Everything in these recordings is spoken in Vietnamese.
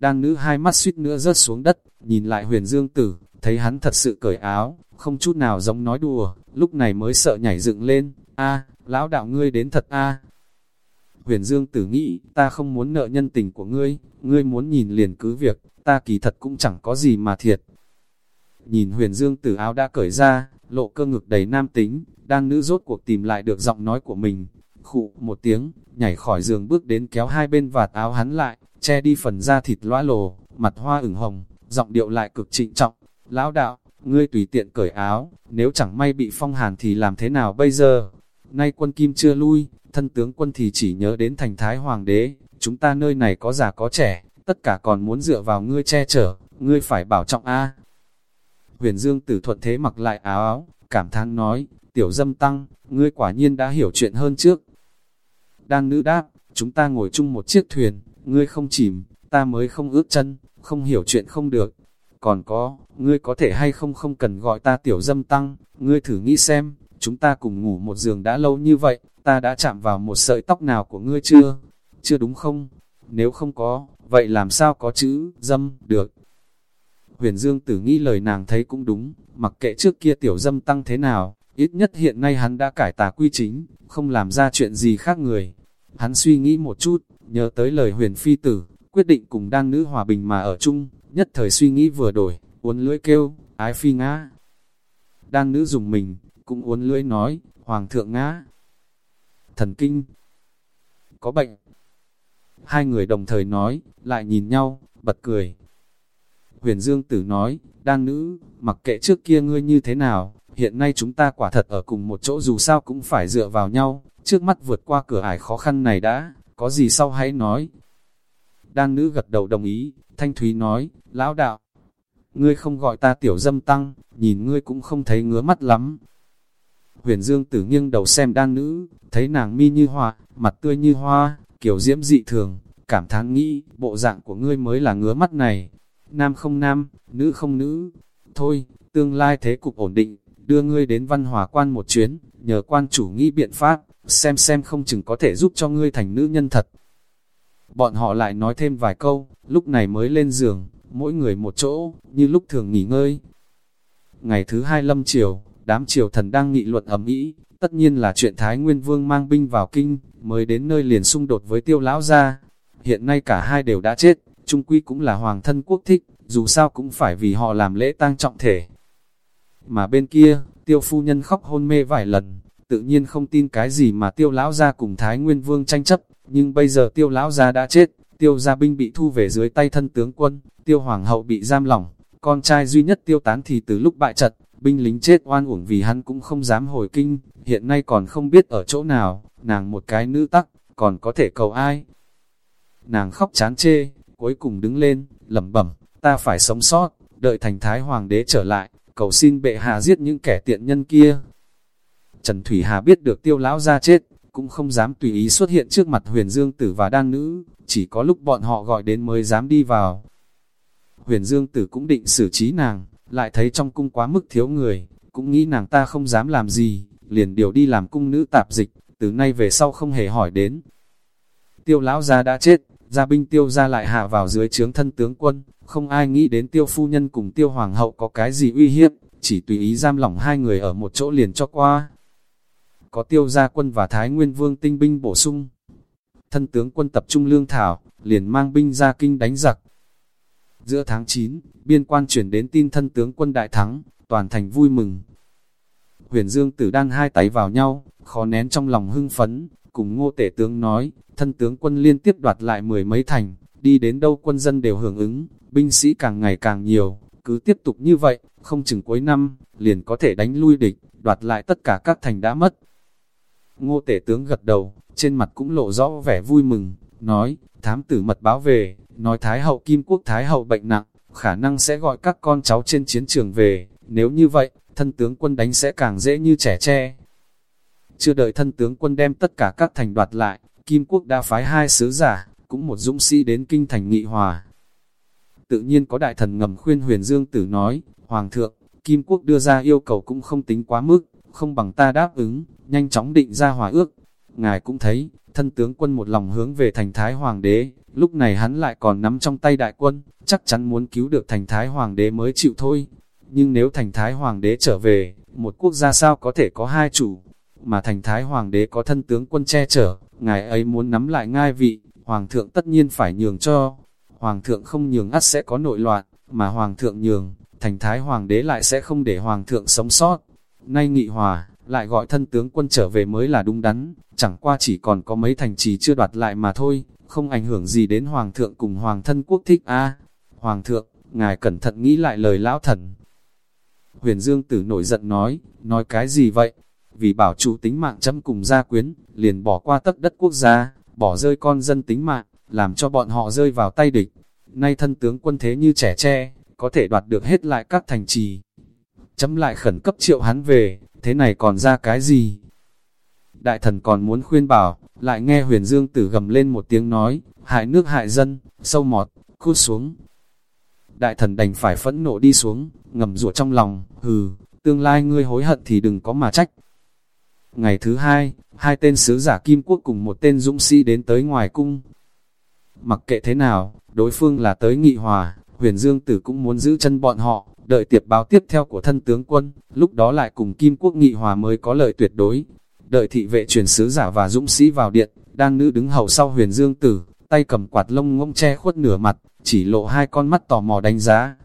đang nữ hai mắt suýt nữa rớt xuống đất, nhìn lại huyền dương tử, thấy hắn thật sự cởi áo, không chút nào giống nói đùa, lúc này mới sợ nhảy dựng lên, a lão đạo ngươi đến thật a Huyền Dương tử nghĩ, ta không muốn nợ nhân tình của ngươi, ngươi muốn nhìn liền cứ việc, ta kỳ thật cũng chẳng có gì mà thiệt. Nhìn huyền Dương tử áo đã cởi ra, lộ cơ ngực đầy nam tính, đang nữ rốt cuộc tìm lại được giọng nói của mình. Khụ một tiếng, nhảy khỏi giường bước đến kéo hai bên vạt áo hắn lại, che đi phần da thịt loa lồ, mặt hoa ửng hồng, giọng điệu lại cực trịnh trọng. Lão đạo, ngươi tùy tiện cởi áo, nếu chẳng may bị phong hàn thì làm thế nào bây giờ? Nay quân kim chưa lui, thân tướng quân thì chỉ nhớ đến thành thái hoàng đế, chúng ta nơi này có già có trẻ, tất cả còn muốn dựa vào ngươi che chở, ngươi phải bảo trọng a. Huyền Dương tử thuận thế mặc lại áo áo, cảm thán nói, tiểu dâm tăng, ngươi quả nhiên đã hiểu chuyện hơn trước. Đan nữ đáp, chúng ta ngồi chung một chiếc thuyền, ngươi không chìm, ta mới không ước chân, không hiểu chuyện không được. Còn có, ngươi có thể hay không không cần gọi ta tiểu dâm tăng, ngươi thử nghĩ xem, chúng ta cùng ngủ một giường đã lâu như vậy, ta đã chạm vào một sợi tóc nào của ngươi chưa? Chưa đúng không? Nếu không có, vậy làm sao có chữ dâm được? Huyền Dương tử nghĩ lời nàng thấy cũng đúng, mặc kệ trước kia tiểu dâm tăng thế nào, ít nhất hiện nay hắn đã cải tà quy chính, không làm ra chuyện gì khác người. Hắn suy nghĩ một chút, nhớ tới lời huyền phi tử, quyết định cùng đan nữ hòa bình mà ở chung, nhất thời suy nghĩ vừa đổi, uốn lưỡi kêu, ái phi ngã. Đan nữ dùng mình, cũng uốn lưỡi nói, hoàng thượng ngã. Thần kinh, có bệnh. Hai người đồng thời nói, lại nhìn nhau, bật cười. Huyền Dương Tử nói, đan nữ, mặc kệ trước kia ngươi như thế nào, hiện nay chúng ta quả thật ở cùng một chỗ dù sao cũng phải dựa vào nhau, trước mắt vượt qua cửa ải khó khăn này đã, có gì sau hãy nói. Đan nữ gật đầu đồng ý, Thanh Thúy nói, lão đạo, ngươi không gọi ta tiểu dâm tăng, nhìn ngươi cũng không thấy ngứa mắt lắm. Huyền Dương tử nghiêng đầu xem đan nữ, thấy nàng mi như hoa, mặt tươi như hoa, kiểu diễm dị thường, cảm thán nghĩ, bộ dạng của ngươi mới là ngứa mắt này. Nam không nam, nữ không nữ. Thôi, tương lai thế cục ổn định, đưa ngươi đến văn hòa quan một chuyến, nhờ quan chủ nghĩ biện pháp, xem xem không chừng có thể giúp cho ngươi thành nữ nhân thật. Bọn họ lại nói thêm vài câu, lúc này mới lên giường, mỗi người một chỗ, như lúc thường nghỉ ngơi. Ngày thứ hai lâm chiều, đám triều thần đang nghị luận ầm ĩ, tất nhiên là chuyện Thái Nguyên Vương mang binh vào kinh, mới đến nơi liền xung đột với tiêu lão gia. Hiện nay cả hai đều đã chết, trung quy cũng là hoàng thân quốc thích, dù sao cũng phải vì họ làm lễ tang trọng thể. Mà bên kia, tiêu phu nhân khóc hôn mê vài lần, tự nhiên không tin cái gì mà tiêu lão gia cùng Thái Nguyên Vương tranh chấp, nhưng bây giờ tiêu lão gia đã chết, tiêu gia binh bị thu về dưới tay thân tướng quân, tiêu hoàng hậu bị giam lỏng, con trai duy nhất tiêu tán thì từ lúc bại trận, binh lính chết oan uổng vì hắn cũng không dám hồi kinh, hiện nay còn không biết ở chỗ nào, nàng một cái nữ tắc, còn có thể cầu ai. Nàng khóc chán chê, cuối cùng đứng lên, lẩm bẩm, ta phải sống sót, đợi thành thái hoàng đế trở lại, cầu xin bệ hạ giết những kẻ tiện nhân kia. Trần Thủy Hà biết được tiêu lão ra chết, cũng không dám tùy ý xuất hiện trước mặt huyền dương tử và đan nữ, chỉ có lúc bọn họ gọi đến mới dám đi vào. Huyền dương tử cũng định xử trí nàng, lại thấy trong cung quá mức thiếu người, cũng nghĩ nàng ta không dám làm gì, liền điều đi làm cung nữ tạp dịch, từ nay về sau không hề hỏi đến. Tiêu lão gia đã chết, gia binh tiêu ra lại hạ vào dưới trướng thân tướng quân, không ai nghĩ đến tiêu phu nhân cùng tiêu hoàng hậu có cái gì uy hiếp, chỉ tùy ý giam lỏng hai người ở một chỗ liền cho qua. Có tiêu gia quân và thái nguyên vương tinh binh bổ sung. Thân tướng quân tập trung lương thảo, liền mang binh ra kinh đánh giặc. Giữa tháng 9, biên quan chuyển đến tin thân tướng quân đại thắng, toàn thành vui mừng. Huyền Dương Tử đang hai tay vào nhau, khó nén trong lòng hưng phấn, cùng ngô tể tướng nói, thân tướng quân liên tiếp đoạt lại mười mấy thành, đi đến đâu quân dân đều hưởng ứng, binh sĩ càng ngày càng nhiều, cứ tiếp tục như vậy, không chừng cuối năm, liền có thể đánh lui địch, đoạt lại tất cả các thành đã mất. Ngô tể tướng gật đầu, trên mặt cũng lộ rõ vẻ vui mừng, nói, thám tử mật báo về, nói Thái hậu Kim Quốc Thái hậu bệnh nặng, khả năng sẽ gọi các con cháu trên chiến trường về, nếu như vậy, thân tướng quân đánh sẽ càng dễ như trẻ tre. Chưa đợi thân tướng quân đem tất cả các thành đoạt lại, Kim Quốc đã phái hai sứ giả, cũng một dũng sĩ đến kinh thành nghị hòa. Tự nhiên có đại thần ngầm khuyên huyền dương tử nói, Hoàng thượng, Kim Quốc đưa ra yêu cầu cũng không tính quá mức, không bằng ta đáp ứng, nhanh chóng định ra hòa ước. ngài cũng thấy, thân tướng quân một lòng hướng về thành thái hoàng đế, lúc này hắn lại còn nắm trong tay đại quân, chắc chắn muốn cứu được thành thái hoàng đế mới chịu thôi. Nhưng nếu thành thái hoàng đế trở về, một quốc gia sao có thể có hai chủ, mà thành thái hoàng đế có thân tướng quân che chở, ngài ấy muốn nắm lại ngai vị, hoàng thượng tất nhiên phải nhường cho. Hoàng thượng không nhường ắt sẽ có nội loạn, mà hoàng thượng nhường, thành thái hoàng đế lại sẽ không để hoàng thượng sống sót. Nay nghị hòa, lại gọi thân tướng quân trở về mới là đúng đắn, chẳng qua chỉ còn có mấy thành trì chưa đoạt lại mà thôi, không ảnh hưởng gì đến hoàng thượng cùng hoàng thân quốc thích a Hoàng thượng, ngài cẩn thận nghĩ lại lời lão thần. Huyền Dương Tử nổi giận nói, nói cái gì vậy? Vì bảo chủ tính mạng chấm cùng gia quyến, liền bỏ qua tất đất quốc gia, bỏ rơi con dân tính mạng, làm cho bọn họ rơi vào tay địch. Nay thân tướng quân thế như trẻ tre, có thể đoạt được hết lại các thành trì. Chấm lại khẩn cấp triệu hắn về, thế này còn ra cái gì? Đại thần còn muốn khuyên bảo, lại nghe huyền dương tử gầm lên một tiếng nói, hại nước hại dân, sâu mọt, cút xuống. Đại thần đành phải phẫn nộ đi xuống, ngầm rủa trong lòng, hừ, tương lai ngươi hối hận thì đừng có mà trách. Ngày thứ hai, hai tên sứ giả Kim Quốc cùng một tên dũng sĩ đến tới ngoài cung. Mặc kệ thế nào, đối phương là tới nghị hòa, huyền dương tử cũng muốn giữ chân bọn họ, đợi tiệp báo tiếp theo của thân tướng quân, lúc đó lại cùng Kim Quốc nghị hòa mới có lợi tuyệt đối. Đợi thị vệ truyền sứ giả và dũng sĩ vào điện, đang nữ đứng hầu sau huyền dương tử, tay cầm quạt lông ngông che khuất nửa mặt, chỉ lộ hai con mắt tò mò đánh giá.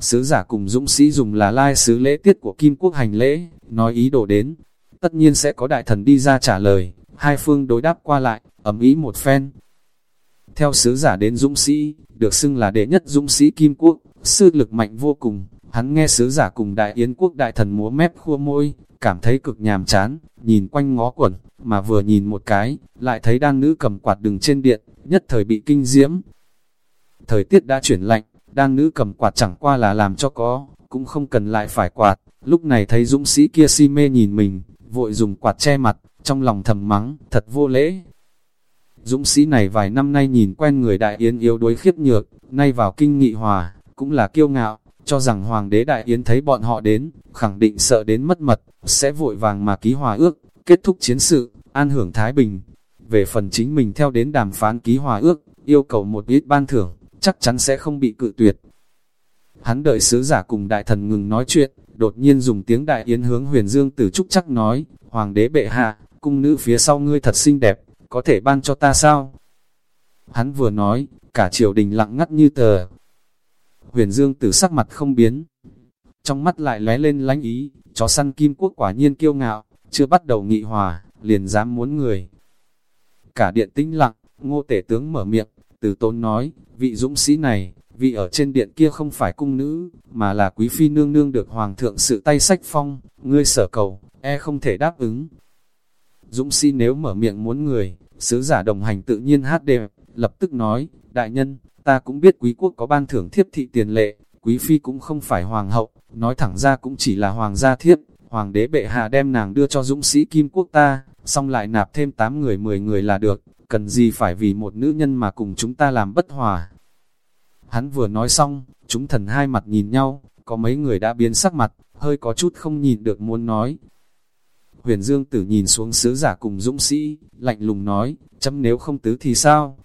Sứ giả cùng dũng sĩ dùng là lai sứ lễ tiết của Kim Quốc hành lễ, nói ý đồ đến. Tất nhiên sẽ có đại thần đi ra trả lời, hai phương đối đáp qua lại, ấm ý một phen. Theo sứ giả đến dũng sĩ, được xưng là đệ nhất dũng sĩ Kim Quốc, sư lực mạnh vô cùng, hắn nghe sứ giả cùng đại yến quốc đại thần múa mép khua môi, cảm thấy cực nhàm chán, nhìn quanh ngó quẩn, mà vừa nhìn một cái, lại thấy đang nữ cầm quạt đừng trên điện, nhất thời bị kinh diễm. Thời tiết đã chuyển lạnh, đang nữ cầm quạt chẳng qua là làm cho có, cũng không cần lại phải quạt, lúc này thấy dũng sĩ kia si mê nhìn mình, vội dùng quạt che mặt, trong lòng thầm mắng, thật vô lễ. Dũng sĩ này vài năm nay nhìn quen người đại yến yếu đuối khiếp nhược, nay vào kinh nghị hòa, cũng là kiêu ngạo, cho rằng Hoàng đế Đại Yến thấy bọn họ đến, khẳng định sợ đến mất mật, sẽ vội vàng mà ký hòa ước, kết thúc chiến sự, an hưởng Thái Bình. Về phần chính mình theo đến đàm phán ký hòa ước, yêu cầu một ít ban thưởng, chắc chắn sẽ không bị cự tuyệt. Hắn đợi sứ giả cùng đại thần ngừng nói chuyện, đột nhiên dùng tiếng đại yến hướng huyền dương tử trúc chắc nói, Hoàng đế bệ hạ, cung nữ phía sau ngươi thật xinh đẹp, có thể ban cho ta sao? Hắn vừa nói, cả triều đình lặng ngắt như tờ, huyền dương tử sắc mặt không biến. Trong mắt lại lóe lên lánh ý, chó săn kim quốc quả nhiên kiêu ngạo, chưa bắt đầu nghị hòa, liền dám muốn người. Cả điện tĩnh lặng, ngô tể tướng mở miệng, từ tôn nói, vị dũng sĩ này, vị ở trên điện kia không phải cung nữ, mà là quý phi nương nương được hoàng thượng sự tay sách phong, ngươi sở cầu, e không thể đáp ứng. Dũng sĩ nếu mở miệng muốn người, sứ giả đồng hành tự nhiên hát đẹp, lập tức nói, đại nhân, Ta cũng biết quý quốc có ban thưởng thiếp thị tiền lệ, quý phi cũng không phải hoàng hậu, nói thẳng ra cũng chỉ là hoàng gia thiếp, hoàng đế bệ hạ đem nàng đưa cho dũng sĩ kim quốc ta, xong lại nạp thêm 8 người 10 người là được, cần gì phải vì một nữ nhân mà cùng chúng ta làm bất hòa. Hắn vừa nói xong, chúng thần hai mặt nhìn nhau, có mấy người đã biến sắc mặt, hơi có chút không nhìn được muốn nói. Huyền Dương Tử nhìn xuống sứ giả cùng dũng sĩ, lạnh lùng nói, chấm nếu không tứ thì sao?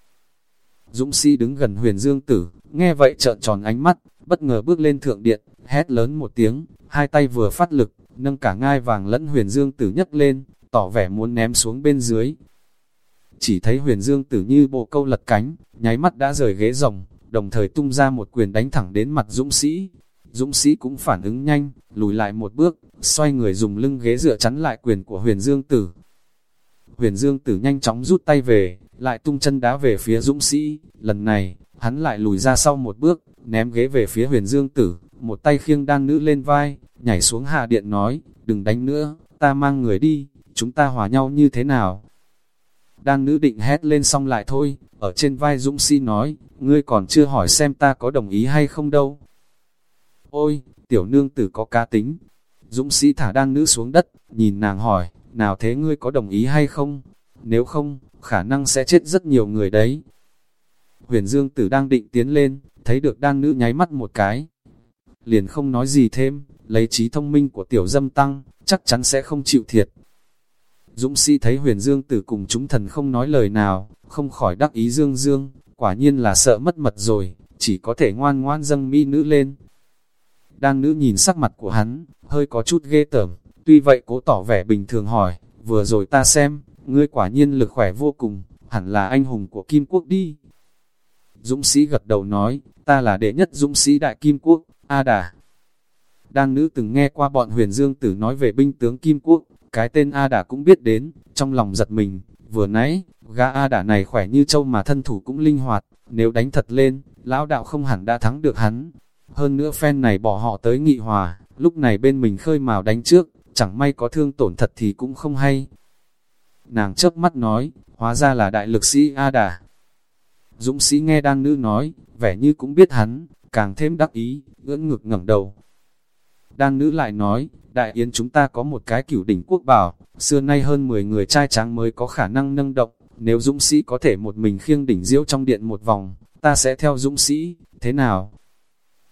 Dũng sĩ đứng gần huyền dương tử, nghe vậy trợn tròn ánh mắt, bất ngờ bước lên thượng điện, hét lớn một tiếng, hai tay vừa phát lực, nâng cả ngai vàng lẫn huyền dương tử nhấc lên, tỏ vẻ muốn ném xuống bên dưới. Chỉ thấy huyền dương tử như bộ câu lật cánh, nháy mắt đã rời ghế rồng, đồng thời tung ra một quyền đánh thẳng đến mặt dũng sĩ. Dũng sĩ cũng phản ứng nhanh, lùi lại một bước, xoay người dùng lưng ghế dựa chắn lại quyền của huyền dương tử. Huyền dương tử nhanh chóng rút tay về, lại tung chân đá về phía dũng sĩ, lần này, hắn lại lùi ra sau một bước, ném ghế về phía huyền dương tử, một tay khiêng đan nữ lên vai, nhảy xuống hạ điện nói, đừng đánh nữa, ta mang người đi, chúng ta hòa nhau như thế nào? Đan nữ định hét lên xong lại thôi, ở trên vai dũng sĩ nói, ngươi còn chưa hỏi xem ta có đồng ý hay không đâu. Ôi, tiểu nương tử có cá tính. Dũng sĩ thả đang nữ xuống đất, nhìn nàng hỏi, nào thế ngươi có đồng ý hay không? Nếu không, khả năng sẽ chết rất nhiều người đấy. Huyền Dương Tử đang định tiến lên, thấy được đang nữ nháy mắt một cái. Liền không nói gì thêm, lấy trí thông minh của tiểu dâm tăng, chắc chắn sẽ không chịu thiệt. Dũng sĩ thấy huyền dương tử cùng chúng thần không nói lời nào, không khỏi đắc ý dương dương, quả nhiên là sợ mất mật rồi, chỉ có thể ngoan ngoan dâng mỹ nữ lên. Đang nữ nhìn sắc mặt của hắn, hơi có chút ghê tởm, tuy vậy cố tỏ vẻ bình thường hỏi, vừa rồi ta xem, ngươi quả nhiên lực khỏe vô cùng, hẳn là anh hùng của Kim Quốc đi. Dũng sĩ gật đầu nói, ta là đệ nhất dũng sĩ đại Kim Quốc, A Đà. Đang nữ từng nghe qua bọn huyền dương tử nói về binh tướng Kim Quốc, cái tên A Đà cũng biết đến, trong lòng giật mình, vừa nãy, gã A Đà này khỏe như trâu mà thân thủ cũng linh hoạt, nếu đánh thật lên, lão đạo không hẳn đã thắng được hắn. Hơn nữa phen này bỏ họ tới nghị hòa, lúc này bên mình khơi mào đánh trước, chẳng may có thương tổn thật thì cũng không hay. Nàng chớp mắt nói, hóa ra là đại lực sĩ A Đà. Dũng sĩ nghe đan nữ nói, vẻ như cũng biết hắn, càng thêm đắc ý, ưỡn ngực ngẩng đầu. Đan nữ lại nói, đại yến chúng ta có một cái cửu đỉnh quốc bảo, xưa nay hơn 10 người trai tráng mới có khả năng nâng động, nếu dũng sĩ có thể một mình khiêng đỉnh diễu trong điện một vòng, ta sẽ theo dũng sĩ, thế nào?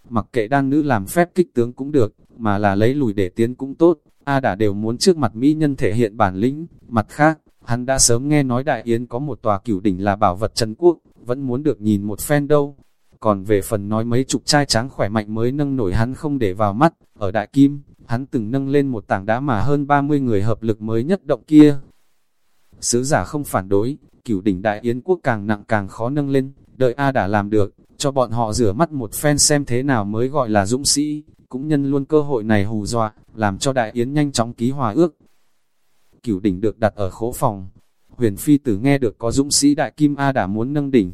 Mặc kệ đan nữ làm phép kích tướng cũng được, mà là lấy lùi để tiến cũng tốt, A đã đều muốn trước mặt mỹ nhân thể hiện bản lĩnh, mặt khác, hắn đã sớm nghe nói Đại Yến có một tòa cửu đỉnh là bảo vật Trần Quốc, vẫn muốn được nhìn một phen đâu. Còn về phần nói mấy chục trai tráng khỏe mạnh mới nâng nổi hắn không để vào mắt, ở Đại Kim, hắn từng nâng lên một tảng đá mà hơn 30 người hợp lực mới nhất động kia. Sứ giả không phản đối, cửu đỉnh Đại Yến quốc càng nặng càng khó nâng lên, đợi A đã làm được, cho bọn họ rửa mắt một phen xem thế nào mới gọi là dũng sĩ, cũng nhân luôn cơ hội này hù dọa, làm cho Đại Yến nhanh chóng ký hòa ước. Cửu đỉnh được đặt ở khố phòng, huyền phi tử nghe được có dũng sĩ Đại Kim A đã muốn nâng đỉnh.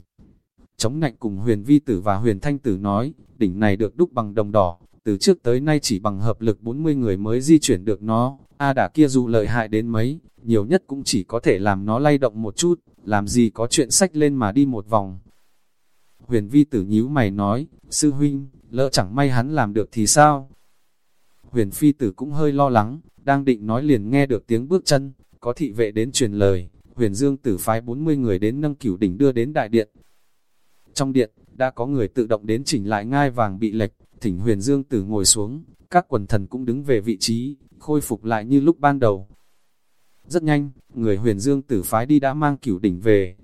Chống nạnh cùng huyền vi tử và huyền thanh tử nói, đỉnh này được đúc bằng đồng đỏ, từ trước tới nay chỉ bằng hợp lực 40 người mới di chuyển được nó, A đả kia dù lợi hại đến mấy, nhiều nhất cũng chỉ có thể làm nó lay động một chút, làm gì có chuyện sách lên mà đi một vòng. Huyền vi tử nhíu mày nói, sư huynh, lỡ chẳng may hắn làm được thì sao? Huyền phi tử cũng hơi lo lắng, đang định nói liền nghe được tiếng bước chân, có thị vệ đến truyền lời, huyền dương tử phái 40 người đến nâng cửu đỉnh đưa đến đại điện. Trong điện, đã có người tự động đến chỉnh lại ngai vàng bị lệch, thỉnh huyền dương tử ngồi xuống, các quần thần cũng đứng về vị trí, khôi phục lại như lúc ban đầu. Rất nhanh, người huyền dương tử phái đi đã mang cửu đỉnh về.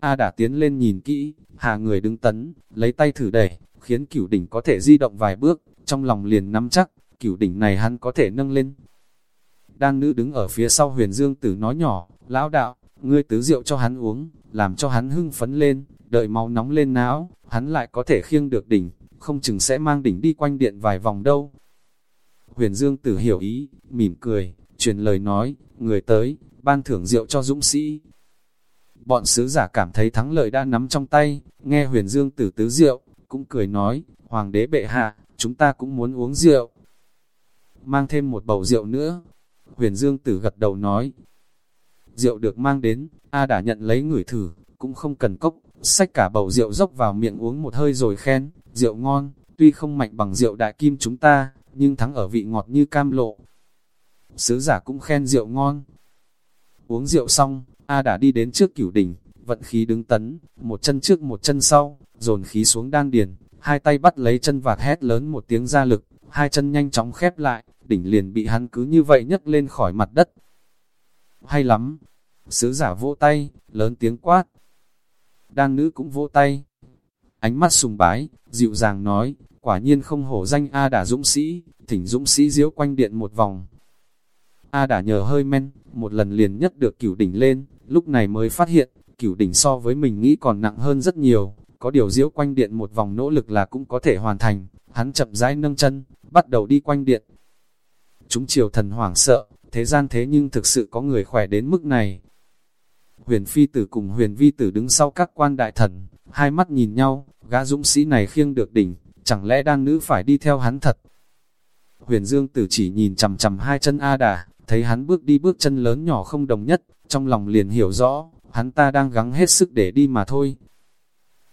A đã tiến lên nhìn kỹ, hạ người đứng tấn, lấy tay thử đẩy, khiến cửu đỉnh có thể di động vài bước, trong lòng liền nắm chắc, cửu đỉnh này hắn có thể nâng lên. Đan nữ đứng ở phía sau huyền dương tử nói nhỏ, lão đạo, ngươi tứ rượu cho hắn uống, làm cho hắn hưng phấn lên, đợi máu nóng lên não, hắn lại có thể khiêng được đỉnh, không chừng sẽ mang đỉnh đi quanh điện vài vòng đâu. Huyền Dương Tử hiểu ý, mỉm cười, truyền lời nói, người tới, ban thưởng rượu cho dũng sĩ. Bọn sứ giả cảm thấy thắng lợi đã nắm trong tay, nghe huyền Dương Tử tứ rượu, cũng cười nói, Hoàng đế bệ hạ, chúng ta cũng muốn uống rượu. Mang thêm một bầu rượu nữa. Huyền Dương Tử gật đầu nói, rượu được mang đến, A đã nhận lấy ngửi thử, cũng không cần cốc, xách cả bầu rượu dốc vào miệng uống một hơi rồi khen, rượu ngon, tuy không mạnh bằng rượu đại kim chúng ta, nhưng thắng ở vị ngọt như cam lộ. Sứ giả cũng khen rượu ngon. Uống rượu xong, A đã đi đến trước cửu đỉnh, vận khí đứng tấn, một chân trước một chân sau, dồn khí xuống đan điền, hai tay bắt lấy chân vạt hét lớn một tiếng ra lực, hai chân nhanh chóng khép lại, đỉnh liền bị hắn cứ như vậy nhấc lên khỏi mặt đất. Hay lắm! Sứ giả vỗ tay, lớn tiếng quát. Đan nữ cũng vỗ tay. Ánh mắt sùng bái, dịu dàng nói, quả nhiên không hổ danh A đả dũng sĩ, thỉnh dũng sĩ diễu quanh điện một vòng. A đã nhờ hơi men, một lần liền nhất được cửu đỉnh lên, lúc này mới phát hiện, cửu đỉnh so với mình nghĩ còn nặng hơn rất nhiều, có điều diễu quanh điện một vòng nỗ lực là cũng có thể hoàn thành, hắn chậm rãi nâng chân, bắt đầu đi quanh điện. Chúng triều thần hoảng sợ, thế gian thế nhưng thực sự có người khỏe đến mức này. Huyền phi tử cùng huyền vi tử đứng sau các quan đại thần, hai mắt nhìn nhau, gã dũng sĩ này khiêng được đỉnh, chẳng lẽ đan nữ phải đi theo hắn thật. Huyền dương tử chỉ nhìn chầm chầm hai chân A đà, thấy hắn bước đi bước chân lớn nhỏ không đồng nhất, trong lòng liền hiểu rõ, hắn ta đang gắng hết sức để đi mà thôi.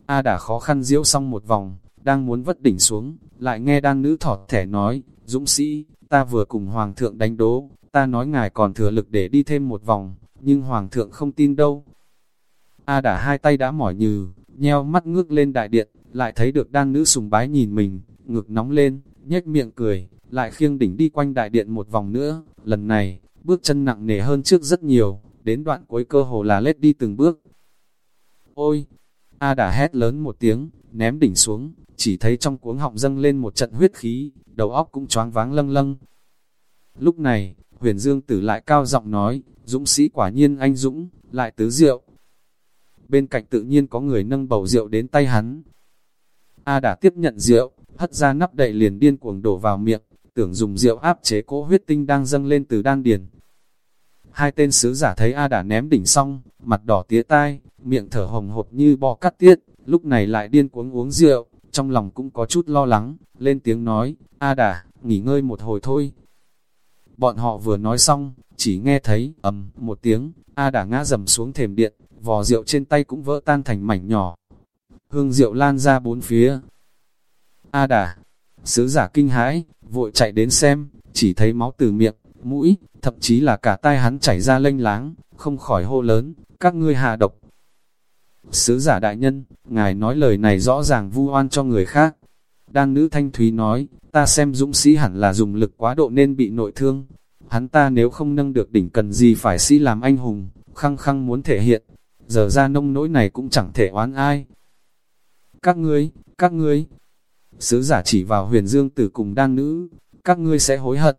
A đà khó khăn diễu xong một vòng, đang muốn vất đỉnh xuống, lại nghe đan nữ thọt thẻ nói, dũng sĩ, ta vừa cùng hoàng thượng đánh đố, ta nói ngài còn thừa lực để đi thêm một vòng, nhưng hoàng thượng không tin đâu. A đà hai tay đã mỏi nhừ, nheo mắt ngước lên đại điện, lại thấy được đan nữ sùng bái nhìn mình, ngực nóng lên, nhếch miệng cười, lại khiêng đỉnh đi quanh đại điện một vòng nữa, lần này, bước chân nặng nề hơn trước rất nhiều, đến đoạn cuối cơ hồ là lết đi từng bước. Ôi! A đã hét lớn một tiếng, ném đỉnh xuống, chỉ thấy trong cuống họng dâng lên một trận huyết khí, đầu óc cũng choáng váng lâng lâng. Lúc này, huyền dương tử lại cao giọng nói, dũng sĩ quả nhiên anh dũng, lại tứ rượu. Bên cạnh tự nhiên có người nâng bầu rượu đến tay hắn. A đã tiếp nhận rượu, hất ra nắp đậy liền điên cuồng đổ vào miệng, tưởng dùng rượu áp chế cỗ huyết tinh đang dâng lên từ đan điền. Hai tên sứ giả thấy A đã ném đỉnh xong, mặt đỏ tía tai, miệng thở hồng hộp như bò cắt tiết, lúc này lại điên cuống uống rượu, trong lòng cũng có chút lo lắng, lên tiếng nói, A đà, nghỉ ngơi một hồi thôi. Bọn họ vừa nói xong, chỉ nghe thấy, ầm, một tiếng, A đà ngã dầm xuống thềm điện, vò rượu trên tay cũng vỡ tan thành mảnh nhỏ. Hương rượu lan ra bốn phía. A đà, sứ giả kinh hãi, vội chạy đến xem, chỉ thấy máu từ miệng, mũi, thậm chí là cả tai hắn chảy ra lênh láng, không khỏi hô lớn, các ngươi hạ độc. Sứ giả đại nhân, ngài nói lời này rõ ràng vu oan cho người khác. Đan nữ thanh thúy nói, ta xem dũng sĩ hẳn là dùng lực quá độ nên bị nội thương. Hắn ta nếu không nâng được đỉnh cần gì phải sĩ làm anh hùng, khăng khăng muốn thể hiện. Giờ ra nông nỗi này cũng chẳng thể oán ai. Các ngươi, các ngươi. Sứ giả chỉ vào huyền dương tử cùng đan nữ, các ngươi sẽ hối hận.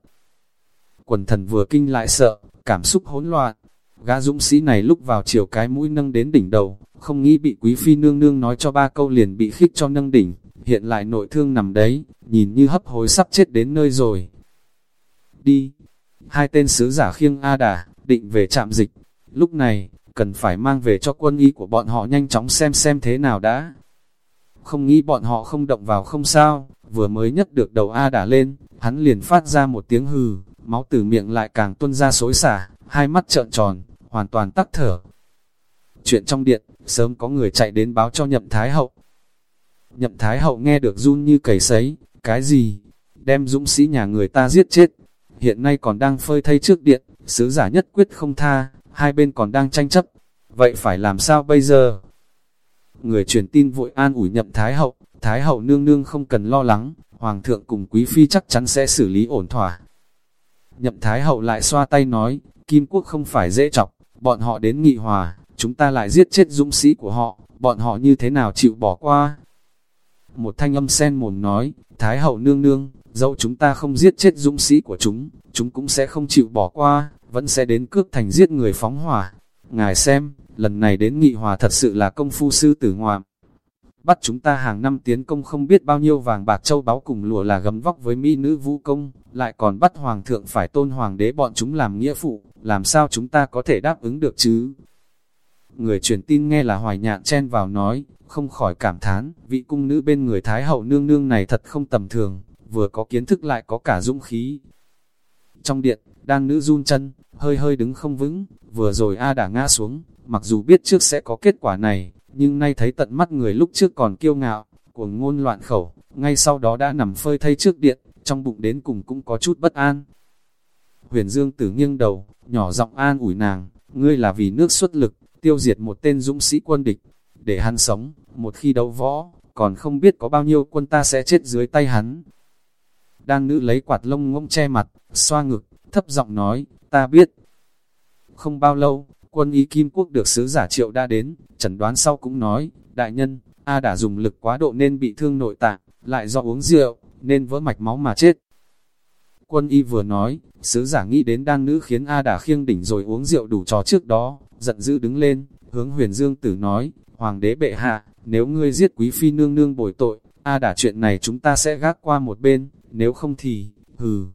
Quần thần vừa kinh lại sợ, cảm xúc hỗn loạn. Gã dũng sĩ này lúc vào chiều cái mũi nâng đến đỉnh đầu, không nghĩ bị quý phi nương nương nói cho ba câu liền bị khích cho nâng đỉnh, hiện lại nội thương nằm đấy, nhìn như hấp hối sắp chết đến nơi rồi. Đi! Hai tên sứ giả khiêng A Đà, định về trạm dịch. Lúc này, cần phải mang về cho quân y của bọn họ nhanh chóng xem xem thế nào đã. Không nghĩ bọn họ không động vào không sao, vừa mới nhấc được đầu A Đà lên, hắn liền phát ra một tiếng hừ, máu từ miệng lại càng tuôn ra xối xả, hai mắt trợn tròn, hoàn toàn tắc thở. Chuyện trong điện, sớm có người chạy đến báo cho nhậm thái hậu. Nhậm thái hậu nghe được run như cầy sấy, cái gì? Đem dũng sĩ nhà người ta giết chết. Hiện nay còn đang phơi thay trước điện, sứ giả nhất quyết không tha, hai bên còn đang tranh chấp. Vậy phải làm sao bây giờ? Người truyền tin vội an ủi nhậm thái hậu, thái hậu nương nương không cần lo lắng, hoàng thượng cùng quý phi chắc chắn sẽ xử lý ổn thỏa. Nhậm thái hậu lại xoa tay nói, kim quốc không phải dễ chọc, bọn họ đến nghị hòa, chúng ta lại giết chết dũng sĩ của họ, bọn họ như thế nào chịu bỏ qua? Một thanh âm sen mồm nói, Thái hậu nương nương, dẫu chúng ta không giết chết dũng sĩ của chúng, chúng cũng sẽ không chịu bỏ qua, vẫn sẽ đến cướp thành giết người phóng hỏa. Ngài xem, lần này đến nghị hòa thật sự là công phu sư tử ngoạm. Bắt chúng ta hàng năm tiến công không biết bao nhiêu vàng bạc châu báu cùng lùa là gấm vóc với mỹ nữ vũ công, lại còn bắt hoàng thượng phải tôn hoàng đế bọn chúng làm nghĩa phụ, làm sao chúng ta có thể đáp ứng được chứ? Người truyền tin nghe là hoài nhạn chen vào nói, không khỏi cảm thán, vị cung nữ bên người Thái hậu nương nương này thật không tầm thường, vừa có kiến thức lại có cả dũng khí. Trong điện, đan nữ run chân, hơi hơi đứng không vững, vừa rồi A đã ngã xuống, mặc dù biết trước sẽ có kết quả này, nhưng nay thấy tận mắt người lúc trước còn kiêu ngạo, cuồng ngôn loạn khẩu, ngay sau đó đã nằm phơi thay trước điện, trong bụng đến cùng cũng có chút bất an. Huyền Dương tử nghiêng đầu, nhỏ giọng an ủi nàng, ngươi là vì nước xuất lực, tiêu diệt một tên dũng sĩ quân địch, để hắn sống, một khi đấu võ, còn không biết có bao nhiêu quân ta sẽ chết dưới tay hắn. Đan nữ lấy quạt lông ngông che mặt, xoa ngực, thấp giọng nói, ta biết. Không bao lâu, quân ý Kim Quốc được sứ giả triệu đã đến, chẩn đoán sau cũng nói, đại nhân, A đã dùng lực quá độ nên bị thương nội tạng, lại do uống rượu, nên vỡ mạch máu mà chết. Quân y vừa nói, sứ giả nghĩ đến đan nữ khiến A đã khiêng đỉnh rồi uống rượu đủ trò trước đó, giận dữ đứng lên, hướng huyền dương tử nói, Hoàng đế bệ hạ, nếu ngươi giết quý phi nương nương bồi tội, a đả chuyện này chúng ta sẽ gác qua một bên, nếu không thì, hừ.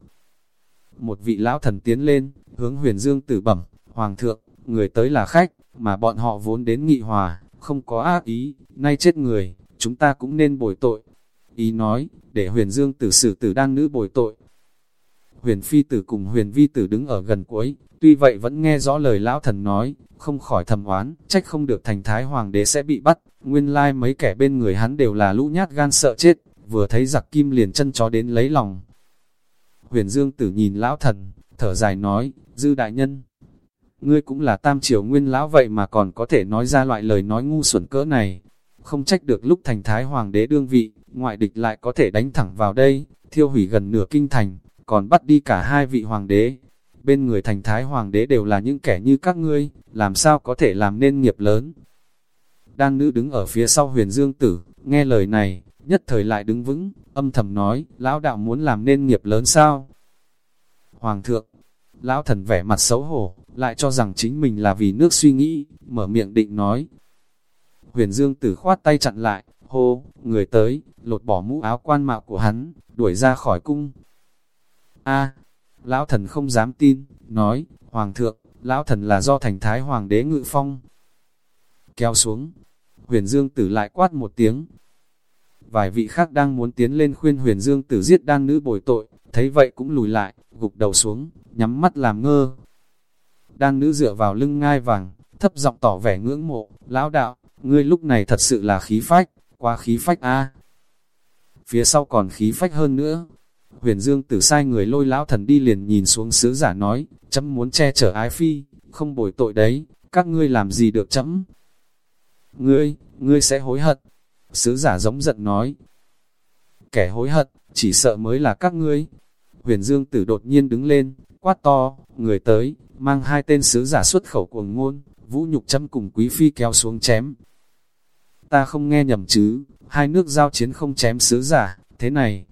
Một vị lão thần tiến lên, hướng huyền dương tử bẩm, Hoàng thượng, người tới là khách, mà bọn họ vốn đến nghị hòa, không có ác ý, nay chết người, chúng ta cũng nên bồi tội. Ý nói, để huyền dương tử xử tử đang nữ bồi tội. Huyền phi tử cùng huyền vi tử đứng ở gần cuối, tuy vậy vẫn nghe rõ lời lão thần nói, không khỏi thầm oán, trách không được thành thái hoàng đế sẽ bị bắt, nguyên lai mấy kẻ bên người hắn đều là lũ nhát gan sợ chết, vừa thấy giặc kim liền chân chó đến lấy lòng. Huyền Dương tử nhìn lão thần, thở dài nói, dư đại nhân, ngươi cũng là tam triều nguyên lão vậy mà còn có thể nói ra loại lời nói ngu xuẩn cỡ này, không trách được lúc thành thái hoàng đế đương vị, ngoại địch lại có thể đánh thẳng vào đây, thiêu hủy gần nửa kinh thành, còn bắt đi cả hai vị hoàng đế, bên người thành thái hoàng đế đều là những kẻ như các ngươi, làm sao có thể làm nên nghiệp lớn. Đan nữ đứng ở phía sau huyền dương tử, nghe lời này, nhất thời lại đứng vững, âm thầm nói, lão đạo muốn làm nên nghiệp lớn sao? Hoàng thượng, lão thần vẻ mặt xấu hổ, lại cho rằng chính mình là vì nước suy nghĩ, mở miệng định nói. Huyền Dương tử khoát tay chặn lại, hô, người tới, lột bỏ mũ áo quan mạo của hắn, đuổi ra khỏi cung. A, lão thần không dám tin, nói, Hoàng thượng, lão thần là do thành thái hoàng đế ngự phong. Kéo xuống, huyền Dương tử lại quát một tiếng. Vài vị khác đang muốn tiến lên khuyên huyền Dương tử giết đan nữ bồi tội, thấy vậy cũng lùi lại, gục đầu xuống, nhắm mắt làm ngơ. Đan nữ dựa vào lưng ngai vàng, thấp giọng tỏ vẻ ngưỡng mộ, lão đạo, ngươi lúc này thật sự là khí phách, quá khí phách a. Phía sau còn khí phách hơn nữa. Huyền Dương tử sai người lôi lão thần đi liền nhìn xuống sứ giả nói, chấm muốn che chở ái phi, không bồi tội đấy, các ngươi làm gì được chấm. Ngươi, ngươi sẽ hối hận. Sứ giả giống giận nói. Kẻ hối hận, chỉ sợ mới là các ngươi. Huyền Dương tử đột nhiên đứng lên, quát to, người tới, mang hai tên sứ giả xuất khẩu cuồng ngôn, vũ nhục châm cùng quý phi kéo xuống chém. Ta không nghe nhầm chứ, hai nước giao chiến không chém sứ giả, thế này.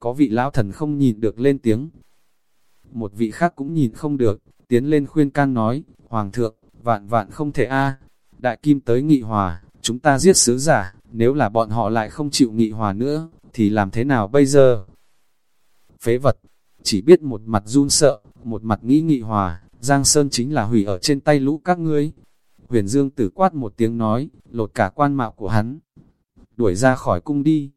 Có vị lão thần không nhìn được lên tiếng. Một vị khác cũng nhìn không được, tiến lên khuyên can nói, Hoàng thượng, vạn vạn không thể a Đại kim tới nghị hòa, chúng ta giết sứ giả, nếu là bọn họ lại không chịu nghị hòa nữa, thì làm thế nào bây giờ? Phế vật, chỉ biết một mặt run sợ, một mặt nghĩ nghị hòa, Giang Sơn chính là hủy ở trên tay lũ các ngươi. Huyền Dương tử quát một tiếng nói, lột cả quan mạo của hắn, đuổi ra khỏi cung đi.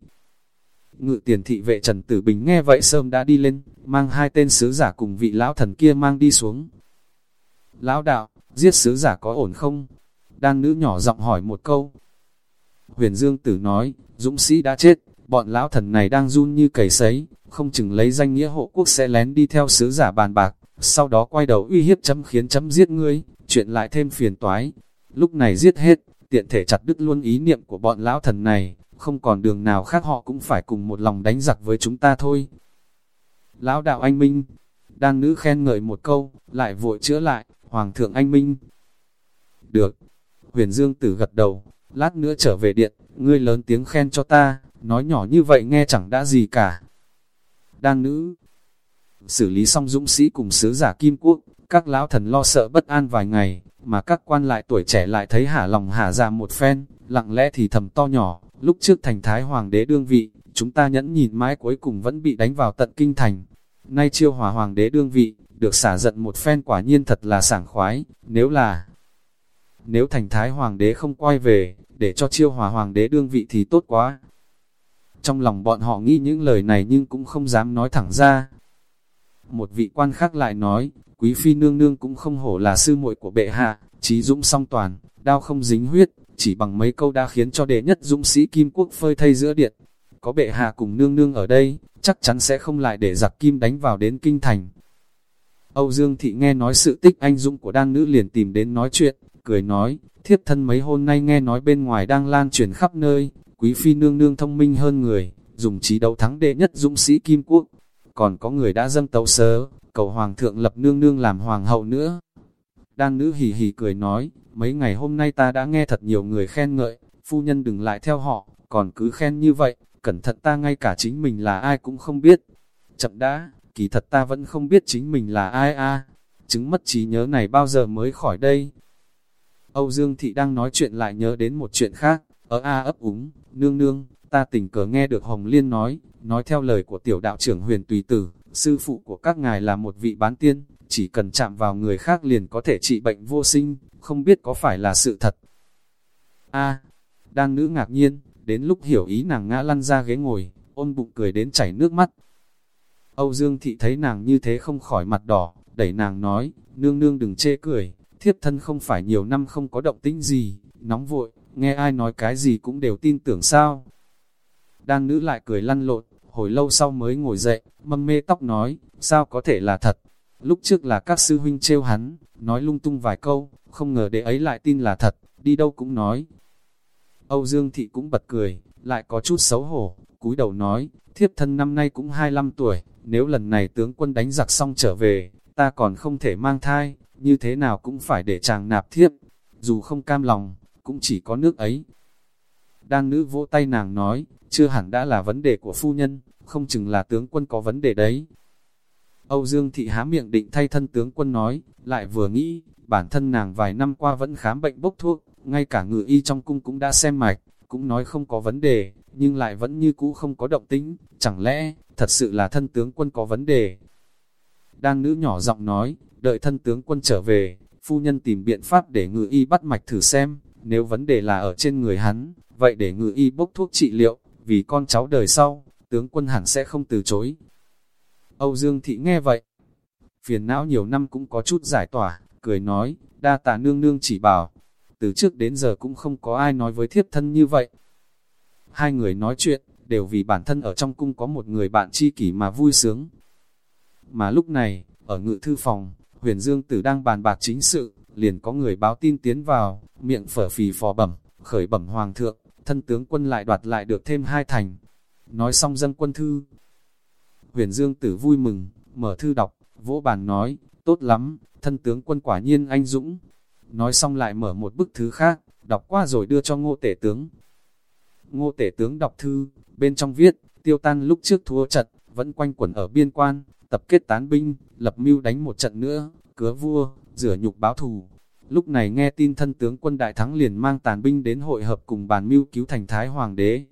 Ngự tiền thị vệ Trần Tử Bình nghe vậy sớm đã đi lên, mang hai tên sứ giả cùng vị lão thần kia mang đi xuống. Lão đạo, giết sứ giả có ổn không? Đan nữ nhỏ giọng hỏi một câu. Huyền Dương Tử nói, dũng sĩ đã chết, bọn lão thần này đang run như cầy sấy, không chừng lấy danh nghĩa hộ quốc sẽ lén đi theo sứ giả bàn bạc, sau đó quay đầu uy hiếp chấm khiến chấm giết ngươi, chuyện lại thêm phiền toái. Lúc này giết hết, tiện thể chặt đứt luôn ý niệm của bọn lão thần này, không còn đường nào khác họ cũng phải cùng một lòng đánh giặc với chúng ta thôi. Lão đạo anh Minh, đan nữ khen ngợi một câu, lại vội chữa lại, Hoàng thượng anh Minh. Được, huyền dương tử gật đầu, lát nữa trở về điện, ngươi lớn tiếng khen cho ta, nói nhỏ như vậy nghe chẳng đã gì cả. Đan nữ, xử lý xong dũng sĩ cùng sứ giả Kim Quốc, các lão thần lo sợ bất an vài ngày, mà các quan lại tuổi trẻ lại thấy hả lòng hả ra một phen, lặng lẽ thì thầm to nhỏ, lúc trước thành thái hoàng đế đương vị, chúng ta nhẫn nhìn mãi cuối cùng vẫn bị đánh vào tận kinh thành. Nay chiêu hòa hoàng đế đương vị, được xả giận một phen quả nhiên thật là sảng khoái, nếu là... Nếu thành thái hoàng đế không quay về, để cho chiêu hòa hoàng đế đương vị thì tốt quá. Trong lòng bọn họ nghĩ những lời này nhưng cũng không dám nói thẳng ra, một vị quan khác lại nói, quý phi nương nương cũng không hổ là sư muội của bệ hạ, trí dũng song toàn, đao không dính huyết, chỉ bằng mấy câu đã khiến cho đệ nhất dũng sĩ Kim Quốc phơi thay giữa điện. Có bệ hạ cùng nương nương ở đây, chắc chắn sẽ không lại để giặc Kim đánh vào đến kinh thành. Âu Dương Thị nghe nói sự tích anh dũng của đan nữ liền tìm đến nói chuyện, cười nói, thiếp thân mấy hôm nay nghe nói bên ngoài đang lan truyền khắp nơi, quý phi nương nương thông minh hơn người, dùng trí đấu thắng đệ nhất dũng sĩ Kim Quốc, còn có người đã dâng tấu sớ, cầu hoàng thượng lập nương nương làm hoàng hậu nữa. Đan nữ hì hì cười nói, mấy ngày hôm nay ta đã nghe thật nhiều người khen ngợi, phu nhân đừng lại theo họ, còn cứ khen như vậy, cẩn thận ta ngay cả chính mình là ai cũng không biết. Chậm đã, kỳ thật ta vẫn không biết chính mình là ai a chứng mất trí nhớ này bao giờ mới khỏi đây. Âu Dương Thị đang nói chuyện lại nhớ đến một chuyện khác, ở A ấp úng, nương nương, ta tình cờ nghe được Hồng Liên nói, nói theo lời của tiểu đạo trưởng huyền tùy tử, sư phụ của các ngài là một vị bán tiên, chỉ cần chạm vào người khác liền có thể trị bệnh vô sinh, không biết có phải là sự thật. A, đang nữ ngạc nhiên, đến lúc hiểu ý nàng ngã lăn ra ghế ngồi, ôn bụng cười đến chảy nước mắt. Âu Dương Thị thấy nàng như thế không khỏi mặt đỏ, đẩy nàng nói, nương nương đừng chê cười, thiếp thân không phải nhiều năm không có động tĩnh gì, nóng vội, nghe ai nói cái gì cũng đều tin tưởng sao. Đan nữ lại cười lăn lộn, hồi lâu sau mới ngồi dậy, mâm mê tóc nói, sao có thể là thật. Lúc trước là các sư huynh trêu hắn, nói lung tung vài câu, không ngờ để ấy lại tin là thật, đi đâu cũng nói. Âu Dương Thị cũng bật cười, lại có chút xấu hổ, cúi đầu nói, thiếp thân năm nay cũng 25 tuổi, nếu lần này tướng quân đánh giặc xong trở về, ta còn không thể mang thai, như thế nào cũng phải để chàng nạp thiếp, dù không cam lòng, cũng chỉ có nước ấy. Đang nữ vỗ tay nàng nói, chưa hẳn đã là vấn đề của phu nhân, không chừng là tướng quân có vấn đề đấy. Âu Dương Thị há miệng định thay thân tướng quân nói, lại vừa nghĩ, bản thân nàng vài năm qua vẫn khám bệnh bốc thuốc, ngay cả ngự y trong cung cũng đã xem mạch, cũng nói không có vấn đề, nhưng lại vẫn như cũ không có động tĩnh, chẳng lẽ, thật sự là thân tướng quân có vấn đề đang nữ nhỏ giọng nói, đợi thân tướng quân trở về, phu nhân tìm biện pháp để ngự y bắt mạch thử xem, nếu vấn đề là ở trên người hắn, vậy để ngự y bốc thuốc trị liệu, vì con cháu đời sau, tướng quân hẳn sẽ không từ chối. Âu Dương Thị nghe vậy, phiền não nhiều năm cũng có chút giải tỏa, cười nói, đa tạ nương nương chỉ bảo, từ trước đến giờ cũng không có ai nói với thiếp thân như vậy. Hai người nói chuyện, đều vì bản thân ở trong cung có một người bạn tri kỷ mà vui sướng. Mà lúc này, ở ngự thư phòng, huyền dương tử đang bàn bạc chính sự, liền có người báo tin tiến vào, miệng phở phì phò bẩm, khởi bẩm hoàng thượng, thân tướng quân lại đoạt lại được thêm hai thành. Nói xong dâng quân thư. Huyền dương tử vui mừng, mở thư đọc, vỗ bàn nói, tốt lắm, thân tướng quân quả nhiên anh dũng. Nói xong lại mở một bức thứ khác, đọc qua rồi đưa cho ngô tể tướng. Ngô tể tướng đọc thư, bên trong viết, tiêu tan lúc trước thua trận, vẫn quanh quẩn ở biên quan, tập kết tán binh, lập mưu đánh một trận nữa, cứa vua, rửa nhục báo thù. Lúc này nghe tin thân tướng quân đại thắng liền mang tàn binh đến hội hợp cùng bàn mưu cứu thành thái hoàng đế.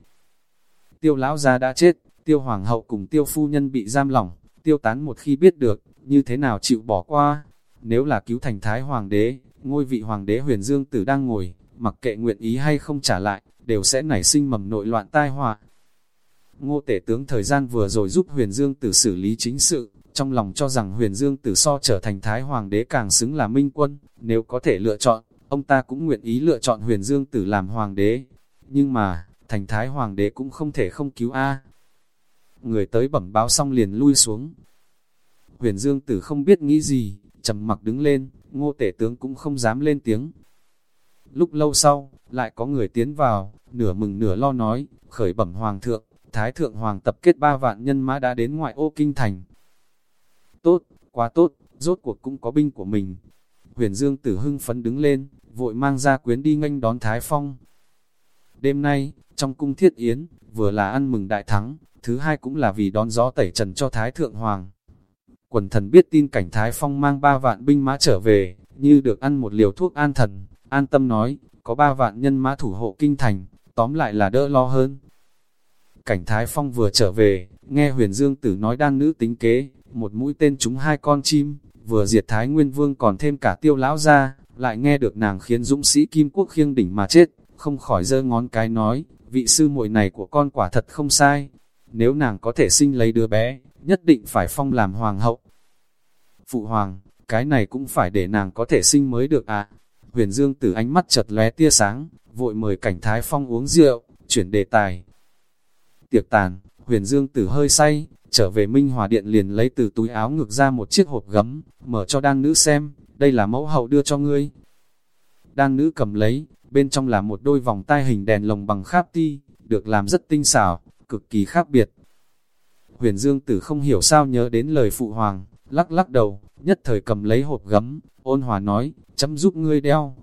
Tiêu lão gia đã chết, tiêu hoàng hậu cùng tiêu phu nhân bị giam lỏng, tiêu tán một khi biết được, như thế nào chịu bỏ qua. Nếu là cứu thành thái hoàng đế, ngôi vị hoàng đế huyền dương tử đang ngồi, mặc kệ nguyện ý hay không trả lại, đều sẽ nảy sinh mầm nội loạn tai họa. Ngô tể tướng thời gian vừa rồi giúp huyền dương tử xử lý chính sự, trong lòng cho rằng huyền dương tử so trở thành thái hoàng đế càng xứng là minh quân, nếu có thể lựa chọn, ông ta cũng nguyện ý lựa chọn huyền dương tử làm hoàng đế. Nhưng mà, thành thái hoàng đế cũng không thể không cứu A. Người tới bẩm báo xong liền lui xuống. Huyền dương tử không biết nghĩ gì, trầm mặc đứng lên, ngô tể tướng cũng không dám lên tiếng. Lúc lâu sau, lại có người tiến vào, nửa mừng nửa lo nói, khởi bẩm hoàng thượng, thái thượng hoàng tập kết ba vạn nhân mã đã đến ngoại ô kinh thành. Tốt, quá tốt, rốt cuộc cũng có binh của mình. Huyền Dương tử hưng phấn đứng lên, vội mang ra quyến đi nghênh đón Thái Phong. Đêm nay, trong cung thiết yến, vừa là ăn mừng đại thắng, thứ hai cũng là vì đón gió tẩy trần cho Thái Thượng Hoàng. Quần thần biết tin cảnh Thái Phong mang ba vạn binh mã trở về, như được ăn một liều thuốc an thần, an tâm nói, có ba vạn nhân mã thủ hộ kinh thành, tóm lại là đỡ lo hơn. Cảnh Thái Phong vừa trở về, nghe huyền dương tử nói đan nữ tính kế, một mũi tên trúng hai con chim, vừa diệt Thái Nguyên Vương còn thêm cả tiêu lão ra, lại nghe được nàng khiến dũng sĩ Kim Quốc khiêng đỉnh mà chết, không khỏi giơ ngón cái nói, vị sư muội này của con quả thật không sai, nếu nàng có thể sinh lấy đứa bé, nhất định phải phong làm hoàng hậu. Phụ hoàng, cái này cũng phải để nàng có thể sinh mới được à. Huyền Dương Tử ánh mắt chật lóe tia sáng, vội mời cảnh Thái Phong uống rượu, chuyển đề tài. Tiệc tàn, Huyền Dương Tử hơi say, trở về Minh Hòa Điện liền lấy từ túi áo ngược ra một chiếc hộp gấm, mở cho đan nữ xem, đây là mẫu hậu đưa cho ngươi. Đan nữ cầm lấy, bên trong là một đôi vòng tai hình đèn lồng bằng kháp ti, được làm rất tinh xảo, cực kỳ khác biệt. Huyền Dương Tử không hiểu sao nhớ đến lời phụ hoàng, lắc lắc đầu, nhất thời cầm lấy hộp gấm, ôn hòa nói, chấm giúp ngươi đeo.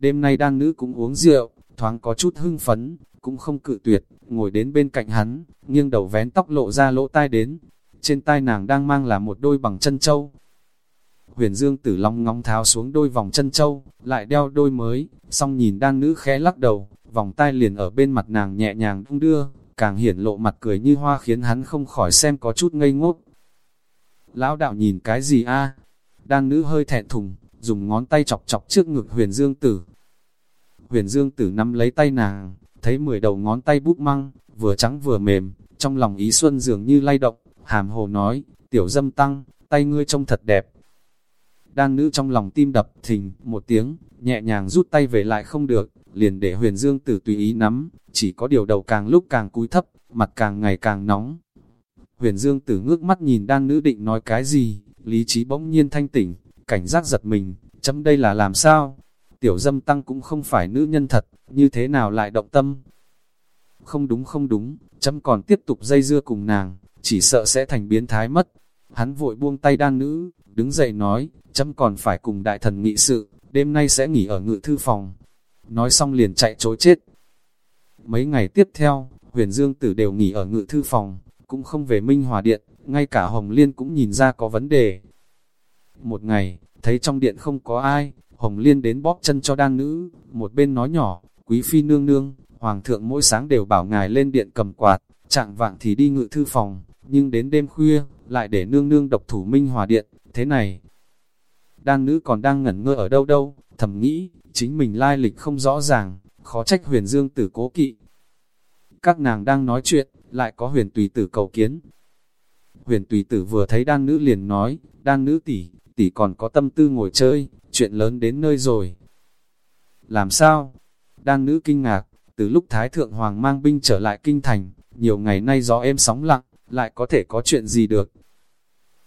Đêm nay đan nữ cũng uống rượu, thoáng có chút hưng phấn, cũng không cự tuyệt, ngồi đến bên cạnh hắn, nghiêng đầu vén tóc lộ ra lỗ tai đến. Trên tai nàng đang mang là một đôi bằng chân châu. Huyền Dương tử long ngóng tháo xuống đôi vòng chân châu, lại đeo đôi mới, xong nhìn đan nữ khẽ lắc đầu, vòng tai liền ở bên mặt nàng nhẹ nhàng đung đưa, càng hiển lộ mặt cười như hoa khiến hắn không khỏi xem có chút ngây ngốc. Lão đạo nhìn cái gì a? Đan nữ hơi thẹn thùng, dùng ngón tay chọc chọc trước ngực huyền dương tử. Huyền dương tử nắm lấy tay nàng, thấy mười đầu ngón tay bút măng, vừa trắng vừa mềm, trong lòng ý xuân dường như lay động, hàm hồ nói, tiểu dâm tăng, tay ngươi trông thật đẹp. Đan nữ trong lòng tim đập thình một tiếng, nhẹ nhàng rút tay về lại không được, liền để huyền dương tử tùy ý nắm, chỉ có điều đầu càng lúc càng cúi thấp, mặt càng ngày càng nóng. Huyền dương tử ngước mắt nhìn đan nữ định nói cái gì, lý trí bỗng nhiên thanh tỉnh, cảnh giác giật mình, chấm đây là làm sao? Tiểu dâm tăng cũng không phải nữ nhân thật, như thế nào lại động tâm? Không đúng không đúng, chấm còn tiếp tục dây dưa cùng nàng, chỉ sợ sẽ thành biến thái mất. Hắn vội buông tay đan nữ, đứng dậy nói, chấm còn phải cùng đại thần nghị sự, đêm nay sẽ nghỉ ở ngự thư phòng. Nói xong liền chạy chối chết. Mấy ngày tiếp theo, huyền dương tử đều nghỉ ở ngự thư phòng, cũng không về Minh Hòa Điện, ngay cả Hồng Liên cũng nhìn ra có vấn đề. Một ngày, thấy trong điện không có ai, Hồng Liên đến bóp chân cho đan nữ, một bên nói nhỏ, quý phi nương nương, hoàng thượng mỗi sáng đều bảo ngài lên điện cầm quạt, trạng vạng thì đi ngự thư phòng, nhưng đến đêm khuya, lại để nương nương độc thủ Minh Hòa Điện, thế này. Đan nữ còn đang ngẩn ngơ ở đâu đâu, thầm nghĩ, chính mình lai lịch không rõ ràng, khó trách huyền dương tử cố kỵ. Các nàng đang nói chuyện, lại có huyền tùy tử cầu kiến. Huyền tùy tử vừa thấy đan nữ liền nói, đan nữ tỷ, tỷ còn có tâm tư ngồi chơi, chuyện lớn đến nơi rồi. Làm sao? Đan nữ kinh ngạc, từ lúc Thái Thượng Hoàng mang binh trở lại kinh thành, nhiều ngày nay gió êm sóng lặng, lại có thể có chuyện gì được.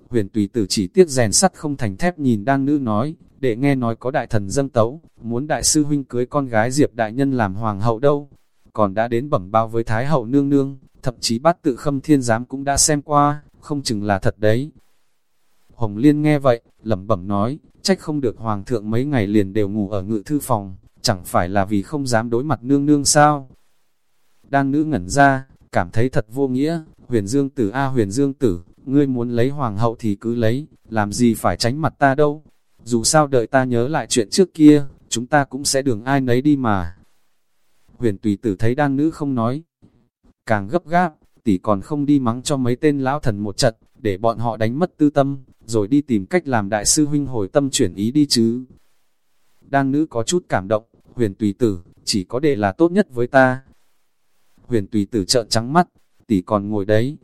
Huyền tùy tử chỉ tiếc rèn sắt không thành thép nhìn đan nữ nói, để nghe nói có đại thần dâng tấu, muốn đại sư huynh cưới con gái Diệp đại nhân làm hoàng hậu đâu. Còn đã đến bẩm bao với Thái hậu nương nương, thậm chí bát tự khâm thiên giám cũng đã xem qua, không chừng là thật đấy. Hồng Liên nghe vậy, lẩm bẩm nói, trách không được hoàng thượng mấy ngày liền đều ngủ ở ngự thư phòng, chẳng phải là vì không dám đối mặt nương nương sao. Đan nữ ngẩn ra, cảm thấy thật vô nghĩa, huyền dương tử a huyền dương tử, ngươi muốn lấy hoàng hậu thì cứ lấy, làm gì phải tránh mặt ta đâu. Dù sao đợi ta nhớ lại chuyện trước kia, chúng ta cũng sẽ đường ai nấy đi mà. Huyền tùy tử thấy đan nữ không nói, càng gấp gáp, tỷ còn không đi mắng cho mấy tên lão thần một trận, để bọn họ đánh mất tư tâm, rồi đi tìm cách làm đại sư huynh hồi tâm chuyển ý đi chứ. Đan nữ có chút cảm động, huyền tùy tử, chỉ có đệ là tốt nhất với ta. Huyền tùy tử trợn trắng mắt, tỷ còn ngồi đấy.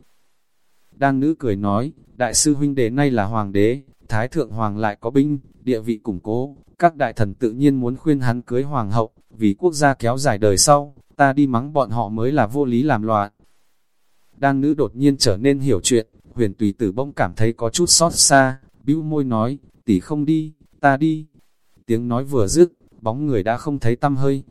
Đan nữ cười nói, đại sư huynh đệ nay là hoàng đế, thái thượng hoàng lại có binh, địa vị củng cố, các đại thần tự nhiên muốn khuyên hắn cưới hoàng hậu, vì quốc gia kéo dài đời sau, ta đi mắng bọn họ mới là vô lý làm loạn. Đan nữ đột nhiên trở nên hiểu chuyện, huyền tùy tử bỗng cảm thấy có chút xót xa, bĩu môi nói, tỷ không đi, ta đi. Tiếng nói vừa dứt, bóng người đã không thấy tâm hơi.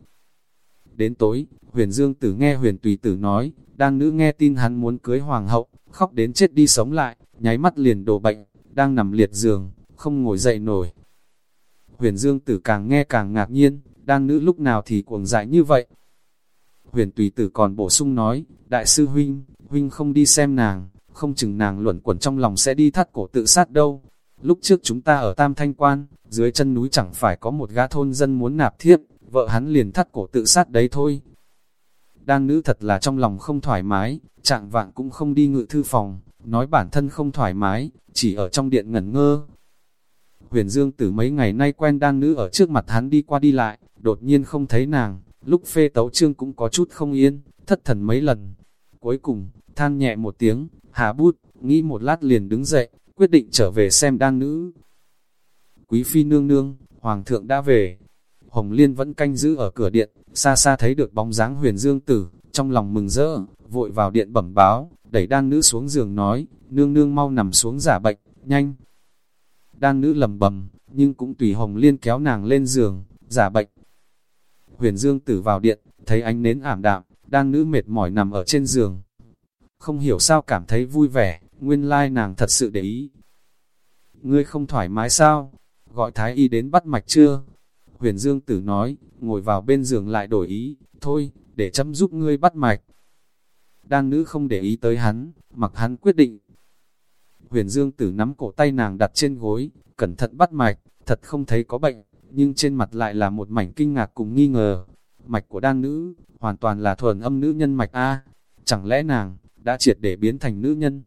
Đến tối, huyền dương tử nghe huyền tùy tử nói, đan nữ nghe tin hắn muốn cưới hoàng hậu, khóc đến chết đi sống lại, nháy mắt liền đổ bệnh, đang nằm liệt giường, không ngồi dậy nổi. Huyền dương tử càng nghe càng ngạc nhiên, đan nữ lúc nào thì cuồng dại như vậy, Huyền tùy tử còn bổ sung nói, đại sư huynh, huynh không đi xem nàng, không chừng nàng luẩn quẩn trong lòng sẽ đi thắt cổ tự sát đâu. Lúc trước chúng ta ở Tam Thanh Quan, dưới chân núi chẳng phải có một gã thôn dân muốn nạp thiếp, vợ hắn liền thắt cổ tự sát đấy thôi. Đan nữ thật là trong lòng không thoải mái, trạng vạng cũng không đi ngự thư phòng, nói bản thân không thoải mái, chỉ ở trong điện ngẩn ngơ. Huyền Dương từ mấy ngày nay quen đan nữ ở trước mặt hắn đi qua đi lại, đột nhiên không thấy nàng, Lúc phê tấu trương cũng có chút không yên, thất thần mấy lần. Cuối cùng, than nhẹ một tiếng, hạ bút, nghĩ một lát liền đứng dậy, quyết định trở về xem đan nữ. Quý phi nương nương, hoàng thượng đã về. Hồng Liên vẫn canh giữ ở cửa điện, xa xa thấy được bóng dáng huyền dương tử, trong lòng mừng rỡ, vội vào điện bẩm báo, đẩy đan nữ xuống giường nói, nương nương mau nằm xuống giả bệnh, nhanh. Đan nữ lầm bầm, nhưng cũng tùy Hồng Liên kéo nàng lên giường, giả bệnh, Huyền Dương Tử vào điện, thấy ánh nến ảm đạm, đang nữ mệt mỏi nằm ở trên giường. Không hiểu sao cảm thấy vui vẻ, nguyên lai nàng thật sự để ý. Ngươi không thoải mái sao? Gọi Thái Y đến bắt mạch chưa? Huyền Dương Tử nói, ngồi vào bên giường lại đổi ý, thôi, để chăm giúp ngươi bắt mạch. Đan nữ không để ý tới hắn, mặc hắn quyết định. Huyền Dương Tử nắm cổ tay nàng đặt trên gối, cẩn thận bắt mạch, thật không thấy có bệnh nhưng trên mặt lại là một mảnh kinh ngạc cùng nghi ngờ. Mạch của đan nữ, hoàn toàn là thuần âm nữ nhân mạch A, chẳng lẽ nàng, đã triệt để biến thành nữ nhân?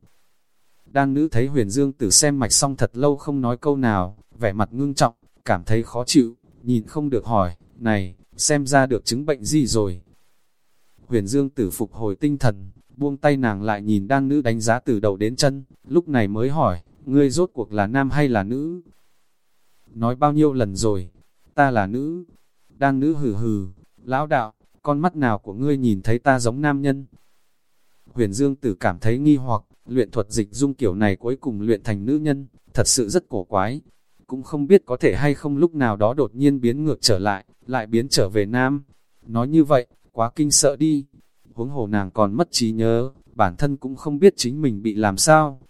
Đan nữ thấy huyền dương tử xem mạch xong thật lâu không nói câu nào, vẻ mặt ngưng trọng, cảm thấy khó chịu, nhìn không được hỏi, này, xem ra được chứng bệnh gì rồi? Huyền dương tử phục hồi tinh thần, buông tay nàng lại nhìn đan nữ đánh giá từ đầu đến chân, lúc này mới hỏi, ngươi rốt cuộc là nam hay là nữ? Nói bao nhiêu lần rồi, ta là nữ, đang nữ hừ hừ, lão đạo, con mắt nào của ngươi nhìn thấy ta giống nam nhân. Huyền Dương Tử cảm thấy nghi hoặc, luyện thuật dịch dung kiểu này cuối cùng luyện thành nữ nhân, thật sự rất cổ quái. Cũng không biết có thể hay không lúc nào đó đột nhiên biến ngược trở lại, lại biến trở về nam. Nói như vậy, quá kinh sợ đi. Huống hồ nàng còn mất trí nhớ, bản thân cũng không biết chính mình bị làm sao.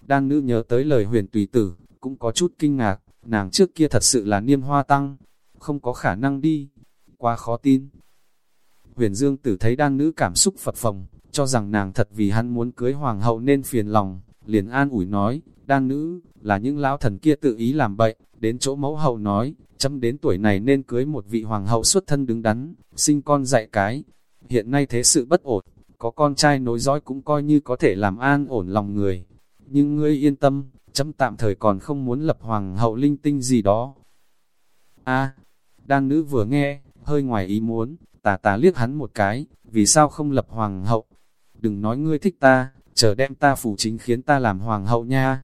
Đan nữ nhớ tới lời huyền tùy tử, cũng có chút kinh ngạc, nàng trước kia thật sự là niêm hoa tăng, không có khả năng đi, quá khó tin. Huyền Dương tử thấy đan nữ cảm xúc phật phồng, cho rằng nàng thật vì hắn muốn cưới hoàng hậu nên phiền lòng, liền an ủi nói, đan nữ, là những lão thần kia tự ý làm bậy, đến chỗ mẫu hậu nói, chấm đến tuổi này nên cưới một vị hoàng hậu xuất thân đứng đắn, sinh con dạy cái. Hiện nay thế sự bất ổn, có con trai nối dõi cũng coi như có thể làm an ổn lòng người. Nhưng ngươi yên tâm, chấm tạm thời còn không muốn lập hoàng hậu linh tinh gì đó. A, đan nữ vừa nghe, hơi ngoài ý muốn, tà tà liếc hắn một cái, vì sao không lập hoàng hậu? Đừng nói ngươi thích ta, chờ đem ta phủ chính khiến ta làm hoàng hậu nha.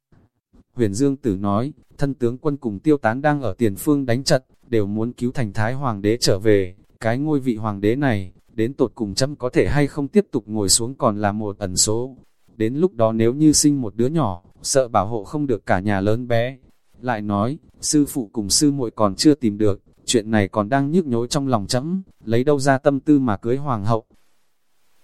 Huyền Dương Tử nói, thân tướng quân cùng tiêu tán đang ở tiền phương đánh trận, đều muốn cứu thành thái hoàng đế trở về, cái ngôi vị hoàng đế này, đến tột cùng chấm có thể hay không tiếp tục ngồi xuống còn là một ẩn số. Đến lúc đó nếu như sinh một đứa nhỏ, sợ bảo hộ không được cả nhà lớn bé. Lại nói, sư phụ cùng sư muội còn chưa tìm được, chuyện này còn đang nhức nhối trong lòng chấm, lấy đâu ra tâm tư mà cưới hoàng hậu.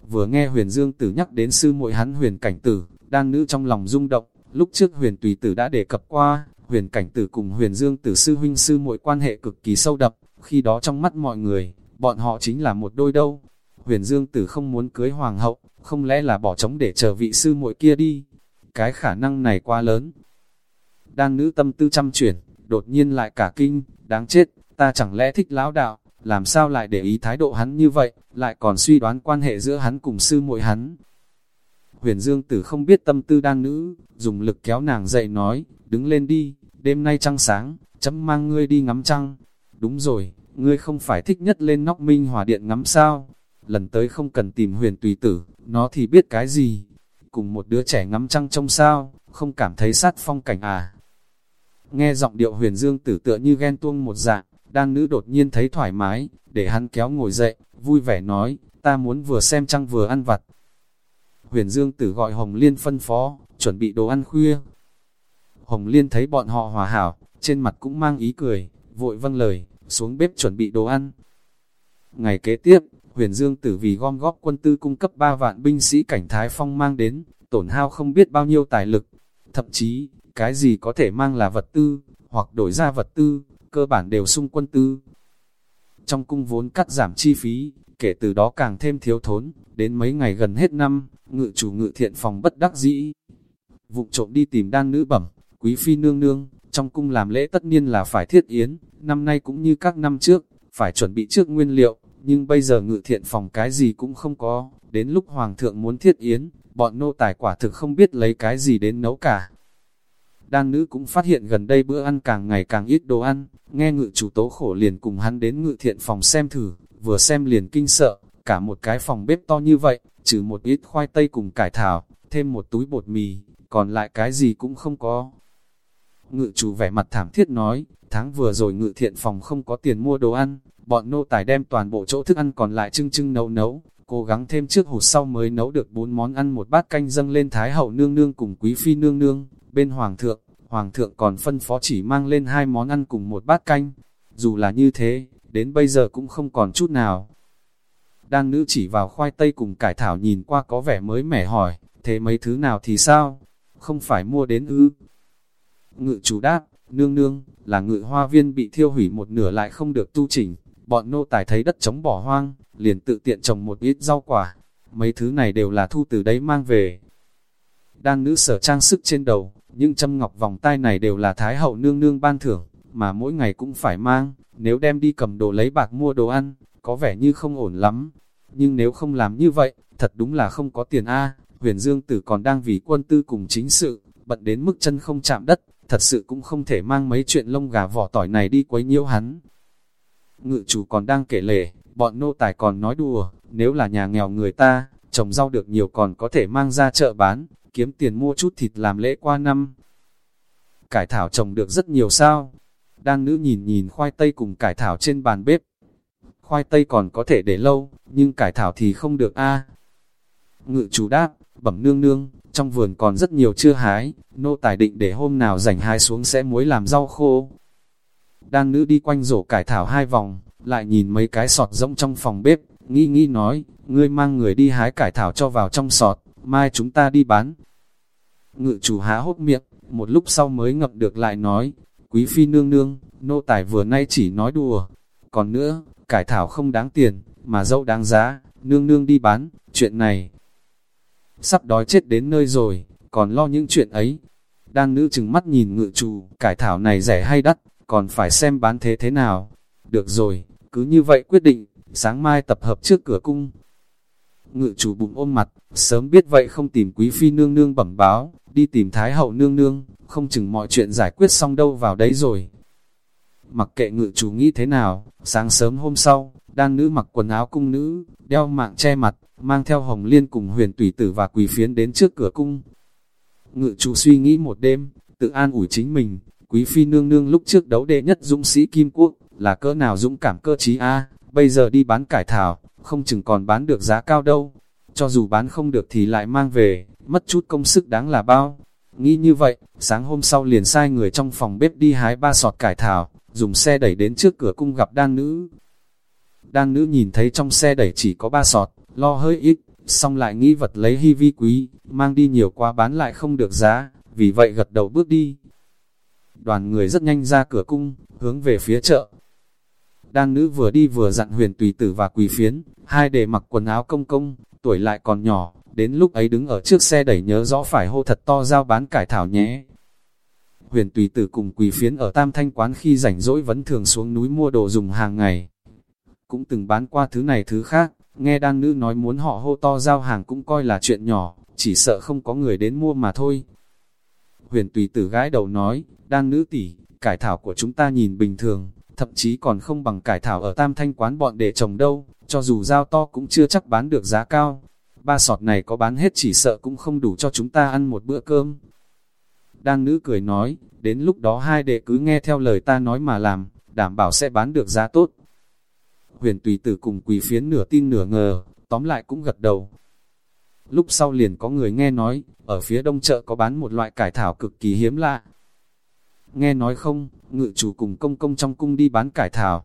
Vừa nghe huyền dương tử nhắc đến sư muội hắn huyền cảnh tử, đan nữ trong lòng rung động, lúc trước huyền tùy tử đã đề cập qua, huyền cảnh tử cùng huyền dương tử sư huynh sư muội quan hệ cực kỳ sâu đậm, khi đó trong mắt mọi người, bọn họ chính là một đôi đâu. Huyền dương tử không muốn cưới hoàng hậu, không lẽ là bỏ trống để chờ vị sư muội kia đi. Cái khả năng này quá lớn. Đan nữ tâm tư chăm chuyển, đột nhiên lại cả kinh, đáng chết, ta chẳng lẽ thích lão đạo, làm sao lại để ý thái độ hắn như vậy, lại còn suy đoán quan hệ giữa hắn cùng sư muội hắn. Huyền Dương Tử không biết tâm tư đan nữ, dùng lực kéo nàng dậy nói, đứng lên đi, đêm nay trăng sáng, chấm mang ngươi đi ngắm trăng. Đúng rồi, ngươi không phải thích nhất lên nóc minh hòa điện ngắm sao? Lần tới không cần tìm huyền tùy tử, nó thì biết cái gì? Cùng một đứa trẻ ngắm trăng trông sao, không cảm thấy sát phong cảnh à? Nghe giọng điệu huyền dương tử tựa như ghen tuông một dạng, đan nữ đột nhiên thấy thoải mái, để hắn kéo ngồi dậy, vui vẻ nói, ta muốn vừa xem trăng vừa ăn vặt. Huyền Dương Tử gọi Hồng Liên phân phó, chuẩn bị đồ ăn khuya. Hồng Liên thấy bọn họ hòa hảo, trên mặt cũng mang ý cười, vội vâng lời, xuống bếp chuẩn bị đồ ăn. Ngày kế tiếp, Huyền Dương Tử vì gom góp quân tư cung cấp 3 vạn binh sĩ cảnh Thái Phong mang đến, tổn hao không biết bao nhiêu tài lực. Thậm chí, cái gì có thể mang là vật tư, hoặc đổi ra vật tư, cơ bản đều sung quân tư. Trong cung vốn cắt giảm chi phí, kể từ đó càng thêm thiếu thốn, đến mấy ngày gần hết năm, ngự chủ ngự thiện phòng bất đắc dĩ. Vụ trộm đi tìm đan nữ bẩm, quý phi nương nương, trong cung làm lễ tất nhiên là phải thiết yến, năm nay cũng như các năm trước, phải chuẩn bị trước nguyên liệu, nhưng bây giờ ngự thiện phòng cái gì cũng không có, đến lúc hoàng thượng muốn thiết yến, bọn nô tài quả thực không biết lấy cái gì đến nấu cả. Đan nữ cũng phát hiện gần đây bữa ăn càng ngày càng ít đồ ăn, nghe ngự chủ tố khổ liền cùng hắn đến ngự thiện phòng xem thử, vừa xem liền kinh sợ, cả một cái phòng bếp to như vậy, trừ một ít khoai tây cùng cải thảo, thêm một túi bột mì, còn lại cái gì cũng không có. Ngự chủ vẻ mặt thảm thiết nói, tháng vừa rồi ngự thiện phòng không có tiền mua đồ ăn, bọn nô tài đem toàn bộ chỗ thức ăn còn lại trưng trưng nấu nấu, cố gắng thêm trước hụt sau mới nấu được bốn món ăn một bát canh dâng lên Thái hậu nương nương cùng quý phi nương nương, bên hoàng thượng, hoàng thượng còn phân phó chỉ mang lên hai món ăn cùng một bát canh. Dù là như thế, đến bây giờ cũng không còn chút nào. đang nữ chỉ vào khoai tây cùng cải thảo nhìn qua có vẻ mới mẻ hỏi, thế mấy thứ nào thì sao? Không phải mua đến ư? Ngự chủ đáp, nương nương, là ngự hoa viên bị thiêu hủy một nửa lại không được tu chỉnh. Bọn nô tài thấy đất trống bỏ hoang, liền tự tiện trồng một ít rau quả. Mấy thứ này đều là thu từ đấy mang về. Đan nữ sở trang sức trên đầu, những châm ngọc vòng tay này đều là Thái hậu nương nương ban thưởng, mà mỗi ngày cũng phải mang, nếu đem đi cầm đồ lấy bạc mua đồ ăn, có vẻ như không ổn lắm. Nhưng nếu không làm như vậy, thật đúng là không có tiền A, huyền dương tử còn đang vì quân tư cùng chính sự, bận đến mức chân không chạm đất, thật sự cũng không thể mang mấy chuyện lông gà vỏ tỏi này đi quấy nhiễu hắn. Ngự chủ còn đang kể lể, bọn nô tài còn nói đùa, nếu là nhà nghèo người ta, trồng rau được nhiều còn có thể mang ra chợ bán, kiếm tiền mua chút thịt làm lễ qua năm. Cải thảo trồng được rất nhiều sao? đang nữ nhìn nhìn khoai tây cùng cải thảo trên bàn bếp. Khoai tây còn có thể để lâu, nhưng cải thảo thì không được a. Ngự chủ đáp, bẩm nương nương, trong vườn còn rất nhiều chưa hái, nô tài định để hôm nào rảnh hái xuống sẽ muối làm rau khô. Đan nữ đi quanh rổ cải thảo hai vòng, lại nhìn mấy cái sọt rỗng trong phòng bếp, nghi nghi nói, ngươi mang người đi hái cải thảo cho vào trong sọt, mai chúng ta đi bán. Ngự chủ há hốt miệng, một lúc sau mới ngập được lại nói, quý phi nương nương, nô tài vừa nay chỉ nói đùa. Còn nữa, cải thảo không đáng tiền, mà dâu đáng giá, nương nương đi bán, chuyện này. Sắp đói chết đến nơi rồi, còn lo những chuyện ấy. Đang nữ chừng mắt nhìn ngự chủ, cải thảo này rẻ hay đắt, còn phải xem bán thế thế nào. Được rồi, cứ như vậy quyết định, sáng mai tập hợp trước cửa cung. Ngự chủ bụng ôm mặt, sớm biết vậy không tìm quý phi nương nương bẩm báo, đi tìm thái hậu nương nương, không chừng mọi chuyện giải quyết xong đâu vào đấy rồi. Mặc kệ ngự chủ nghĩ thế nào, sáng sớm hôm sau, đan nữ mặc quần áo cung nữ, đeo mạng che mặt, mang theo hồng liên cùng huyền tùy tử và quỳ phiến đến trước cửa cung. Ngự chủ suy nghĩ một đêm, tự an ủi chính mình, quý phi nương nương lúc trước đấu đệ nhất dũng sĩ Kim Quốc, là cỡ nào dũng cảm cơ trí a bây giờ đi bán cải thảo, không chừng còn bán được giá cao đâu. Cho dù bán không được thì lại mang về, mất chút công sức đáng là bao. Nghĩ như vậy, sáng hôm sau liền sai người trong phòng bếp đi hái ba sọt cải thảo, dùng xe đẩy đến trước cửa cung gặp đan nữ. Đan nữ nhìn thấy trong xe đẩy chỉ có ba sọt, lo hơi ít, xong lại nghĩ vật lấy hy vi quý, mang đi nhiều quá bán lại không được giá, vì vậy gật đầu bước đi. Đoàn người rất nhanh ra cửa cung, hướng về phía chợ. Đan nữ vừa đi vừa dặn huyền tùy tử và quỳ phiến, hai để mặc quần áo công công, tuổi lại còn nhỏ, đến lúc ấy đứng ở trước xe đẩy nhớ rõ phải hô thật to giao bán cải thảo nhé. Huyền tùy tử cùng quỳ phiến ở Tam Thanh quán khi rảnh rỗi vẫn thường xuống núi mua đồ dùng hàng ngày. Cũng từng bán qua thứ này thứ khác, nghe đan nữ nói muốn họ hô to giao hàng cũng coi là chuyện nhỏ, chỉ sợ không có người đến mua mà thôi. Huyền tùy tử gái đầu nói, đan nữ tỷ, cải thảo của chúng ta nhìn bình thường, thậm chí còn không bằng cải thảo ở tam thanh quán bọn để trồng đâu, cho dù giao to cũng chưa chắc bán được giá cao. Ba sọt này có bán hết chỉ sợ cũng không đủ cho chúng ta ăn một bữa cơm. Đang nữ cười nói, đến lúc đó hai đệ cứ nghe theo lời ta nói mà làm, đảm bảo sẽ bán được giá tốt. Huyền tùy tử cùng quỳ phiến nửa tin nửa ngờ, tóm lại cũng gật đầu. Lúc sau liền có người nghe nói, ở phía đông chợ có bán một loại cải thảo cực kỳ hiếm lạ. Nghe nói không, ngự chủ cùng công công trong cung đi bán cải thảo.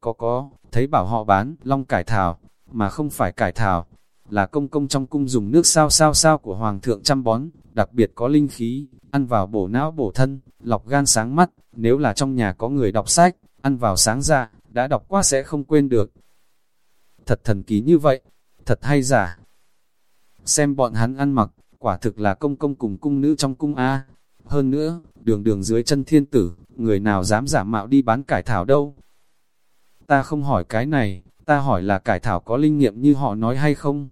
Có có, thấy bảo họ bán long cải thảo, mà không phải cải thảo, là công công trong cung dùng nước sao sao sao của hoàng thượng chăm bón, đặc biệt có linh khí, ăn vào bổ não bổ thân, lọc gan sáng mắt, nếu là trong nhà có người đọc sách, ăn vào sáng ra, đã đọc qua sẽ không quên được. Thật thần kỳ như vậy, thật hay giả. Xem bọn hắn ăn mặc, quả thực là công công cùng cung nữ trong cung A. Hơn nữa, đường đường dưới chân thiên tử, người nào dám giả mạo đi bán cải thảo đâu. Ta không hỏi cái này, ta hỏi là cải thảo có linh nghiệm như họ nói hay không.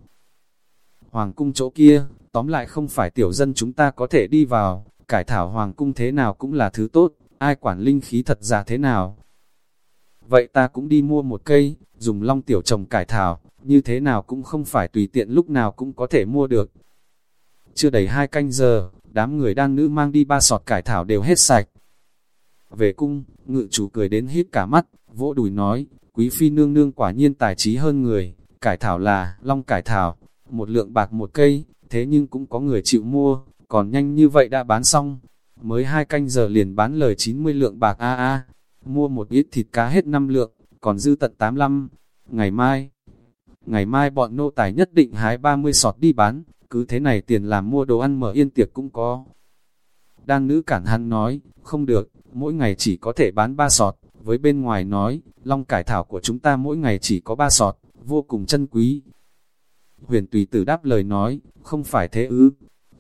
Hoàng cung chỗ kia, tóm lại không phải tiểu dân chúng ta có thể đi vào, cải thảo hoàng cung thế nào cũng là thứ tốt, ai quản linh khí thật giả thế nào. Vậy ta cũng đi mua một cây, dùng long tiểu trồng cải thảo, như thế nào cũng không phải tùy tiện lúc nào cũng có thể mua được. Chưa đầy hai canh giờ, đám người đan nữ mang đi ba sọt cải thảo đều hết sạch. Về cung, ngự chủ cười đến hít cả mắt, vỗ đùi nói, quý phi nương nương quả nhiên tài trí hơn người, cải thảo là, long cải thảo, một lượng bạc một cây, thế nhưng cũng có người chịu mua, còn nhanh như vậy đã bán xong, mới hai canh giờ liền bán lời 90 lượng bạc a a, mua một ít thịt cá hết 5 lượng, còn dư tận 85, ngày mai, ngày mai bọn nô tài nhất định hái 30 sọt đi bán, cứ thế này tiền làm mua đồ ăn mở yên tiệc cũng có. Đan nữ cản hắn nói, không được, mỗi ngày chỉ có thể bán ba sọt, với bên ngoài nói, long cải thảo của chúng ta mỗi ngày chỉ có ba sọt, vô cùng chân quý. Huyền tùy tử đáp lời nói, không phải thế ư,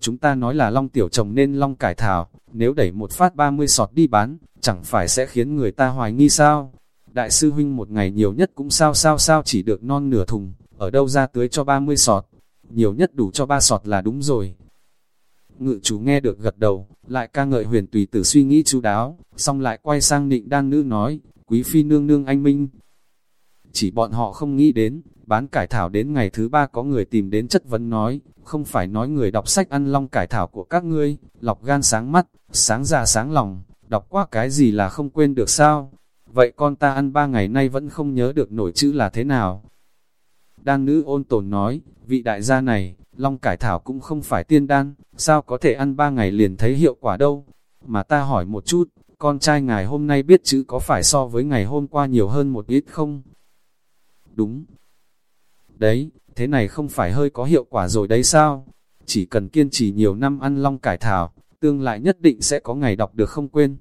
chúng ta nói là long tiểu trồng nên long cải thảo, nếu đẩy một phát 30 sọt đi bán, chẳng phải sẽ khiến người ta hoài nghi sao? Đại sư huynh một ngày nhiều nhất cũng sao sao sao chỉ được non nửa thùng, ở đâu ra tưới cho 30 sọt, nhiều nhất đủ cho ba sọt là đúng rồi. Ngự chú nghe được gật đầu, lại ca ngợi huyền tùy tử suy nghĩ chú đáo, xong lại quay sang định đan nữ nói, quý phi nương nương anh minh. Chỉ bọn họ không nghĩ đến, bán cải thảo đến ngày thứ ba có người tìm đến chất vấn nói, không phải nói người đọc sách ăn long cải thảo của các ngươi, lọc gan sáng mắt, sáng già sáng lòng, đọc qua cái gì là không quên được sao? Vậy con ta ăn ba ngày nay vẫn không nhớ được nổi chữ là thế nào? Đan nữ ôn tồn nói, vị đại gia này, long cải thảo cũng không phải tiên đan, sao có thể ăn ba ngày liền thấy hiệu quả đâu? Mà ta hỏi một chút, con trai ngài hôm nay biết chữ có phải so với ngày hôm qua nhiều hơn một ít không? Đúng. Đấy, thế này không phải hơi có hiệu quả rồi đấy sao? chỉ cần kiên trì nhiều năm ăn long cải thảo, tương lại nhất định sẽ có ngày đọc được không quên.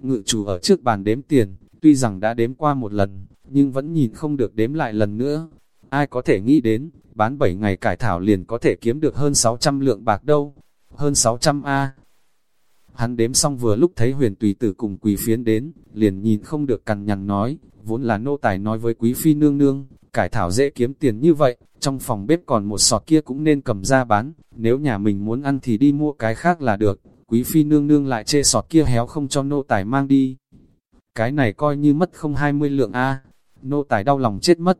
Ngự chủ ở trước bàn đếm tiền, tuy rằng đã đếm qua một lần, nhưng vẫn nhìn không được đếm lại lần nữa. Ai có thể nghĩ đến, bán 7 ngày cải thảo liền có thể kiếm được hơn 600 lượng bạc đâu, hơn 600 A. Hắn đếm xong vừa lúc thấy huyền tùy tử cùng quý phiến đến, liền nhìn không được cằn nhằn nói, vốn là nô tài nói với quý phi nương nương, cải thảo dễ kiếm tiền như vậy, trong phòng bếp còn một sọt kia cũng nên cầm ra bán, nếu nhà mình muốn ăn thì đi mua cái khác là được, quý phi nương nương lại chê sọt kia héo không cho nô tài mang đi. Cái này coi như mất không 20 lượng A, nô tài đau lòng chết mất.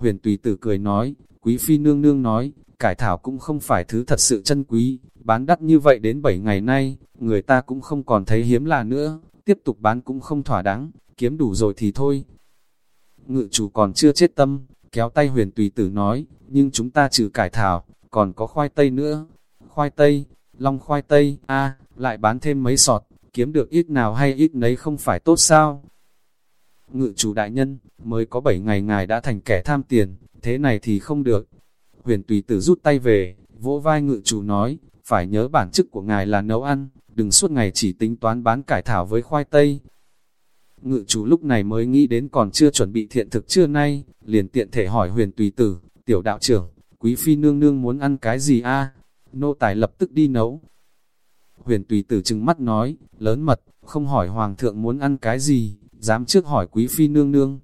Huyền tùy tử cười nói, quý phi nương nương nói, cải thảo cũng không phải thứ thật sự chân quý, bán đắt như vậy đến 7 ngày nay, người ta cũng không còn thấy hiếm là nữa, tiếp tục bán cũng không thỏa đáng, kiếm đủ rồi thì thôi. Ngự chủ còn chưa chết tâm, kéo tay huyền tùy tử nói, nhưng chúng ta trừ cải thảo, còn có khoai tây nữa. Khoai tây, long khoai tây, a lại bán thêm mấy sọt, kiếm được ít nào hay ít nấy không phải tốt sao? Ngự chủ đại nhân, mới có 7 ngày ngài đã thành kẻ tham tiền, thế này thì không được. Huyền tùy tử rút tay về, vỗ vai ngự chủ nói, phải nhớ bản chức của ngài là nấu ăn, đừng suốt ngày chỉ tính toán bán cải thảo với khoai tây. Ngự chủ lúc này mới nghĩ đến còn chưa chuẩn bị thiện thực chưa nay, liền tiện thể hỏi huyền tùy tử, tiểu đạo trưởng, quý phi nương nương muốn ăn cái gì a Nô tài lập tức đi nấu. Huyền tùy tử trừng mắt nói, lớn mật, không hỏi hoàng thượng muốn ăn cái gì, dám trước hỏi quý phi nương nương.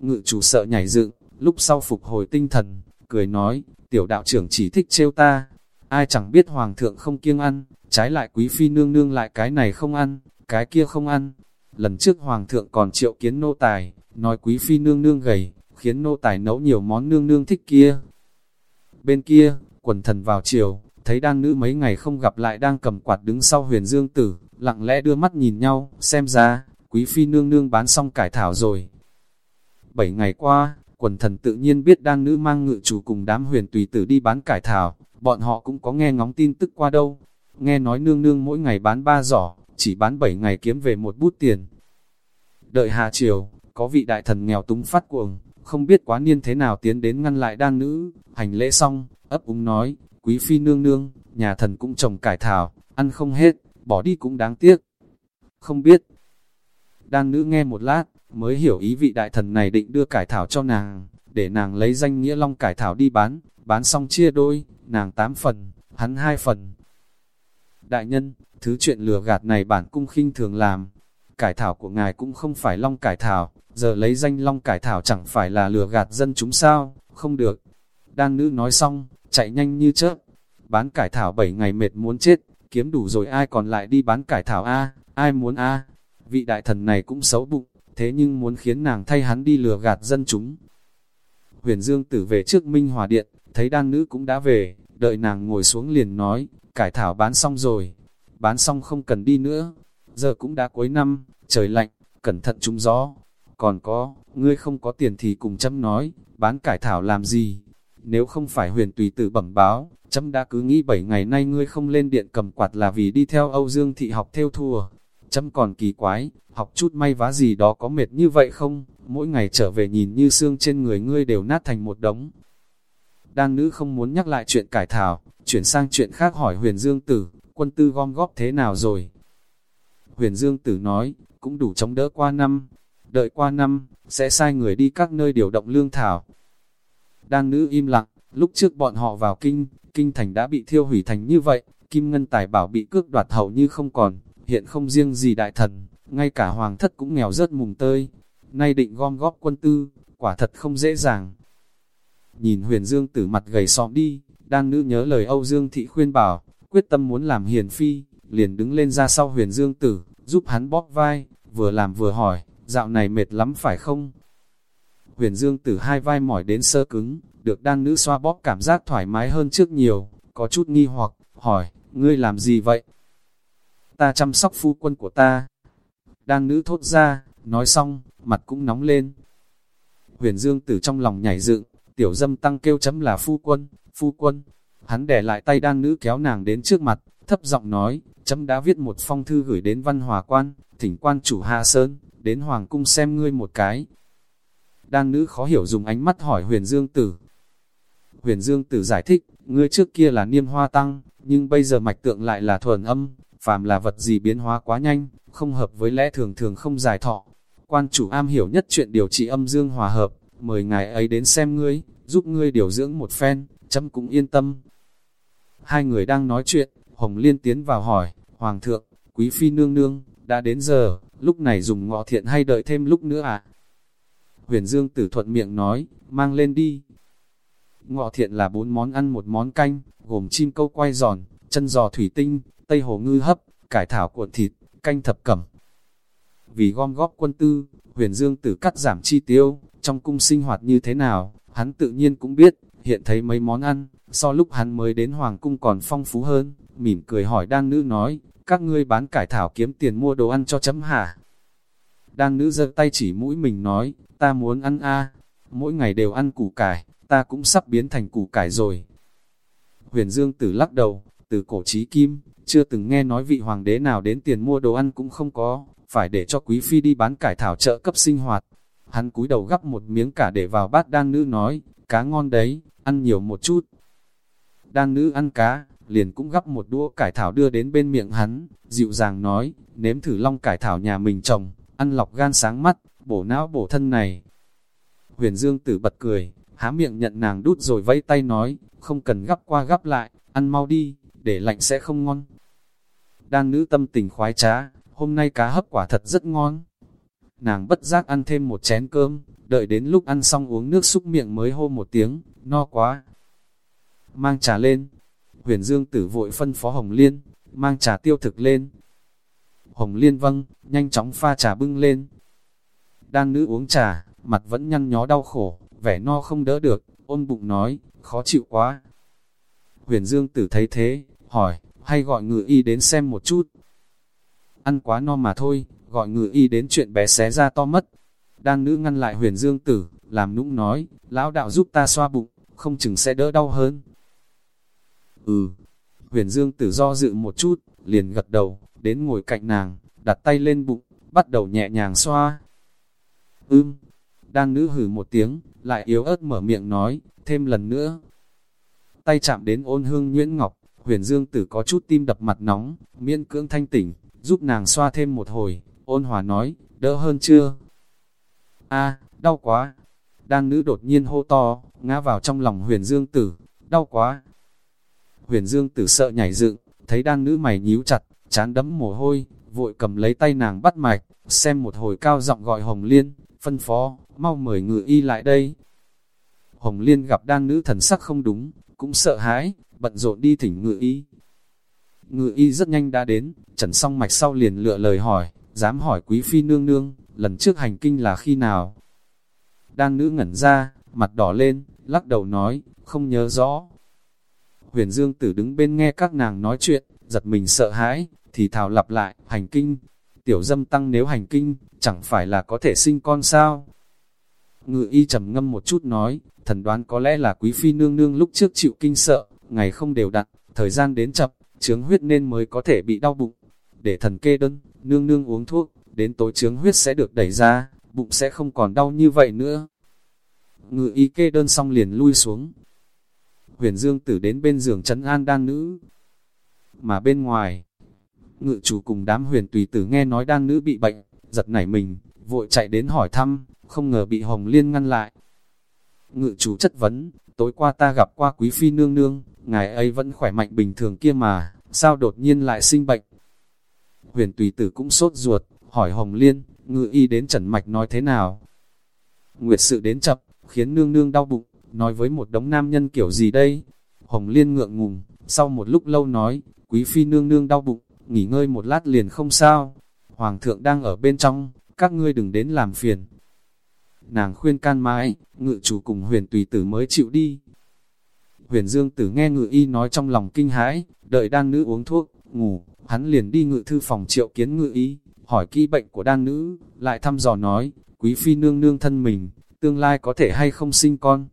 Ngự chủ sợ nhảy dựng, lúc sau phục hồi tinh thần, cười nói, tiểu đạo trưởng chỉ thích trêu ta, ai chẳng biết hoàng thượng không kiêng ăn, trái lại quý phi nương nương lại cái này không ăn, cái kia không ăn. Lần trước hoàng thượng còn triệu kiến nô tài, nói quý phi nương nương gầy, khiến nô tài nấu nhiều món nương nương thích kia. Bên kia, quần thần vào chiều, thấy đan nữ mấy ngày không gặp lại đang cầm quạt đứng sau huyền dương tử, lặng lẽ đưa mắt nhìn nhau, xem ra, quý phi nương nương bán xong cải thảo rồi. Bảy ngày qua, quần thần tự nhiên biết đan nữ mang ngự chủ cùng đám huyền tùy tử đi bán cải thảo, bọn họ cũng có nghe ngóng tin tức qua đâu. Nghe nói nương nương mỗi ngày bán ba giỏ, chỉ bán bảy ngày kiếm về một bút tiền. Đợi hạ chiều, có vị đại thần nghèo túng phát cuồng, không biết quá niên thế nào tiến đến ngăn lại đan nữ, hành lễ xong, ấp úng nói, quý phi nương nương, nhà thần cũng trồng cải thảo, ăn không hết, bỏ đi cũng đáng tiếc. Không biết. Đan nữ nghe một lát, mới hiểu ý vị đại thần này định đưa cải thảo cho nàng, để nàng lấy danh nghĩa long cải thảo đi bán, bán xong chia đôi, nàng tám phần, hắn hai phần. Đại nhân, thứ chuyện lừa gạt này bản cung khinh thường làm, cải thảo của ngài cũng không phải long cải thảo, giờ lấy danh long cải thảo chẳng phải là lừa gạt dân chúng sao, không được. Đan nữ nói xong, chạy nhanh như chớp, bán cải thảo 7 ngày mệt muốn chết, kiếm đủ rồi ai còn lại đi bán cải thảo A, ai muốn A. Vị đại thần này cũng xấu bụng, thế nhưng muốn khiến nàng thay hắn đi lừa gạt dân chúng. Huyền Dương tử về trước Minh Hòa Điện, thấy đan nữ cũng đã về, đợi nàng ngồi xuống liền nói, cải thảo bán xong rồi, bán xong không cần đi nữa, giờ cũng đã cuối năm, trời lạnh, cẩn thận trúng gió. Còn có, ngươi không có tiền thì cùng chấm nói, bán cải thảo làm gì? Nếu không phải huyền tùy tử bẩm báo, chấm đã cứ nghĩ 7 ngày nay ngươi không lên điện cầm quạt là vì đi theo Âu Dương thị học theo thùa. Chấm còn kỳ quái, học chút may vá gì đó có mệt như vậy không? Mỗi ngày trở về nhìn như xương trên người ngươi đều nát thành một đống. Đan nữ không muốn nhắc lại chuyện cải thảo, chuyển sang chuyện khác hỏi huyền Dương tử, quân tư gom góp thế nào rồi? Huyền Dương Tử nói, cũng đủ chống đỡ qua năm, đợi qua năm, sẽ sai người đi các nơi điều động lương thảo. Đan nữ im lặng, lúc trước bọn họ vào kinh, kinh thành đã bị thiêu hủy thành như vậy, kim ngân tài bảo bị cước đoạt hầu như không còn, hiện không riêng gì đại thần, ngay cả hoàng thất cũng nghèo rớt mùng tơi. Nay định gom góp quân tư, quả thật không dễ dàng. Nhìn huyền dương tử mặt gầy xóm đi, đan nữ nhớ lời Âu Dương Thị khuyên bảo, quyết tâm muốn làm hiền phi, liền đứng lên ra sau huyền dương tử, giúp hắn bóp vai, vừa làm vừa hỏi, dạo này mệt lắm phải không? Huyền dương tử hai vai mỏi đến sơ cứng, được đan nữ xoa bóp cảm giác thoải mái hơn trước nhiều, có chút nghi hoặc, hỏi, ngươi làm gì vậy? Ta chăm sóc phu quân của ta. Đang nữ thốt ra, nói xong, mặt cũng nóng lên. Huyền dương tử trong lòng nhảy dựng, tiểu dâm tăng kêu chấm là phu quân, phu quân. Hắn đè lại tay Đang nữ kéo nàng đến trước mặt, thấp giọng nói, chấm đã viết một phong thư gửi đến văn hòa quan, thỉnh quan chủ Hạ Sơn, đến Hoàng cung xem ngươi một cái. Đang nữ khó hiểu dùng ánh mắt hỏi huyền dương tử. Huyền Dương Tử giải thích, ngươi trước kia là niêm hoa tăng, nhưng bây giờ mạch tượng lại là thuần âm, phàm là vật gì biến hóa quá nhanh, không hợp với lẽ thường thường không giải thọ. Quan chủ am hiểu nhất chuyện điều trị âm dương hòa hợp, mời ngài ấy đến xem ngươi, giúp ngươi điều dưỡng một phen, chấm cũng yên tâm. Hai người đang nói chuyện, Hồng Liên tiến vào hỏi, Hoàng thượng, Quý Phi nương nương, đã đến giờ, lúc này dùng ngọ thiện hay đợi thêm lúc nữa à? Huyền Dương tử thuận miệng nói, mang lên đi. Ngọ thiện là bốn món ăn một món canh, gồm chim câu quay giòn, chân giò thủy tinh, tây hồ ngư hấp, cải thảo cuộn thịt, canh thập cẩm. Vì gom góp quân tư, huyền dương tử cắt giảm chi tiêu, trong cung sinh hoạt như thế nào, hắn tự nhiên cũng biết, hiện thấy mấy món ăn, so lúc hắn mới đến hoàng cung còn phong phú hơn, mỉm cười hỏi đan nữ nói, các ngươi bán cải thảo kiếm tiền mua đồ ăn cho chấm hả? Đan nữ giơ tay chỉ mũi mình nói, ta muốn ăn a mỗi ngày đều ăn củ cải, ta cũng sắp biến thành củ cải rồi. Huyền Dương Tử lắc đầu, từ cổ trí kim, chưa từng nghe nói vị hoàng đế nào đến tiền mua đồ ăn cũng không có, phải để cho quý phi đi bán cải thảo trợ cấp sinh hoạt. Hắn cúi đầu gắp một miếng cả để vào bát đan nữ nói, cá ngon đấy, ăn nhiều một chút. Đan nữ ăn cá, liền cũng gắp một đũa cải thảo đưa đến bên miệng hắn, dịu dàng nói, nếm thử long cải thảo nhà mình trồng, ăn lọc gan sáng mắt, bổ não bổ thân này. Huyền Dương tử bật cười, há miệng nhận nàng đút rồi vẫy tay nói, không cần gắp qua gắp lại, ăn mau đi, để lạnh sẽ không ngon. Đan nữ tâm tình khoái trá, hôm nay cá hấp quả thật rất ngon. Nàng bất giác ăn thêm một chén cơm, đợi đến lúc ăn xong uống nước xúc miệng mới hô một tiếng, no quá. Mang trà lên, huyền dương tử vội phân phó Hồng Liên, mang trà tiêu thực lên. Hồng Liên vâng, nhanh chóng pha trà bưng lên. Đan nữ uống trà, mặt vẫn nhăn nhó đau khổ, vẻ no không đỡ được, ôm bụng nói, khó chịu quá. Huyền Dương Tử thấy thế, hỏi, hay gọi ngự y đến xem một chút. Ăn quá no mà thôi, gọi ngự y đến chuyện bé xé ra to mất. Đan nữ ngăn lại huyền Dương Tử, làm nũng nói, lão đạo giúp ta xoa bụng, không chừng sẽ đỡ đau hơn. Ừ, huyền Dương Tử do dự một chút, liền gật đầu, đến ngồi cạnh nàng, đặt tay lên bụng, bắt đầu nhẹ nhàng xoa. Ưm, đan nữ hử một tiếng, lại yếu ớt mở miệng nói, thêm lần nữa. Tay chạm đến ôn hương Nguyễn Ngọc, huyền dương tử có chút tim đập mặt nóng, miễn cưỡng thanh tỉnh, giúp nàng xoa thêm một hồi, ôn hòa nói, đỡ hơn chưa? a đau quá. Đan nữ đột nhiên hô to, ngã vào trong lòng huyền dương tử, đau quá. Huyền dương tử sợ nhảy dựng, thấy đan nữ mày nhíu chặt, chán đấm mồ hôi, vội cầm lấy tay nàng bắt mạch, xem một hồi cao giọng gọi Hồng Liên, phân phó, mau mời ngự y lại đây. Hồng Liên gặp đan nữ thần sắc không đúng, cũng sợ hãi, bận rộn đi thỉnh ngự y. Ngự y rất nhanh đã đến, trần xong mạch sau liền lựa lời hỏi, dám hỏi quý phi nương nương, lần trước hành kinh là khi nào? Đan nữ ngẩn ra, mặt đỏ lên, lắc đầu nói, không nhớ rõ. Huyền Dương Tử đứng bên nghe các nàng nói chuyện, giật mình sợ hãi, thì thảo lặp lại, hành kinh, tiểu dâm tăng nếu hành kinh, chẳng phải là có thể sinh con sao? Ngự y trầm ngâm một chút nói, thần đoán có lẽ là quý phi nương nương lúc trước chịu kinh sợ, ngày không đều đặn, thời gian đến chậm, trướng huyết nên mới có thể bị đau bụng. Để thần kê đơn, nương nương uống thuốc, đến tối trướng huyết sẽ được đẩy ra, bụng sẽ không còn đau như vậy nữa. Ngự y kê đơn xong liền lui xuống. Huyền Dương tử đến bên giường trấn an đan nữ. Mà bên ngoài, ngự chủ cùng đám huyền tùy tử nghe nói đan nữ bị bệnh, giật nảy mình, vội chạy đến hỏi thăm, không ngờ bị Hồng Liên ngăn lại. Ngự chủ chất vấn, tối qua ta gặp qua quý phi nương nương, ngài ấy vẫn khỏe mạnh bình thường kia mà, sao đột nhiên lại sinh bệnh? Huyền tùy tử cũng sốt ruột, hỏi Hồng Liên, ngự y đến trần mạch nói thế nào? Nguyệt sự đến chậm, khiến nương nương đau bụng, nói với một đống nam nhân kiểu gì đây? Hồng Liên ngượng ngùng, sau một lúc lâu nói, quý phi nương nương đau bụng, nghỉ ngơi một lát liền không sao. Hoàng thượng đang ở bên trong, các ngươi đừng đến làm phiền. Nàng khuyên can mãi, ngự chủ cùng huyền tùy tử mới chịu đi. Huyền Dương tử nghe ngự y nói trong lòng kinh hãi, đợi đan nữ uống thuốc, ngủ, hắn liền đi ngự thư phòng triệu kiến ngự y, hỏi kỹ bệnh của đan nữ, lại thăm dò nói, quý phi nương nương thân mình, tương lai có thể hay không sinh con.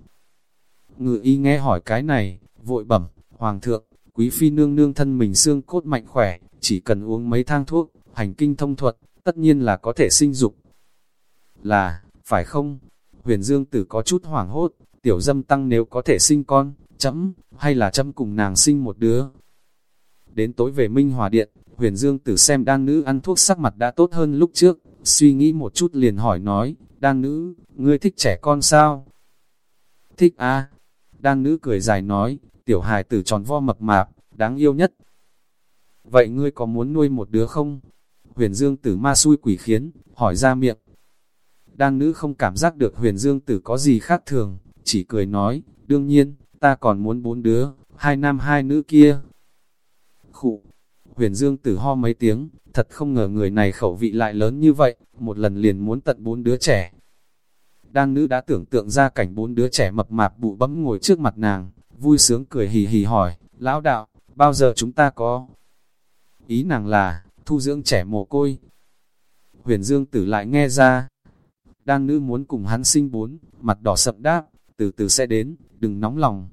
Ngự y nghe hỏi cái này, vội bẩm, hoàng thượng, quý phi nương nương thân mình xương cốt mạnh khỏe, chỉ cần uống mấy thang thuốc, hành kinh thông thuật, tất nhiên là có thể sinh dục. Là, phải không? Huyền Dương Tử có chút hoảng hốt, tiểu dâm tăng nếu có thể sinh con, chấm, hay là chấm cùng nàng sinh một đứa. Đến tối về Minh Hòa Điện, huyền dương tử xem đan nữ ăn thuốc sắc mặt đã tốt hơn lúc trước, suy nghĩ một chút liền hỏi nói, đan nữ, ngươi thích trẻ con sao? Thích à? a Đan nữ cười dài nói, tiểu hài tử tròn vo mập mạp, đáng yêu nhất. Vậy ngươi có muốn nuôi một đứa không? Huyền Dương tử ma xui quỷ khiến, hỏi ra miệng. Đan nữ không cảm giác được huyền Dương tử có gì khác thường, chỉ cười nói, đương nhiên, ta còn muốn bốn đứa, hai nam hai nữ kia. Khụ, huyền Dương tử ho mấy tiếng, thật không ngờ người này khẩu vị lại lớn như vậy, một lần liền muốn tận bốn đứa trẻ. Đan nữ đã tưởng tượng ra cảnh bốn đứa trẻ mập mạp bụ bấm ngồi trước mặt nàng, vui sướng cười hì hì hỏi, lão đạo, bao giờ chúng ta có? Ý nàng là, thu dưỡng trẻ mồ côi. Huyền Dương tử lại nghe ra, đan nữ muốn cùng hắn sinh bốn, mặt đỏ sậm đáp, từ từ sẽ đến, đừng nóng lòng.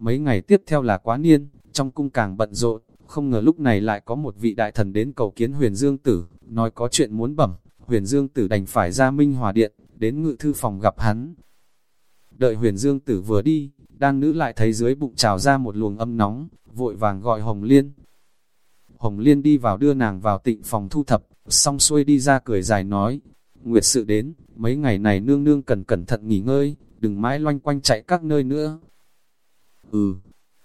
Mấy ngày tiếp theo là quá niên, trong cung càng bận rộn, không ngờ lúc này lại có một vị đại thần đến cầu kiến huyền Dương tử, nói có chuyện muốn bẩm, huyền Dương tử đành phải ra minh hòa điện, đến ngự thư phòng gặp hắn. Đợi huyền Dương tử vừa đi, đan nữ lại thấy dưới bụng trào ra một luồng âm nóng, vội vàng gọi Hồng Liên. Hồng Liên đi vào đưa nàng vào tịnh phòng thu thập, xong xuôi đi ra cười dài nói, Nguyệt sự đến, mấy ngày này nương nương cần cẩn thận nghỉ ngơi, đừng mãi loanh quanh chạy các nơi nữa. Ừ,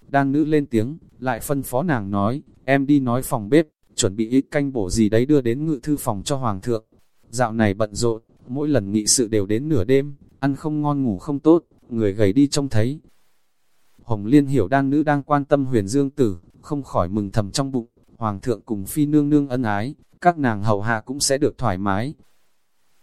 đan nữ lên tiếng, lại phân phó nàng nói, em đi nói phòng bếp, chuẩn bị ít canh bổ gì đấy đưa đến ngự thư phòng cho hoàng thượng. Dạo này bận rộn, mỗi lần nghị sự đều đến nửa đêm, ăn không ngon ngủ không tốt, người gầy đi trông thấy. Hồng Liên hiểu đan nữ đang quan tâm huyền dương tử, không khỏi mừng thầm trong bụng, hoàng thượng cùng phi nương nương ân ái, các nàng hậu hạ cũng sẽ được thoải mái.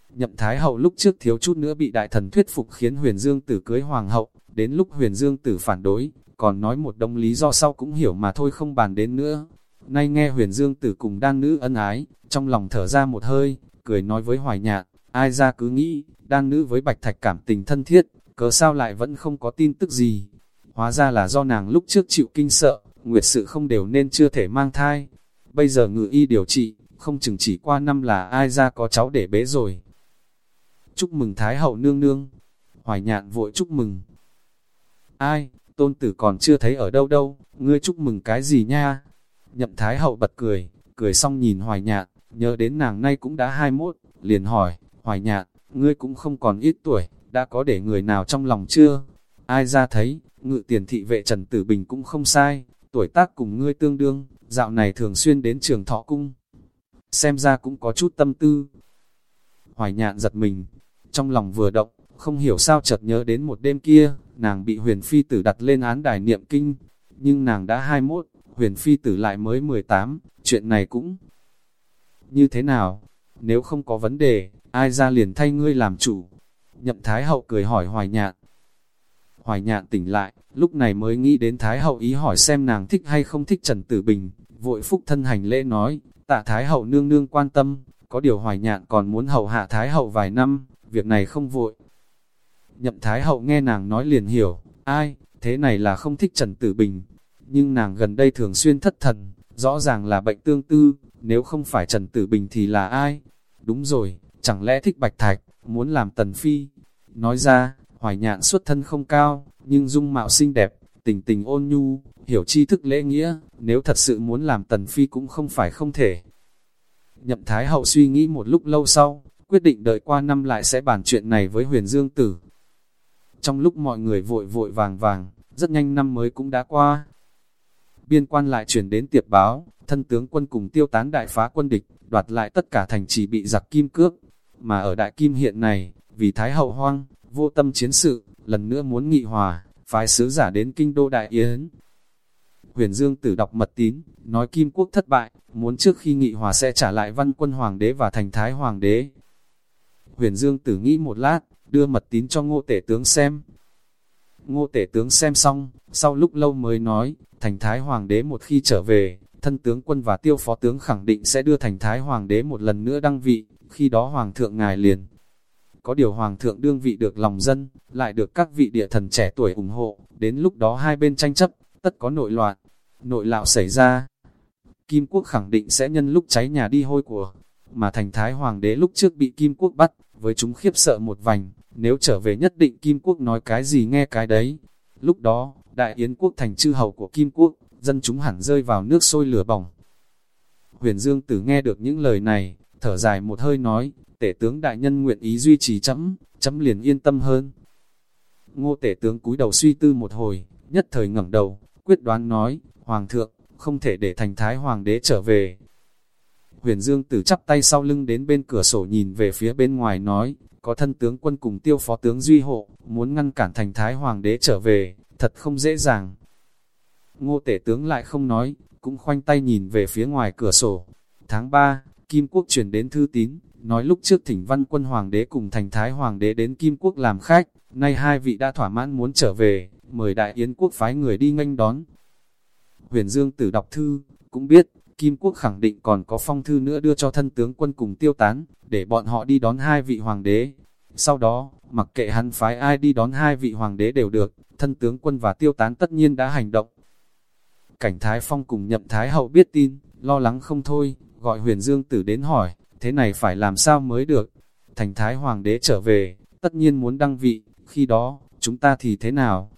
Nhậm Thái Hậu lúc trước thiếu chút nữa bị đại thần thuyết phục khiến huyền dương tử cưới hoàng hậu, đến lúc huyền dương tử phản đối, còn nói một đông lý do sau cũng hiểu mà thôi không bàn đến nữa. Nay nghe huyền dương tử cùng đan nữ ân ái, trong lòng thở ra một hơi, cười nói với hoài nhạn, ai ra cứ nghĩ, đan nữ với bạch thạch cảm tình thân thiết, cớ sao lại vẫn không có tin tức gì. Hóa ra là do nàng lúc trước chịu kinh sợ, nguyệt sự không đều nên chưa thể mang thai. Bây giờ ngự y điều trị, không chừng chỉ qua năm là ai ra có cháu để bế rồi. Chúc mừng Thái hậu nương nương. Hoài nhạn vội chúc mừng. Ai, tôn tử còn chưa thấy ở đâu đâu, ngươi chúc mừng cái gì nha? Nhậm Thái hậu bật cười, cười xong nhìn hoài nhạn, nhớ đến nàng nay cũng đã 21, liền hỏi, hoài nhạn, ngươi cũng không còn ít tuổi, đã có để người nào trong lòng chưa? Ai ra thấy, ngự tiền thị vệ Trần Tử Bình cũng không sai, tuổi tác cùng ngươi tương đương, dạo này thường xuyên đến trường thọ cung. Xem ra cũng có chút tâm tư. Hoài nhạn giật mình, trong lòng vừa động, không hiểu sao chợt nhớ đến một đêm kia, nàng bị huyền phi tử đặt lên án đài niệm kinh, nhưng nàng đã 21, huyền phi tử lại mới 18, chuyện này cũng như thế nào? Nếu không có vấn đề, ai ra liền thay ngươi làm chủ? Nhậm Thái Hậu cười hỏi Hoài Nhạn. Hoài Nhạn tỉnh lại, lúc này mới nghĩ đến Thái Hậu ý hỏi xem nàng thích hay không thích Trần Tử Bình, vội phúc thân hành lễ nói, tạ Thái Hậu nương nương quan tâm, có điều Hoài Nhạn còn muốn hậu hạ Thái Hậu vài năm, việc này không vội. Nhậm Thái Hậu nghe nàng nói liền hiểu, ai, thế này là không thích Trần Tử Bình, nhưng nàng gần đây thường xuyên thất thần, rõ ràng là bệnh tương tư, nếu không phải Trần Tử Bình thì là ai? Đúng rồi, chẳng lẽ thích Bạch Thạch, muốn làm Tần Phi? Nói ra, hoài nhạn xuất thân không cao, nhưng dung mạo xinh đẹp, tình tình ôn nhu, hiểu tri thức lễ nghĩa, nếu thật sự muốn làm Tần Phi cũng không phải không thể. Nhậm Thái Hậu suy nghĩ một lúc lâu sau, quyết định đợi qua năm lại sẽ bàn chuyện này với huyền dương tử. Trong lúc mọi người vội vội vàng vàng, rất nhanh năm mới cũng đã qua. Biên quan lại chuyển đến tiệp báo, thân tướng quân cùng tiêu tán đại phá quân địch, đoạt lại tất cả thành trì bị giặc kim cước. Mà ở đại kim hiện này, vì Thái hậu hoang, vô tâm chiến sự, lần nữa muốn nghị hòa, phái sứ giả đến kinh đô đại yến. Huyền Dương tử đọc mật tín, nói kim quốc thất bại, muốn trước khi nghị hòa sẽ trả lại văn quân hoàng đế và thành thái hoàng đế. Huyền Dương tử nghĩ một lát, đưa mật tín cho ngô tể tướng xem. Ngô tể tướng xem xong, sau lúc lâu mới nói, thành thái hoàng đế một khi trở về, thân tướng quân và tiêu phó tướng khẳng định sẽ đưa thành thái hoàng đế một lần nữa đăng vị, khi đó hoàng thượng ngài liền. Có điều hoàng thượng đương vị được lòng dân, lại được các vị địa thần trẻ tuổi ủng hộ, đến lúc đó hai bên tranh chấp, tất có nội loạn, nội lạo xảy ra. Kim quốc khẳng định sẽ nhân lúc cháy nhà đi hôi của, mà thành thái hoàng đế lúc trước bị Kim quốc bắt, với chúng khiếp sợ một vành, nếu trở về nhất định Kim quốc nói cái gì nghe cái đấy. Lúc đó, đại yến quốc thành chư hầu của Kim Quốc, dân chúng hẳn rơi vào nước sôi lửa bỏng. Huyền Dương Tử nghe được những lời này, thở dài một hơi nói, tể tướng đại nhân nguyện ý duy trì chấm, chấm liền yên tâm hơn. Ngô tể tướng cúi đầu suy tư một hồi, nhất thời ngẩng đầu, quyết đoán nói, Hoàng thượng, không thể để thành thái hoàng đế trở về. Huyền Dương Tử chắp tay sau lưng đến bên cửa sổ nhìn về phía bên ngoài nói, có thân tướng quân cùng tiêu phó tướng Duy Hộ, muốn ngăn cản thành thái hoàng đế trở về, thật không dễ dàng. Ngô tể tướng lại không nói, cũng khoanh tay nhìn về phía ngoài cửa sổ. Tháng 3, Kim Quốc chuyển đến thư tín, nói lúc trước thỉnh văn quân hoàng đế cùng thành thái hoàng đế đến Kim Quốc làm khách, nay hai vị đã thỏa mãn muốn trở về, mời đại yến quốc phái người đi nghênh đón. Huyền Dương tử đọc thư, cũng biết, Kim Quốc khẳng định còn có phong thư nữa đưa cho thân tướng quân cùng tiêu tán, để bọn họ đi đón hai vị hoàng đế. Sau đó, mặc kệ hắn phái ai đi đón hai vị hoàng đế đều được, thân tướng quân và tiêu tán tất nhiên đã hành động. Cảnh Thái Phong cùng nhậm Thái Hậu biết tin, lo lắng không thôi, gọi huyền dương tử đến hỏi, thế này phải làm sao mới được? Thành Thái Hoàng đế trở về, tất nhiên muốn đăng vị, khi đó, chúng ta thì thế nào?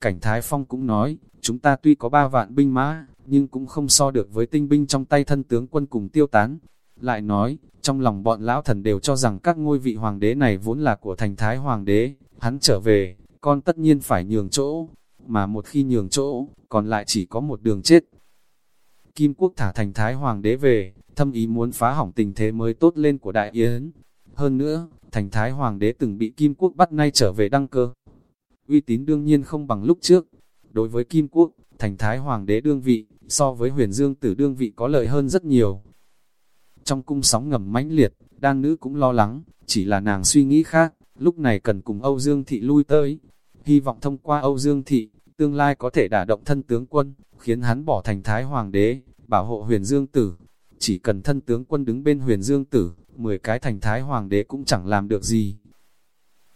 Cảnh Thái Phong cũng nói, chúng ta tuy có ba vạn binh mã, nhưng cũng không so được với tinh binh trong tay thân tướng quân cùng tiêu tán. Lại nói, trong lòng bọn lão thần đều cho rằng các ngôi vị hoàng đế này vốn là của thành thái hoàng đế, hắn trở về, con tất nhiên phải nhường chỗ, mà một khi nhường chỗ, còn lại chỉ có một đường chết. Kim quốc thả thành thái hoàng đế về, thâm ý muốn phá hỏng tình thế mới tốt lên của đại yến. Hơn nữa, thành thái hoàng đế từng bị Kim quốc bắt nay trở về đăng cơ. Uy tín đương nhiên không bằng lúc trước. Đối với Kim quốc, thành thái hoàng đế đương vị, so với huyền dương tử đương vị có lợi hơn rất nhiều. Trong cung sóng ngầm mãnh liệt, đan nữ cũng lo lắng, chỉ là nàng suy nghĩ khác, lúc này cần cùng Âu Dương Thị lui tới. Hy vọng thông qua Âu Dương Thị, tương lai có thể đả động thân tướng quân, khiến hắn bỏ thành thái hoàng đế, bảo hộ huyền dương tử. Chỉ cần thân tướng quân đứng bên huyền dương tử, 10 cái thành thái hoàng đế cũng chẳng làm được gì.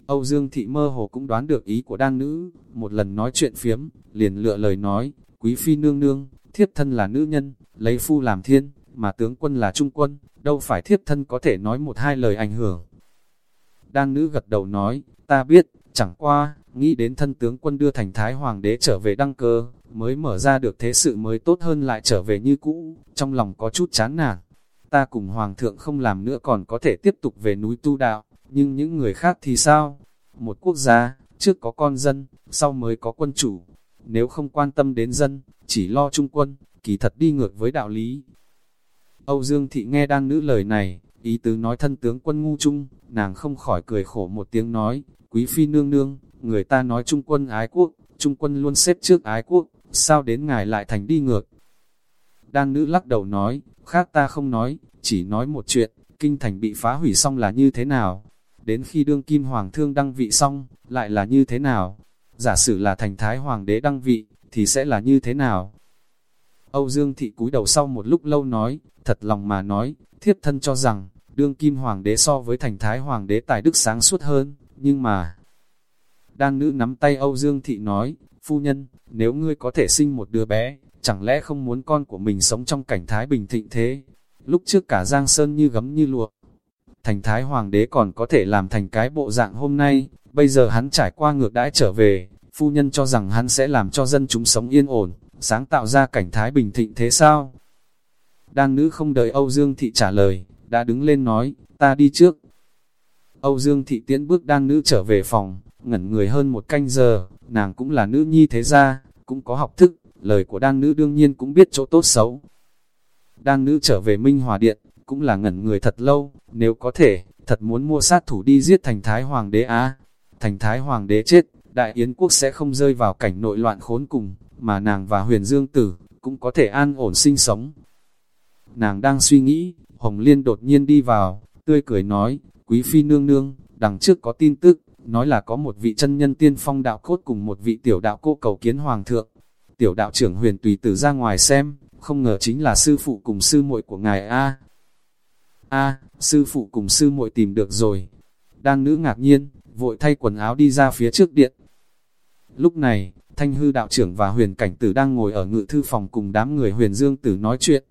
Âu Dương Thị mơ hồ cũng đoán được ý của đan nữ, một lần nói chuyện phiếm, liền lựa lời nói, quý phi nương nương, thiếp thân là nữ nhân, lấy phu làm thiên, mà tướng quân là trung quân, đâu phải thiếp thân có thể nói một hai lời ảnh hưởng. Đan nữ gật đầu nói, ta biết, chẳng qua, nghĩ đến thân tướng quân đưa thành thái hoàng đế trở về đăng cơ, mới mở ra được thế sự mới tốt hơn lại trở về như cũ, trong lòng có chút chán nản. Ta cùng hoàng thượng không làm nữa còn có thể tiếp tục về núi tu đạo, nhưng những người khác thì sao? Một quốc gia, trước có con dân, sau mới có quân chủ. Nếu không quan tâm đến dân, chỉ lo trung quân, kỳ thật đi ngược với đạo lý. Âu Dương Thị nghe Đang nữ lời này, ý tứ nói thân tướng quân ngu trung, nàng không khỏi cười khổ một tiếng nói, quý phi nương nương, người ta nói trung quân ái quốc, trung quân luôn xếp trước ái quốc, sao đến ngài lại thành đi ngược. Đang nữ lắc đầu nói, khác ta không nói, chỉ nói một chuyện, kinh thành bị phá hủy xong là như thế nào, đến khi đương kim hoàng thương đăng vị xong, lại là như thế nào, giả sử là thành thái hoàng đế đăng vị, thì sẽ là như thế nào. Âu Dương Thị cúi đầu sau một lúc lâu nói, thật lòng mà nói, thiếp thân cho rằng, đương kim hoàng đế so với thành thái hoàng đế tài đức sáng suốt hơn, nhưng mà... Đan nữ nắm tay Âu Dương Thị nói, phu nhân, nếu ngươi có thể sinh một đứa bé, chẳng lẽ không muốn con của mình sống trong cảnh thái bình thịnh thế? Lúc trước cả Giang Sơn như gấm như lụa, thành thái hoàng đế còn có thể làm thành cái bộ dạng hôm nay, bây giờ hắn trải qua ngược đãi trở về, phu nhân cho rằng hắn sẽ làm cho dân chúng sống yên ổn, sáng tạo ra cảnh thái bình thịnh thế sao? Đan nữ không đợi Âu Dương Thị trả lời, đã đứng lên nói, ta đi trước. Âu Dương Thị tiễn bước đan nữ trở về phòng, ngẩn người hơn một canh giờ, nàng cũng là nữ nhi thế gia, cũng có học thức, lời của đan nữ đương nhiên cũng biết chỗ tốt xấu. Đan nữ trở về Minh Hòa Điện, cũng là ngẩn người thật lâu, nếu có thể, thật muốn mua sát thủ đi giết thành Thái Hoàng đế á. Thành Thái Hoàng đế chết, Đại Yến quốc sẽ không rơi vào cảnh nội loạn khốn cùng, mà nàng và huyền dương tử, cũng có thể an ổn sinh sống. Nàng đang suy nghĩ, Hồng Liên đột nhiên đi vào, tươi cười nói, quý phi nương nương, đằng trước có tin tức, nói là có một vị chân nhân tiên phong đạo cốt cùng một vị tiểu đạo cô cầu kiến hoàng thượng. Tiểu đạo trưởng huyền tùy tử ra ngoài xem, không ngờ chính là sư phụ cùng sư muội của ngài A. A, sư phụ cùng sư muội tìm được rồi. Đang nữ ngạc nhiên, vội thay quần áo đi ra phía trước điện. Lúc này, Thanh hư đạo trưởng và huyền cảnh tử đang ngồi ở ngự thư phòng cùng đám người huyền dương tử nói chuyện.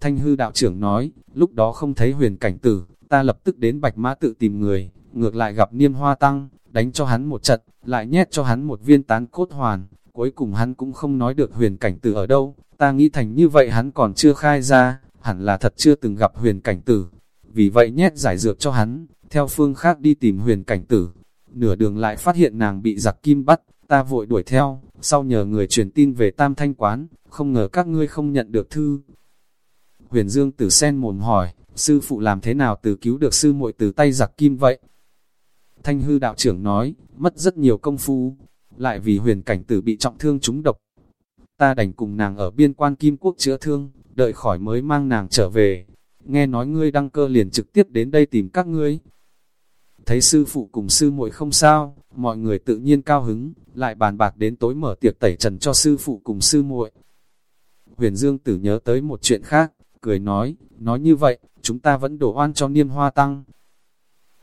Thanh hư đạo trưởng nói, lúc đó không thấy huyền cảnh tử, ta lập tức đến bạch mã tự tìm người, ngược lại gặp niêm hoa tăng, đánh cho hắn một trận, lại nhét cho hắn một viên tán cốt hoàn, cuối cùng hắn cũng không nói được huyền cảnh tử ở đâu, ta nghĩ thành như vậy hắn còn chưa khai ra, hẳn là thật chưa từng gặp huyền cảnh tử, vì vậy nhét giải dược cho hắn, theo phương khác đi tìm huyền cảnh tử, nửa đường lại phát hiện nàng bị giặc kim bắt, ta vội đuổi theo, sau nhờ người truyền tin về tam thanh quán, không ngờ các ngươi không nhận được thư. Huyền Dương tử sen mồm hỏi, sư phụ làm thế nào từ cứu được sư muội từ tay giặc kim vậy? Thanh hư đạo trưởng nói, mất rất nhiều công phu, lại vì huyền cảnh tử bị trọng thương trúng độc. Ta đành cùng nàng ở biên quan kim quốc chữa thương, đợi khỏi mới mang nàng trở về. Nghe nói ngươi đăng cơ liền trực tiếp đến đây tìm các ngươi. Thấy sư phụ cùng sư muội không sao, mọi người tự nhiên cao hứng, lại bàn bạc đến tối mở tiệc tẩy trần cho sư phụ cùng sư muội. Huyền Dương tử nhớ tới một chuyện khác, cười nói, nói như vậy, chúng ta vẫn đổ oan cho niêm hoa tăng.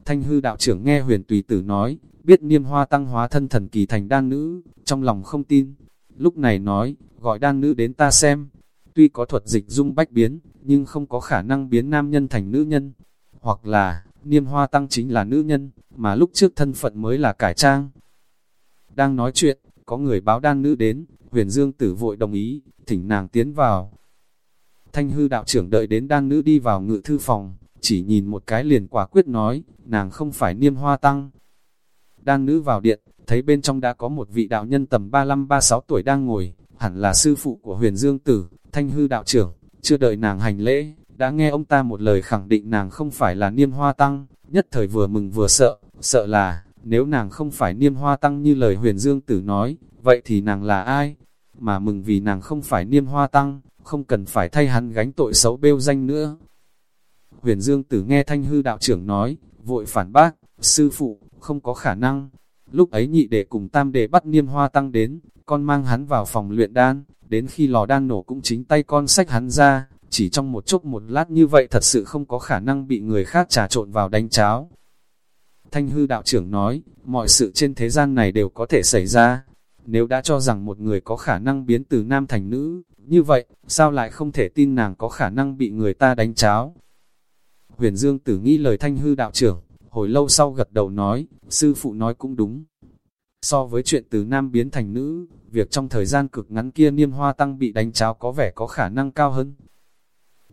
Thanh hư đạo trưởng nghe huyền tùy tử nói, biết niêm hoa tăng hóa thân thần kỳ thành đan nữ, trong lòng không tin. Lúc này nói, gọi đan nữ đến ta xem. Tuy có thuật dịch dung bách biến, nhưng không có khả năng biến nam nhân thành nữ nhân. Hoặc là, niêm hoa tăng chính là nữ nhân, mà lúc trước thân phận mới là cải trang. Đang nói chuyện, có người báo đan nữ đến, huyền dương tử vội đồng ý, thỉnh nàng tiến vào. Thanh hư đạo trưởng đợi đến đan nữ đi vào ngự thư phòng, chỉ nhìn một cái liền quả quyết nói, nàng không phải niêm hoa tăng. Đan nữ vào điện, thấy bên trong đã có một vị đạo nhân tầm 35-36 tuổi đang ngồi, hẳn là sư phụ của huyền dương tử, thanh hư đạo trưởng, chưa đợi nàng hành lễ, đã nghe ông ta một lời khẳng định nàng không phải là niêm hoa tăng, nhất thời vừa mừng vừa sợ, sợ là, nếu nàng không phải niêm hoa tăng như lời huyền dương tử nói, vậy thì nàng là ai? Mà mừng vì nàng không phải niêm hoa tăng, không cần phải thay hắn gánh tội xấu bêu danh nữa. Huyền Dương Tử nghe Thanh Hư đạo trưởng nói, vội phản bác, sư phụ, không có khả năng. Lúc ấy nhị đệ cùng tam đệ bắt niêm hoa tăng đến, con mang hắn vào phòng luyện đan, đến khi lò đan nổ cũng chính tay con sách hắn ra, chỉ trong một chốc một lát như vậy thật sự không có khả năng bị người khác trà trộn vào đánh cháo. Thanh hư đạo trưởng nói, mọi sự trên thế gian này đều có thể xảy ra. Nếu đã cho rằng một người có khả năng biến từ nam thành nữ, như vậy, sao lại không thể tin nàng có khả năng bị người ta đánh cháo? Huyền Dương tử nghĩ lời thanh hư đạo trưởng, hồi lâu sau gật đầu nói, sư phụ nói cũng đúng. So với chuyện từ nam biến thành nữ, việc trong thời gian cực ngắn kia niêm hoa tăng bị đánh cháo có vẻ có khả năng cao hơn.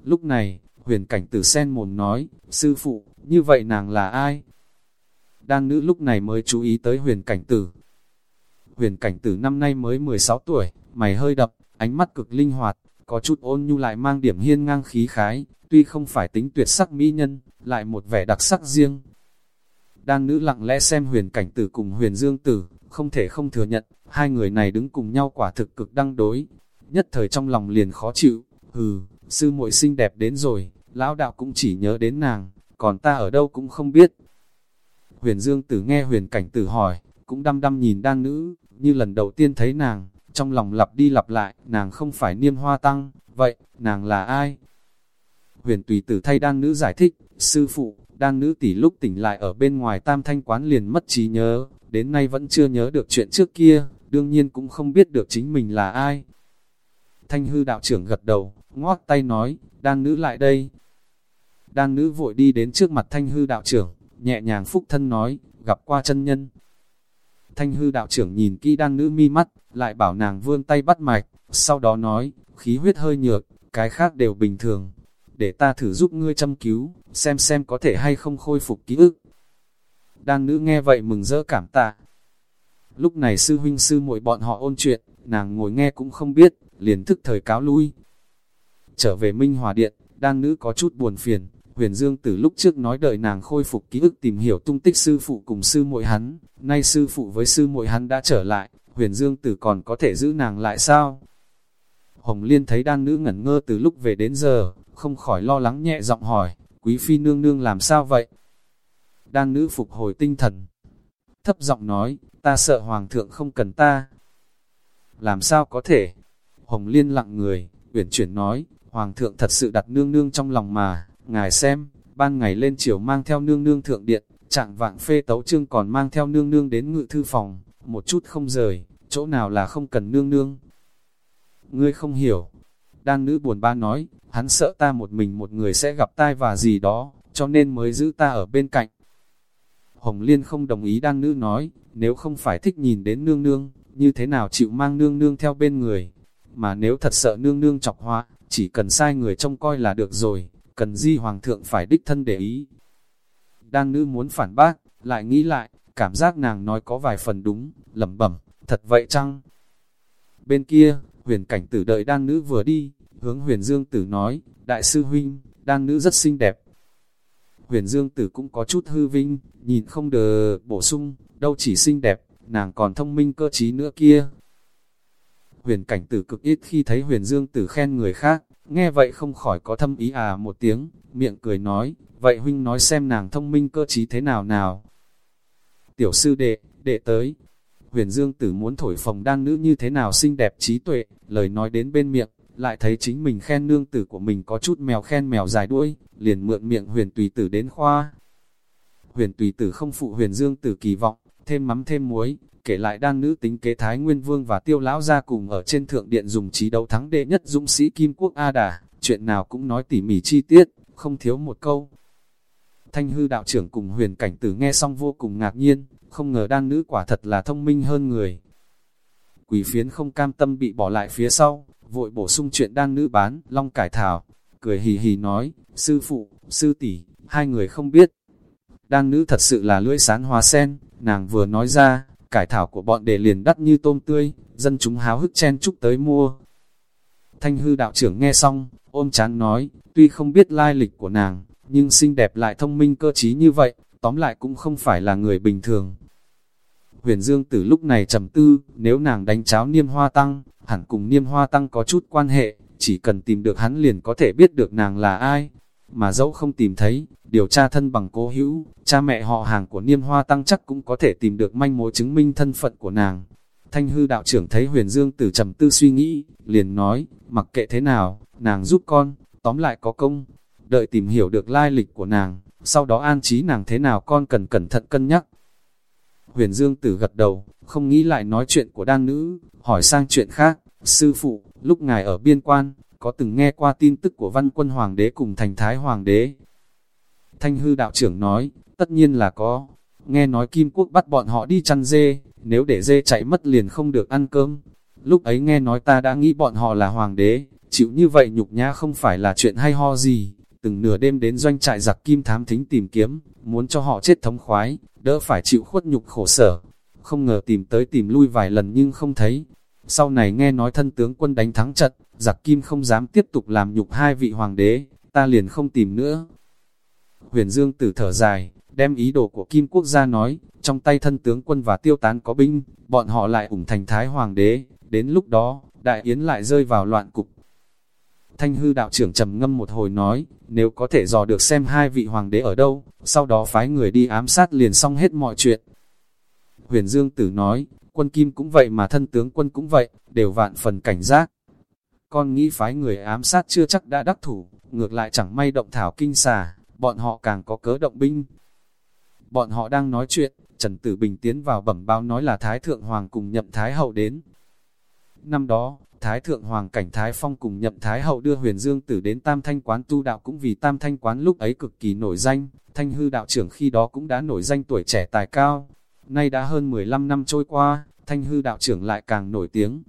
Lúc này, huyền cảnh tử sen mồm nói, sư phụ, như vậy nàng là ai? Đan nữ lúc này mới chú ý tới huyền cảnh tử. Huyền cảnh tử năm nay mới 16 tuổi, mày hơi đập, ánh mắt cực linh hoạt, có chút ôn nhu lại mang điểm hiên ngang khí khái, tuy không phải tính tuyệt sắc mỹ nhân, lại một vẻ đặc sắc riêng. Đan nữ lặng lẽ xem huyền cảnh tử cùng huyền dương tử, không thể không thừa nhận, hai người này đứng cùng nhau quả thực cực đăng đối. Nhất thời trong lòng liền khó chịu, hừ, sư muội xinh đẹp đến rồi, lão đạo cũng chỉ nhớ đến nàng, còn ta ở đâu cũng không biết. Huyền dương tử nghe huyền cảnh tử hỏi, cũng đăm đăm nhìn đan nữ, như lần đầu tiên thấy nàng, trong lòng lặp đi lặp lại, nàng không phải niêm hoa tăng, vậy, nàng là ai? Huyền tùy tử thay đan nữ giải thích, sư phụ, đang nữ tỷ lúc tỉnh lại ở bên ngoài tam thanh quán liền mất trí nhớ, đến nay vẫn chưa nhớ được chuyện trước kia, đương nhiên cũng không biết được chính mình là ai. Thanh hư đạo trưởng gật đầu, ngót tay nói, đang nữ lại đây. đang nữ vội đi đến trước mặt thanh hư đạo trưởng, nhẹ nhàng phúc thân nói, gặp qua chân nhân. Thanh hư đạo trưởng nhìn kỹ đang nữ mi mắt, lại bảo nàng vươn tay bắt mạch, sau đó nói, khí huyết hơi nhược, cái khác đều bình thường. Để ta thử giúp ngươi chăm cứu, xem xem có thể hay không khôi phục ký ức. Đan nữ nghe vậy mừng rỡ cảm tạ. Lúc này sư huynh sư muội bọn họ ôn chuyện, nàng ngồi nghe cũng không biết, liền thức thời cáo lui. Trở về Minh Hòa Điện, đan nữ có chút buồn phiền, huyền dương từ lúc trước nói đợi nàng khôi phục ký ức tìm hiểu tung tích sư phụ cùng sư muội hắn, nay sư phụ với sư muội hắn đã trở lại, huyền dương tử còn có thể giữ nàng lại sao? Hồng Liên thấy đan nữ ngẩn ngơ từ lúc về đến giờ, không khỏi lo lắng nhẹ giọng hỏi, quý phi nương nương làm sao vậy? Đan nữ phục hồi tinh thần, thấp giọng nói, ta sợ hoàng thượng không cần ta. Làm sao có thể? Hồng Liên lặng người, uyển chuyển nói, hoàng thượng thật sự đặt nương nương trong lòng mà, ngài xem, ban ngày lên chiều mang theo nương nương thượng điện, trạng vạng phê tấu trương còn mang theo nương nương đến ngự thư phòng, một chút không rời, chỗ nào là không cần nương nương. Ngươi không hiểu. Đan nữ buồn ba nói, hắn sợ ta một mình một người sẽ gặp tai và gì đó, cho nên mới giữ ta ở bên cạnh. Hồng Liên không đồng ý đan nữ nói, nếu không phải thích nhìn đến nương nương, như thế nào chịu mang nương nương theo bên người. Mà nếu thật sợ nương nương chọc hoa, chỉ cần sai người trông coi là được rồi, cần di hoàng thượng phải đích thân để ý. Đan nữ muốn phản bác, lại nghĩ lại, cảm giác nàng nói có vài phần đúng, lẩm bẩm, thật vậy chăng? Bên kia, huyền cảnh tử đợi đan nữ vừa đi, hướng huyền dương tử nói, đại sư huynh, đan nữ rất xinh đẹp. Huyền dương tử cũng có chút hư vinh, nhìn không đờ bổ sung, đâu chỉ xinh đẹp, nàng còn thông minh cơ trí nữa kia. Huyền cảnh tử cực ít khi thấy huyền dương tử khen người khác, nghe vậy không khỏi có thâm ý à một tiếng, miệng cười nói, vậy huynh nói xem nàng thông minh cơ trí thế nào nào. Tiểu sư đệ, đệ tới, huyền dương tử muốn thổi phồng đan nữ như thế nào xinh đẹp trí tuệ, lời nói đến bên miệng, lại thấy chính mình khen nương tử của mình có chút mèo khen mèo dài đuôi, liền mượn miệng huyền tùy tử đến khoa. Huyền tùy tử không phụ huyền dương tử kỳ vọng, thêm mắm thêm muối, kể lại đan nữ tính kế Thái Nguyên Vương và Tiêu Lão ra cùng ở trên thượng điện dùng trí đấu thắng đệ nhất dũng sĩ Kim Quốc A Đà, chuyện nào cũng nói tỉ mỉ chi tiết, không thiếu một câu. Thanh hư đạo trưởng cùng huyền cảnh tử nghe xong vô cùng ngạc nhiên, không ngờ đan nữ quả thật là thông minh hơn người. Quỷ phiến không cam tâm bị bỏ lại phía sau, vội bổ sung chuyện đan nữ bán, long cải thảo, cười hì hì nói, sư phụ, sư tỷ, hai người không biết. Đan nữ thật sự là lưỡi sán hóa sen, nàng vừa nói ra, cải thảo của bọn đề liền đắt như tôm tươi, dân chúng háo hức chen chúc tới mua. Thanh hư đạo trưởng nghe xong, ôm chán nói, tuy không biết lai lịch của nàng, nhưng xinh đẹp lại thông minh cơ trí như vậy, tóm lại cũng không phải là người bình thường. Huyền Dương Tử lúc này trầm tư, nếu nàng đánh cháo niêm hoa tăng, hẳn cùng niêm hoa tăng có chút quan hệ, chỉ cần tìm được hắn liền có thể biết được nàng là ai. Mà dẫu không tìm thấy, điều tra thân bằng cố hữu, cha mẹ họ hàng của niêm hoa tăng chắc cũng có thể tìm được manh mối chứng minh thân phận của nàng. Thanh hư đạo trưởng thấy huyền dương tử trầm tư suy nghĩ, liền nói, mặc kệ thế nào, nàng giúp con, tóm lại có công, đợi tìm hiểu được lai lịch của nàng, sau đó an trí nàng thế nào con cần cẩn thận cân nhắc. Huyền Dương Tử gật đầu, không nghĩ lại nói chuyện của đan nữ, hỏi sang chuyện khác, sư phụ, lúc ngài ở biên quan, có từng nghe qua tin tức của văn quân hoàng đế cùng thành thái hoàng đế. Thanh hư đạo trưởng nói, tất nhiên là có, nghe nói Kim Quốc bắt bọn họ đi chăn dê, nếu để dê chạy mất liền không được ăn cơm. Lúc ấy nghe nói ta đã nghĩ bọn họ là hoàng đế, chịu như vậy nhục nhã không phải là chuyện hay ho gì từng nửa đêm đến doanh trại giặc kim thám thính tìm kiếm, muốn cho họ chết thống khoái, đỡ phải chịu khuất nhục khổ sở. Không ngờ tìm tới tìm lui vài lần nhưng không thấy. Sau này nghe nói thân tướng quân đánh thắng trận, giặc kim không dám tiếp tục làm nhục hai vị hoàng đế, ta liền không tìm nữa. Huyền Dương tử thở dài, đem ý đồ của Kim Quốc gia nói, trong tay thân tướng quân và tiêu tán có binh, bọn họ lại ủng thành thái hoàng đế, đến lúc đó, đại yến lại rơi vào loạn cục, Thanh hư đạo trưởng trầm ngâm một hồi nói, nếu có thể dò được xem hai vị hoàng đế ở đâu, sau đó phái người đi ám sát liền xong hết mọi chuyện. Huyền Dương Tử nói, quân kim cũng vậy mà thân tướng quân cũng vậy, đều vạn phần cảnh giác. Con nghĩ phái người ám sát chưa chắc đã đắc thủ, ngược lại chẳng may động thảo kinh xà, bọn họ càng có cớ động binh. Bọn họ đang nói chuyện, Trần Tử Bình tiến vào bẩm báo nói là Thái Thượng Hoàng cùng nhậm Thái Hậu đến. Năm đó, Thái Thượng Hoàng Cảnh Thái Phong cùng nhậm Thái Hậu đưa huyền dương tử đến Tam Thanh Quán tu đạo cũng vì Tam Thanh Quán lúc ấy cực kỳ nổi danh, Thanh Hư đạo trưởng khi đó cũng đã nổi danh tuổi trẻ tài cao. Nay đã hơn 15 năm trôi qua, Thanh Hư đạo trưởng lại càng nổi tiếng.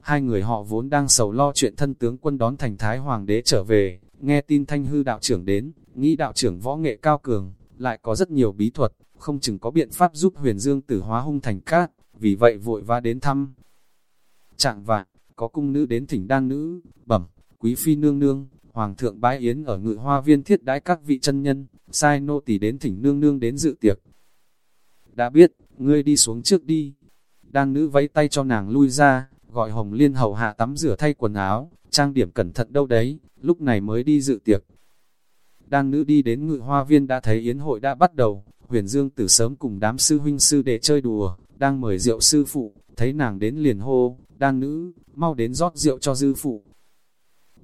Hai người họ vốn đang sầu lo chuyện thân tướng quân đón thành Thái Hoàng đế trở về, nghe tin Thanh Hư đạo trưởng đến, nghĩ đạo trưởng võ nghệ cao cường, lại có rất nhiều bí thuật, không chừng có biện pháp giúp huyền dương tử hóa hung thành cát, vì vậy vội va đến thăm Trạng vạn, có cung nữ đến thỉnh đan nữ, bẩm, quý phi nương nương, hoàng thượng bái yến ở ngự hoa viên thiết đãi các vị chân nhân, sai nô tỳ đến thỉnh nương nương đến dự tiệc. Đã biết, ngươi đi xuống trước đi. Đan nữ vẫy tay cho nàng lui ra, gọi Hồng Liên hầu hạ tắm rửa thay quần áo, trang điểm cẩn thận đâu đấy, lúc này mới đi dự tiệc. Đan nữ đi đến ngự hoa viên đã thấy yến hội đã bắt đầu, huyền dương từ sớm cùng đám sư huynh sư để chơi đùa, đang mời rượu sư phụ, thấy nàng đến liền hô, đan nữ, mau đến rót rượu cho dư phụ.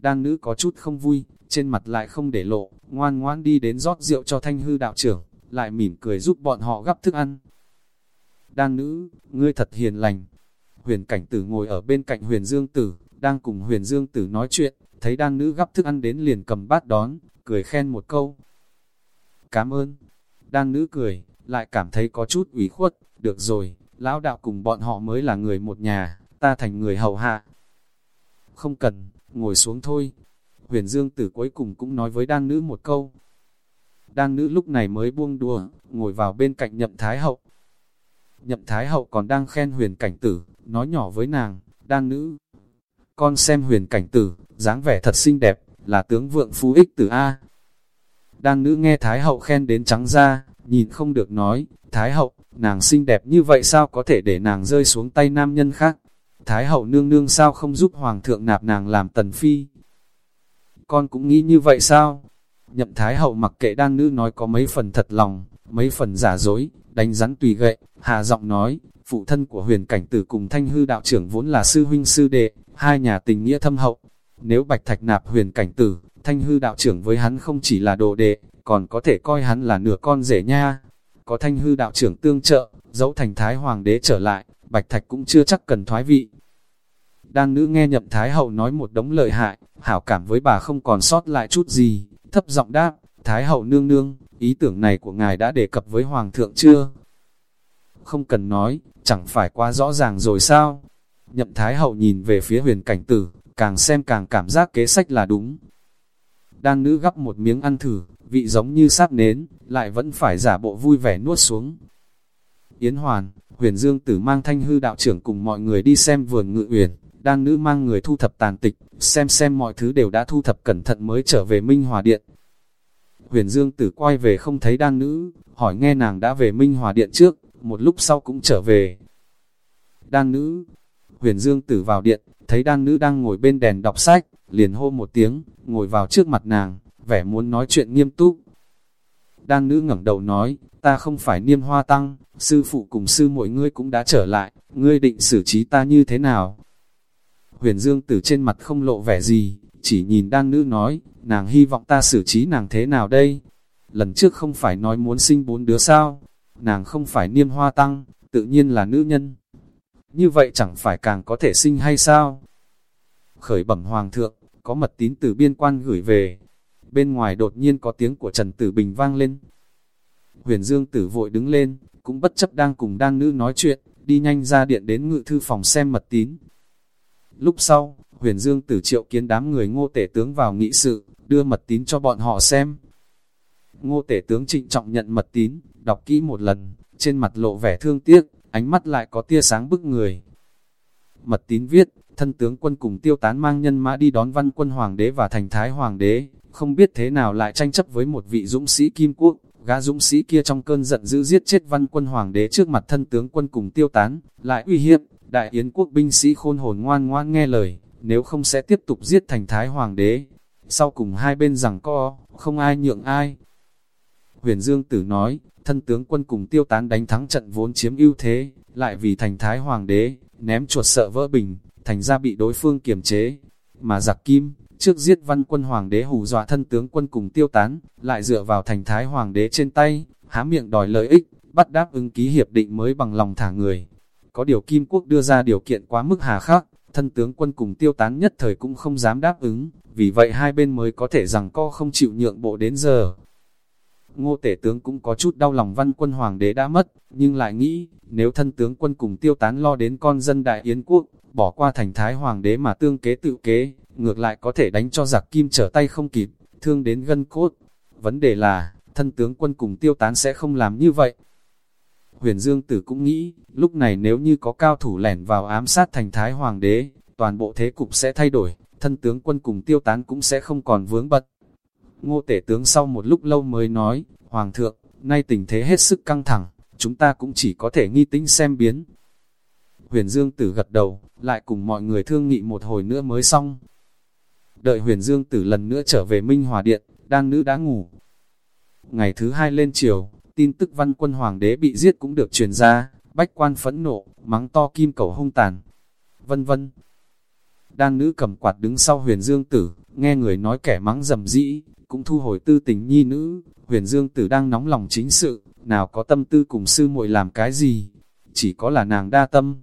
Đan nữ có chút không vui, trên mặt lại không để lộ, ngoan ngoan đi đến rót rượu cho thanh hư đạo trưởng, lại mỉm cười giúp bọn họ gắp thức ăn. Đan nữ, ngươi thật hiền lành. Huyền cảnh tử ngồi ở bên cạnh huyền dương tử, đang cùng huyền dương tử nói chuyện, thấy đan nữ gắp thức ăn đến liền cầm bát đón, cười khen một câu. Cảm ơn. Đan nữ cười, lại cảm thấy có chút ủy khuất, được rồi, lão đạo cùng bọn họ mới là người một nhà, ta thành người hầu hạ. Không cần, ngồi xuống thôi. Huyền Dương Tử cuối cùng cũng nói với đan nữ một câu. Đan nữ lúc này mới buông đùa, ngồi vào bên cạnh nhậm thái hậu. Nhậm thái hậu còn đang khen huyền cảnh tử, nói nhỏ với nàng, đan nữ. Con xem huyền cảnh tử, dáng vẻ thật xinh đẹp, là tướng vượng phú ích tử A. Đan nữ nghe thái hậu khen đến trắng ra, nhìn không được nói, thái hậu, nàng xinh đẹp như vậy sao có thể để nàng rơi xuống tay nam nhân khác. Thái hậu nương nương sao không giúp hoàng thượng nạp nàng làm tần phi. Con cũng nghĩ như vậy sao? Nhậm thái hậu mặc kệ đan nữ nói có mấy phần thật lòng, mấy phần giả dối, đánh rắn tùy gậy, hà giọng nói, phụ thân của huyền cảnh tử cùng thanh hư đạo trưởng vốn là sư huynh sư đệ, hai nhà tình nghĩa thâm hậu. Nếu bạch thạch nạp huyền cảnh tử, thanh hư đạo trưởng với hắn không chỉ là đồ đệ, còn có thể coi hắn là nửa con rể nha. Có thanh hư đạo trưởng tương trợ, dẫu thành thái hoàng đế trở lại, bạch thạch cũng chưa chắc cần thoái vị. Đan nữ nghe nhậm thái hậu nói một đống lợi hại, hảo cảm với bà không còn sót lại chút gì, thấp giọng đáp, thái hậu nương nương, ý tưởng này của ngài đã đề cập với hoàng thượng chưa? Không cần nói, chẳng phải quá rõ ràng rồi sao? Nhậm thái hậu nhìn về phía huyền cảnh tử, càng xem càng cảm giác kế sách là đúng. Đan nữ gắp một miếng ăn thử, vị giống như sáp nến, lại vẫn phải giả bộ vui vẻ nuốt xuống. Yến Hoàn, huyền dương tử mang thanh hư đạo trưởng cùng mọi người đi xem vườn ngự uyển. đan nữ mang người thu thập tàn tịch, xem xem mọi thứ đều đã thu thập cẩn thận mới trở về Minh Hòa Điện. Huyền Dương Tử quay về không thấy đan nữ, hỏi nghe nàng đã về Minh Hòa Điện trước, một lúc sau cũng trở về. Đan nữ, huyền Dương Tử vào điện, thấy đan nữ đang ngồi bên đèn đọc sách, liền hô một tiếng, ngồi vào trước mặt nàng, vẻ muốn nói chuyện nghiêm túc đang nữ ngẩng đầu nói, ta không phải niêm hoa tăng, sư phụ cùng sư mỗi ngươi cũng đã trở lại, ngươi định xử trí ta như thế nào? Huyền Dương Tử trên mặt không lộ vẻ gì, chỉ nhìn đang nữ nói, nàng hy vọng ta xử trí nàng thế nào đây? Lần trước không phải nói muốn sinh bốn đứa sao? Nàng không phải niêm hoa tăng, tự nhiên là nữ nhân. Như vậy chẳng phải càng có thể sinh hay sao? Khởi bẩm hoàng thượng, có mật tín từ biên quan gửi về. Bên ngoài đột nhiên có tiếng của Trần Tử Bình vang lên. Huyền Dương Tử vội đứng lên, cũng bất chấp đang cùng đang nữ nói chuyện, đi nhanh ra điện đến ngự thư phòng xem mật tín. Lúc sau, huyền dương tử triệu kiến đám người ngô tể tướng vào nghị sự, đưa mật tín cho bọn họ xem. Ngô tể tướng trịnh trọng nhận mật tín, đọc kỹ một lần, trên mặt lộ vẻ thương tiếc, ánh mắt lại có tia sáng bức người. Mật tín viết, thân tướng quân cùng tiêu tán mang nhân mã đi đón văn quân hoàng đế và thành thái hoàng đế, không biết thế nào lại tranh chấp với một vị dũng sĩ kim quốc, gã dũng sĩ kia trong cơn giận dữ giết chết văn quân hoàng đế trước mặt thân tướng quân cùng tiêu tán, lại uy hiếp, đại yến quốc binh sĩ khôn hồn ngoan ngoan nghe lời, nếu không sẽ tiếp tục giết thành thái hoàng đế. Sau cùng hai bên rằng co, không ai nhượng ai. Huyền Dương Tử nói, thân tướng quân cùng tiêu tán đánh thắng trận vốn chiếm ưu thế, lại vì thành thái hoàng đế, ném chuột sợ vỡ bình, thành ra bị đối phương kiềm chế. Mà giặc kim, trước giết văn quân hoàng đế hù dọa thân tướng quân cùng tiêu tán, lại dựa vào thành thái hoàng đế trên tay, há miệng đòi lợi ích, bắt đáp ứng ký hiệp định mới bằng lòng thả người. Có điều Kim Quốc đưa ra điều kiện quá mức hà khắc, thân tướng quân cùng tiêu tán nhất thời cũng không dám đáp ứng, vì vậy hai bên mới có thể rằng co không chịu nhượng bộ đến giờ. Ngô tể tướng cũng có chút đau lòng văn quân hoàng đế đã mất, nhưng lại nghĩ, nếu thân tướng quân cùng tiêu tán lo đến con dân đại yến quốc, bỏ qua thành thái hoàng đế mà tương kế tự kế, ngược lại có thể đánh cho giặc kim trở tay không kịp, thương đến gân cốt. Vấn đề là, thân tướng quân cùng tiêu tán sẽ không làm như vậy. Huyền Dương Tử cũng nghĩ, lúc này nếu như có cao thủ lẻn vào ám sát thành Thái Hoàng đế, toàn bộ thế cục sẽ thay đổi, thân tướng quân cùng tiêu tán cũng sẽ không còn vướng bật. Ngô tể tướng sau một lúc lâu mới nói, Hoàng thượng, nay tình thế hết sức căng thẳng, chúng ta cũng chỉ có thể nghi tính xem biến. Huyền Dương Tử gật đầu, lại cùng mọi người thương nghị một hồi nữa mới xong. Đợi huyền Dương Tử lần nữa trở về Minh Hòa Điện, đan nữ đã ngủ. Ngày thứ hai lên chiều, tin tức văn quân hoàng đế bị giết cũng được truyền ra, bách quan phẫn nộ, mắng to kim cầu hung tàn, vân vân. Đan nữ cầm quạt đứng sau huyền dương tử, nghe người nói kẻ mắng dầm dĩ, cũng thu hồi tư tình nhi nữ, huyền dương tử đang nóng lòng chính sự, nào có tâm tư cùng sư muội làm cái gì, chỉ có là nàng đa tâm.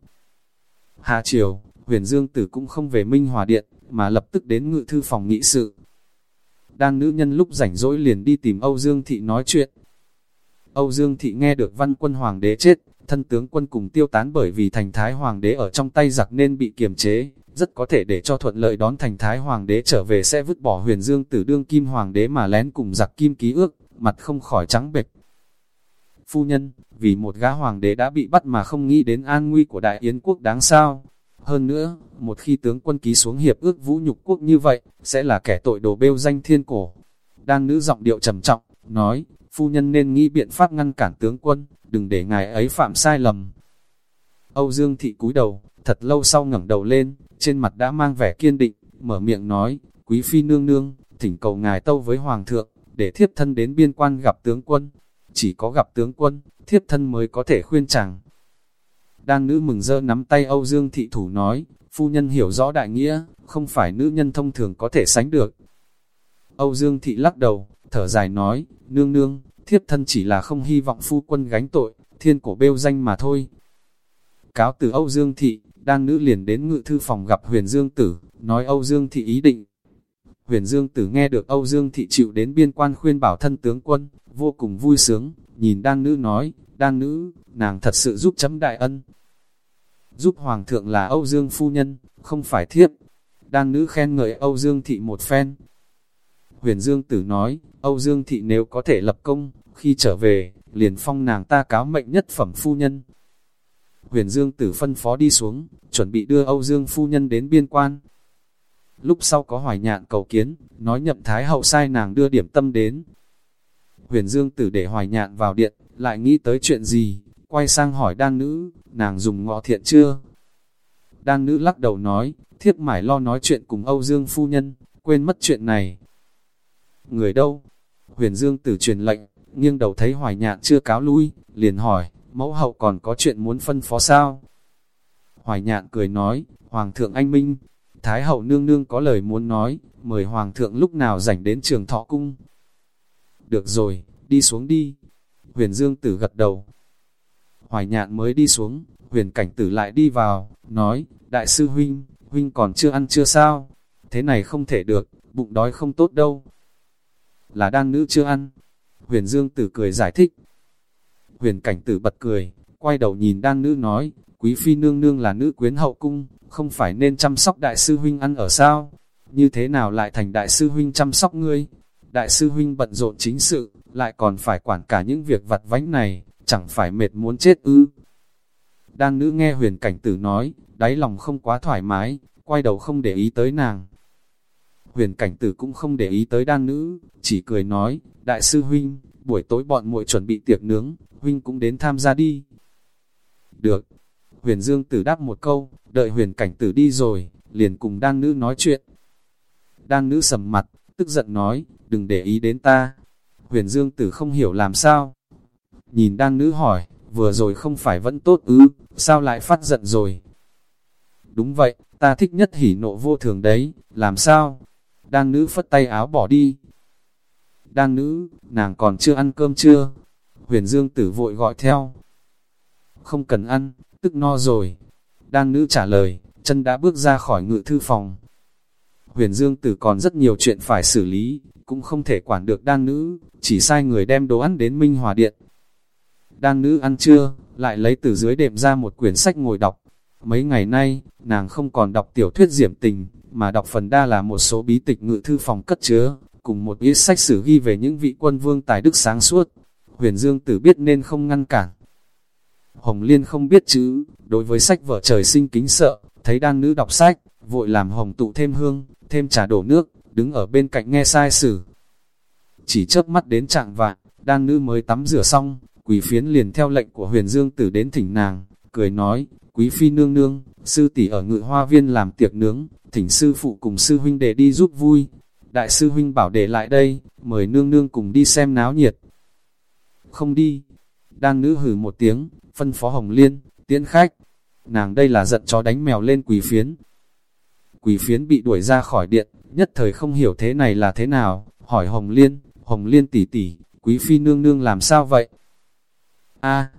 Hạ chiều, huyền dương tử cũng không về Minh Hòa Điện, mà lập tức đến ngự thư phòng nghị sự. Đan nữ nhân lúc rảnh rỗi liền đi tìm Âu Dương Thị nói chuyện, Âu Dương Thị nghe được văn quân hoàng đế chết, thân tướng quân cùng tiêu tán bởi vì thành thái hoàng đế ở trong tay giặc nên bị kiềm chế, rất có thể để cho thuận lợi đón thành thái hoàng đế trở về sẽ vứt bỏ huyền dương tử đương kim hoàng đế mà lén cùng giặc kim ký ước, mặt không khỏi trắng bệch. Phu nhân, vì một gã hoàng đế đã bị bắt mà không nghĩ đến an nguy của đại yến quốc đáng sao. Hơn nữa, một khi tướng quân ký xuống hiệp ước vũ nhục quốc như vậy, sẽ là kẻ tội đồ bêu danh thiên cổ. đang nữ giọng điệu trầm trọng, nói, phu nhân nên nghĩ biện pháp ngăn cản tướng quân, đừng để ngài ấy phạm sai lầm. Âu Dương thị cúi đầu, thật lâu sau ngẩng đầu lên, trên mặt đã mang vẻ kiên định, mở miệng nói, quý phi nương nương, thỉnh cầu ngài tâu với hoàng thượng, để thiếp thân đến biên quan gặp tướng quân. Chỉ có gặp tướng quân, thiếp thân mới có thể khuyên chàng đang nữ mừng dơ nắm tay Âu Dương thị thủ nói, phu nhân hiểu rõ đại nghĩa, không phải nữ nhân thông thường có thể sánh được. Âu Dương thị lắc đầu, thở dài nói, nương nương, thiếp thân chỉ là không hy vọng phu quân gánh tội, thiên cổ bêu danh mà thôi. Cáo từ Âu Dương thị, Đang nữ liền đến ngự thư phòng gặp huyền Dương tử, nói Âu Dương thị ý định. Huyền Dương tử nghe được Âu Dương thị chịu đến biên quan khuyên bảo thân tướng quân, vô cùng vui sướng, nhìn Đang nữ nói, Đang nữ, nàng thật sự giúp chấm đại ân. Giúp hoàng thượng là Âu Dương phu nhân, không phải thiếp. Đan nữ khen ngợi Âu Dương thị một phen. Huyền Dương tử nói, Âu Dương thị nếu có thể lập công, khi trở về, liền phong nàng ta cáo mệnh nhất phẩm phu nhân. Huyền Dương tử phân phó đi xuống, chuẩn bị đưa Âu Dương phu nhân đến biên quan. Lúc sau có hoài nhạn cầu kiến, nói nhậm thái hậu sai nàng đưa điểm tâm đến. Huyền Dương tử để hoài nhạn vào điện, lại nghĩ tới chuyện gì, quay sang hỏi đan nữ, nàng dùng ngọ thiện chưa? Đan nữ lắc đầu nói, thiếp mải lo nói chuyện cùng Âu Dương phu nhân, quên mất chuyện này. Người đâu? Huyền Dương tử truyền lệnh, nghiêng đầu thấy hoài nhạn chưa cáo lui, liền hỏi, mẫu hậu còn có chuyện muốn phân phó sao? Hoài nhạn cười nói, Hoàng thượng anh minh, Thái hậu nương nương có lời muốn nói, mời Hoàng thượng lúc nào rảnh đến trường thọ cung. Được rồi, đi xuống đi. Huyền Dương tử gật đầu. Hoài nhạn mới đi xuống, huyền cảnh tử lại đi vào, nói, Đại sư huynh, huynh còn chưa ăn chưa sao? Thế này không thể được, bụng đói không tốt đâu. Là đan nữ chưa ăn. Huyền Dương tử cười giải thích. Huyền cảnh tử bật cười, quay đầu nhìn đan nữ nói, quý phi nương nương là nữ quyến hậu cung, không phải nên chăm sóc đại sư huynh ăn ở sao? Như thế nào lại thành đại sư huynh chăm sóc ngươi? Đại sư huynh bận rộn chính sự, lại còn phải quản cả những việc vặt vánh này, chẳng phải mệt muốn chết ư. Đan nữ nghe huyền cảnh tử nói, đáy lòng không quá thoải mái, quay đầu không để ý tới nàng. Huyền cảnh tử cũng không để ý tới đan nữ, chỉ cười nói, đại sư huynh, buổi tối bọn muội chuẩn bị tiệc nướng, huynh cũng đến tham gia đi. Được. Huyền Dương tử đáp một câu, đợi huyền cảnh tử đi rồi, liền cùng đan nữ nói chuyện. Đan nữ sầm mặt, tức giận nói, đừng để ý đến ta. Huyền Dương tử không hiểu làm sao. Nhìn đan nữ hỏi, vừa rồi không phải vẫn tốt ư, sao lại phát giận rồi? Đúng vậy, ta thích nhất hỉ nộ vô thường đấy, làm sao? Đan nữ phất tay áo bỏ đi. Đan nữ, nàng còn chưa ăn cơm chưa? Huyền Dương tử vội gọi theo. Không cần ăn, tức no rồi. Đan nữ trả lời, chân đã bước ra khỏi ngự thư phòng. Huyền Dương tử còn rất nhiều chuyện phải xử lý, cũng không thể quản được đan nữ, chỉ sai người đem đồ ăn đến Minh Hòa Điện. Đan nữ ăn trưa, lại lấy từ dưới đệm ra một quyển sách ngồi đọc. Mấy ngày nay, nàng không còn đọc tiểu thuyết diễm tình, mà đọc phần đa là một số bí tịch ngự thư phòng cất chứa, cùng một ít sách sử ghi về những vị quân vương tài đức sáng suốt. Huyền Dương Tử biết nên không ngăn cản. Hồng Liên không biết chữ, đối với sách vở trời sinh kính sợ, thấy đan nữ đọc sách, vội làm hồng tụ thêm hương, thêm trà đổ nước, đứng ở bên cạnh nghe sai sử. Chỉ chớp mắt đến trạng vạn, đan nữ mới tắm rửa xong, quỳ phiến liền theo lệnh của huyền dương tử đến thỉnh nàng, cười nói, quý phi nương nương, sư tỷ ở ngự hoa viên làm tiệc nướng, thỉnh sư phụ cùng sư huynh để đi giúp vui. Đại sư huynh bảo để lại đây, mời nương nương cùng đi xem náo nhiệt. Không đi. Đan nữ hử một tiếng, phân phó Hồng Liên, tiễn khách. Nàng đây là giận chó đánh mèo lên quỳ phiến. quỳ phiến bị đuổi ra khỏi điện, nhất thời không hiểu thế này là thế nào, hỏi Hồng Liên, Hồng Liên tỷ tỷ, quý phi nương nương làm sao vậy? A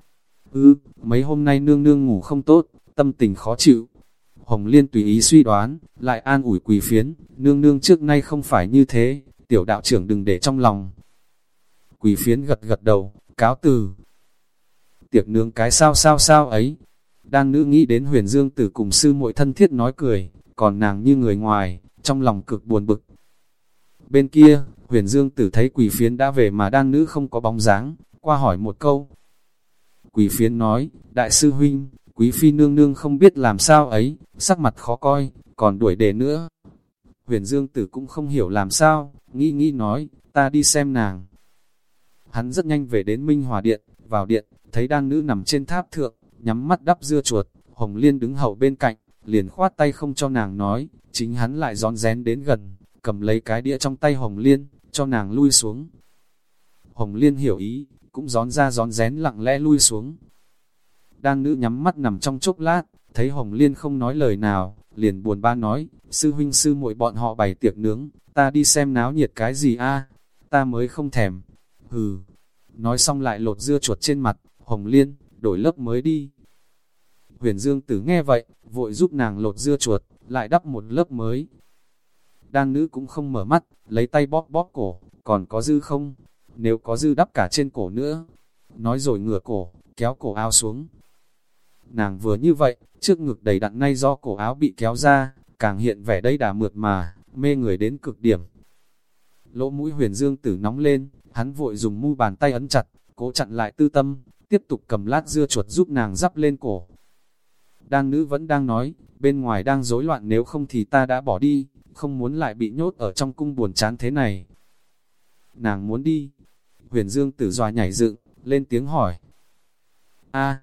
ư, mấy hôm nay nương nương ngủ không tốt, tâm tình khó chịu. Hồng Liên tùy ý suy đoán, lại an ủi quỳ phiến, nương nương trước nay không phải như thế, tiểu đạo trưởng đừng để trong lòng. Quỳ phiến gật gật đầu, cáo từ. Tiệc nướng cái sao sao sao ấy, đan nữ nghĩ đến huyền dương tử cùng sư muội thân thiết nói cười, còn nàng như người ngoài, trong lòng cực buồn bực. Bên kia, huyền dương tử thấy quỳ phiến đã về mà đan nữ không có bóng dáng, qua hỏi một câu quỳ phiến nói, đại sư huynh, quý phi nương nương không biết làm sao ấy, sắc mặt khó coi, còn đuổi đề nữa. Huyền Dương Tử cũng không hiểu làm sao, nghĩ nghĩ nói, ta đi xem nàng. Hắn rất nhanh về đến Minh Hòa Điện, vào điện, thấy đan nữ nằm trên tháp thượng, nhắm mắt đắp dưa chuột, Hồng Liên đứng hậu bên cạnh, liền khoát tay không cho nàng nói, chính hắn lại gión rén đến gần, cầm lấy cái đĩa trong tay Hồng Liên, cho nàng lui xuống. Hồng Liên hiểu ý, cũng gión ra gión rén lặng lẽ lui xuống. Đan nữ nhắm mắt nằm trong chốc lát, thấy Hồng Liên không nói lời nào, liền buồn ba nói, sư huynh sư muội bọn họ bày tiệc nướng, ta đi xem náo nhiệt cái gì a ta mới không thèm. Hừ, nói xong lại lột dưa chuột trên mặt, Hồng Liên, đổi lớp mới đi. Huyền Dương Tử nghe vậy, vội giúp nàng lột dưa chuột, lại đắp một lớp mới. Đan nữ cũng không mở mắt, lấy tay bóp bóp cổ, còn có dư không? Nếu có dư đắp cả trên cổ nữa. Nói rồi ngửa cổ, kéo cổ áo xuống. Nàng vừa như vậy, trước ngực đầy đặn nay do cổ áo bị kéo ra, càng hiện vẻ đây đã mượt mà, mê người đến cực điểm. Lỗ mũi huyền dương tử nóng lên, hắn vội dùng mu bàn tay ấn chặt, cố chặn lại tư tâm, tiếp tục cầm lát dưa chuột giúp nàng dắp lên cổ. Đan nữ vẫn đang nói, bên ngoài đang rối loạn nếu không thì ta đã bỏ đi, không muốn lại bị nhốt ở trong cung buồn chán thế này. Nàng muốn đi. Huyền Dương tử dòa nhảy dựng, lên tiếng hỏi. a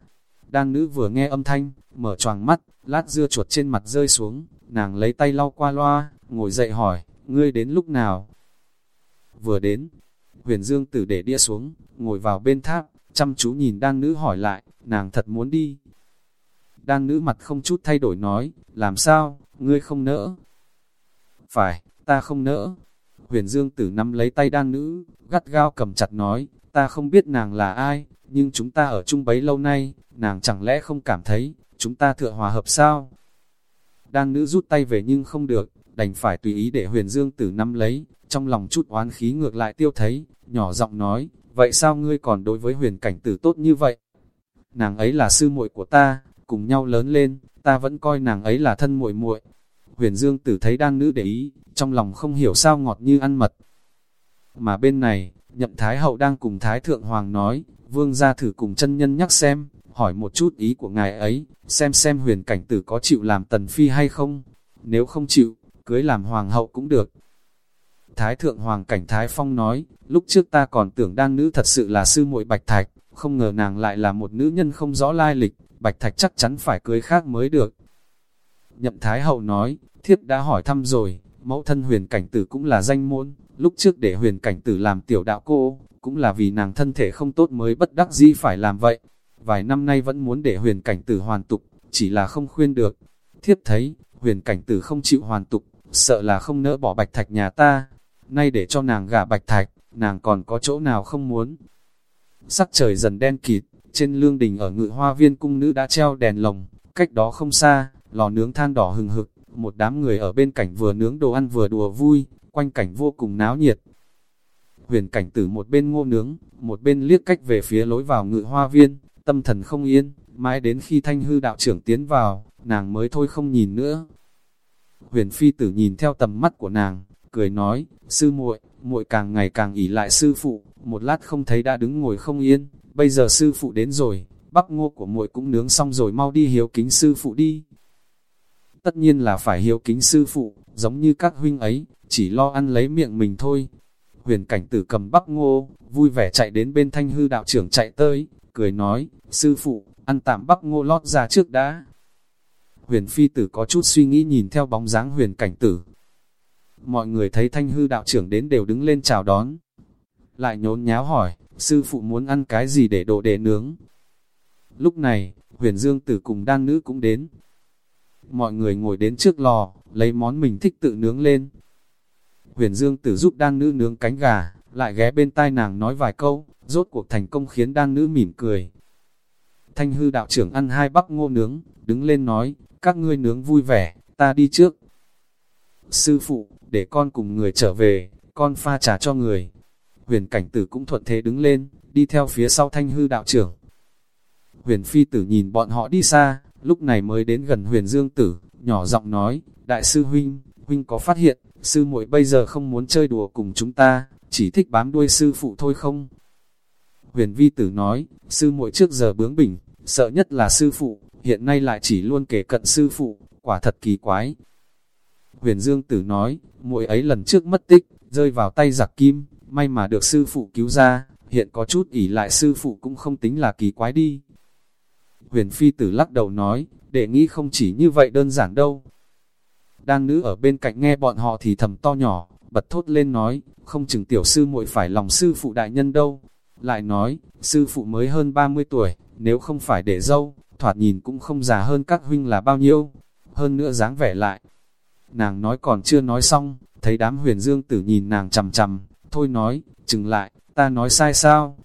Đang nữ vừa nghe âm thanh, mở choàng mắt, lát dưa chuột trên mặt rơi xuống, nàng lấy tay lau qua loa, ngồi dậy hỏi, ngươi đến lúc nào? Vừa đến, huyền dương tử để đĩa xuống, ngồi vào bên tháp, chăm chú nhìn Đang nữ hỏi lại, nàng thật muốn đi. Đang nữ mặt không chút thay đổi nói, làm sao, ngươi không nỡ? Phải, ta không nỡ. Huyền dương tử nắm lấy tay đan nữ, gắt gao cầm chặt nói, ta không biết nàng là ai, nhưng chúng ta ở chung bấy lâu nay, nàng chẳng lẽ không cảm thấy, chúng ta thượng hòa hợp sao? Đan nữ rút tay về nhưng không được, đành phải tùy ý để huyền dương tử nắm lấy, trong lòng chút oán khí ngược lại tiêu thấy, nhỏ giọng nói, vậy sao ngươi còn đối với huyền cảnh tử tốt như vậy? Nàng ấy là sư muội của ta, cùng nhau lớn lên, ta vẫn coi nàng ấy là thân muội muội. Huyền Dương Tử thấy đan nữ để ý, trong lòng không hiểu sao ngọt như ăn mật. Mà bên này, Nhậm Thái Hậu đang cùng Thái Thượng Hoàng nói, vương gia thử cùng chân nhân nhắc xem, hỏi một chút ý của ngài ấy, xem xem huyền cảnh tử có chịu làm tần phi hay không, nếu không chịu, cưới làm hoàng hậu cũng được. Thái thượng hoàng cảnh Thái Phong nói, lúc trước ta còn tưởng đang nữ thật sự là sư muội Bạch Thạch, không ngờ nàng lại là một nữ nhân không rõ lai lịch, Bạch Thạch chắc chắn phải cưới khác mới được. Nhậm Thái Hậu nói, thiếp đã hỏi thăm rồi, mẫu thân huyền cảnh tử cũng là danh môn, lúc trước để huyền cảnh tử làm tiểu đạo cô, cũng là vì nàng thân thể không tốt mới bất đắc dĩ phải làm vậy. Vài năm nay vẫn muốn để huyền cảnh tử hoàn tục, chỉ là không khuyên được. Thiếp thấy, huyền cảnh tử không chịu hoàn tục, sợ là không nỡ bỏ bạch thạch nhà ta. Nay để cho nàng gả bạch thạch, nàng còn có chỗ nào không muốn. Sắc trời dần đen kịt, trên lương đình ở ngự hoa viên cung nữ đã treo đèn lồng, cách đó không xa, lò nướng than đỏ hừng hực, một đám người ở bên cảnh vừa nướng đồ ăn vừa đùa vui, quanh cảnh vô cùng náo nhiệt. Huyền cảnh tử một bên ngô nướng, một bên liếc cách về phía lối vào ngự hoa viên, tâm thần không yên, mãi đến khi thanh hư đạo trưởng tiến vào, nàng mới thôi không nhìn nữa. Huyền phi tử nhìn theo tầm mắt của nàng, cười nói, sư muội, muội càng ngày càng ỉ lại sư phụ, một lát không thấy đã đứng ngồi không yên, bây giờ sư phụ đến rồi, bắp ngô của muội cũng nướng xong rồi mau đi hiếu kính sư phụ đi. Tất nhiên là phải hiếu kính sư phụ, giống như các huynh ấy, chỉ lo ăn lấy miệng mình thôi. Huyền cảnh tử cầm bắc ngô, vui vẻ chạy đến bên thanh hư đạo trưởng chạy tới, cười nói, sư phụ, ăn tạm bắc ngô lót ra trước đã. Huyền phi tử có chút suy nghĩ nhìn theo bóng dáng huyền cảnh tử. Mọi người thấy thanh hư đạo trưởng đến đều đứng lên chào đón. Lại nhốn nháo hỏi, sư phụ muốn ăn cái gì để đổ để nướng. Lúc này, huyền dương tử cùng đan nữ cũng đến. Mọi người ngồi đến trước lò, lấy món mình thích tự nướng lên. Huyền dương tử giúp đan nữ nướng cánh gà, lại ghé bên tai nàng nói vài câu, rốt cuộc thành công khiến đan nữ mỉm cười. Thanh hư đạo trưởng ăn hai bắp ngô nướng, đứng lên nói, các ngươi nướng vui vẻ, ta đi trước. Sư phụ, để con cùng người trở về, con pha trà cho người. Huyền cảnh tử cũng thuận thế đứng lên, đi theo phía sau thanh hư đạo trưởng. Huyền phi tử nhìn bọn họ đi xa, lúc này mới đến gần huyền dương tử, nhỏ giọng nói, đại sư huynh, huynh có phát hiện, sư muội bây giờ không muốn chơi đùa cùng chúng ta, chỉ thích bám đuôi sư phụ thôi không? Huyền vi tử nói, sư muội trước giờ bướng bỉnh, sợ nhất là sư phụ, hiện nay lại chỉ luôn kể cận sư phụ, quả thật kỳ quái. Huyền Dương Tử nói, muội ấy lần trước mất tích, rơi vào tay giặc kim, may mà được sư phụ cứu ra, hiện có chút ỉ lại sư phụ cũng không tính là kỳ quái đi. Huyền Phi Tử lắc đầu nói, để nghĩ không chỉ như vậy đơn giản đâu. Đang nữ ở bên cạnh nghe bọn họ thì thầm to nhỏ, bật thốt lên nói, không chừng tiểu sư muội phải lòng sư phụ đại nhân đâu. Lại nói, sư phụ mới hơn 30 tuổi, nếu không phải để dâu, thoạt nhìn cũng không già hơn các huynh là bao nhiêu. Hơn nữa dáng vẻ lại, Nàng nói còn chưa nói xong, thấy đám huyền dương tử nhìn nàng chầm chầm, thôi nói, chừng lại, ta nói sai sao?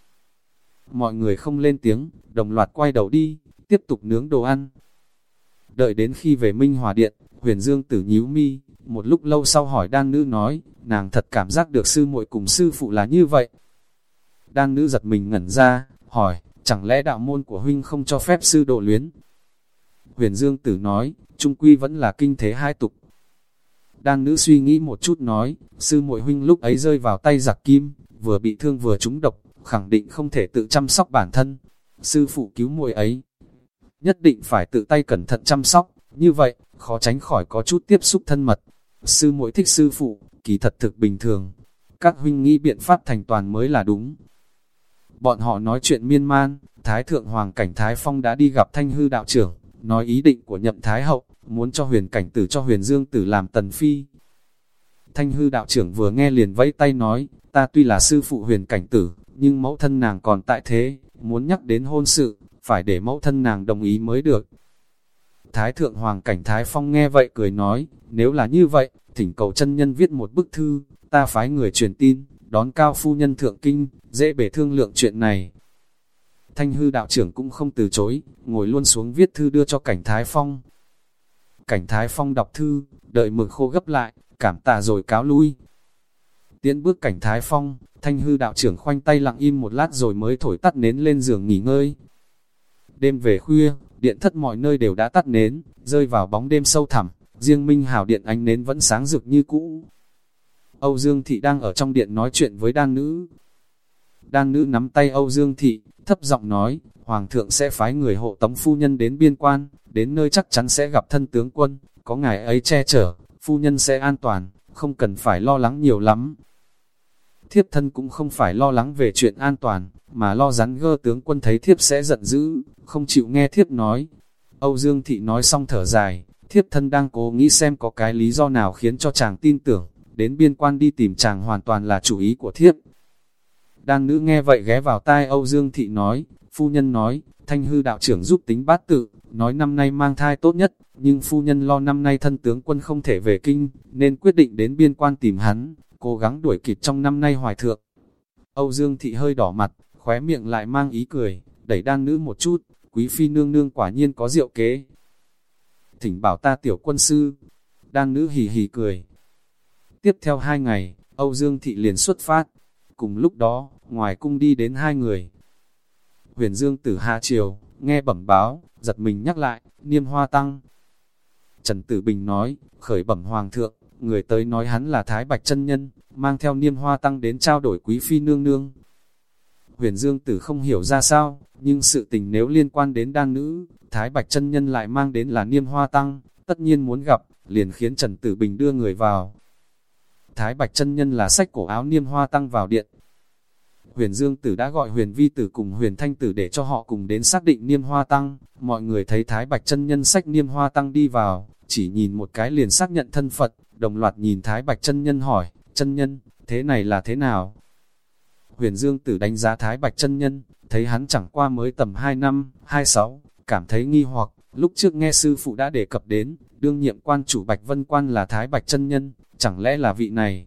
Mọi người không lên tiếng, đồng loạt quay đầu đi, tiếp tục nướng đồ ăn. Đợi đến khi về Minh Hòa Điện, huyền dương tử nhíu mi, một lúc lâu sau hỏi đan nữ nói, nàng thật cảm giác được sư muội cùng sư phụ là như vậy. Đan nữ giật mình ngẩn ra, hỏi, chẳng lẽ đạo môn của huynh không cho phép sư độ luyến? Huyền Dương Tử nói, trung quy vẫn là kinh thế hai tục, Đan nữ suy nghĩ một chút nói, sư muội huynh lúc ấy rơi vào tay giặc kim, vừa bị thương vừa trúng độc, khẳng định không thể tự chăm sóc bản thân. Sư phụ cứu muội ấy, nhất định phải tự tay cẩn thận chăm sóc, như vậy, khó tránh khỏi có chút tiếp xúc thân mật. Sư muội thích sư phụ, kỳ thật thực bình thường. Các huynh nghĩ biện pháp thành toàn mới là đúng. Bọn họ nói chuyện miên man, Thái Thượng Hoàng Cảnh Thái Phong đã đi gặp Thanh Hư Đạo trưởng, nói ý định của nhậm Thái Hậu, muốn cho huyền cảnh tử cho huyền dương tử làm tần phi. Thanh hư đạo trưởng vừa nghe liền vẫy tay nói, ta tuy là sư phụ huyền cảnh tử, nhưng mẫu thân nàng còn tại thế, muốn nhắc đến hôn sự, phải để mẫu thân nàng đồng ý mới được. Thái thượng hoàng cảnh Thái Phong nghe vậy cười nói, nếu là như vậy, thỉnh cầu chân nhân viết một bức thư, ta phái người truyền tin, đón cao phu nhân thượng kinh, dễ bể thương lượng chuyện này. Thanh hư đạo trưởng cũng không từ chối, ngồi luôn xuống viết thư đưa cho cảnh Thái Phong. Cảnh Thái Phong đọc thư, đợi mực khô gấp lại, cảm tạ rồi cáo lui. Tiến bước cảnh Thái Phong, thanh hư đạo trưởng khoanh tay lặng im một lát rồi mới thổi tắt nến lên giường nghỉ ngơi. Đêm về khuya, điện thất mọi nơi đều đã tắt nến, rơi vào bóng đêm sâu thẳm, riêng Minh Hào điện ánh nến vẫn sáng rực như cũ. Âu Dương Thị đang ở trong điện nói chuyện với đan nữ. Đan nữ nắm tay Âu Dương Thị, thấp giọng nói, Hoàng thượng sẽ phái người hộ tống phu nhân đến biên quan, đến nơi chắc chắn sẽ gặp thân tướng quân, có ngài ấy che chở, phu nhân sẽ an toàn, không cần phải lo lắng nhiều lắm. Thiếp thân cũng không phải lo lắng về chuyện an toàn, mà lo rắn gơ tướng quân thấy thiếp sẽ giận dữ, không chịu nghe thiếp nói. Âu Dương Thị nói xong thở dài, thiếp thân đang cố nghĩ xem có cái lý do nào khiến cho chàng tin tưởng, đến biên quan đi tìm chàng hoàn toàn là chủ ý của thiếp. Đang nữ nghe vậy ghé vào tai Âu Dương Thị nói, phu nhân nói, thanh hư đạo trưởng giúp tính bát tự, nói năm nay mang thai tốt nhất, nhưng phu nhân lo năm nay thân tướng quân không thể về kinh, nên quyết định đến biên quan tìm hắn, cố gắng đuổi kịp trong năm nay hoài thượng. Âu Dương Thị hơi đỏ mặt, khóe miệng lại mang ý cười, đẩy đan nữ một chút, quý phi nương nương quả nhiên có diệu kế. Thỉnh bảo ta tiểu quân sư, đan nữ hì hì cười. Tiếp theo hai ngày, Âu Dương Thị liền xuất phát, cùng lúc đó, ngoài cung đi đến hai người. Huyền Dương tử hạ triều, nghe bẩm báo, giật mình nhắc lại, niêm hoa tăng. Trần Tử Bình nói, khởi bẩm hoàng thượng, người tới nói hắn là Thái Bạch chân Nhân, mang theo niêm hoa tăng đến trao đổi quý phi nương nương. Huyền Dương Tử không hiểu ra sao, nhưng sự tình nếu liên quan đến đan nữ, Thái Bạch chân Nhân lại mang đến là niêm hoa tăng, tất nhiên muốn gặp, liền khiến Trần Tử Bình đưa người vào. Thái Bạch chân Nhân là sách cổ áo niêm hoa tăng vào điện, Huyền Dương Tử đã gọi Huyền Vi Tử cùng Huyền Thanh Tử để cho họ cùng đến xác định niêm hoa tăng. Mọi người thấy Thái Bạch chân nhân sách niêm hoa tăng đi vào, chỉ nhìn một cái liền xác nhận thân Phật, đồng loạt nhìn Thái Bạch chân nhân hỏi, chân nhân, thế này là thế nào? Huyền Dương Tử đánh giá Thái Bạch chân nhân, thấy hắn chẳng qua mới tầm 2 năm, 26, cảm thấy nghi hoặc, lúc trước nghe sư phụ đã đề cập đến, đương nhiệm quan chủ Bạch Vân Quan là Thái Bạch chân nhân, chẳng lẽ là vị này?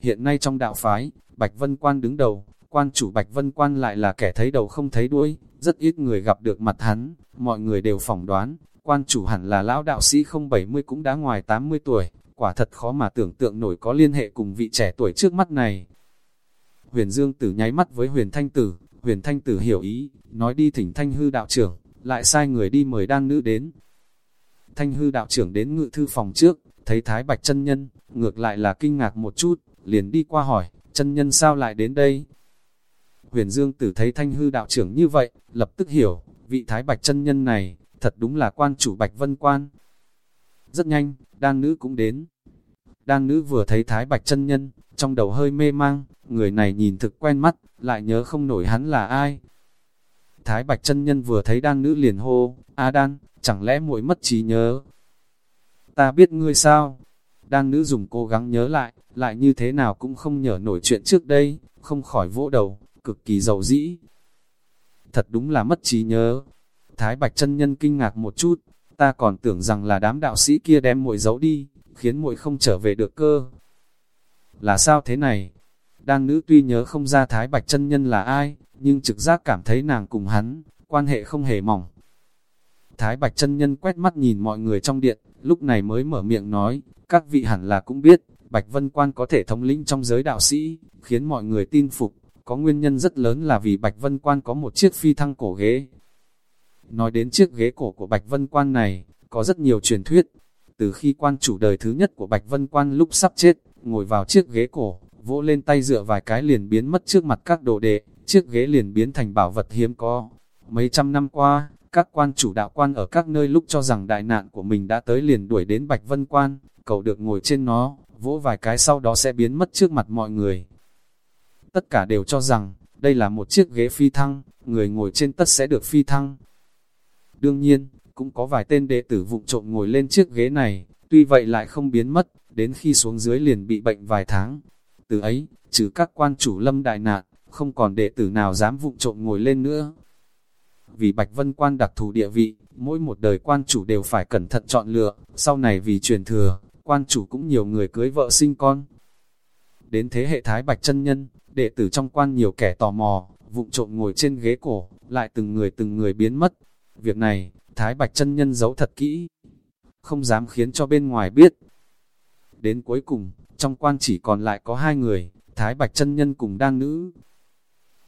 Hiện nay trong đạo phái, Bạch Vân Quan đứng đầu, quan chủ Bạch Vân Quan lại là kẻ thấy đầu không thấy đuôi, rất ít người gặp được mặt hắn, mọi người đều phỏng đoán, quan chủ hẳn là lão đạo sĩ không 70 cũng đã ngoài 80 tuổi, quả thật khó mà tưởng tượng nổi có liên hệ cùng vị trẻ tuổi trước mắt này. Huyền Dương Tử nháy mắt với Huyền Thanh Tử, Huyền Thanh Tử hiểu ý, nói đi thỉnh Thanh Hư đạo trưởng, lại sai người đi mời đan nữ đến. Thanh Hư đạo trưởng đến ngự thư phòng trước, thấy Thái Bạch chân nhân, ngược lại là kinh ngạc một chút, liền đi qua hỏi, chân nhân sao lại đến đây? Huyền Dương Tử thấy Thanh Hư đạo trưởng như vậy, lập tức hiểu, vị Thái Bạch chân nhân này, thật đúng là quan chủ Bạch Vân Quan. Rất nhanh, đan nữ cũng đến. Đan nữ vừa thấy Thái Bạch chân nhân, trong đầu hơi mê mang, người này nhìn thực quen mắt, lại nhớ không nổi hắn là ai. Thái Bạch chân nhân vừa thấy đan nữ liền hô, A đan, chẳng lẽ muội mất trí nhớ? Ta biết ngươi sao? Đan nữ dùng cố gắng nhớ lại, lại như thế nào cũng không nhớ nổi chuyện trước đây, không khỏi vỗ đầu, cực kỳ giàu dĩ. Thật đúng là mất trí nhớ. Thái Bạch chân nhân kinh ngạc một chút, ta còn tưởng rằng là đám đạo sĩ kia đem muội giấu đi, khiến muội không trở về được cơ. Là sao thế này? Đan nữ tuy nhớ không ra Thái Bạch chân nhân là ai, nhưng trực giác cảm thấy nàng cùng hắn, quan hệ không hề mỏng. Thái Bạch chân nhân quét mắt nhìn mọi người trong điện, lúc này mới mở miệng nói, các vị hẳn là cũng biết, Bạch Vân Quan có thể thống lĩnh trong giới đạo sĩ, khiến mọi người tin phục, có nguyên nhân rất lớn là vì Bạch Vân Quan có một chiếc phi thăng cổ ghế. Nói đến chiếc ghế cổ của Bạch Vân Quan này, có rất nhiều truyền thuyết. Từ khi quan chủ đời thứ nhất của Bạch Vân Quan lúc sắp chết, ngồi vào chiếc ghế cổ, vỗ lên tay dựa vài cái liền biến mất trước mặt các đồ đệ, chiếc ghế liền biến thành bảo vật hiếm có. Mấy trăm năm qua, các quan chủ đạo quan ở các nơi lúc cho rằng đại nạn của mình đã tới liền đuổi đến Bạch Vân Quan, cầu được ngồi trên nó, vỗ vài cái sau đó sẽ biến mất trước mặt mọi người. Tất cả đều cho rằng, đây là một chiếc ghế phi thăng, người ngồi trên tất sẽ được phi thăng. Đương nhiên, cũng có vài tên đệ tử vụng trộm ngồi lên chiếc ghế này, tuy vậy lại không biến mất, đến khi xuống dưới liền bị bệnh vài tháng. Từ ấy, trừ các quan chủ lâm đại nạn, không còn đệ tử nào dám vụng trộm ngồi lên nữa. Vì Bạch Vân quan đặc thù địa vị, mỗi một đời quan chủ đều phải cẩn thận chọn lựa, sau này vì truyền thừa, quan chủ cũng nhiều người cưới vợ sinh con. Đến thế hệ Thái Bạch chân nhân, đệ tử trong quan nhiều kẻ tò mò, vụng trộm ngồi trên ghế cổ, lại từng người từng người biến mất. Việc này, Thái Bạch chân nhân giấu thật kỹ, không dám khiến cho bên ngoài biết. Đến cuối cùng, trong quan chỉ còn lại có hai người, Thái Bạch chân nhân cùng đan nữ.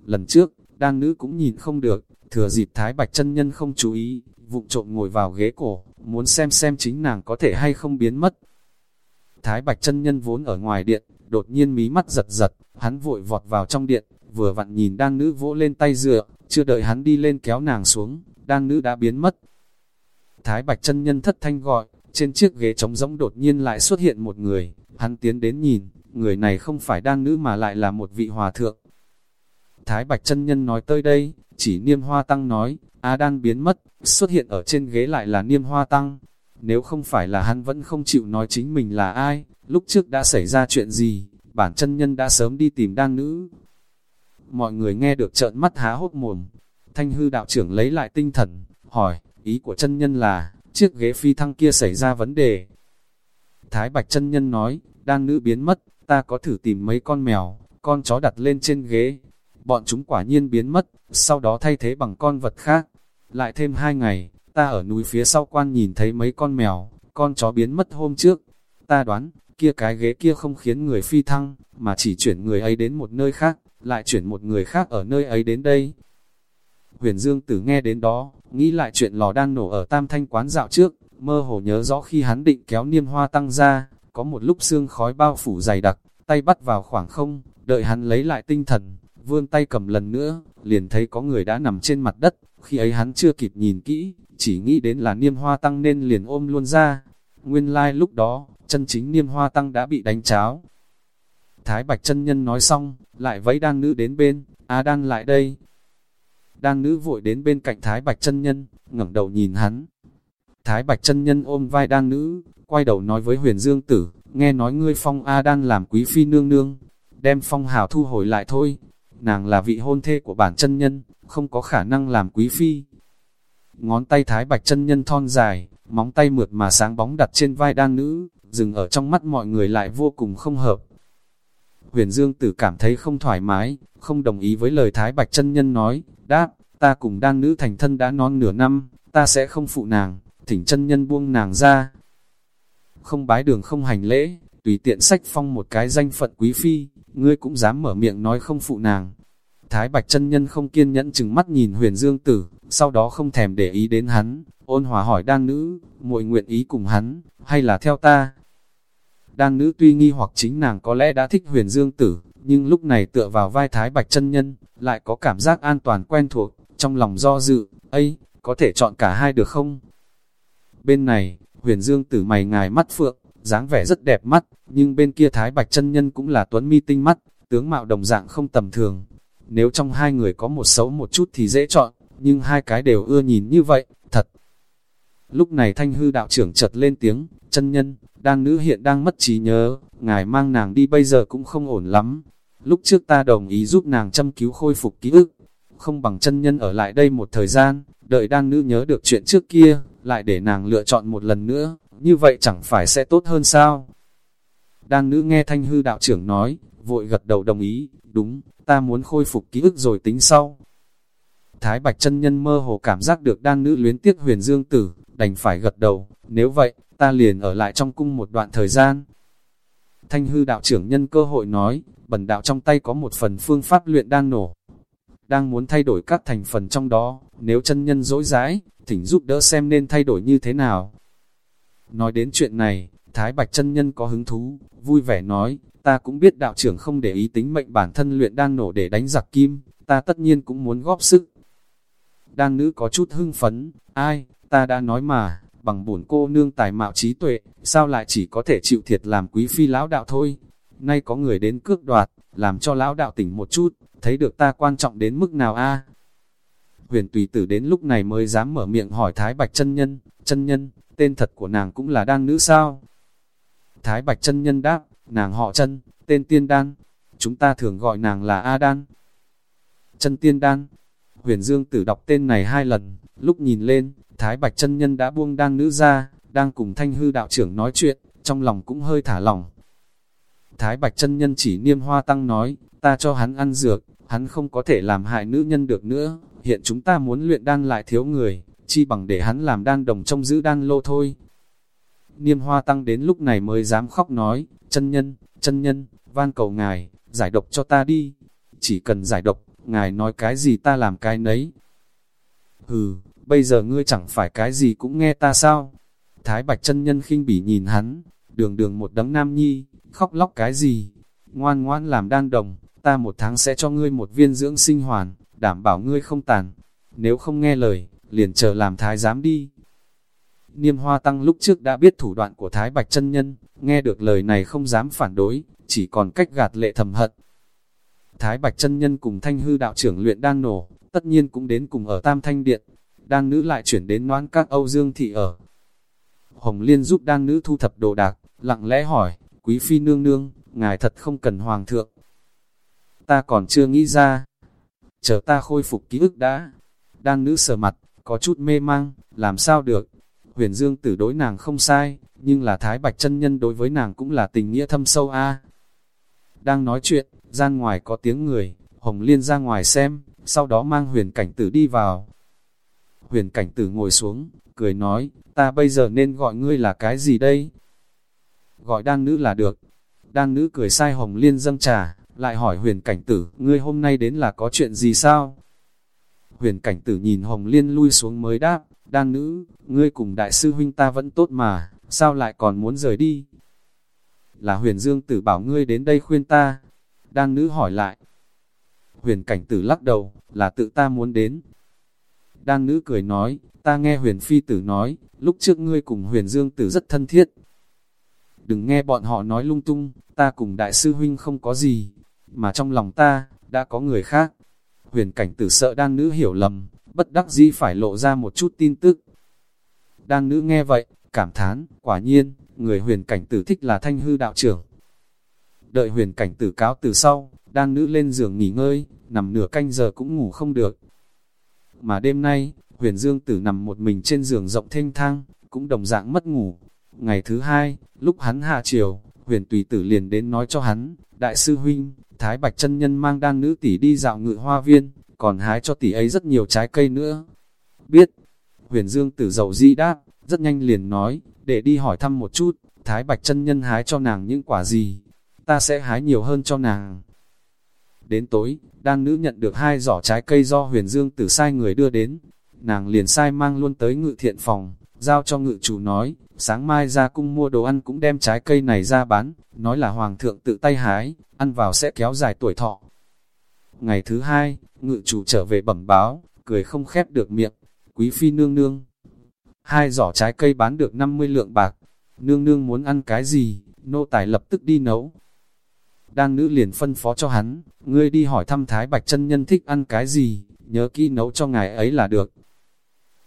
Lần trước, đan nữ cũng nhìn không được, thừa dịp Thái Bạch chân nhân không chú ý, vụng trộm ngồi vào ghế cổ, muốn xem xem chính nàng có thể hay không biến mất. Thái Bạch chân nhân vốn ở ngoài điện, đột nhiên mí mắt giật giật, hắn vội vọt vào trong điện, vừa vặn nhìn đan nữ vỗ lên tay dựa, chưa đợi hắn đi lên kéo nàng xuống, đan nữ đã biến mất. Thái Bạch chân nhân thất thanh gọi, trên chiếc ghế trống rỗng đột nhiên lại xuất hiện một người, hắn tiến đến nhìn, người này không phải đan nữ mà lại là một vị hòa thượng. Thái Bạch chân nhân nói tới đây, chỉ niêm hoa tăng nói, A đan biến mất, xuất hiện ở trên ghế lại là niêm hoa tăng. Nếu không phải là hắn vẫn không chịu nói chính mình là ai, lúc trước đã xảy ra chuyện gì, bản chân nhân đã sớm đi tìm đan nữ. Mọi người nghe được trợn mắt há hốt mồm, thanh hư đạo trưởng lấy lại tinh thần, hỏi, ý của chân nhân là, chiếc ghế phi thăng kia xảy ra vấn đề. Thái Bạch chân nhân nói, đan nữ biến mất, ta có thử tìm mấy con mèo, con chó đặt lên trên ghế. Bọn chúng quả nhiên biến mất, sau đó thay thế bằng con vật khác. Lại thêm hai ngày, ta ở núi phía sau quan nhìn thấy mấy con mèo, con chó biến mất hôm trước. Ta đoán, kia cái ghế kia không khiến người phi thăng, mà chỉ chuyển người ấy đến một nơi khác, lại chuyển một người khác ở nơi ấy đến đây. Huyền Dương Tử nghe đến đó, nghĩ lại chuyện lò đan nổ ở tam thanh quán dạo trước, mơ hồ nhớ rõ khi hắn định kéo niêm hoa tăng ra, có một lúc xương khói bao phủ dày đặc, tay bắt vào khoảng không, đợi hắn lấy lại tinh thần, vươn tay cầm lần nữa, liền thấy có người đã nằm trên mặt đất, khi ấy hắn chưa kịp nhìn kỹ, chỉ nghĩ đến là niêm hoa tăng nên liền ôm luôn ra. Nguyên lai like lúc đó, chân chính niêm hoa tăng đã bị đánh cháo. Thái Bạch chân nhân nói xong, lại vẫy đan nữ đến bên, a đan lại đây đang nữ vội đến bên cạnh Thái Bạch chân nhân, ngẩng đầu nhìn hắn. Thái Bạch chân nhân ôm vai đang nữ, quay đầu nói với huyền dương tử, nghe nói ngươi phong A đan làm quý phi nương nương, đem phong hào thu hồi lại thôi. Nàng là vị hôn thê của bản chân nhân, không có khả năng làm quý phi. Ngón tay Thái Bạch chân nhân thon dài, móng tay mượt mà sáng bóng đặt trên vai đang nữ, dừng ở trong mắt mọi người lại vô cùng không hợp. Huyền Dương Tử cảm thấy không thoải mái, không đồng ý với lời Thái Bạch chân Nhân nói, đáp, ta cùng đan nữ thành thân đã non nửa năm, ta sẽ không phụ nàng, thỉnh chân nhân buông nàng ra. Không bái đường không hành lễ, tùy tiện sách phong một cái danh phận quý phi, ngươi cũng dám mở miệng nói không phụ nàng. Thái Bạch chân Nhân không kiên nhẫn chừng mắt nhìn huyền dương tử, sau đó không thèm để ý đến hắn, ôn hòa hỏi đan nữ, muội nguyện ý cùng hắn, hay là theo ta? Đan nữ tuy nghi hoặc chính nàng có lẽ đã thích huyền dương tử, nhưng lúc này tựa vào vai Thái Bạch chân Nhân, lại có cảm giác an toàn quen thuộc, trong lòng do dự, ấy, có thể chọn cả hai được không? Bên này, huyền dương tử mày ngài mắt phượng, dáng vẻ rất đẹp mắt, nhưng bên kia Thái Bạch chân Nhân cũng là tuấn mi tinh mắt, tướng mạo đồng dạng không tầm thường. Nếu trong hai người có một xấu một chút thì dễ chọn, nhưng hai cái đều ưa nhìn như vậy, thật. Lúc này thanh hư đạo trưởng chợt lên tiếng, chân nhân, đan nữ hiện đang mất trí nhớ, ngài mang nàng đi bây giờ cũng không ổn lắm. Lúc trước ta đồng ý giúp nàng chăm cứu khôi phục ký ức, không bằng chân nhân ở lại đây một thời gian, đợi đan nữ nhớ được chuyện trước kia, lại để nàng lựa chọn một lần nữa, như vậy chẳng phải sẽ tốt hơn sao? Đan nữ nghe thanh hư đạo trưởng nói, vội gật đầu đồng ý, đúng, ta muốn khôi phục ký ức rồi tính sau. Thái Bạch chân nhân mơ hồ cảm giác được đan nữ luyến tiếc huyền dương tử, đành phải gật đầu, nếu vậy, ta liền ở lại trong cung một đoạn thời gian. Thanh hư đạo trưởng nhân cơ hội nói, bần đạo trong tay có một phần phương pháp luyện đan nổ. Đang muốn thay đổi các thành phần trong đó, nếu chân nhân dỗi dãi, thỉnh giúp đỡ xem nên thay đổi như thế nào. Nói đến chuyện này, Thái Bạch chân nhân có hứng thú, vui vẻ nói, ta cũng biết đạo trưởng không để ý tính mệnh bản thân luyện đan nổ để đánh giặc kim, ta tất nhiên cũng muốn góp sức. Đan nữ có chút hưng phấn, ai, ta đã nói mà, bằng bổn cô nương tài mạo trí tuệ, sao lại chỉ có thể chịu thiệt làm quý phi lão đạo thôi. Nay có người đến cước đoạt, làm cho lão đạo tỉnh một chút, thấy được ta quan trọng đến mức nào a Huyền tùy tử đến lúc này mới dám mở miệng hỏi Thái Bạch chân nhân, chân nhân, tên thật của nàng cũng là đan nữ sao? Thái Bạch chân nhân đáp, nàng họ chân, tên tiên đan, chúng ta thường gọi nàng là A đan. Chân tiên đan, huyền dương tử đọc tên này hai lần, lúc nhìn lên, Thái Bạch chân nhân đã buông đan nữ ra, đang cùng thanh hư đạo trưởng nói chuyện, trong lòng cũng hơi thả lỏng. Thái Bạch chân nhân chỉ niêm hoa tăng nói, ta cho hắn ăn dược, hắn không có thể làm hại nữ nhân được nữa, hiện chúng ta muốn luyện đan lại thiếu người, chi bằng để hắn làm đan đồng trong giữ đan lô thôi. Niêm hoa tăng đến lúc này mới dám khóc nói, chân nhân, chân nhân, van cầu ngài, giải độc cho ta đi. Chỉ cần giải độc, ngài nói cái gì ta làm cái nấy. Hừ, bây giờ ngươi chẳng phải cái gì cũng nghe ta sao? Thái Bạch chân nhân khinh bỉ nhìn hắn, đường đường một đấng nam nhi, khóc lóc cái gì? Ngoan ngoan làm đan đồng, ta một tháng sẽ cho ngươi một viên dưỡng sinh hoàn, đảm bảo ngươi không tàn. Nếu không nghe lời, liền chờ làm thái giám đi. Niêm hoa tăng lúc trước đã biết thủ đoạn của Thái Bạch chân Nhân, nghe được lời này không dám phản đối, chỉ còn cách gạt lệ thầm hận. Thái Bạch chân Nhân cùng thanh hư đạo trưởng luyện đan nổ, tất nhiên cũng đến cùng ở Tam Thanh Điện, đan nữ lại chuyển đến noan các Âu Dương Thị ở. Hồng Liên giúp đan nữ thu thập đồ đạc, lặng lẽ hỏi, quý phi nương nương, ngài thật không cần hoàng thượng. Ta còn chưa nghĩ ra, chờ ta khôi phục ký ức đã. Đan nữ sờ mặt, có chút mê mang, làm sao được. Huyền Dương tử đối nàng không sai, nhưng là Thái Bạch chân Nhân đối với nàng cũng là tình nghĩa thâm sâu a. Đang nói chuyện, gian ngoài có tiếng người, Hồng Liên ra ngoài xem, sau đó mang huyền cảnh tử đi vào. Huyền cảnh tử ngồi xuống, cười nói, ta bây giờ nên gọi ngươi là cái gì đây? Gọi đan nữ là được. Đan nữ cười sai Hồng Liên dâng trà, lại hỏi huyền cảnh tử, ngươi hôm nay đến là có chuyện gì sao? Huyền cảnh tử nhìn Hồng Liên lui xuống mới đáp, đan nữ, ngươi cùng đại sư huynh ta vẫn tốt mà, sao lại còn muốn rời đi? Là huyền dương tử bảo ngươi đến đây khuyên ta. Đan nữ hỏi lại. Huyền cảnh tử lắc đầu, là tự ta muốn đến. Đan nữ cười nói, ta nghe huyền phi tử nói, lúc trước ngươi cùng huyền dương tử rất thân thiết. Đừng nghe bọn họ nói lung tung, ta cùng đại sư huynh không có gì, mà trong lòng ta, đã có người khác. Huyền cảnh tử sợ đan nữ hiểu lầm, bất đắc dĩ phải lộ ra một chút tin tức. Đan nữ nghe vậy, cảm thán, quả nhiên, người huyền cảnh tử thích là thanh hư đạo trưởng. Đợi huyền cảnh tử cáo từ sau, đan nữ lên giường nghỉ ngơi, nằm nửa canh giờ cũng ngủ không được. Mà đêm nay, huyền dương tử nằm một mình trên giường rộng thênh thang, cũng đồng dạng mất ngủ. Ngày thứ hai, lúc hắn hạ chiều, huyền tùy tử liền đến nói cho hắn, đại sư huynh, Thái Bạch chân Nhân mang đan nữ tỷ đi dạo ngự hoa viên, còn hái cho tỷ ấy rất nhiều trái cây nữa. Biết, huyền dương tử dầu di đáp, rất nhanh liền nói, để đi hỏi thăm một chút, Thái Bạch chân nhân hái cho nàng những quả gì, ta sẽ hái nhiều hơn cho nàng. Đến tối, đan nữ nhận được hai giỏ trái cây do huyền dương tử sai người đưa đến, nàng liền sai mang luôn tới ngự thiện phòng, giao cho ngự chủ nói, sáng mai ra cung mua đồ ăn cũng đem trái cây này ra bán, nói là hoàng thượng tự tay hái, ăn vào sẽ kéo dài tuổi thọ. Ngày thứ hai, ngự chủ trở về bẩm báo, cười không khép được miệng, quý phi nương nương. Hai giỏ trái cây bán được 50 lượng bạc, nương nương muốn ăn cái gì, nô tài lập tức đi nấu. Đan nữ liền phân phó cho hắn, ngươi đi hỏi thăm Thái Bạch chân Nhân thích ăn cái gì, nhớ kỹ nấu cho ngài ấy là được.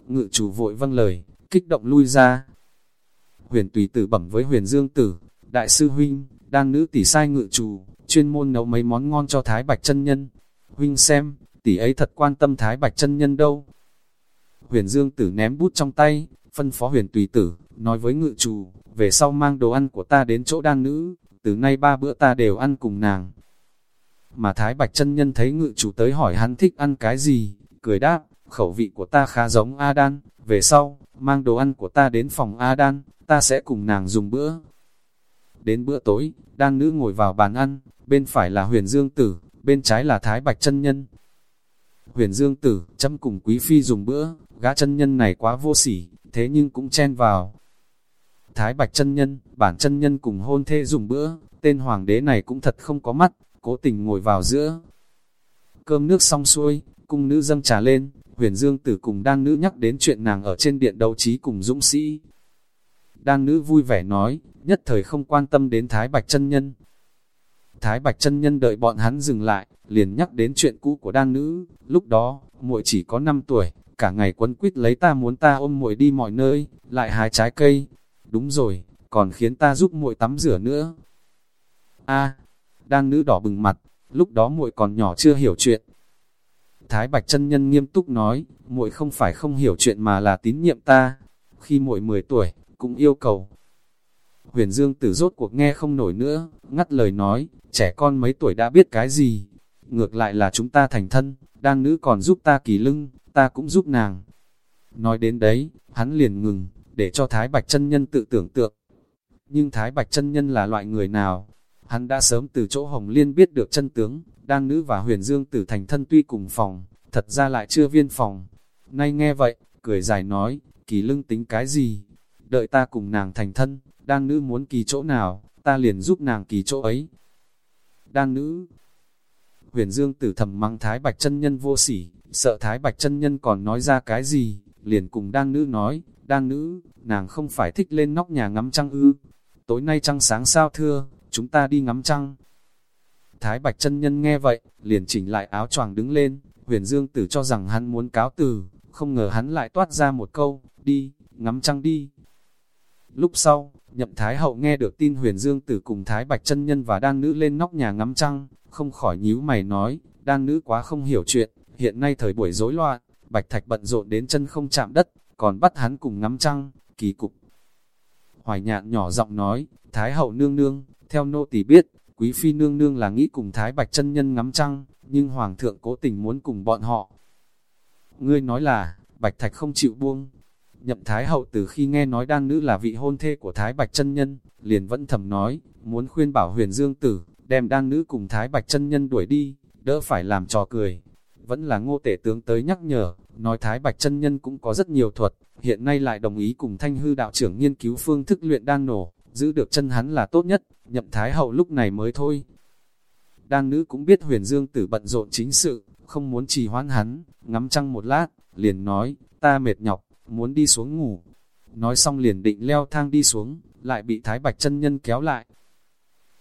Ngự chủ vội vâng lời, kích động lui ra. Huyền tùy tử bẩm với huyền dương tử, đại sư huynh, đan nữ tỷ sai ngự chủ, chuyên môn nấu mấy món ngon cho Thái Bạch chân Nhân. Huynh xem, tỷ ấy thật quan tâm Thái Bạch chân Nhân đâu. Huyền dương tử ném bút trong tay, phân phó huyền tùy tử, nói với ngự chủ, về sau mang đồ ăn của ta đến chỗ đan nữ, từ nay ba bữa ta đều ăn cùng nàng. Mà Thái Bạch chân Nhân thấy ngự chủ tới hỏi hắn thích ăn cái gì, cười đáp, khẩu vị của ta khá giống A Đan, về sau, mang đồ ăn của ta đến phòng A Đan, ta sẽ cùng nàng dùng bữa. Đến bữa tối, đan nữ ngồi vào bàn ăn, bên phải là huyền dương tử, bên trái là Thái Bạch chân Nhân. Huyền dương tử, chấm cùng quý phi dùng bữa, gã chân nhân này quá vô sỉ, thế nhưng cũng chen vào. Thái Bạch chân Nhân, bản chân Nhân cùng hôn thê dùng bữa, tên hoàng đế này cũng thật không có mắt, cố tình ngồi vào giữa. Cơm nước xong xuôi, cung nữ dâng trà lên, huyền dương tử cùng đan nữ nhắc đến chuyện nàng ở trên điện đấu trí cùng dũng sĩ. Đan nữ vui vẻ nói, nhất thời không quan tâm đến Thái Bạch chân Nhân. Thái Bạch chân Nhân đợi bọn hắn dừng lại, liền nhắc đến chuyện cũ của đan nữ, lúc đó, muội chỉ có 5 tuổi, cả ngày quấn quýt lấy ta muốn ta ôm muội đi mọi nơi, lại hái trái cây. Đúng rồi, còn khiến ta giúp muội tắm rửa nữa. A, đang nữ đỏ bừng mặt, lúc đó muội còn nhỏ chưa hiểu chuyện. Thái Bạch chân nhân nghiêm túc nói, muội không phải không hiểu chuyện mà là tín nhiệm ta. Khi muội 10 tuổi, cũng yêu cầu. Huyền Dương Tử rốt cuộc nghe không nổi nữa, ngắt lời nói, trẻ con mấy tuổi đã biết cái gì. Ngược lại là chúng ta thành thân, đang nữ còn giúp ta kỳ lưng, ta cũng giúp nàng. Nói đến đấy, hắn liền ngừng, để cho Thái Bạch chân Nhân tự tưởng tượng. Nhưng Thái Bạch chân Nhân là loại người nào? Hắn đã sớm từ chỗ Hồng Liên biết được chân tướng, đan nữ và huyền dương tử thành thân tuy cùng phòng, thật ra lại chưa viên phòng. Nay nghe vậy, cười dài nói, kỳ lưng tính cái gì? Đợi ta cùng nàng thành thân, đan nữ muốn kỳ chỗ nào, ta liền giúp nàng kỳ chỗ ấy. Đan nữ Huyền Dương tử thầm mắng Thái Bạch chân Nhân vô sỉ, sợ Thái Bạch chân Nhân còn nói ra cái gì, liền cùng Đang nữ nói, đan nữ, nàng không phải thích lên nóc nhà ngắm trăng ư. Tối nay trăng sáng sao thưa, chúng ta đi ngắm trăng. Thái Bạch chân Nhân nghe vậy, liền chỉnh lại áo choàng đứng lên, huyền dương tử cho rằng hắn muốn cáo từ, không ngờ hắn lại toát ra một câu, đi, ngắm trăng đi. Lúc sau, nhậm Thái Hậu nghe được tin huyền dương tử cùng Thái Bạch chân Nhân và đan nữ lên nóc nhà ngắm trăng, không khỏi nhíu mày nói, đan nữ quá không hiểu chuyện, hiện nay thời buổi rối loạn, Bạch Thạch bận rộn đến chân không chạm đất, còn bắt hắn cùng ngắm trăng, kỳ cục. Hoài nhạn nhỏ giọng nói, Thái hậu nương nương, theo nô tỳ biết, quý phi nương nương là nghĩ cùng Thái Bạch chân nhân ngắm trăng, nhưng Hoàng thượng cố tình muốn cùng bọn họ. Ngươi nói là, Bạch Thạch không chịu buông. Nhậm Thái hậu từ khi nghe nói đan nữ là vị hôn thê của Thái Bạch chân nhân, liền vẫn thầm nói, muốn khuyên bảo huyền dương tử, đem đan nữ cùng Thái Bạch chân nhân đuổi đi, đỡ phải làm trò cười. Vẫn là ngô tể tướng tới nhắc nhở, nói Thái Bạch chân Nhân cũng có rất nhiều thuật, hiện nay lại đồng ý cùng thanh hư đạo trưởng nghiên cứu phương thức luyện đan nổ, giữ được chân hắn là tốt nhất, nhậm Thái Hậu lúc này mới thôi. Đan nữ cũng biết huyền dương tử bận rộn chính sự, không muốn trì hoãn hắn, ngắm trăng một lát, liền nói, ta mệt nhọc, muốn đi xuống ngủ. Nói xong liền định leo thang đi xuống, lại bị Thái Bạch chân Nhân kéo lại.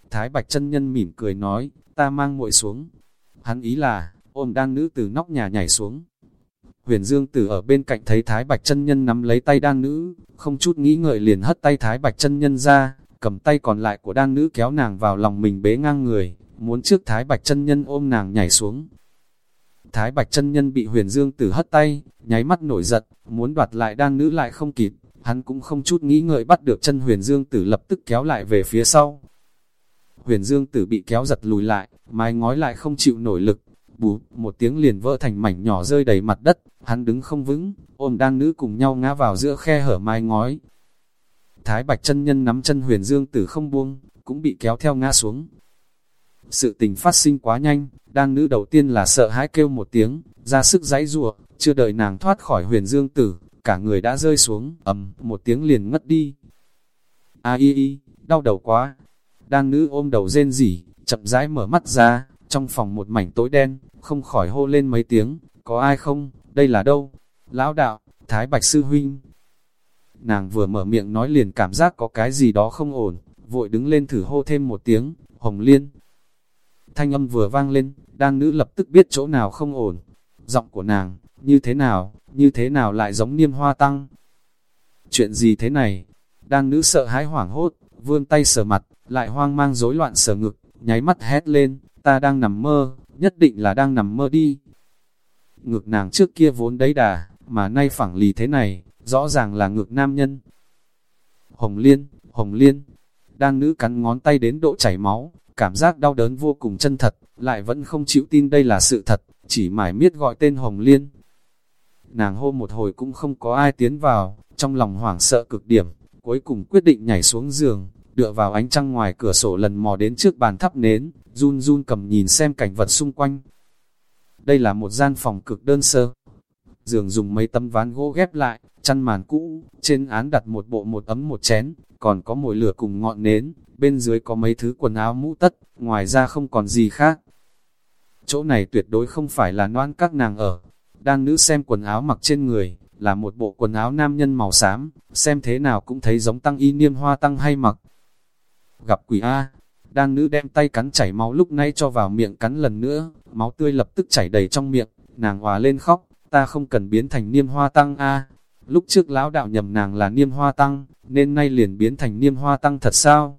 Thái Bạch chân Nhân mỉm cười nói, ta mang muội xuống. Hắn ý là, ôm đan nữ từ nóc nhà nhảy xuống. Huyền Dương Tử ở bên cạnh thấy Thái Bạch chân Nhân nắm lấy tay đan nữ, không chút nghĩ ngợi liền hất tay Thái Bạch chân Nhân ra, cầm tay còn lại của đan nữ kéo nàng vào lòng mình bế ngang người, muốn trước Thái Bạch chân Nhân ôm nàng nhảy xuống. Thái Bạch chân Nhân bị Huyền Dương Tử hất tay, nháy mắt nổi giật, muốn đoạt lại đan nữ lại không kịp, hắn cũng không chút nghĩ ngợi bắt được chân Huyền Dương Tử lập tức kéo lại về phía sau. Huyền Dương Tử bị kéo giật lùi lại, mái ngói lại không chịu nổi lực, bù, một tiếng liền vỡ thành mảnh nhỏ rơi đầy mặt đất, hắn đứng không vững, ôm đan nữ cùng nhau ngã vào giữa khe hở mai ngói. Thái Bạch chân nhân nắm chân huyền dương tử không buông, cũng bị kéo theo ngã xuống. Sự tình phát sinh quá nhanh, đan nữ đầu tiên là sợ hãi kêu một tiếng, ra sức giãy giụa, chưa đợi nàng thoát khỏi huyền dương tử, cả người đã rơi xuống, ầm, một tiếng liền ngất đi. A y y, đau đầu quá. Đan nữ ôm đầu rên rỉ, chậm rãi mở mắt ra, trong phòng một mảnh tối đen, không khỏi hô lên mấy tiếng, có ai không, đây là đâu? Lão đạo, Thái Bạch Sư Huynh. Nàng vừa mở miệng nói liền cảm giác có cái gì đó không ổn, vội đứng lên thử hô thêm một tiếng, Hồng Liên. Thanh âm vừa vang lên, đan nữ lập tức biết chỗ nào không ổn. Giọng của nàng, như thế nào, như thế nào lại giống niêm hoa tăng. Chuyện gì thế này? Đan nữ sợ hãi hoảng hốt, vươn tay sờ mặt, lại hoang mang rối loạn sờ ngực, nháy mắt hét lên, ta đang nằm mơ, nhất định là đang nằm mơ đi. Ngực nàng trước kia vốn đấy đà, mà nay phẳng lì thế này, rõ ràng là ngực nam nhân. Hồng Liên, Hồng Liên, đang nữ cắn ngón tay đến độ chảy máu, cảm giác đau đớn vô cùng chân thật, lại vẫn không chịu tin đây là sự thật, chỉ mải miết gọi tên Hồng Liên. Nàng hô một hồi cũng không có ai tiến vào, trong lòng hoảng sợ cực điểm, cuối cùng quyết định nhảy xuống giường, dựa vào ánh trăng ngoài cửa sổ lần mò đến trước bàn thắp nến, run run cầm nhìn xem cảnh vật xung quanh. Đây là một gian phòng cực đơn sơ. Giường dùng mấy tấm ván gỗ ghép lại, chăn màn cũ, trên án đặt một bộ một ấm một chén, còn có mồi lửa cùng ngọn nến, bên dưới có mấy thứ quần áo mũ tất, ngoài ra không còn gì khác. Chỗ này tuyệt đối không phải là noan các nàng ở. Đang nữ xem quần áo mặc trên người, là một bộ quần áo nam nhân màu xám, xem thế nào cũng thấy giống tăng y niêm hoa tăng hay mặc. Gặp quỷ A, đang nữ đem tay cắn chảy máu lúc nay cho vào miệng cắn lần nữa, máu tươi lập tức chảy đầy trong miệng, nàng hòa lên khóc, ta không cần biến thành niêm hoa tăng A. Lúc trước lão đạo nhầm nàng là niêm hoa tăng, nên nay liền biến thành niêm hoa tăng thật sao?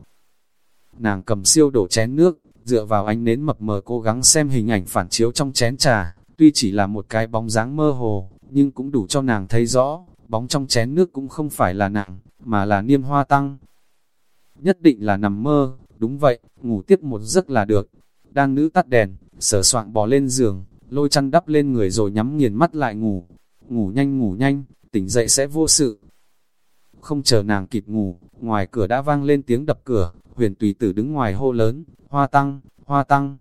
Nàng cầm siêu đổ chén nước, dựa vào ánh nến mập mờ cố gắng xem hình ảnh phản chiếu trong chén trà, tuy chỉ là một cái bóng dáng mơ hồ, nhưng cũng đủ cho nàng thấy rõ, bóng trong chén nước cũng không phải là nặng, mà là niêm hoa tăng. Nhất định là nằm mơ, đúng vậy, ngủ tiếp một giấc là được. Đang nữ tắt đèn, sở soạn bò lên giường, lôi chăn đắp lên người rồi nhắm nghiền mắt lại ngủ. Ngủ nhanh ngủ nhanh, tỉnh dậy sẽ vô sự. Không chờ nàng kịp ngủ, ngoài cửa đã vang lên tiếng đập cửa, huyền tùy tử đứng ngoài hô lớn, hoa tăng, hoa tăng.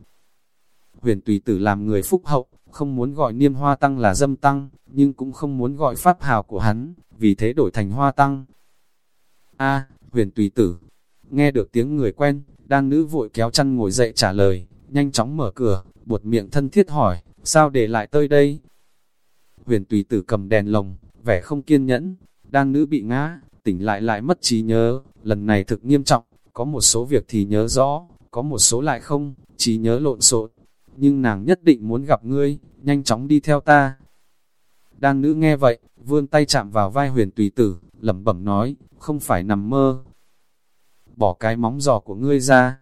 Huyền tùy tử làm người phúc hậu, không muốn gọi niêm hoa tăng là dâm tăng, nhưng cũng không muốn gọi pháp hào của hắn, vì thế đổi thành hoa tăng. A, huyền tùy tử, nghe được tiếng người quen, đan nữ vội kéo chăn ngồi dậy trả lời, nhanh chóng mở cửa, buột miệng thân thiết hỏi, sao để lại tơi đây? Huyền tùy tử cầm đèn lồng, vẻ không kiên nhẫn, đan nữ bị ngã, tỉnh lại lại mất trí nhớ, lần này thực nghiêm trọng, có một số việc thì nhớ rõ, có một số lại không, trí nhớ lộn xộn. Nhưng nàng nhất định muốn gặp ngươi, nhanh chóng đi theo ta. Đan nữ nghe vậy, vươn tay chạm vào vai huyền tùy tử, lẩm bẩm nói, không phải nằm mơ. Bỏ cái móng giò của ngươi ra.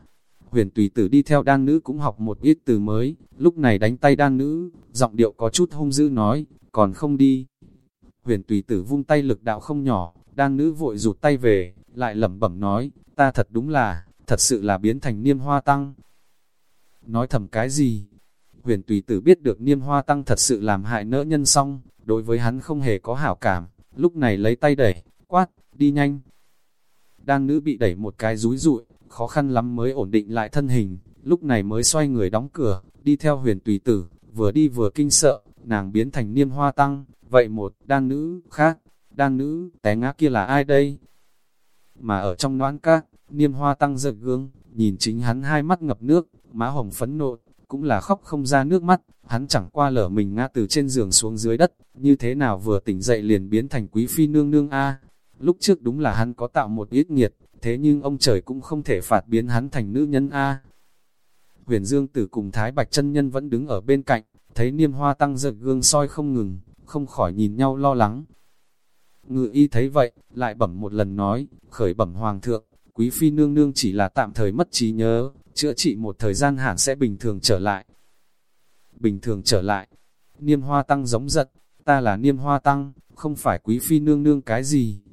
Huyền tùy tử đi theo đan nữ cũng học một ít từ mới, lúc này đánh tay đan nữ, giọng điệu có chút hung dữ nói, còn không đi. Huyền tùy tử vung tay lực đạo không nhỏ, đan nữ vội rụt tay về, lại lẩm bẩm nói, ta thật đúng là, thật sự là biến thành niêm hoa tăng. Nói thầm cái gì? Huyền tùy tử biết được niêm hoa tăng thật sự làm hại nỡ nhân xong, đối với hắn không hề có hảo cảm, lúc này lấy tay đẩy, quát, đi nhanh. Đan nữ bị đẩy một cái rúi rụi, khó khăn lắm mới ổn định lại thân hình, lúc này mới xoay người đóng cửa, đi theo huyền tùy tử, vừa đi vừa kinh sợ, nàng biến thành niêm hoa tăng, vậy một đan nữ khác, đan nữ té ngã kia là ai đây? Mà ở trong noãn các, niêm hoa tăng giật gương, nhìn chính hắn hai mắt ngập nước, má hồng phấn nộ, cũng là khóc không ra nước mắt, hắn chẳng qua lở mình ngã từ trên giường xuống dưới đất, như thế nào vừa tỉnh dậy liền biến thành quý phi nương nương A. Lúc trước đúng là hắn có tạo một ít nghiệt, thế nhưng ông trời cũng không thể phạt biến hắn thành nữ nhân A. Huyền Dương Tử cùng Thái Bạch chân Nhân vẫn đứng ở bên cạnh, thấy niêm hoa tăng giật gương soi không ngừng, không khỏi nhìn nhau lo lắng. Ngự y thấy vậy, lại bẩm một lần nói, khởi bẩm hoàng thượng, quý phi nương nương chỉ là tạm thời mất trí nhớ, chữa trị một thời gian hẳn sẽ bình thường trở lại. Bình thường trở lại, niêm hoa tăng giống giận, ta là niêm hoa tăng, không phải quý phi nương nương cái gì.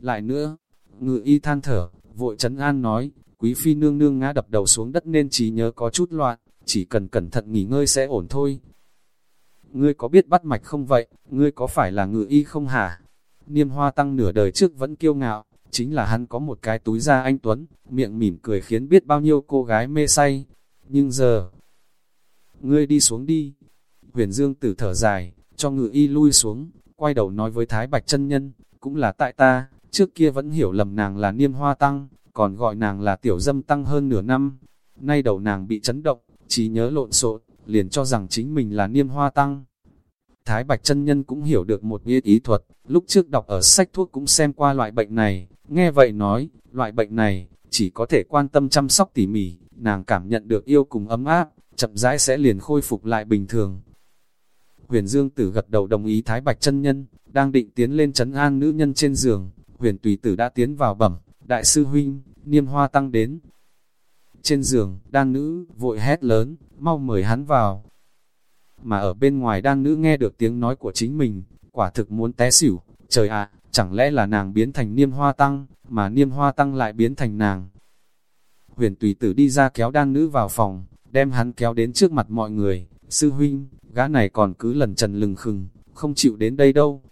Lại nữa, ngự y than thở, vội trấn an nói, quý phi nương nương ngã đập đầu xuống đất nên trí nhớ có chút loạn, chỉ cần cẩn thận nghỉ ngơi sẽ ổn thôi. Ngươi có biết bắt mạch không vậy, ngươi có phải là ngự y không hả? Niêm hoa tăng nửa đời trước vẫn kiêu ngạo, chính là hắn có một cái túi da anh Tuấn, miệng mỉm cười khiến biết bao nhiêu cô gái mê say. Nhưng giờ, ngươi đi xuống đi. Huyền Dương tử thở dài, cho ngự y lui xuống, quay đầu nói với Thái Bạch chân Nhân, cũng là tại ta, trước kia vẫn hiểu lầm nàng là niêm hoa tăng, còn gọi nàng là tiểu dâm tăng hơn nửa năm. Nay đầu nàng bị chấn động, trí nhớ lộn xộn, liền cho rằng chính mình là niêm hoa tăng. Thái Bạch chân Nhân cũng hiểu được một nghĩa ý thuật, lúc trước đọc ở sách thuốc cũng xem qua loại bệnh này, nghe vậy nói, loại bệnh này, chỉ có thể quan tâm chăm sóc tỉ mỉ, nàng cảm nhận được yêu cùng ấm áp, chậm rãi sẽ liền khôi phục lại bình thường. Huyền Dương Tử gật đầu đồng ý Thái Bạch chân Nhân, đang định tiến lên chấn an nữ nhân trên giường, huyền tùy tử đã tiến vào bẩm, đại sư huynh, niêm hoa tăng đến. Trên giường, đan nữ, vội hét lớn, mau mời hắn vào. Mà ở bên ngoài đan nữ nghe được tiếng nói của chính mình, quả thực muốn té xỉu, trời ạ, chẳng lẽ là nàng biến thành niêm hoa tăng, mà niêm hoa tăng lại biến thành nàng. Huyền tùy tử đi ra kéo đan nữ vào phòng, đem hắn kéo đến trước mặt mọi người, sư huynh, gã này còn cứ lần trần lừng khừng, không chịu đến đây đâu.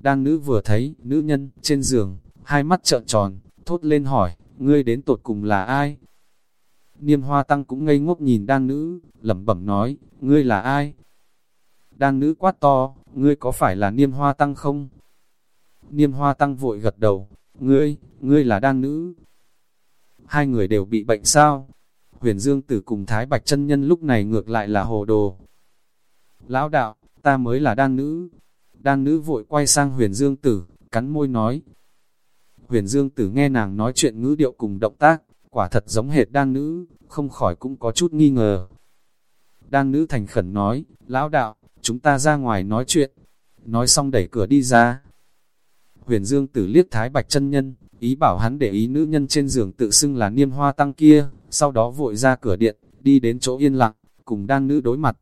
Đan nữ vừa thấy, nữ nhân, trên giường, hai mắt trợn tròn, thốt lên hỏi, ngươi đến tột cùng là ai? Niêm hoa tăng cũng ngây ngốc nhìn đan nữ, lẩm bẩm nói, ngươi là ai? Đan nữ quát to, ngươi có phải là niêm hoa tăng không? Niêm hoa tăng vội gật đầu, ngươi, ngươi là đan nữ. Hai người đều bị bệnh sao? Huyền Dương Tử cùng Thái Bạch chân Nhân lúc này ngược lại là hồ đồ. Lão đạo, ta mới là đan nữ. Đan nữ vội quay sang Huyền Dương Tử, cắn môi nói. Huyền Dương Tử nghe nàng nói chuyện ngữ điệu cùng động tác, quả thật giống hệt đan nữ, không khỏi cũng có chút nghi ngờ. Đan nữ thành khẩn nói, lão đạo, chúng ta ra ngoài nói chuyện. Nói xong đẩy cửa đi ra. Huyền Dương Tử liếc Thái Bạch chân Nhân, ý bảo hắn để ý nữ nhân trên giường tự xưng là niêm hoa tăng kia, sau đó vội ra cửa điện, đi đến chỗ yên lặng, cùng đan nữ đối mặt.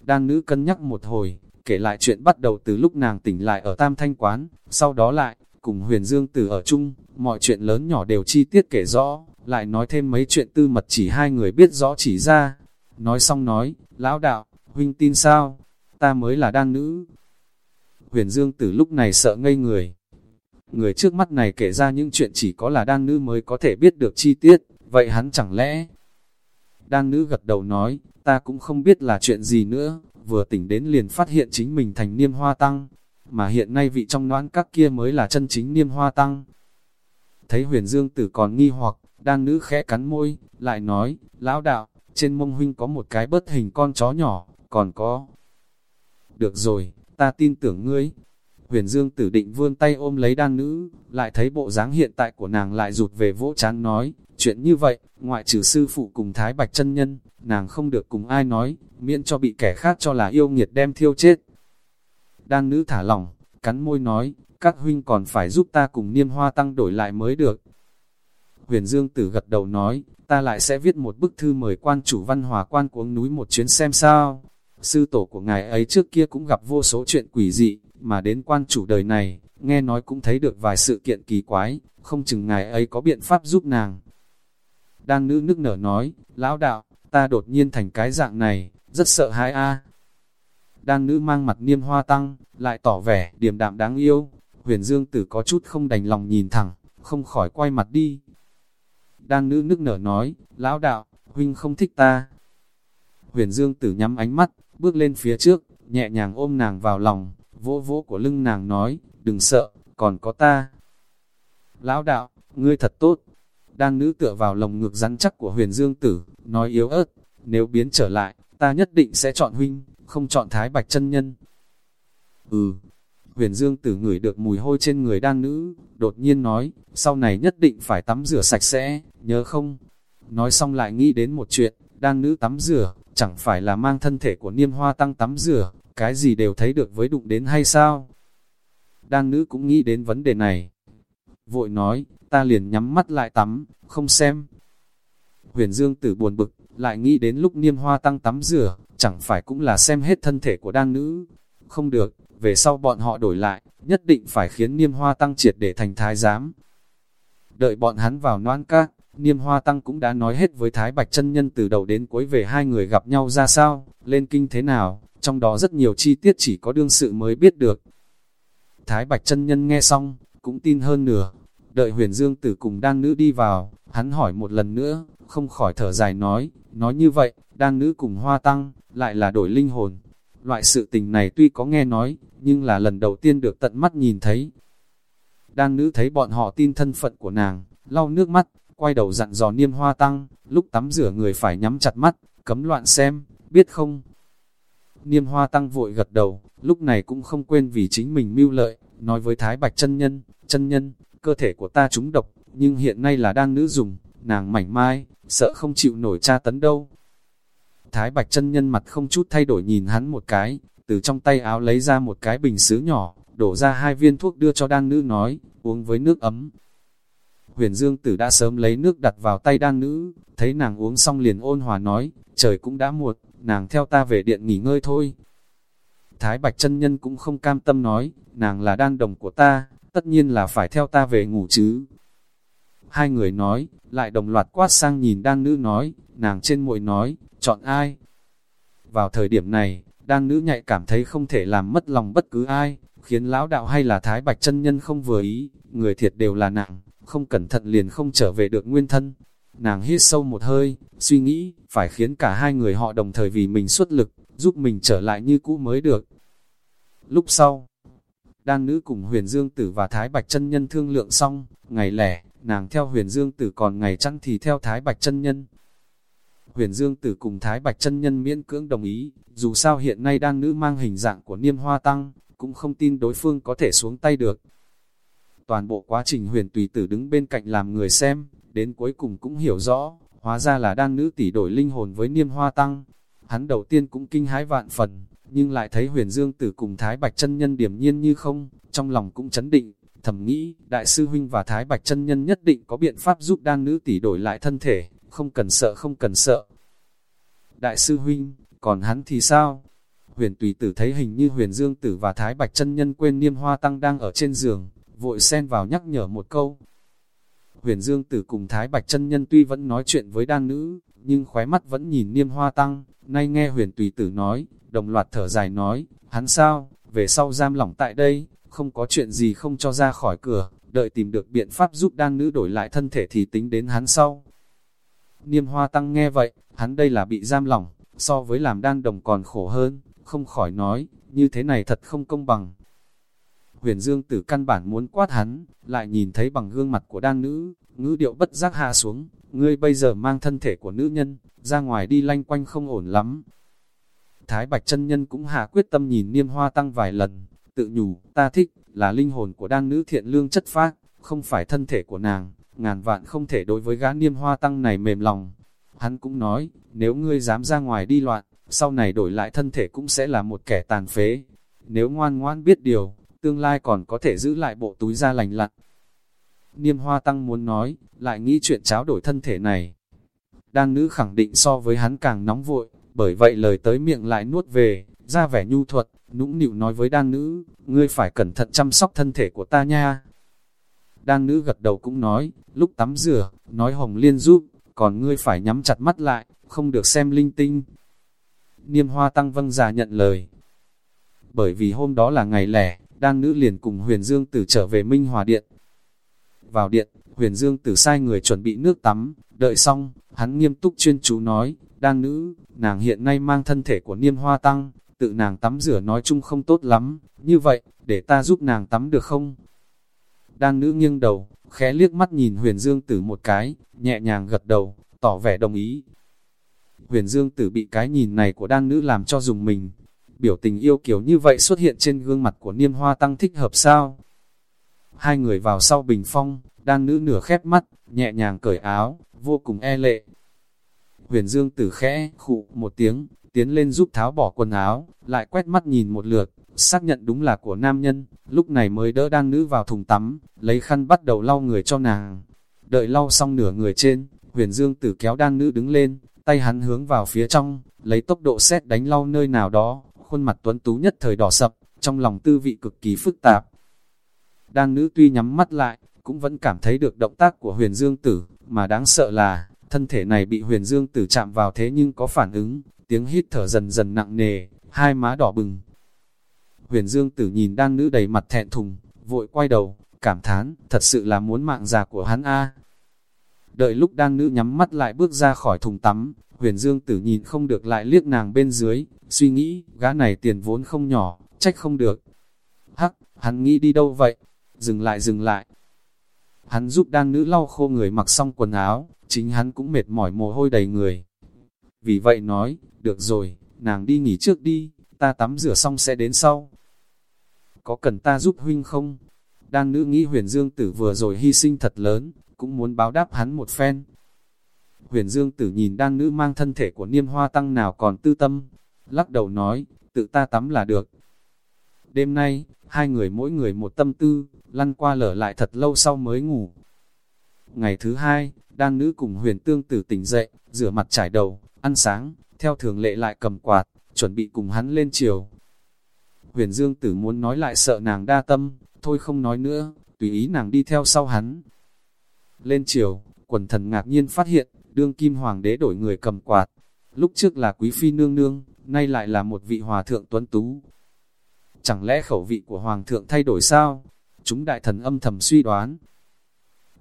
Đan nữ cân nhắc một hồi, kể lại chuyện bắt đầu từ lúc nàng tỉnh lại ở Tam Thanh Quán, sau đó lại, cùng huyền dương tử ở chung, mọi chuyện lớn nhỏ đều chi tiết kể rõ, lại nói thêm mấy chuyện tư mật chỉ hai người biết rõ chỉ ra. Nói xong nói, lão đạo, huynh tin sao, ta mới là đan nữ. Huyền dương tử lúc này sợ ngây người. Người trước mắt này kể ra những chuyện chỉ có là đan nữ mới có thể biết được chi tiết, vậy hắn chẳng lẽ... Đan nữ gật đầu nói, ta cũng không biết là chuyện gì nữa, vừa tỉnh đến liền phát hiện chính mình thành niêm hoa tăng, mà hiện nay vị trong noãn các kia mới là chân chính niêm hoa tăng. Thấy huyền dương tử còn nghi hoặc, đan nữ khẽ cắn môi, lại nói, lão đạo, trên mông huynh có một cái bớt hình con chó nhỏ, còn có. Được rồi, ta tin tưởng ngươi. Huyền Dương tử định vươn tay ôm lấy đan nữ, lại thấy bộ dáng hiện tại của nàng lại rụt về vỗ chán nói, chuyện như vậy, ngoại trừ sư phụ cùng Thái Bạch chân Nhân, nàng không được cùng ai nói, miễn cho bị kẻ khác cho là yêu nghiệt đem thiêu chết. Đan nữ thả lỏng, cắn môi nói, các huynh còn phải giúp ta cùng niêm hoa tăng đổi lại mới được. Huyền Dương Tử gật đầu nói, ta lại sẽ viết một bức thư mời quan chủ văn hòa quan cuống núi một chuyến xem sao. Sư tổ của ngài ấy trước kia cũng gặp vô số chuyện quỷ dị, mà đến quan chủ đời này, nghe nói cũng thấy được vài sự kiện kỳ quái, không chừng ngài ấy có biện pháp giúp nàng. Đan nữ nức nở nói, lão đạo, ta đột nhiên thành cái dạng này, rất sợ hãi a. Đan nữ mang mặt niêm hoa tăng, lại tỏ vẻ điềm đạm đáng yêu, huyền dương tử có chút không đành lòng nhìn thẳng, không khỏi quay mặt đi. Đan nữ nức nở nói, lão đạo, huynh không thích ta. Huyền dương tử nhắm ánh mắt, bước lên phía trước, nhẹ nhàng ôm nàng vào lòng, vỗ vỗ của lưng nàng nói, đừng sợ, còn có ta. Lão đạo, ngươi thật tốt. Đan nữ tựa vào lồng ngực rắn chắc của huyền dương tử, nói yếu ớt, nếu biến trở lại, ta nhất định sẽ chọn huynh, không chọn thái bạch chân nhân. Ừ, huyền dương tử ngửi được mùi hôi trên người đan nữ, đột nhiên nói, sau này nhất định phải tắm rửa sạch sẽ, nhớ không? Nói xong lại nghĩ đến một chuyện, đan nữ tắm rửa, chẳng phải là mang thân thể của niêm hoa tăng tắm rửa, cái gì đều thấy được với đụng đến hay sao? Đang nữ cũng nghĩ đến vấn đề này. Vội nói, ta liền nhắm mắt lại tắm, không xem. Huyền Dương tử buồn bực, lại nghĩ đến lúc niêm hoa tăng tắm rửa, chẳng phải cũng là xem hết thân thể của Đang nữ. Không được, về sau bọn họ đổi lại, nhất định phải khiến niêm hoa tăng triệt để thành thái giám. Đợi bọn hắn vào noan các, niêm hoa tăng cũng đã nói hết với Thái Bạch chân Nhân từ đầu đến cuối về hai người gặp nhau ra sao, lên kinh thế nào, trong đó rất nhiều chi tiết chỉ có đương sự mới biết được. Thái Bạch chân Nhân nghe xong, cũng tin hơn nửa, đợi huyền dương tử cùng đan nữ đi vào, hắn hỏi một lần nữa, không khỏi thở dài nói, nói như vậy, đan nữ cùng hoa tăng, lại là đổi linh hồn. Loại sự tình này tuy có nghe nói, nhưng là lần đầu tiên được tận mắt nhìn thấy. Đan nữ thấy bọn họ tin thân phận của nàng, lau nước mắt, quay đầu dặn dò niêm hoa tăng, lúc tắm rửa người phải nhắm chặt mắt, cấm loạn xem, biết không? Niêm hoa tăng vội gật đầu, lúc này cũng không quên vì chính mình mưu lợi, nói với Thái Bạch chân nhân, chân nhân, cơ thể của ta trúng độc, nhưng hiện nay là đang nữ dùng, nàng mảnh mai, sợ không chịu nổi tra tấn đâu. Thái Bạch chân nhân mặt không chút thay đổi nhìn hắn một cái, từ trong tay áo lấy ra một cái bình sứ nhỏ, đổ ra hai viên thuốc đưa cho đan nữ nói, uống với nước ấm. Huyền Dương Tử đã sớm lấy nước đặt vào tay đan nữ, thấy nàng uống xong liền ôn hòa nói, trời cũng đã muộn, nàng theo ta về điện nghỉ ngơi thôi. Thái Bạch chân Nhân cũng không cam tâm nói, nàng là đan đồng của ta, tất nhiên là phải theo ta về ngủ chứ. Hai người nói, lại đồng loạt quát sang nhìn đan nữ nói, nàng trên mội nói, chọn ai? Vào thời điểm này, đan nữ nhạy cảm thấy không thể làm mất lòng bất cứ ai, khiến lão đạo hay là Thái Bạch chân Nhân không vừa ý, người thiệt đều là nặng, không cẩn thận liền không trở về được nguyên thân. Nàng hít sâu một hơi, suy nghĩ, phải khiến cả hai người họ đồng thời vì mình xuất lực, giúp mình trở lại như cũ mới được. Lúc sau, đan nữ cùng huyền dương tử và Thái Bạch chân Nhân thương lượng xong, ngày lẻ, nàng theo huyền dương tử còn ngày chăn thì theo Thái Bạch chân Nhân. Huyền Dương Tử cùng Thái Bạch chân Nhân miễn cưỡng đồng ý, dù sao hiện nay đan nữ mang hình dạng của niêm hoa tăng, cũng không tin đối phương có thể xuống tay được. Toàn bộ quá trình huyền tùy tử đứng bên cạnh làm người xem, đến cuối cùng cũng hiểu rõ, hóa ra là đan nữ tỷ đổi linh hồn với niêm hoa tăng. Hắn đầu tiên cũng kinh hái vạn phần, nhưng lại thấy huyền dương tử cùng Thái Bạch chân Nhân điểm nhiên như không, trong lòng cũng chấn định, thầm nghĩ, đại sư huynh và Thái Bạch chân Nhân nhất định có biện pháp giúp đan nữ tỷ đổi lại thân thể, không cần sợ không cần sợ. Đại sư huynh, còn hắn thì sao? Huyền tùy tử thấy hình như huyền dương tử và Thái Bạch chân Nhân quên niêm hoa tăng đang ở trên giường, vội xen vào nhắc nhở một câu. Huyền Dương Tử cùng Thái Bạch chân Nhân tuy vẫn nói chuyện với đan nữ, nhưng khóe mắt vẫn nhìn niêm hoa tăng, nay nghe huyền tùy tử nói, đồng loạt thở dài nói, hắn sao, về sau giam lỏng tại đây, không có chuyện gì không cho ra khỏi cửa, đợi tìm được biện pháp giúp đan nữ đổi lại thân thể thì tính đến hắn sau. Niêm hoa tăng nghe vậy, hắn đây là bị giam lỏng, so với làm đan đồng còn khổ hơn, không khỏi nói, như thế này thật không công bằng. Huyền Dương Tử căn bản muốn quát hắn, lại nhìn thấy bằng gương mặt của đan nữ, ngữ điệu bất giác hạ xuống, ngươi bây giờ mang thân thể của nữ nhân, ra ngoài đi lanh quanh không ổn lắm. Thái Bạch chân Nhân cũng hạ quyết tâm nhìn niêm hoa tăng vài lần, tự nhủ, ta thích, là linh hồn của đan nữ thiện lương chất phác, không phải thân thể của nàng, ngàn vạn không thể đối với gã niêm hoa tăng này mềm lòng. Hắn cũng nói, nếu ngươi dám ra ngoài đi loạn, sau này đổi lại thân thể cũng sẽ là một kẻ tàn phế. Nếu ngoan ngoan biết điều, tương lai còn có thể giữ lại bộ túi da lành lặn. Niêm hoa tăng muốn nói, lại nghĩ chuyện cháo đổi thân thể này. Đan nữ khẳng định so với hắn càng nóng vội, bởi vậy lời tới miệng lại nuốt về, ra vẻ nhu thuật, nũng nịu nói với đan nữ, ngươi phải cẩn thận chăm sóc thân thể của ta nha. Đan nữ gật đầu cũng nói, lúc tắm rửa, nói hồng liên giúp, còn ngươi phải nhắm chặt mắt lại, không được xem linh tinh. Niêm hoa tăng vâng già nhận lời. Bởi vì hôm đó là ngày lẻ, đan nữ liền cùng huyền dương tử trở về Minh Hòa Điện. Vào điện, huyền dương tử sai người chuẩn bị nước tắm, đợi xong, hắn nghiêm túc chuyên chú nói, đan nữ, nàng hiện nay mang thân thể của niêm hoa tăng, tự nàng tắm rửa nói chung không tốt lắm, như vậy, để ta giúp nàng tắm được không? Đan nữ nghiêng đầu, khẽ liếc mắt nhìn huyền dương tử một cái, nhẹ nhàng gật đầu, tỏ vẻ đồng ý. Huyền dương tử bị cái nhìn này của đan nữ làm cho dùng mình, biểu tình yêu kiểu như vậy xuất hiện trên gương mặt của niêm hoa tăng thích hợp sao? Hai người vào sau bình phong, đan nữ nửa khép mắt, nhẹ nhàng cởi áo, vô cùng e lệ. Huyền Dương tử khẽ, khụ một tiếng, tiến lên giúp tháo bỏ quần áo, lại quét mắt nhìn một lượt, xác nhận đúng là của nam nhân, lúc này mới đỡ đan nữ vào thùng tắm, lấy khăn bắt đầu lau người cho nàng. Đợi lau xong nửa người trên, huyền dương tử kéo đan nữ đứng lên, tay hắn hướng vào phía trong, lấy tốc độ xét đánh lau nơi nào đó, khuôn mặt tuấn tú nhất thời đỏ sập, trong lòng tư vị cực kỳ phức tạp. Đan nữ tuy nhắm mắt lại, cũng vẫn cảm thấy được động tác của huyền dương tử, mà đáng sợ là, thân thể này bị huyền dương tử chạm vào thế nhưng có phản ứng, tiếng hít thở dần dần nặng nề, hai má đỏ bừng. Huyền dương tử nhìn đan nữ đầy mặt thẹn thùng, vội quay đầu, cảm thán, thật sự là muốn mạng già của hắn a. Đợi lúc đan nữ nhắm mắt lại bước ra khỏi thùng tắm, huyền dương tử nhìn không được lại liếc nàng bên dưới, suy nghĩ, gã này tiền vốn không nhỏ, trách không được. Hắc, hắn nghĩ đi đâu vậy? Dừng lại dừng lại. Hắn giúp đan nữ lau khô người mặc xong quần áo, chính hắn cũng mệt mỏi mồ hôi đầy người. Vì vậy nói, được rồi, nàng đi nghỉ trước đi, ta tắm rửa xong sẽ đến sau. Có cần ta giúp huynh không? Đan nữ nghĩ huyền dương tử vừa rồi hy sinh thật lớn, cũng muốn báo đáp hắn một phen. Huyền dương tử nhìn đan nữ mang thân thể của niêm hoa tăng nào còn tư tâm, lắc đầu nói, tự ta tắm là được. Đêm nay, hai người mỗi người một tâm tư, lăn qua lở lại thật lâu sau mới ngủ. Ngày thứ hai, đan nữ cùng huyền tương tử tỉnh dậy, rửa mặt trải đầu, ăn sáng, theo thường lệ lại cầm quạt, chuẩn bị cùng hắn lên chiều. Huyền dương tử muốn nói lại sợ nàng đa tâm, thôi không nói nữa, tùy ý nàng đi theo sau hắn. Lên chiều, quần thần ngạc nhiên phát hiện, đương kim hoàng đế đổi người cầm quạt. Lúc trước là quý phi nương nương, nay lại là một vị hòa thượng tuấn tú. Chẳng lẽ khẩu vị của hoàng thượng thay đổi sao? Chúng đại thần âm thầm suy đoán.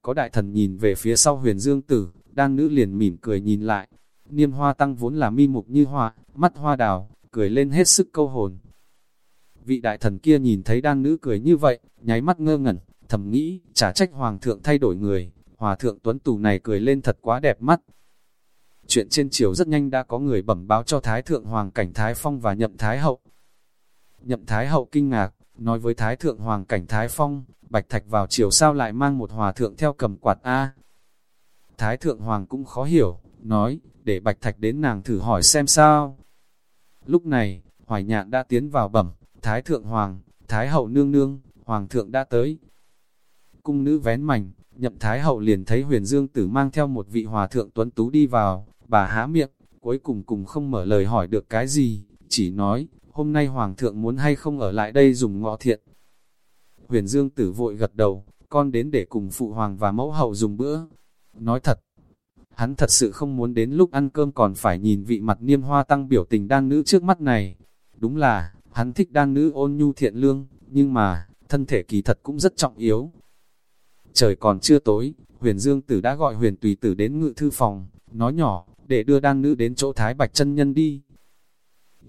Có đại thần nhìn về phía sau huyền dương tử, đang nữ liền mỉm cười nhìn lại. Niêm hoa tăng vốn là mi mục như hoa, mắt hoa đào, cười lên hết sức câu hồn. Vị đại thần kia nhìn thấy đang nữ cười như vậy, nháy mắt ngơ ngẩn, thầm nghĩ, trả trách hoàng thượng thay đổi người, hòa thượng tuấn tù này cười lên thật quá đẹp mắt. Chuyện trên chiều rất nhanh đã có người bẩm báo cho Thái Thượng Hoàng Cảnh Thái Phong và Nhậm Thái Hậu. Nhậm Thái Hậu kinh ngạc, nói với Thái Thượng Hoàng Cảnh Thái Phong, Bạch Thạch vào chiều sao lại mang một hòa thượng theo cầm quạt A. Thái Thượng Hoàng cũng khó hiểu, nói, để Bạch Thạch đến nàng thử hỏi xem sao. Lúc này, Hoài Nhạn đã tiến vào bẩm, Thái Thượng Hoàng, Thái Hậu Nương Nương, Hoàng Thượng đã tới. Cung nữ vén mảnh, nhậm Thái Hậu liền thấy huyền dương tử mang theo một vị hòa thượng tuấn tú đi vào, bà há miệng, cuối cùng cùng không mở lời hỏi được cái gì, chỉ nói, hôm nay Hoàng thượng muốn hay không ở lại đây dùng ngọ thiện. Huyền Dương tử vội gật đầu, con đến để cùng phụ hoàng và mẫu hậu dùng bữa. Nói thật, hắn thật sự không muốn đến lúc ăn cơm còn phải nhìn vị mặt niêm hoa tăng biểu tình đan nữ trước mắt này. Đúng là, hắn thích đan nữ ôn nhu thiện lương, nhưng mà, thân thể kỳ thật cũng rất trọng yếu. Trời còn chưa tối, huyền dương tử đã gọi huyền tùy tử đến ngự thư phòng, nói nhỏ, để đưa đan nữ đến chỗ Thái Bạch chân Nhân đi.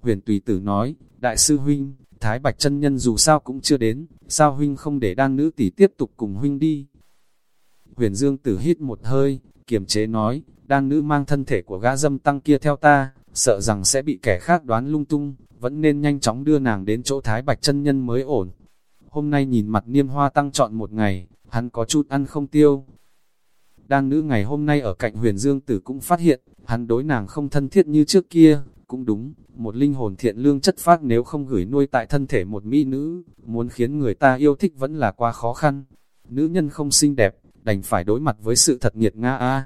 Huyền tùy tử nói, đại sư huynh, Thái Bạch chân Nhân dù sao cũng chưa đến, sao huynh không để đan nữ tỷ tiếp tục cùng huynh đi. Huyền dương tử hít một hơi, kiềm chế nói, đan nữ mang thân thể của gã dâm tăng kia theo ta, sợ rằng sẽ bị kẻ khác đoán lung tung, vẫn nên nhanh chóng đưa nàng đến chỗ Thái Bạch chân Nhân mới ổn. Hôm nay nhìn mặt niêm hoa tăng chọn một ngày, hắn có chút ăn không tiêu. Đan nữ ngày hôm nay ở cạnh huyền dương tử cũng phát hiện, hắn đối nàng không thân thiết như trước kia, cũng đúng, một linh hồn thiện lương chất phát nếu không gửi nuôi tại thân thể một mỹ nữ, muốn khiến người ta yêu thích vẫn là quá khó khăn. Nữ nhân không xinh đẹp, đành phải đối mặt với sự thật nghiệt nga a.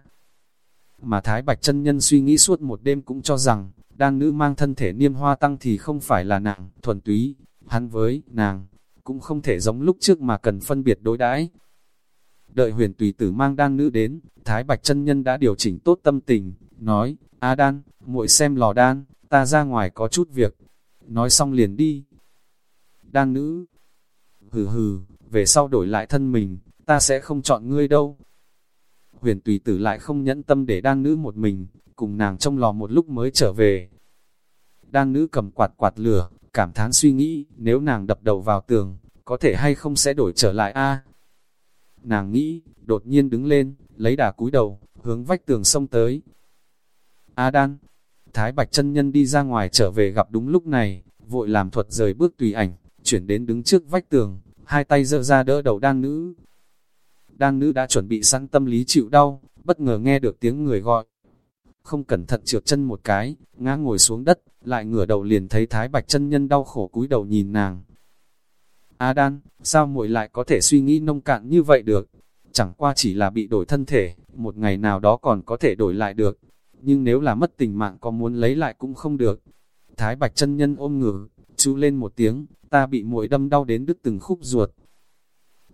Mà Thái Bạch chân Nhân suy nghĩ suốt một đêm cũng cho rằng, đan nữ mang thân thể niêm hoa tăng thì không phải là nặng, thuần túy, hắn với nàng, cũng không thể giống lúc trước mà cần phân biệt đối đãi Đợi huyền tùy tử mang đan nữ đến, Thái Bạch chân Nhân đã điều chỉnh tốt tâm tình, nói, A đan, muội xem lò đan, ta ra ngoài có chút việc. Nói xong liền đi. Đan nữ, hừ hừ, về sau đổi lại thân mình, ta sẽ không chọn ngươi đâu. Huyền tùy tử lại không nhẫn tâm để đan nữ một mình, cùng nàng trong lò một lúc mới trở về. Đan nữ cầm quạt quạt lửa, cảm thán suy nghĩ, nếu nàng đập đầu vào tường, có thể hay không sẽ đổi trở lại a Nàng nghĩ, đột nhiên đứng lên, lấy đà cúi đầu, hướng vách tường sông tới. A đan, Thái Bạch chân Nhân đi ra ngoài trở về gặp đúng lúc này, vội làm thuật rời bước tùy ảnh, chuyển đến đứng trước vách tường, hai tay dơ ra đỡ đầu đan nữ. Đan nữ đã chuẩn bị sẵn tâm lý chịu đau, bất ngờ nghe được tiếng người gọi. Không cẩn thận trượt chân một cái, ngã ngồi xuống đất, lại ngửa đầu liền thấy Thái Bạch chân Nhân đau khổ cúi đầu nhìn nàng. A đan, sao muội lại có thể suy nghĩ nông cạn như vậy được? Chẳng qua chỉ là bị đổi thân thể, một ngày nào đó còn có thể đổi lại được. Nhưng nếu là mất tình mạng có muốn lấy lại cũng không được. Thái Bạch chân Nhân ôm ngửa, chú lên một tiếng, ta bị muội đâm đau đến đứt từng khúc ruột.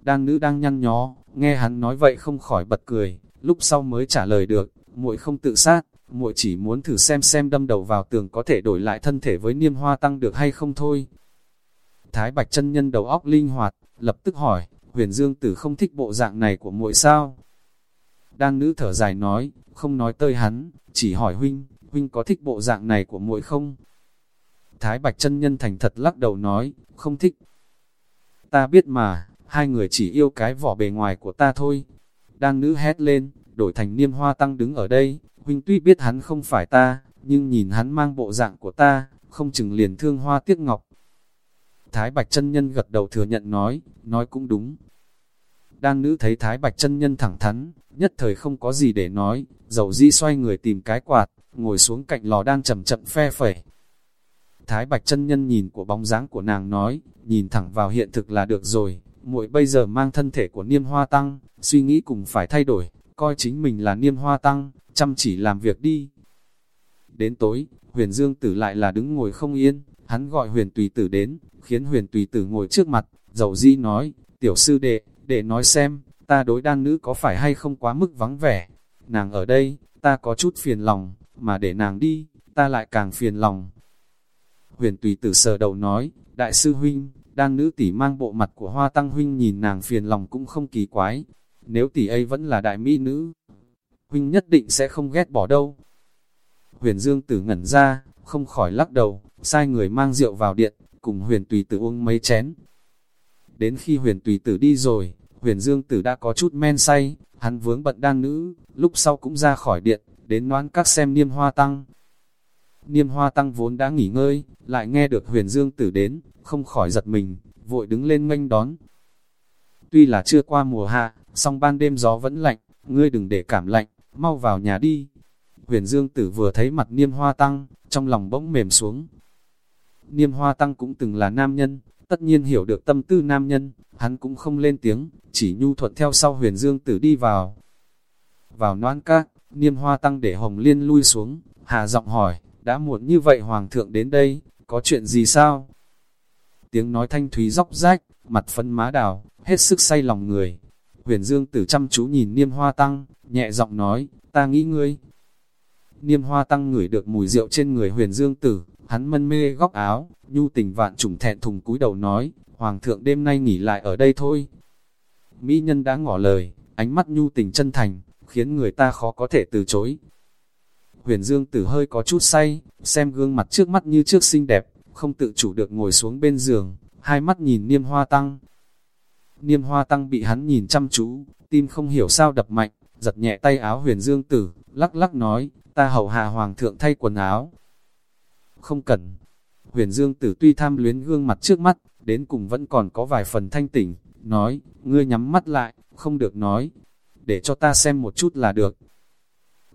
Đan nữ đang nhăn nhó, nghe hắn nói vậy không khỏi bật cười, lúc sau mới trả lời được, muội không tự sát, muội chỉ muốn thử xem xem đâm đầu vào tường có thể đổi lại thân thể với niêm hoa tăng được hay không thôi. Thái Bạch chân nhân đầu óc linh hoạt, lập tức hỏi, huyền dương tử không thích bộ dạng này của muội sao? Đan nữ thở dài nói, không nói tơi hắn, chỉ hỏi huynh, huynh có thích bộ dạng này của muội không? Thái Bạch chân nhân thành thật lắc đầu nói, không thích. Ta biết mà, hai người chỉ yêu cái vỏ bề ngoài của ta thôi. Đan nữ hét lên, đổi thành niêm hoa tăng đứng ở đây, huynh tuy biết hắn không phải ta, nhưng nhìn hắn mang bộ dạng của ta, không chừng liền thương hoa tiếc ngọc. Thái Bạch chân nhân gật đầu thừa nhận nói, nói cũng đúng. Đan nữ thấy Thái Bạch chân nhân thẳng thắn, nhất thời không có gì để nói, dầu di xoay người tìm cái quạt, ngồi xuống cạnh lò đang chậm chậm phe phẩy. Thái Bạch chân nhân nhìn của bóng dáng của nàng nói, nhìn thẳng vào hiện thực là được rồi, muội bây giờ mang thân thể của niêm hoa tăng, suy nghĩ cùng phải thay đổi, coi chính mình là niêm hoa tăng, chăm chỉ làm việc đi. Đến tối, huyền dương tử lại là đứng ngồi không yên, hắn gọi huyền tùy tử đến, khiến huyền tùy tử ngồi trước mặt, dầu di nói, tiểu sư đệ, để nói xem, ta đối đan nữ có phải hay không quá mức vắng vẻ, nàng ở đây, ta có chút phiền lòng, mà để nàng đi, ta lại càng phiền lòng. Huyền tùy tử sờ đầu nói, đại sư huynh, đan nữ tỷ mang bộ mặt của hoa tăng huynh nhìn nàng phiền lòng cũng không kỳ quái, nếu tỷ ấy vẫn là đại mỹ nữ, huynh nhất định sẽ không ghét bỏ đâu. Huyền Dương tử ngẩn ra, không khỏi lắc đầu, sai người mang rượu vào điện, cùng huyền tùy tử uống mấy chén. Đến khi huyền tùy tử đi rồi, huyền Dương tử đã có chút men say, hắn vướng bận đang nữ, lúc sau cũng ra khỏi điện, đến noán các xem niêm hoa tăng. Niêm hoa tăng vốn đã nghỉ ngơi, lại nghe được huyền Dương tử đến, không khỏi giật mình, vội đứng lên nghênh đón. Tuy là chưa qua mùa hạ, song ban đêm gió vẫn lạnh, ngươi đừng để cảm lạnh, mau vào nhà đi. Huyền Dương Tử vừa thấy mặt Niêm Hoa Tăng, trong lòng bỗng mềm xuống. Niêm Hoa Tăng cũng từng là nam nhân, tất nhiên hiểu được tâm tư nam nhân, hắn cũng không lên tiếng, chỉ nhu thuận theo sau Huyền Dương Tử đi vào. Vào noan các, Niêm Hoa Tăng để Hồng Liên lui xuống, hạ giọng hỏi, đã muộn như vậy Hoàng thượng đến đây, có chuyện gì sao? Tiếng nói thanh thúy róc rách, mặt phân má đào, hết sức say lòng người. Huyền Dương Tử chăm chú nhìn Niêm Hoa Tăng, nhẹ giọng nói, ta nghĩ ngươi, Niêm hoa tăng ngửi được mùi rượu trên người huyền dương tử, hắn mân mê góc áo, nhu tình vạn trùng thẹn thùng cúi đầu nói, Hoàng thượng đêm nay nghỉ lại ở đây thôi. Mỹ nhân đã ngỏ lời, ánh mắt nhu tình chân thành, khiến người ta khó có thể từ chối. Huyền Dương Tử hơi có chút say, xem gương mặt trước mắt như trước xinh đẹp, không tự chủ được ngồi xuống bên giường, hai mắt nhìn Niêm Hoa Tăng. Niêm Hoa Tăng bị hắn nhìn chăm chú, tim không hiểu sao đập mạnh, giật nhẹ tay áo Huyền Dương Tử, lắc lắc nói, ta hầu hạ hoàng thượng thay quần áo. Không cần. Huyền Dương Tử tuy tham luyến gương mặt trước mắt, đến cùng vẫn còn có vài phần thanh tỉnh, nói, ngươi nhắm mắt lại, không được nói, để cho ta xem một chút là được.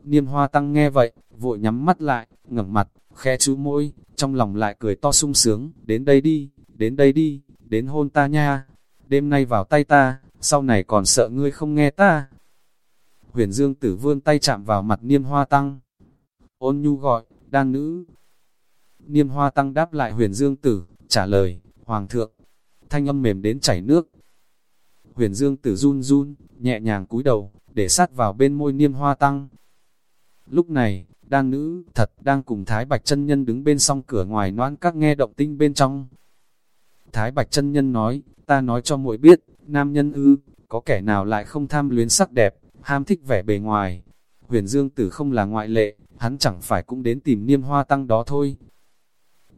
Niêm hoa tăng nghe vậy, vội nhắm mắt lại, ngẩng mặt, khẽ chú môi, trong lòng lại cười to sung sướng, đến đây đi, đến đây đi, đến hôn ta nha, đêm nay vào tay ta, sau này còn sợ ngươi không nghe ta. Huyền Dương Tử vươn tay chạm vào mặt Niêm Hoa Tăng, ôn nhu gọi, đan nữ. Niêm hoa tăng đáp lại huyền dương tử, trả lời, hoàng thượng, thanh âm mềm đến chảy nước. Huyền dương tử run run, nhẹ nhàng cúi đầu, để sát vào bên môi niêm hoa tăng. Lúc này, đan nữ, thật, đang cùng Thái Bạch chân Nhân đứng bên song cửa ngoài noan các nghe động tinh bên trong. Thái Bạch chân Nhân nói, ta nói cho muội biết, nam nhân ư, có kẻ nào lại không tham luyến sắc đẹp, ham thích vẻ bề ngoài. Huyền Dương Tử không là ngoại lệ, hắn chẳng phải cũng đến tìm niêm hoa tăng đó thôi.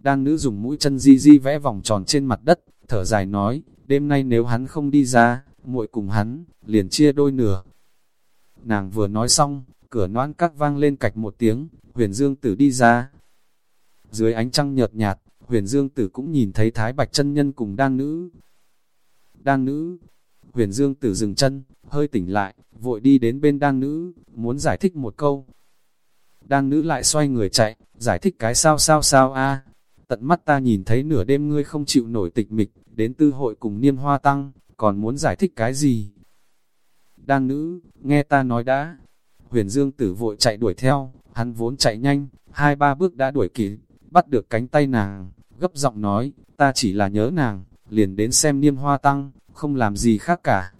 Đan nữ dùng mũi chân di di vẽ vòng tròn trên mặt đất, thở dài nói, đêm nay nếu hắn không đi ra, muội cùng hắn, liền chia đôi nửa. Nàng vừa nói xong, cửa noan các vang lên cạch một tiếng, huyền dương tử đi ra. Dưới ánh trăng nhợt nhạt, huyền dương tử cũng nhìn thấy thái bạch chân nhân cùng đan nữ. Đan nữ, huyền dương tử dừng chân, hơi tỉnh lại, vội đi đến bên đan nữ, muốn giải thích một câu, Đan nữ lại xoay người chạy, giải thích cái sao sao sao a Tận mắt ta nhìn thấy nửa đêm ngươi không chịu nổi tịch mịch, đến tư hội cùng niêm hoa tăng, còn muốn giải thích cái gì? Đan nữ, nghe ta nói đã. Huyền Dương tử vội chạy đuổi theo, hắn vốn chạy nhanh, hai ba bước đã đuổi kịp, bắt được cánh tay nàng, gấp giọng nói, ta chỉ là nhớ nàng, liền đến xem niêm hoa tăng, không làm gì khác cả.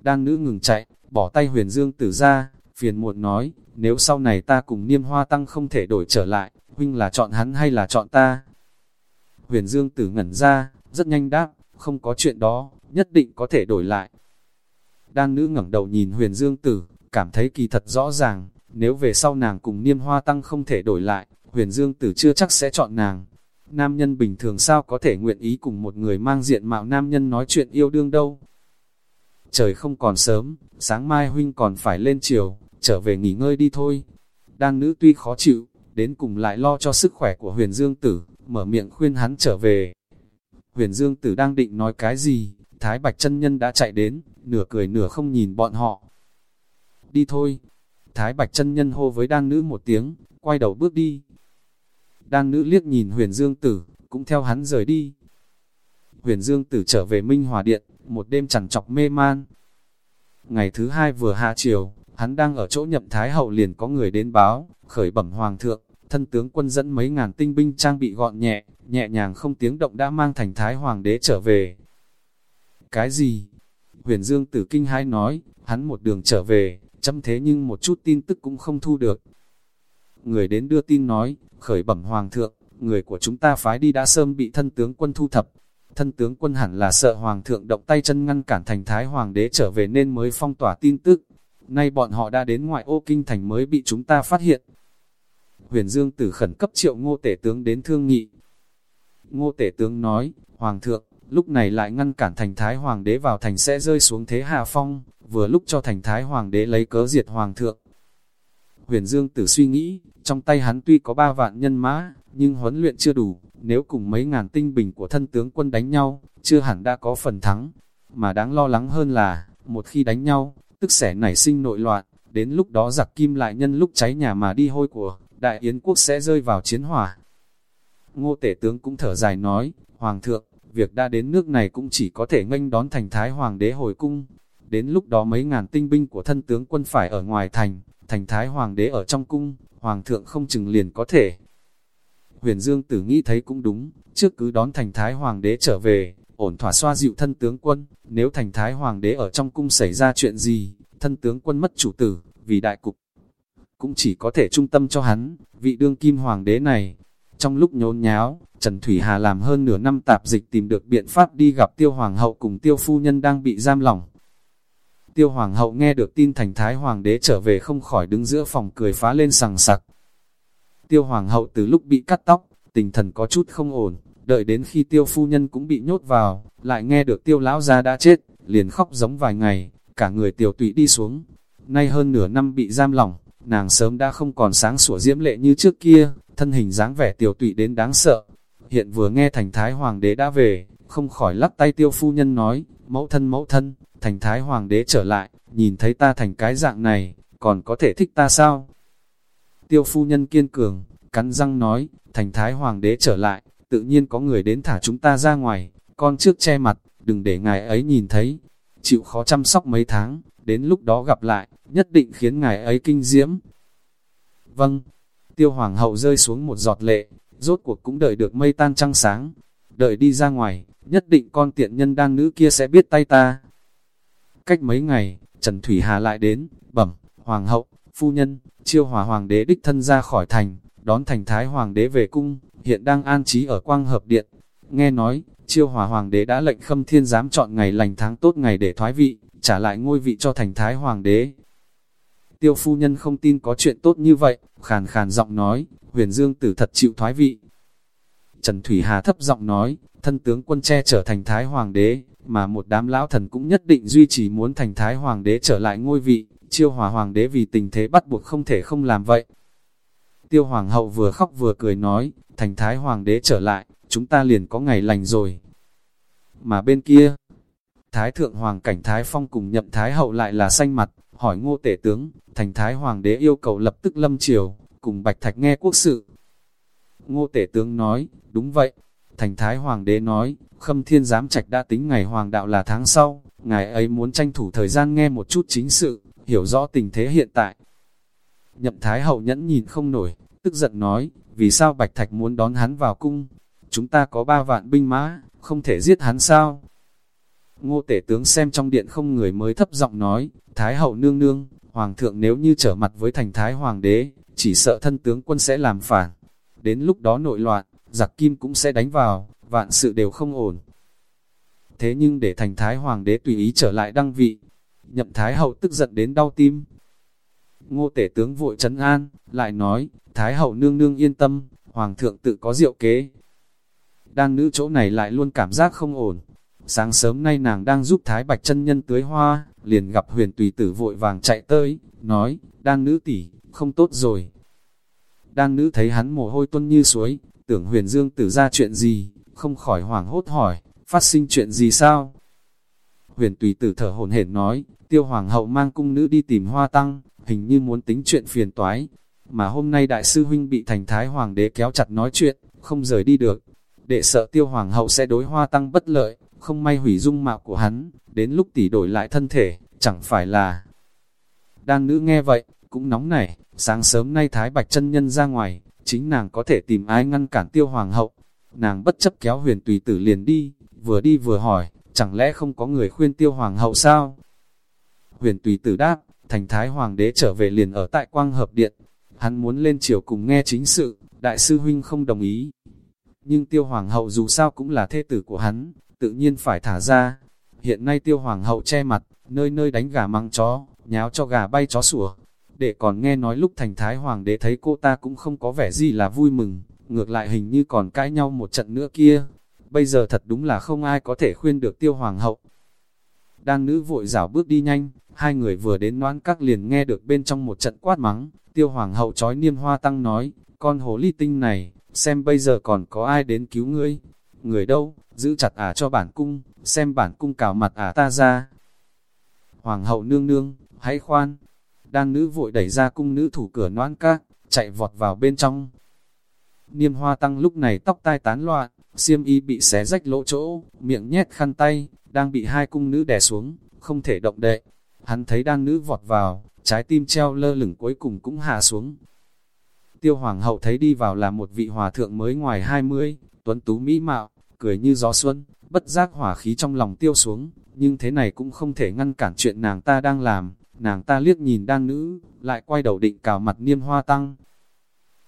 Đan nữ ngừng chạy, bỏ tay huyền Dương tử ra, phiền muộn nói, nếu sau này ta cùng niêm hoa tăng không thể đổi trở lại, huynh là chọn hắn hay là chọn ta? Huyền Dương tử ngẩn ra, rất nhanh đáp, không có chuyện đó, nhất định có thể đổi lại. Đan nữ ngẩng đầu nhìn huyền dương tử, cảm thấy kỳ thật rõ ràng, nếu về sau nàng cùng niêm hoa tăng không thể đổi lại, huyền dương tử chưa chắc sẽ chọn nàng. Nam nhân bình thường sao có thể nguyện ý cùng một người mang diện mạo nam nhân nói chuyện yêu đương đâu. Trời không còn sớm, sáng mai huynh còn phải lên chiều, trở về nghỉ ngơi đi thôi. Đan nữ tuy khó chịu, đến cùng lại lo cho sức khỏe của huyền dương tử, mở miệng khuyên hắn trở về. Huyền dương tử đang định nói cái gì, Thái Bạch chân Nhân đã chạy đến, nửa cười nửa không nhìn bọn họ. Đi thôi. Thái Bạch chân Nhân hô với đan nữ một tiếng, quay đầu bước đi. Đan nữ liếc nhìn huyền dương tử, cũng theo hắn rời đi. Huyền dương tử trở về Minh Hòa Điện, một đêm chẳng chọc mê man. Ngày thứ hai vừa hạ chiều, hắn đang ở chỗ nhậm Thái Hậu liền có người đến báo, khởi bẩm Hoàng thượng, thân tướng quân dẫn mấy ngàn tinh binh trang bị gọn nhẹ, nhẹ nhàng không tiếng động đã mang thành Thái Hoàng đế trở về. Cái gì? Huyền Dương tử kinh hai nói, hắn một đường trở về, chấm thế nhưng một chút tin tức cũng không thu được. Người đến đưa tin nói, khởi bẩm Hoàng thượng, người của chúng ta phái đi đã sớm bị thân tướng quân thu thập, thân tướng quân hẳn là sợ hoàng thượng động tay chân ngăn cản thành thái hoàng đế trở về nên mới phong tỏa tin tức. Nay bọn họ đã đến ngoại ô kinh thành mới bị chúng ta phát hiện. Huyền Dương tử khẩn cấp triệu ngô tể tướng đến thương nghị. Ngô tể tướng nói, Hoàng thượng, lúc này lại ngăn cản thành thái hoàng đế vào thành sẽ rơi xuống thế hạ phong, vừa lúc cho thành thái hoàng đế lấy cớ diệt hoàng thượng. Huyền Dương tử suy nghĩ, trong tay hắn tuy có ba vạn nhân mã, nhưng huấn luyện chưa đủ, nếu cùng mấy ngàn tinh bình của thân tướng quân đánh nhau, chưa hẳn đã có phần thắng. Mà đáng lo lắng hơn là, một khi đánh nhau, tức sẽ nảy sinh nội loạn, đến lúc đó giặc kim lại nhân lúc cháy nhà mà đi hôi của, đại yến quốc sẽ rơi vào chiến hỏa. Ngô tể tướng cũng thở dài nói, Hoàng thượng, việc đã đến nước này cũng chỉ có thể nghênh đón thành Thái Hoàng đế hồi cung. Đến lúc đó mấy ngàn tinh binh của thân tướng quân phải ở ngoài thành, thành Thái Hoàng đế ở trong cung, Hoàng thượng không chừng liền có thể Huyền Dương Tử nghĩ thấy cũng đúng, trước cứ đón thành Thái Hoàng đế trở về, ổn thỏa xoa dịu thân tướng quân, nếu thành Thái Hoàng đế ở trong cung xảy ra chuyện gì, thân tướng quân mất chủ tử, vì đại cục. Cũng chỉ có thể trung tâm cho hắn, vị đương kim hoàng đế này. Trong lúc nhốn nháo, Trần Thủy Hà làm hơn nửa năm tạp dịch tìm được biện pháp đi gặp tiêu hoàng hậu cùng tiêu phu nhân đang bị giam lỏng. Tiêu hoàng hậu nghe được tin thành thái hoàng đế trở về không khỏi đứng giữa phòng cười phá lên sằng sặc. Tiêu hoàng hậu từ lúc bị cắt tóc, tình thần có chút không ổn, đợi đến khi tiêu phu nhân cũng bị nhốt vào, lại nghe được tiêu lão gia đã chết, liền khóc giống vài ngày, cả người tiểu tụy đi xuống. Nay hơn nửa năm bị giam lỏng, nàng sớm đã không còn sáng sủa diễm lệ như trước kia, thân hình dáng vẻ tiểu tụy đến đáng sợ. Hiện vừa nghe thành thái hoàng đế đã về, không khỏi lắc tay tiêu phu nhân nói, mẫu thân mẫu thân, thành thái hoàng đế trở lại, nhìn thấy ta thành cái dạng này, còn có thể thích ta sao? Tiêu phu nhân kiên cường, cắn răng nói, thành thái hoàng đế trở lại, tự nhiên có người đến thả chúng ta ra ngoài, con trước che mặt, đừng để ngài ấy nhìn thấy. Chịu khó chăm sóc mấy tháng, đến lúc đó gặp lại, nhất định khiến ngài ấy kinh diễm. Vâng, tiêu hoàng hậu rơi xuống một giọt lệ, rốt cuộc cũng đợi được mây tan trăng sáng. Đợi đi ra ngoài, nhất định con tiện nhân đang nữ kia sẽ biết tay ta. Cách mấy ngày, Trần Thủy Hà lại đến, bẩm, hoàng hậu, phu nhân, chiêu hòa hoàng đế đích thân ra khỏi thành, đón thành thái hoàng đế về cung, hiện đang an trí ở quang hợp điện. Nghe nói, chiêu hòa hoàng đế đã lệnh khâm thiên giám chọn ngày lành tháng tốt ngày để thoái vị, trả lại ngôi vị cho thành thái hoàng đế. Tiêu phu nhân không tin có chuyện tốt như vậy, khàn khàn giọng nói, huyền dương tử thật chịu thoái vị. Trần Thủy Hà thấp giọng nói, thân tướng quân che trở thành thái hoàng đế, mà một đám lão thần cũng nhất định duy trì muốn thành thái hoàng đế trở lại ngôi vị, chiêu hòa hoàng đế vì tình thế bắt buộc không thể không làm vậy. Tiêu hoàng hậu vừa khóc vừa cười nói, thành thái hoàng đế trở lại, chúng ta liền có ngày lành rồi. Mà bên kia, thái thượng hoàng cảnh thái phong cùng nhậm thái hậu lại là xanh mặt, hỏi ngô tể tướng, thành thái hoàng đế yêu cầu lập tức lâm triều, cùng bạch thạch nghe quốc sự. Ngô tể tướng nói, đúng vậy, thành thái hoàng đế nói, khâm thiên giám trạch đã tính ngày hoàng đạo là tháng sau, ngài ấy muốn tranh thủ thời gian nghe một chút chính sự, hiểu rõ tình thế hiện tại. Nhậm Thái Hậu nhẫn nhìn không nổi, tức giận nói, vì sao Bạch Thạch muốn đón hắn vào cung? Chúng ta có ba vạn binh mã, không thể giết hắn sao? Ngô tể tướng xem trong điện không người mới thấp giọng nói, Thái Hậu nương nương, Hoàng thượng nếu như trở mặt với thành Thái Hoàng đế, chỉ sợ thân tướng quân sẽ làm phản. Đến lúc đó nội loạn, giặc kim cũng sẽ đánh vào, vạn sự đều không ổn. thế nhưng để thành thái hoàng đế tùy ý trở lại đăng vị. Nhậm thái hậu tức giận đến đau tim. Ngô tể tướng vội trấn an, lại nói, thái hậu nương nương yên tâm, hoàng thượng tự có diệu kế. Đang nữ chỗ này lại luôn cảm giác không ổn. Sáng sớm nay nàng đang giúp thái bạch chân nhân tưới hoa, liền gặp huyền tùy tử vội vàng chạy tới, nói, đang nữ tỷ không tốt rồi. Đang nữ thấy hắn mồ hôi tuân như suối, tưởng huyền dương tử ra chuyện gì, không khỏi hoảng hốt hỏi, phát sinh chuyện gì sao? Huyền tùy tử thở hổn hển nói, tiêu hoàng hậu mang cung nữ đi tìm hoa tăng, hình như muốn tính chuyện phiền toái, mà hôm nay đại sư huynh bị thành thái hoàng đế kéo chặt nói chuyện, không rời đi được, để sợ tiêu hoàng hậu sẽ đối hoa tăng bất lợi, không may hủy dung mạo của hắn, đến lúc tỷ đổi lại thân thể, chẳng phải là... Đang nữ nghe vậy, cũng nóng nảy, sáng sớm nay Thái Bạch chân nhân ra ngoài, chính nàng có thể tìm ai ngăn cản tiêu hoàng hậu. Nàng bất chấp kéo huyền tùy tử liền đi, vừa đi vừa hỏi, chẳng lẽ không có người khuyên tiêu hoàng hậu sao? Huyền tùy tử đáp, thành thái hoàng đế trở về liền ở tại quang hợp điện. Hắn muốn lên triều cùng nghe chính sự, đại sư huynh không đồng ý. Nhưng tiêu hoàng hậu dù sao cũng là thê tử của hắn, tự nhiên phải thả ra. Hiện nay tiêu hoàng hậu che mặt, nơi nơi đánh gà măng chó, nháo cho gà bay chó sủa. Để còn nghe nói lúc thành thái hoàng đế thấy cô ta cũng không có vẻ gì là vui mừng, ngược lại hình như còn cãi nhau một trận nữa kia. Bây giờ thật đúng là không ai có thể khuyên được tiêu hoàng hậu. Đang nữ vội rảo bước đi nhanh, hai người vừa đến noãn các liền nghe được bên trong một trận quát mắng, tiêu hoàng hậu trói niêm hoa tăng nói, con hồ ly tinh này, xem bây giờ còn có ai đến cứu ngươi. Người đâu, giữ chặt ả cho bản cung, xem bản cung cào mặt ả ta ra. Hoàng hậu nương nương, hãy khoan. Đan nữ vội đẩy ra cung nữ thủ cửa noan các, chạy vọt vào bên trong. Niêm hoa tăng lúc này tóc tai tán loạn, xiêm y bị xé rách lỗ chỗ, miệng nhét khăn tay, đang bị hai cung nữ đè xuống, không thể động đậy. Hắn thấy đan nữ vọt vào, trái tim treo lơ lửng cuối cùng cũng hạ xuống. Tiêu hoàng hậu thấy đi vào là một vị hòa thượng mới ngoài 20, tuấn tú mỹ mạo, cười như gió xuân, bất giác hỏa khí trong lòng tiêu xuống, nhưng thế này cũng không thể ngăn cản chuyện nàng ta đang làm, nàng ta liếc nhìn đan nữ, lại quay đầu định cào mặt niêm hoa tăng.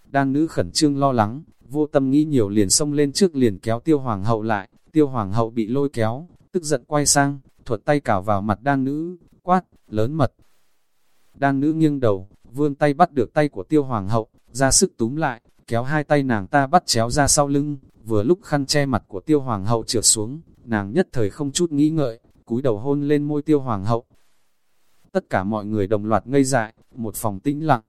Đan nữ khẩn trương lo lắng, vô tâm nghĩ nhiều liền xông lên trước liền kéo tiêu hoàng hậu lại, tiêu hoàng hậu bị lôi kéo, tức giận quay sang, thuật tay cào vào mặt đan nữ, quát, lớn mật. Đan nữ nghiêng đầu, vươn tay bắt được tay của tiêu hoàng hậu, ra sức túm lại, kéo hai tay nàng ta bắt chéo ra sau lưng, vừa lúc khăn che mặt của tiêu hoàng hậu trượt xuống, nàng nhất thời không chút nghĩ ngợi, cúi đầu hôn lên môi tiêu hoàng hậu. Tất cả mọi người đồng loạt ngây dại, một phòng tĩnh lặng.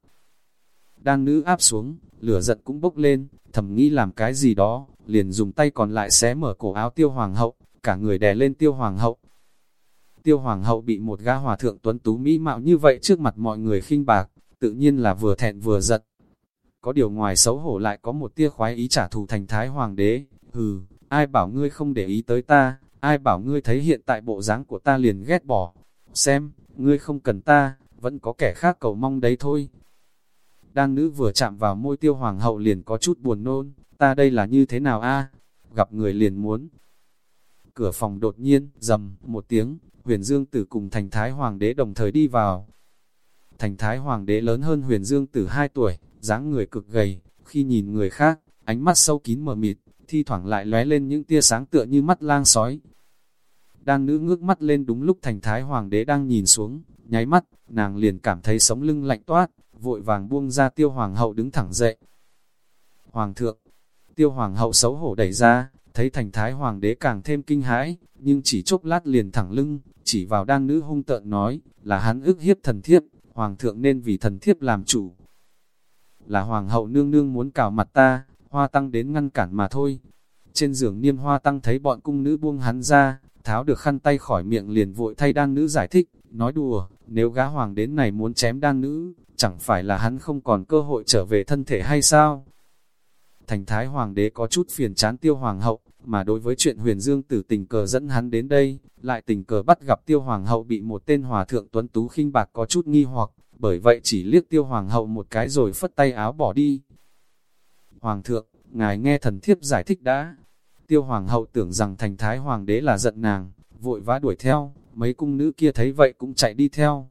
Đan nữ áp xuống, lửa giận cũng bốc lên, thầm nghĩ làm cái gì đó, liền dùng tay còn lại xé mở cổ áo tiêu hoàng hậu, cả người đè lên tiêu hoàng hậu. Tiêu hoàng hậu bị một gã hòa thượng tuấn tú mỹ mạo như vậy trước mặt mọi người khinh bạc, tự nhiên là vừa thẹn vừa giận. Có điều ngoài xấu hổ lại có một tia khoái ý trả thù thành thái hoàng đế, hừ, ai bảo ngươi không để ý tới ta, ai bảo ngươi thấy hiện tại bộ dáng của ta liền ghét bỏ, xem, ngươi không cần ta, vẫn có kẻ khác cầu mong đấy thôi. đang nữ vừa chạm vào môi tiêu hoàng hậu liền có chút buồn nôn, ta đây là như thế nào a à? gặp người liền muốn. Cửa phòng đột nhiên, dầm, một tiếng, huyền dương tử cùng thành thái hoàng đế đồng thời đi vào. Thành thái hoàng đế lớn hơn huyền dương tử 2 tuổi, dáng người cực gầy, khi nhìn người khác, ánh mắt sâu kín mờ mịt, thi thoảng lại lóe lên những tia sáng tựa như mắt lang sói. Đan nữ ngước mắt lên đúng lúc thành thái hoàng đế đang nhìn xuống, nháy mắt, nàng liền cảm thấy sống lưng lạnh toát, vội vàng buông ra tiêu hoàng hậu đứng thẳng dậy. Hoàng thượng, tiêu hoàng hậu xấu hổ đẩy ra, thấy thành thái hoàng đế càng thêm kinh hãi, nhưng chỉ chốc lát liền thẳng lưng, chỉ vào đan nữ hung tợn nói, là hắn ức hiếp thần thiếp, hoàng thượng nên vì thần thiếp làm chủ. Là hoàng hậu nương nương muốn cào mặt ta, hoa tăng đến ngăn cản mà thôi. Trên giường niêm hoa tăng thấy bọn cung nữ buông hắn ra, tháo được khăn tay khỏi miệng liền vội thay đan nữ giải thích, nói đùa, nếu gã hoàng đến này muốn chém đan nữ, chẳng phải là hắn không còn cơ hội trở về thân thể hay sao? Thành thái hoàng đế có chút phiền chán tiêu hoàng hậu, mà đối với chuyện huyền dương tử tình cờ dẫn hắn đến đây, lại tình cờ bắt gặp tiêu hoàng hậu bị một tên hòa thượng tuấn tú khinh bạc có chút nghi hoặc, bởi vậy chỉ liếc tiêu hoàng hậu một cái rồi phất tay áo bỏ đi. Hoàng thượng, ngài nghe thần thiếp giải thích đã. Tiêu hoàng hậu tưởng rằng thành thái hoàng đế là giận nàng, vội vã đuổi theo, mấy cung nữ kia thấy vậy cũng chạy đi theo.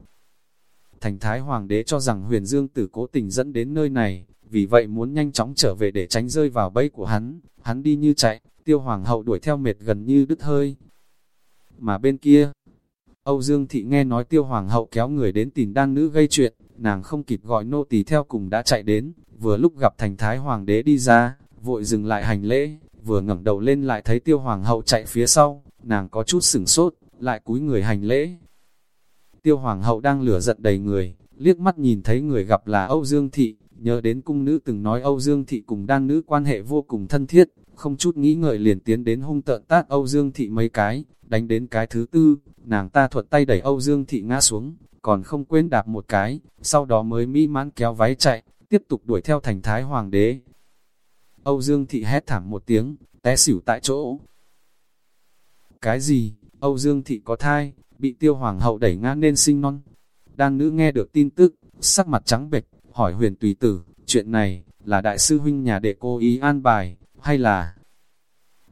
Thành thái hoàng đế cho rằng huyền dương tử cố tình dẫn đến nơi này, vì vậy muốn nhanh chóng trở về để tránh rơi vào bẫy của hắn, hắn đi như chạy, tiêu hoàng hậu đuổi theo mệt gần như đứt hơi. mà bên kia, Âu Dương Thị nghe nói tiêu hoàng hậu kéo người đến tìm đan nữ gây chuyện, nàng không kịp gọi nô tỳ theo cùng đã chạy đến, vừa lúc gặp thành thái hoàng đế đi ra, vội dừng lại hành lễ, vừa ngẩng đầu lên lại thấy tiêu hoàng hậu chạy phía sau, nàng có chút sửng sốt, lại cúi người hành lễ. Tiêu hoàng hậu đang lửa giận đầy người, liếc mắt nhìn thấy người gặp là Âu Dương Thị, nhớ đến cung nữ từng nói Âu Dương Thị cùng đan nữ quan hệ vô cùng thân thiết, không chút nghĩ ngợi liền tiến đến hung tợn tát Âu Dương Thị mấy cái, đánh đến cái thứ tư, nàng ta thuận tay đẩy Âu Dương Thị ngã xuống, còn không quên đạp một cái, sau đó mới mỹ mãn kéo váy chạy, tiếp tục đuổi theo thành thái hoàng đế. Âu Dương Thị hét thảm một tiếng, té xỉu tại chỗ. Cái gì? Âu Dương Thị có thai, bị tiêu hoàng hậu đẩy ngã nên sinh non. Đan nữ nghe được tin tức, sắc mặt trắng bệch, hỏi huyền tùy tử, chuyện này, là đại sư huynh nhà đệ cô ý an bài, hay là...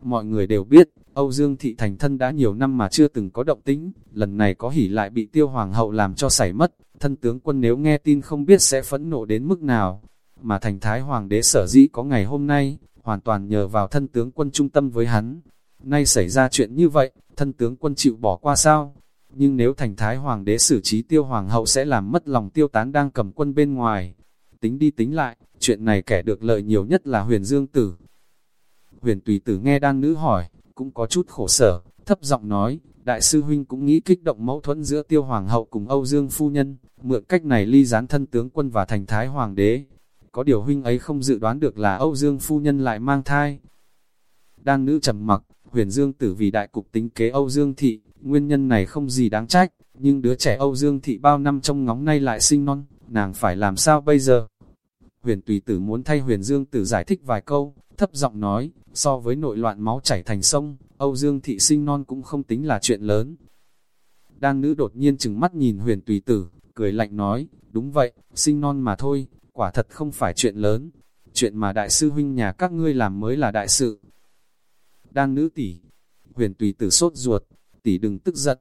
Mọi người đều biết, Âu Dương Thị thành thân đã nhiều năm mà chưa từng có động tĩnh, lần này có hỉ lại bị tiêu hoàng hậu làm cho xảy mất, thân tướng quân nếu nghe tin không biết sẽ phẫn nộ đến mức nào. Mà thành thái hoàng đế sở dĩ có ngày hôm nay, hoàn toàn nhờ vào thân tướng quân trung tâm với hắn. Nay xảy ra chuyện như vậy, thân tướng quân chịu bỏ qua sao? Nhưng nếu thành thái hoàng đế xử trí tiêu hoàng hậu sẽ làm mất lòng tiêu tán đang cầm quân bên ngoài. Tính đi tính lại, chuyện này kẻ được lợi nhiều nhất là huyền dương tử. Huyền tùy tử nghe đan nữ hỏi, cũng có chút khổ sở, thấp giọng nói, đại sư huynh cũng nghĩ kích động mâu thuẫn giữa tiêu hoàng hậu cùng Âu Dương phu nhân, mượn cách này ly gián thân tướng quân và thành thái hoàng đế. Có điều huynh ấy không dự đoán được là Âu Dương phu nhân lại mang thai. Đan nữ trầm mặc, huyền Dương tử vì đại cục tính kế Âu Dương thị, nguyên nhân này không gì đáng trách, nhưng đứa trẻ Âu Dương thị bao năm trong ngóng nay lại sinh non, nàng phải làm sao bây giờ? Huyền tùy tử muốn thay huyền Dương tử giải thích vài câu, thấp giọng nói, so với nội loạn máu chảy thành sông, Âu Dương thị sinh non cũng không tính là chuyện lớn. Đan nữ đột nhiên chừng mắt nhìn huyền tùy tử, cười lạnh nói, đúng vậy, sinh non mà thôi, quả thật không phải chuyện lớn. Chuyện mà đại sư huynh nhà các ngươi làm mới là đại sự. Đan nữ tỷ, huyền tùy tử sốt ruột, tỷ đừng tức giận.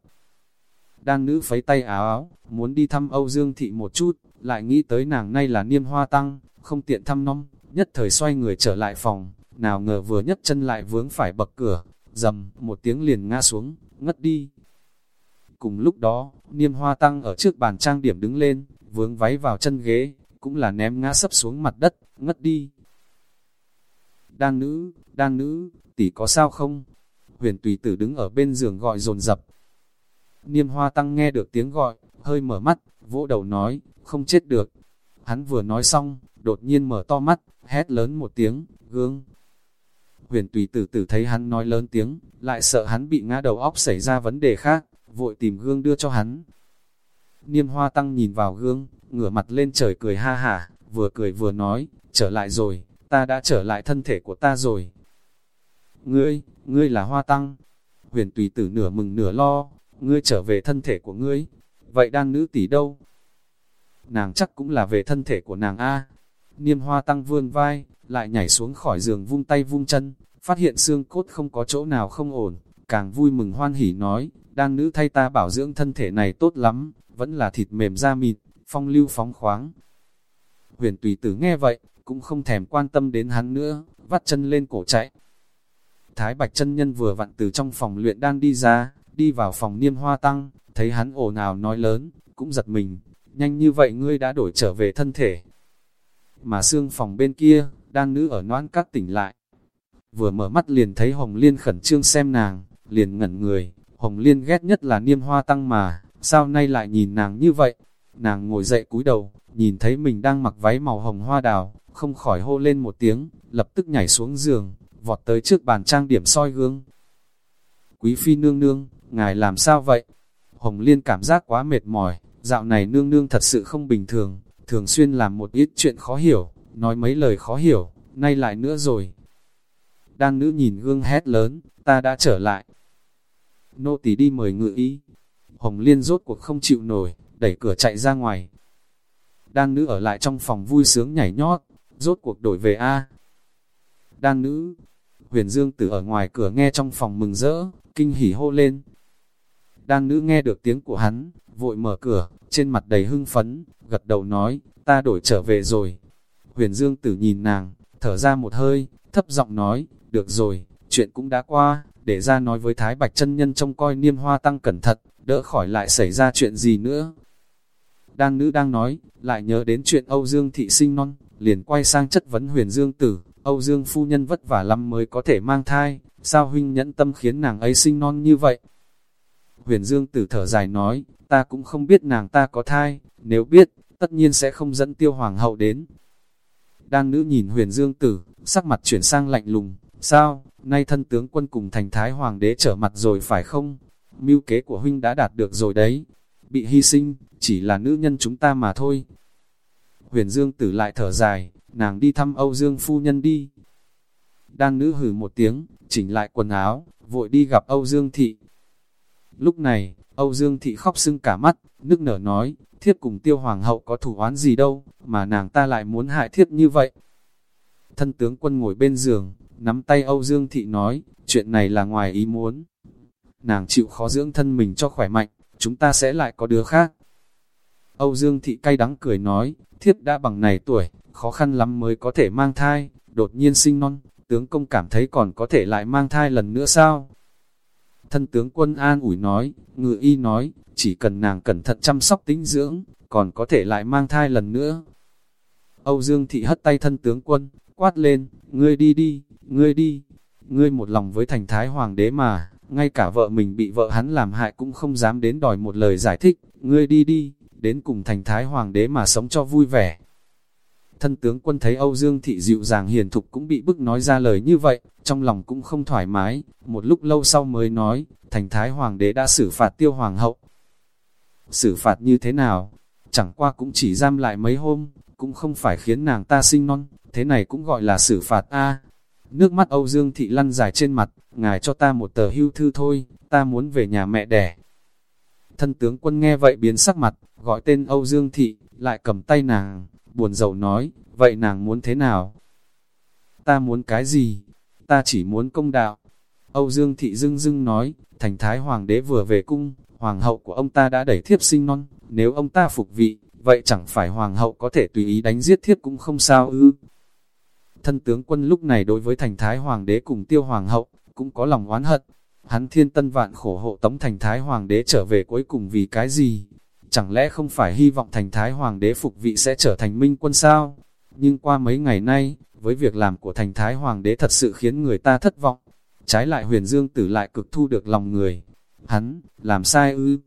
Đan nữ phấy tay áo áo, muốn đi thăm Âu Dương thị một chút, lại nghĩ tới nàng nay là niêm hoa tăng, không tiện thăm nom, nhất thời xoay người trở lại phòng, nào ngờ vừa nhất chân lại vướng phải bậc cửa, dầm, một tiếng liền ngã xuống, ngất đi. Cùng lúc đó, niêm hoa tăng ở trước bàn trang điểm đứng lên, vướng váy vào chân ghế, cũng là ném ngã sấp xuống mặt đất, ngất đi. Đan nữ, đan nữ, tỷ có sao không? Huyền tùy tử đứng ở bên giường gọi dồn dập. Niêm hoa tăng nghe được tiếng gọi, hơi mở mắt, vỗ đầu nói, không chết được. Hắn vừa nói xong, đột nhiên mở to mắt, hét lớn một tiếng, gương. Huyền tùy tử tử thấy hắn nói lớn tiếng, lại sợ hắn bị ngã đầu óc xảy ra vấn đề khác, vội tìm gương đưa cho hắn. Niêm hoa tăng nhìn vào gương, ngửa mặt lên trời cười ha hả, vừa cười vừa nói, trở lại rồi, ta đã trở lại thân thể của ta rồi. Ngươi, ngươi là hoa tăng. Huyền tùy tử nửa mừng nửa lo, ngươi trở về thân thể của ngươi. Vậy đang nữ tỷ đâu? Nàng chắc cũng là về thân thể của nàng A. Niêm hoa tăng vươn vai, lại nhảy xuống khỏi giường vung tay vung chân, phát hiện xương cốt không có chỗ nào không ổn, càng vui mừng hoan hỉ nói, đang nữ thay ta bảo dưỡng thân thể này tốt lắm, vẫn là thịt mềm da mịt, phong lưu phóng khoáng. Huyền tùy tử nghe vậy, cũng không thèm quan tâm đến hắn nữa, vắt chân lên cổ chạy. Thái Bạch chân nhân vừa vặn từ trong phòng luyện đan đi ra, đi vào phòng niêm hoa tăng, thấy hắn ồn ào nói lớn, cũng giật mình, nhanh như vậy ngươi đã đổi trở về thân thể. Mà xương phòng bên kia, đan nữ ở noan các tỉnh lại. Vừa mở mắt liền thấy Hồng Liên khẩn trương xem nàng, liền ngẩn người, Hồng Liên ghét nhất là niêm hoa tăng mà, sao nay lại nhìn nàng như vậy? Nàng ngồi dậy cúi đầu, nhìn thấy mình đang mặc váy màu hồng hoa đào, không khỏi hô lên một tiếng, lập tức nhảy xuống giường, vọt tới trước bàn trang điểm soi gương. Quý phi nương nương, ngài làm sao vậy? Hồng Liên cảm giác quá mệt mỏi, dạo này nương nương thật sự không bình thường, thường xuyên làm một ít chuyện khó hiểu, nói mấy lời khó hiểu, nay lại nữa rồi. Đan nữ nhìn gương hét lớn, ta đã trở lại. Nô tỳ đi mời ngự ý. Hồng Liên rốt cuộc không chịu nổi, đẩy cửa chạy ra ngoài. Đan nữ ở lại trong phòng vui sướng nhảy nhót, rốt cuộc đổi về A. Đan nữ, huyền dương tử ở ngoài cửa nghe trong phòng mừng rỡ, kinh hỉ hô lên. Đang nữ nghe được tiếng của hắn, vội mở cửa, trên mặt đầy hưng phấn, gật đầu nói, ta đổi trở về rồi. Huyền Dương Tử nhìn nàng, thở ra một hơi, thấp giọng nói, được rồi, chuyện cũng đã qua, để ra nói với Thái Bạch chân Nhân trông coi niêm hoa tăng cẩn thận, đỡ khỏi lại xảy ra chuyện gì nữa. Đang nữ đang nói, lại nhớ đến chuyện Âu Dương thị sinh non, liền quay sang chất vấn huyền Dương tử, Âu Dương phu nhân vất vả lắm mới có thể mang thai, sao huynh nhẫn tâm khiến nàng ấy sinh non như vậy? Huyền Dương tử thở dài nói, ta cũng không biết nàng ta có thai, nếu biết, tất nhiên sẽ không dẫn tiêu hoàng hậu đến. Đan nữ nhìn huyền Dương tử, sắc mặt chuyển sang lạnh lùng, sao, nay thân tướng quân cùng thành thái hoàng đế trở mặt rồi phải không? Mưu kế của huynh đã đạt được rồi đấy, bị hy sinh, chỉ là nữ nhân chúng ta mà thôi. Huyền Dương tử lại thở dài, nàng đi thăm Âu Dương phu nhân đi. Đan nữ hử một tiếng, chỉnh lại quần áo, vội đi gặp Âu Dương thị. Lúc này, Âu Dương thị khóc sưng cả mắt, nước nở nói, thiếp cùng tiêu hoàng hậu có thủ oán gì đâu, mà nàng ta lại muốn hại thiếp như vậy. Thân tướng quân ngồi bên giường, nắm tay Âu Dương thị nói, chuyện này là ngoài ý muốn. Nàng chịu khó dưỡng thân mình cho khỏe mạnh, chúng ta sẽ lại có đứa khác. Âu Dương thị cay đắng cười nói, thiếp đã bằng này tuổi, khó khăn lắm mới có thể mang thai, đột nhiên sinh non, tướng công cảm thấy còn có thể lại mang thai lần nữa sao? Thân tướng quân an ủi nói, ngự y nói, chỉ cần nàng cẩn thận chăm sóc tính dưỡng, còn có thể lại mang thai lần nữa. Âu Dương thị hất tay thân tướng quân, quát lên, ngươi đi đi, ngươi đi, ngươi một lòng với thành thái hoàng đế mà, ngay cả vợ mình bị vợ hắn làm hại cũng không dám đến đòi một lời giải thích, ngươi đi đi, đến cùng thành thái hoàng đế mà sống cho vui vẻ. Thân tướng quân thấy Âu Dương Thị dịu dàng hiền thục cũng bị bức nói ra lời như vậy, trong lòng cũng không thoải mái, một lúc lâu sau mới nói, thành thái hoàng đế đã xử phạt tiêu hoàng hậu. Xử phạt như thế nào? Chẳng qua cũng chỉ giam lại mấy hôm, cũng không phải khiến nàng ta sinh non, thế này cũng gọi là xử phạt a Nước mắt Âu Dương Thị lăn dài trên mặt, ngài cho ta một tờ hưu thư thôi, ta muốn về nhà mẹ đẻ. Thân tướng quân nghe vậy biến sắc mặt, gọi tên Âu Dương Thị, lại cầm tay nàng, buồn rầu nói, vậy nàng muốn thế nào? Ta muốn cái gì? Ta chỉ muốn công đạo. Âu Dương Thị dưng dưng nói, thành thái hoàng đế vừa về cung, hoàng hậu của ông ta đã đẩy thiếp sinh non, nếu ông ta phục vị, vậy chẳng phải hoàng hậu có thể tùy ý đánh giết thiếp cũng không sao ư. Thân tướng quân lúc này đối với thành thái hoàng đế cùng tiêu hoàng hậu, cũng có lòng oán hận. Hắn thiên tân vạn khổ hộ tống thành thái hoàng đế trở về cuối cùng vì cái gì? Chẳng lẽ không phải hy vọng thành thái hoàng đế phục vị sẽ trở thành minh quân sao? Nhưng qua mấy ngày nay, với việc làm của thành thái hoàng đế thật sự khiến người ta thất vọng. Trái lại huyền dương tử lại cực thu được lòng người. Hắn, làm sai ư?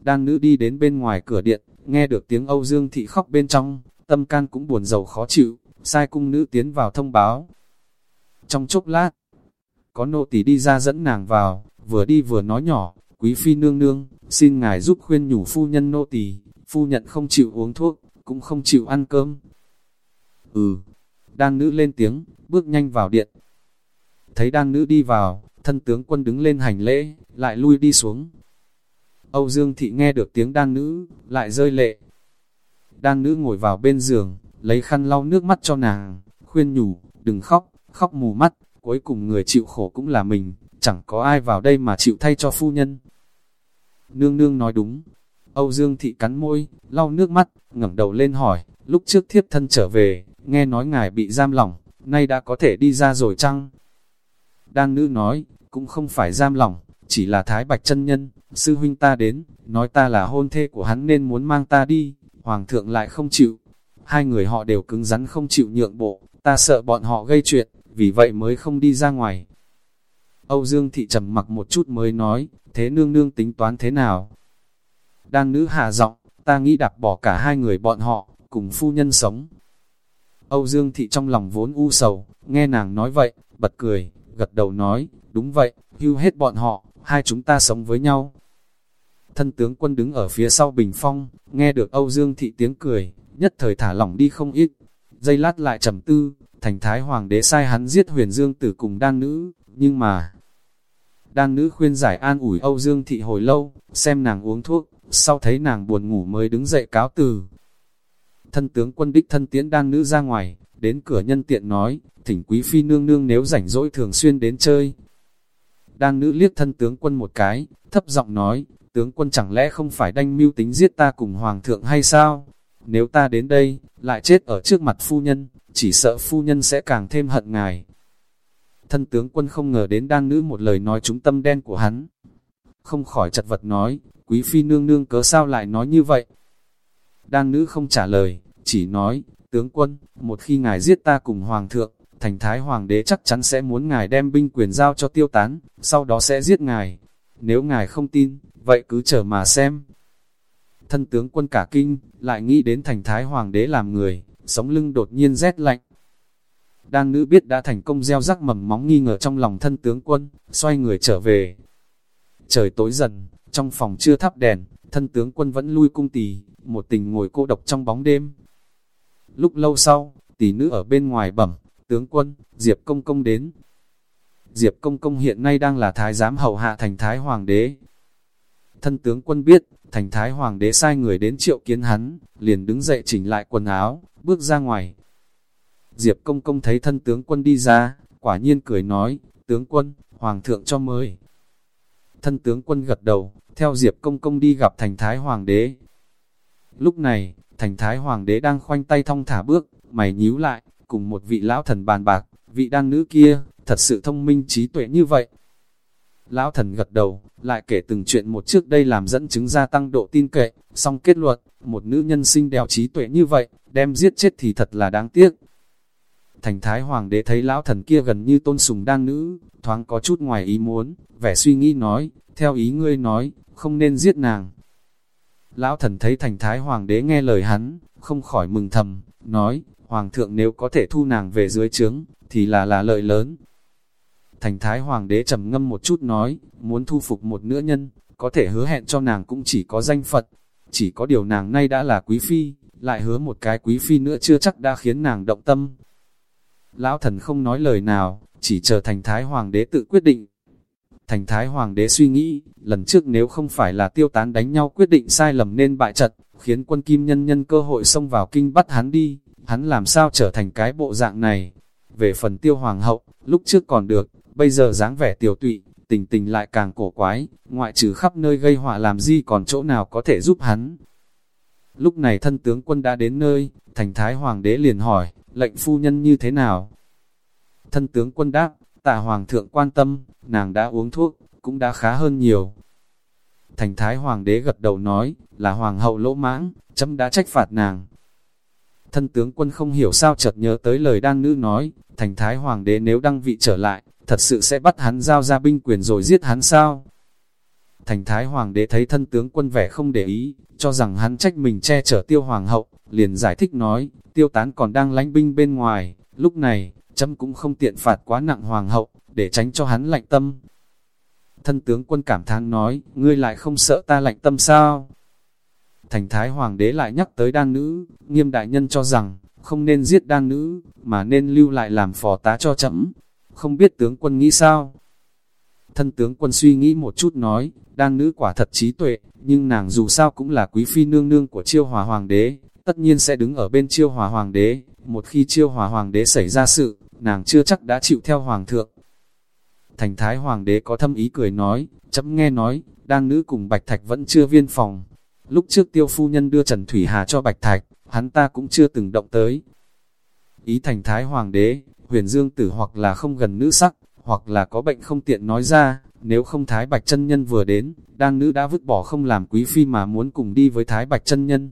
Đan nữ đi đến bên ngoài cửa điện, nghe được tiếng Âu Dương thị khóc bên trong, tâm can cũng buồn rầu khó chịu, sai cung nữ tiến vào thông báo. Trong chốc lát, có nô tỳ đi ra dẫn nàng vào, vừa đi vừa nói nhỏ, quý phi nương nương, xin ngài giúp khuyên nhủ phu nhân nô tỳ, phu nhận không chịu uống thuốc, cũng không chịu ăn cơm. Ừ, đan nữ lên tiếng, bước nhanh vào điện. Thấy đan nữ đi vào, thân tướng quân đứng lên hành lễ, lại lui đi xuống. Âu Dương Thị nghe được tiếng đan nữ, lại rơi lệ. Đan nữ ngồi vào bên giường, lấy khăn lau nước mắt cho nàng, khuyên nhủ, đừng khóc, khóc mù mắt, cuối cùng người chịu khổ cũng là mình, chẳng có ai vào đây mà chịu thay cho phu nhân. Nương nương nói đúng, Âu Dương Thị cắn môi, lau nước mắt, ngẩng đầu lên hỏi, lúc trước thiếp thân trở về, nghe nói ngài bị giam lỏng, nay đã có thể đi ra rồi chăng? Đan nữ nói, cũng không phải giam lỏng, chỉ là thái bạch chân nhân, sư huynh ta đến, nói ta là hôn thê của hắn nên muốn mang ta đi, hoàng thượng lại không chịu. Hai người họ đều cứng rắn không chịu nhượng bộ, ta sợ bọn họ gây chuyện, vì vậy mới không đi ra ngoài. Âu Dương Thị trầm mặc một chút mới nói, thế nương nương tính toán thế nào? Đan nữ hạ giọng, ta nghĩ đạp bỏ cả hai người bọn họ, cùng phu nhân sống. Âu Dương Thị trong lòng vốn u sầu, nghe nàng nói vậy, bật cười, gật đầu nói, đúng vậy, hưu hết bọn họ, hai chúng ta sống với nhau. Thân tướng quân đứng ở phía sau bình phong, nghe được Âu Dương Thị tiếng cười, nhất thời thả lỏng đi không ít. Dây lát lại trầm tư, thành thái hoàng đế sai hắn giết huyền dương tử cùng đan nữ, nhưng mà... Đan nữ khuyên giải an ủi Âu Dương Thị hồi lâu, xem nàng uống thuốc, sau thấy nàng buồn ngủ mới đứng dậy cáo từ. Thân tướng quân đích thân tiến đan nữ ra ngoài, đến cửa nhân tiện nói, thỉnh quý phi nương nương nếu rảnh rỗi thường xuyên đến chơi. Đan nữ liếc thân tướng quân một cái, thấp giọng nói, tướng quân chẳng lẽ không phải đanh mưu tính giết ta cùng hoàng thượng hay sao? Nếu ta đến đây, lại chết ở trước mặt phu nhân, chỉ sợ phu nhân sẽ càng thêm hận ngài. Thân tướng quân không ngờ đến đan nữ một lời nói trúng tâm đen của hắn. Không khỏi chật vật nói, quý phi nương nương cớ sao lại nói như vậy? Đan nữ không trả lời, chỉ nói, tướng quân, một khi ngài giết ta cùng hoàng thượng, thành thái hoàng đế chắc chắn sẽ muốn ngài đem binh quyền giao cho tiêu tán, sau đó sẽ giết ngài. Nếu ngài không tin, vậy cứ chờ mà xem. Thân tướng quân cả kinh, lại nghĩ đến thành thái hoàng đế làm người, sống lưng đột nhiên rét lạnh. Đan nữ biết đã thành công gieo rắc mầm móng nghi ngờ trong lòng thân tướng quân, xoay người trở về. Trời tối dần, trong phòng chưa thắp đèn, thân tướng quân vẫn lui cung tỳ, một tình ngồi cô độc trong bóng đêm. Lúc lâu sau, tỷ nữ ở bên ngoài bẩm, tướng quân, Diệp Công Công đến. Diệp Công Công hiện nay đang là thái giám hậu hạ thành thái hoàng đế. Thân tướng quân biết, thành thái hoàng đế sai người đến triệu kiến hắn, liền đứng dậy chỉnh lại quần áo, bước ra ngoài. Diệp Công Công thấy thân tướng quân đi ra, quả nhiên cười nói, tướng quân, hoàng thượng cho mời. Thân tướng quân gật đầu, theo Diệp Công Công đi gặp thành thái hoàng đế. Lúc này, thành thái hoàng đế đang khoanh tay thong thả bước, mày nhíu lại, cùng một vị lão thần bàn bạc, vị đan nữ kia, thật sự thông minh trí tuệ như vậy. Lão thần gật đầu, lại kể từng chuyện một trước đây làm dẫn chứng gia tăng độ tin cậy, xong kết luận, một nữ nhân sinh đèo trí tuệ như vậy, đem giết chết thì thật là đáng tiếc. Thành thái hoàng đế thấy lão thần kia gần như tôn sùng đang nữ, thoáng có chút ngoài ý muốn, vẻ suy nghĩ nói, theo ý ngươi nói, không nên giết nàng. Lão thần thấy thành thái hoàng đế nghe lời hắn, không khỏi mừng thầm, nói, hoàng thượng nếu có thể thu nàng về dưới trướng, thì là là lợi lớn. Thành thái hoàng đế trầm ngâm một chút nói, muốn thu phục một nữ nhân, có thể hứa hẹn cho nàng cũng chỉ có danh Phật, chỉ có điều nàng nay đã là quý phi, lại hứa một cái quý phi nữa chưa chắc đã khiến nàng động tâm. Lão thần không nói lời nào, chỉ chờ thành thái hoàng đế tự quyết định. Thành thái hoàng đế suy nghĩ, lần trước nếu không phải là tiêu tán đánh nhau quyết định sai lầm nên bại trận, khiến quân kim nhân nhân cơ hội xông vào kinh bắt hắn đi, hắn làm sao trở thành cái bộ dạng này. Về phần tiêu hoàng hậu, lúc trước còn được, bây giờ dáng vẻ tiểu tụy, tình tình lại càng cổ quái, ngoại trừ khắp nơi gây họa làm gì còn chỗ nào có thể giúp hắn. Lúc này thân tướng quân đã đến nơi, thành thái hoàng đế liền hỏi, lệnh phu nhân như thế nào? Thân tướng quân đáp, tạ hoàng thượng quan tâm, nàng đã uống thuốc, cũng đã khá hơn nhiều. Thành thái hoàng đế gật đầu nói, là hoàng hậu lỗ mãng, chấm đã trách phạt nàng. Thân tướng quân không hiểu sao chợt nhớ tới lời đan nữ nói, thành thái hoàng đế nếu đăng vị trở lại, thật sự sẽ bắt hắn giao ra binh quyền rồi giết hắn sao? Thành thái hoàng đế thấy thân tướng quân vẻ không để ý, cho rằng hắn trách mình che chở tiêu hoàng hậu, liền giải thích nói, tiêu tán còn đang lánh binh bên ngoài, lúc này, chấm cũng không tiện phạt quá nặng hoàng hậu, để tránh cho hắn lạnh tâm. Thân tướng quân cảm thán nói, ngươi lại không sợ ta lạnh tâm sao? Thành thái hoàng đế lại nhắc tới đan nữ, nghiêm đại nhân cho rằng, không nên giết đan nữ, mà nên lưu lại làm phò tá cho chấm. Không biết tướng quân nghĩ sao? Thân tướng quân suy nghĩ một chút nói, đan nữ quả thật trí tuệ, nhưng nàng dù sao cũng là quý phi nương nương của chiêu hòa hoàng đế, tất nhiên sẽ đứng ở bên chiêu hòa hoàng đế. Một khi chiêu hòa hoàng đế xảy ra sự, nàng chưa chắc đã chịu theo hoàng thượng. Thành thái hoàng đế có thâm ý cười nói, chấm nghe nói, đan nữ cùng Bạch Thạch vẫn chưa viên phòng. Lúc trước tiêu phu nhân đưa Trần Thủy Hà cho Bạch Thạch, hắn ta cũng chưa từng động tới. Ý thành thái hoàng đế, huyền dương tử hoặc là không gần nữ sắc, hoặc là có bệnh không tiện nói ra, nếu không Thái Bạch chân Nhân vừa đến, đan nữ đã vứt bỏ không làm quý phi mà muốn cùng đi với Thái Bạch chân Nhân.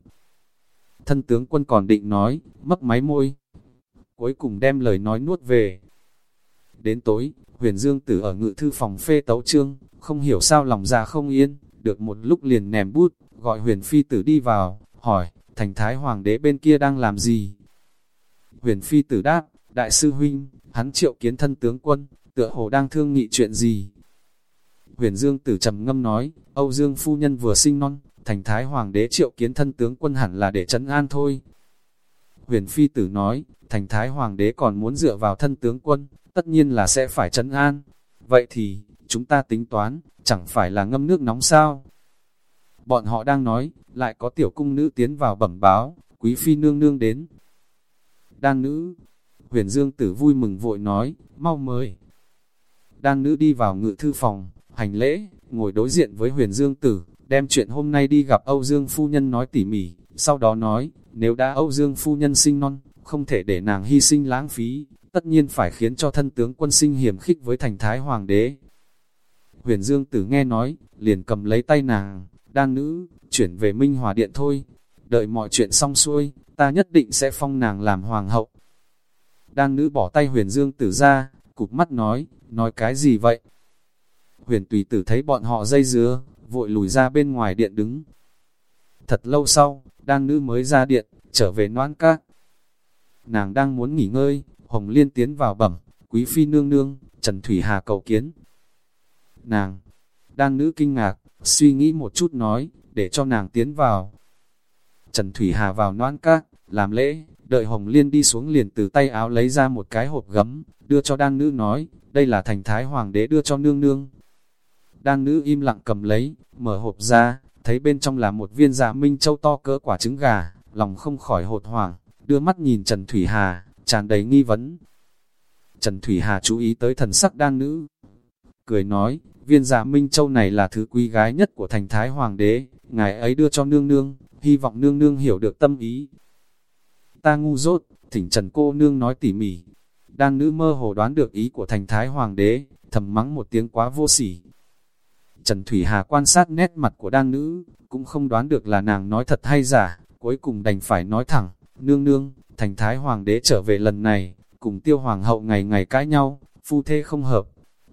Thân tướng quân còn định nói, mấp máy môi. Cuối cùng đem lời nói nuốt về. Đến tối, huyền dương tử ở ngự thư phòng phê tấu trương, không hiểu sao lòng già không yên, được một lúc liền nèm bút, gọi huyền phi tử đi vào, hỏi, thành thái hoàng đế bên kia đang làm gì? Huyền phi tử đáp, đại sư huynh, hắn triệu kiến thân tướng quân, tựa hồ đang thương nghị chuyện gì? Huyền Dương tử trầm ngâm nói, Âu Dương phu nhân vừa sinh non, thành thái hoàng đế triệu kiến thân tướng quân hẳn là để trấn an thôi. Huyền Phi tử nói, thành thái hoàng đế còn muốn dựa vào thân tướng quân, tất nhiên là sẽ phải trấn an. Vậy thì, chúng ta tính toán, chẳng phải là ngâm nước nóng sao? Bọn họ đang nói, lại có tiểu cung nữ tiến vào bẩm báo, quý phi nương nương đến. Đan nữ, huyền dương tử vui mừng vội nói, mau mời. Đan nữ đi vào ngự thư phòng, hành lễ, ngồi đối diện với huyền dương tử, đem chuyện hôm nay đi gặp Âu Dương Phu Nhân nói tỉ mỉ, sau đó nói, nếu đã Âu Dương Phu Nhân sinh non, không thể để nàng hy sinh lãng phí, tất nhiên phải khiến cho thân tướng quân sinh hiểm khích với thành thái hoàng đế. Huyền Dương Tử nghe nói, liền cầm lấy tay nàng, đan nữ, chuyển về Minh Hòa Điện thôi, đợi mọi chuyện xong xuôi, ta nhất định sẽ phong nàng làm hoàng hậu. Đan nữ bỏ tay huyền Dương Tử ra, cụp mắt nói, nói cái gì vậy? Huyền Tùy Tử thấy bọn họ dây dứa, vội lùi ra bên ngoài điện đứng. Thật lâu sau, đan nữ mới ra điện, trở về noan các. Nàng đang muốn nghỉ ngơi, Hồng Liên tiến vào bẩm, quý phi nương nương, Trần Thủy Hà cầu kiến. Nàng, đan nữ kinh ngạc, suy nghĩ một chút nói, để cho nàng tiến vào. Trần Thủy Hà vào noan các, làm lễ, đợi Hồng Liên đi xuống liền từ tay áo lấy ra một cái hộp gấm, đưa cho đan nữ nói, đây là thành thái hoàng đế đưa cho nương nương. Đan nữ im lặng cầm lấy, mở hộp ra, thấy bên trong là một viên dạ minh châu to cỡ quả trứng gà, lòng không khỏi hột hoảng, đưa mắt nhìn Trần Thủy Hà, tràn đầy nghi vấn. Trần Thủy Hà chú ý tới thần sắc đan nữ, cười nói, viên dạ minh châu này là thứ quý gái nhất của thành thái hoàng đế, ngài ấy đưa cho nương nương, hy vọng nương nương hiểu được tâm ý. Ta ngu dốt, thỉnh Trần cô nương nói tỉ mỉ. Đan nữ mơ hồ đoán được ý của thành thái hoàng đế, thầm mắng một tiếng quá vô sỉ. Trần Thủy Hà quan sát nét mặt của đan nữ, cũng không đoán được là nàng nói thật hay giả, cuối cùng đành phải nói thẳng, nương nương, thành thái hoàng đế trở về lần này, cùng tiêu hoàng hậu ngày ngày cãi nhau, phu thê không hợp.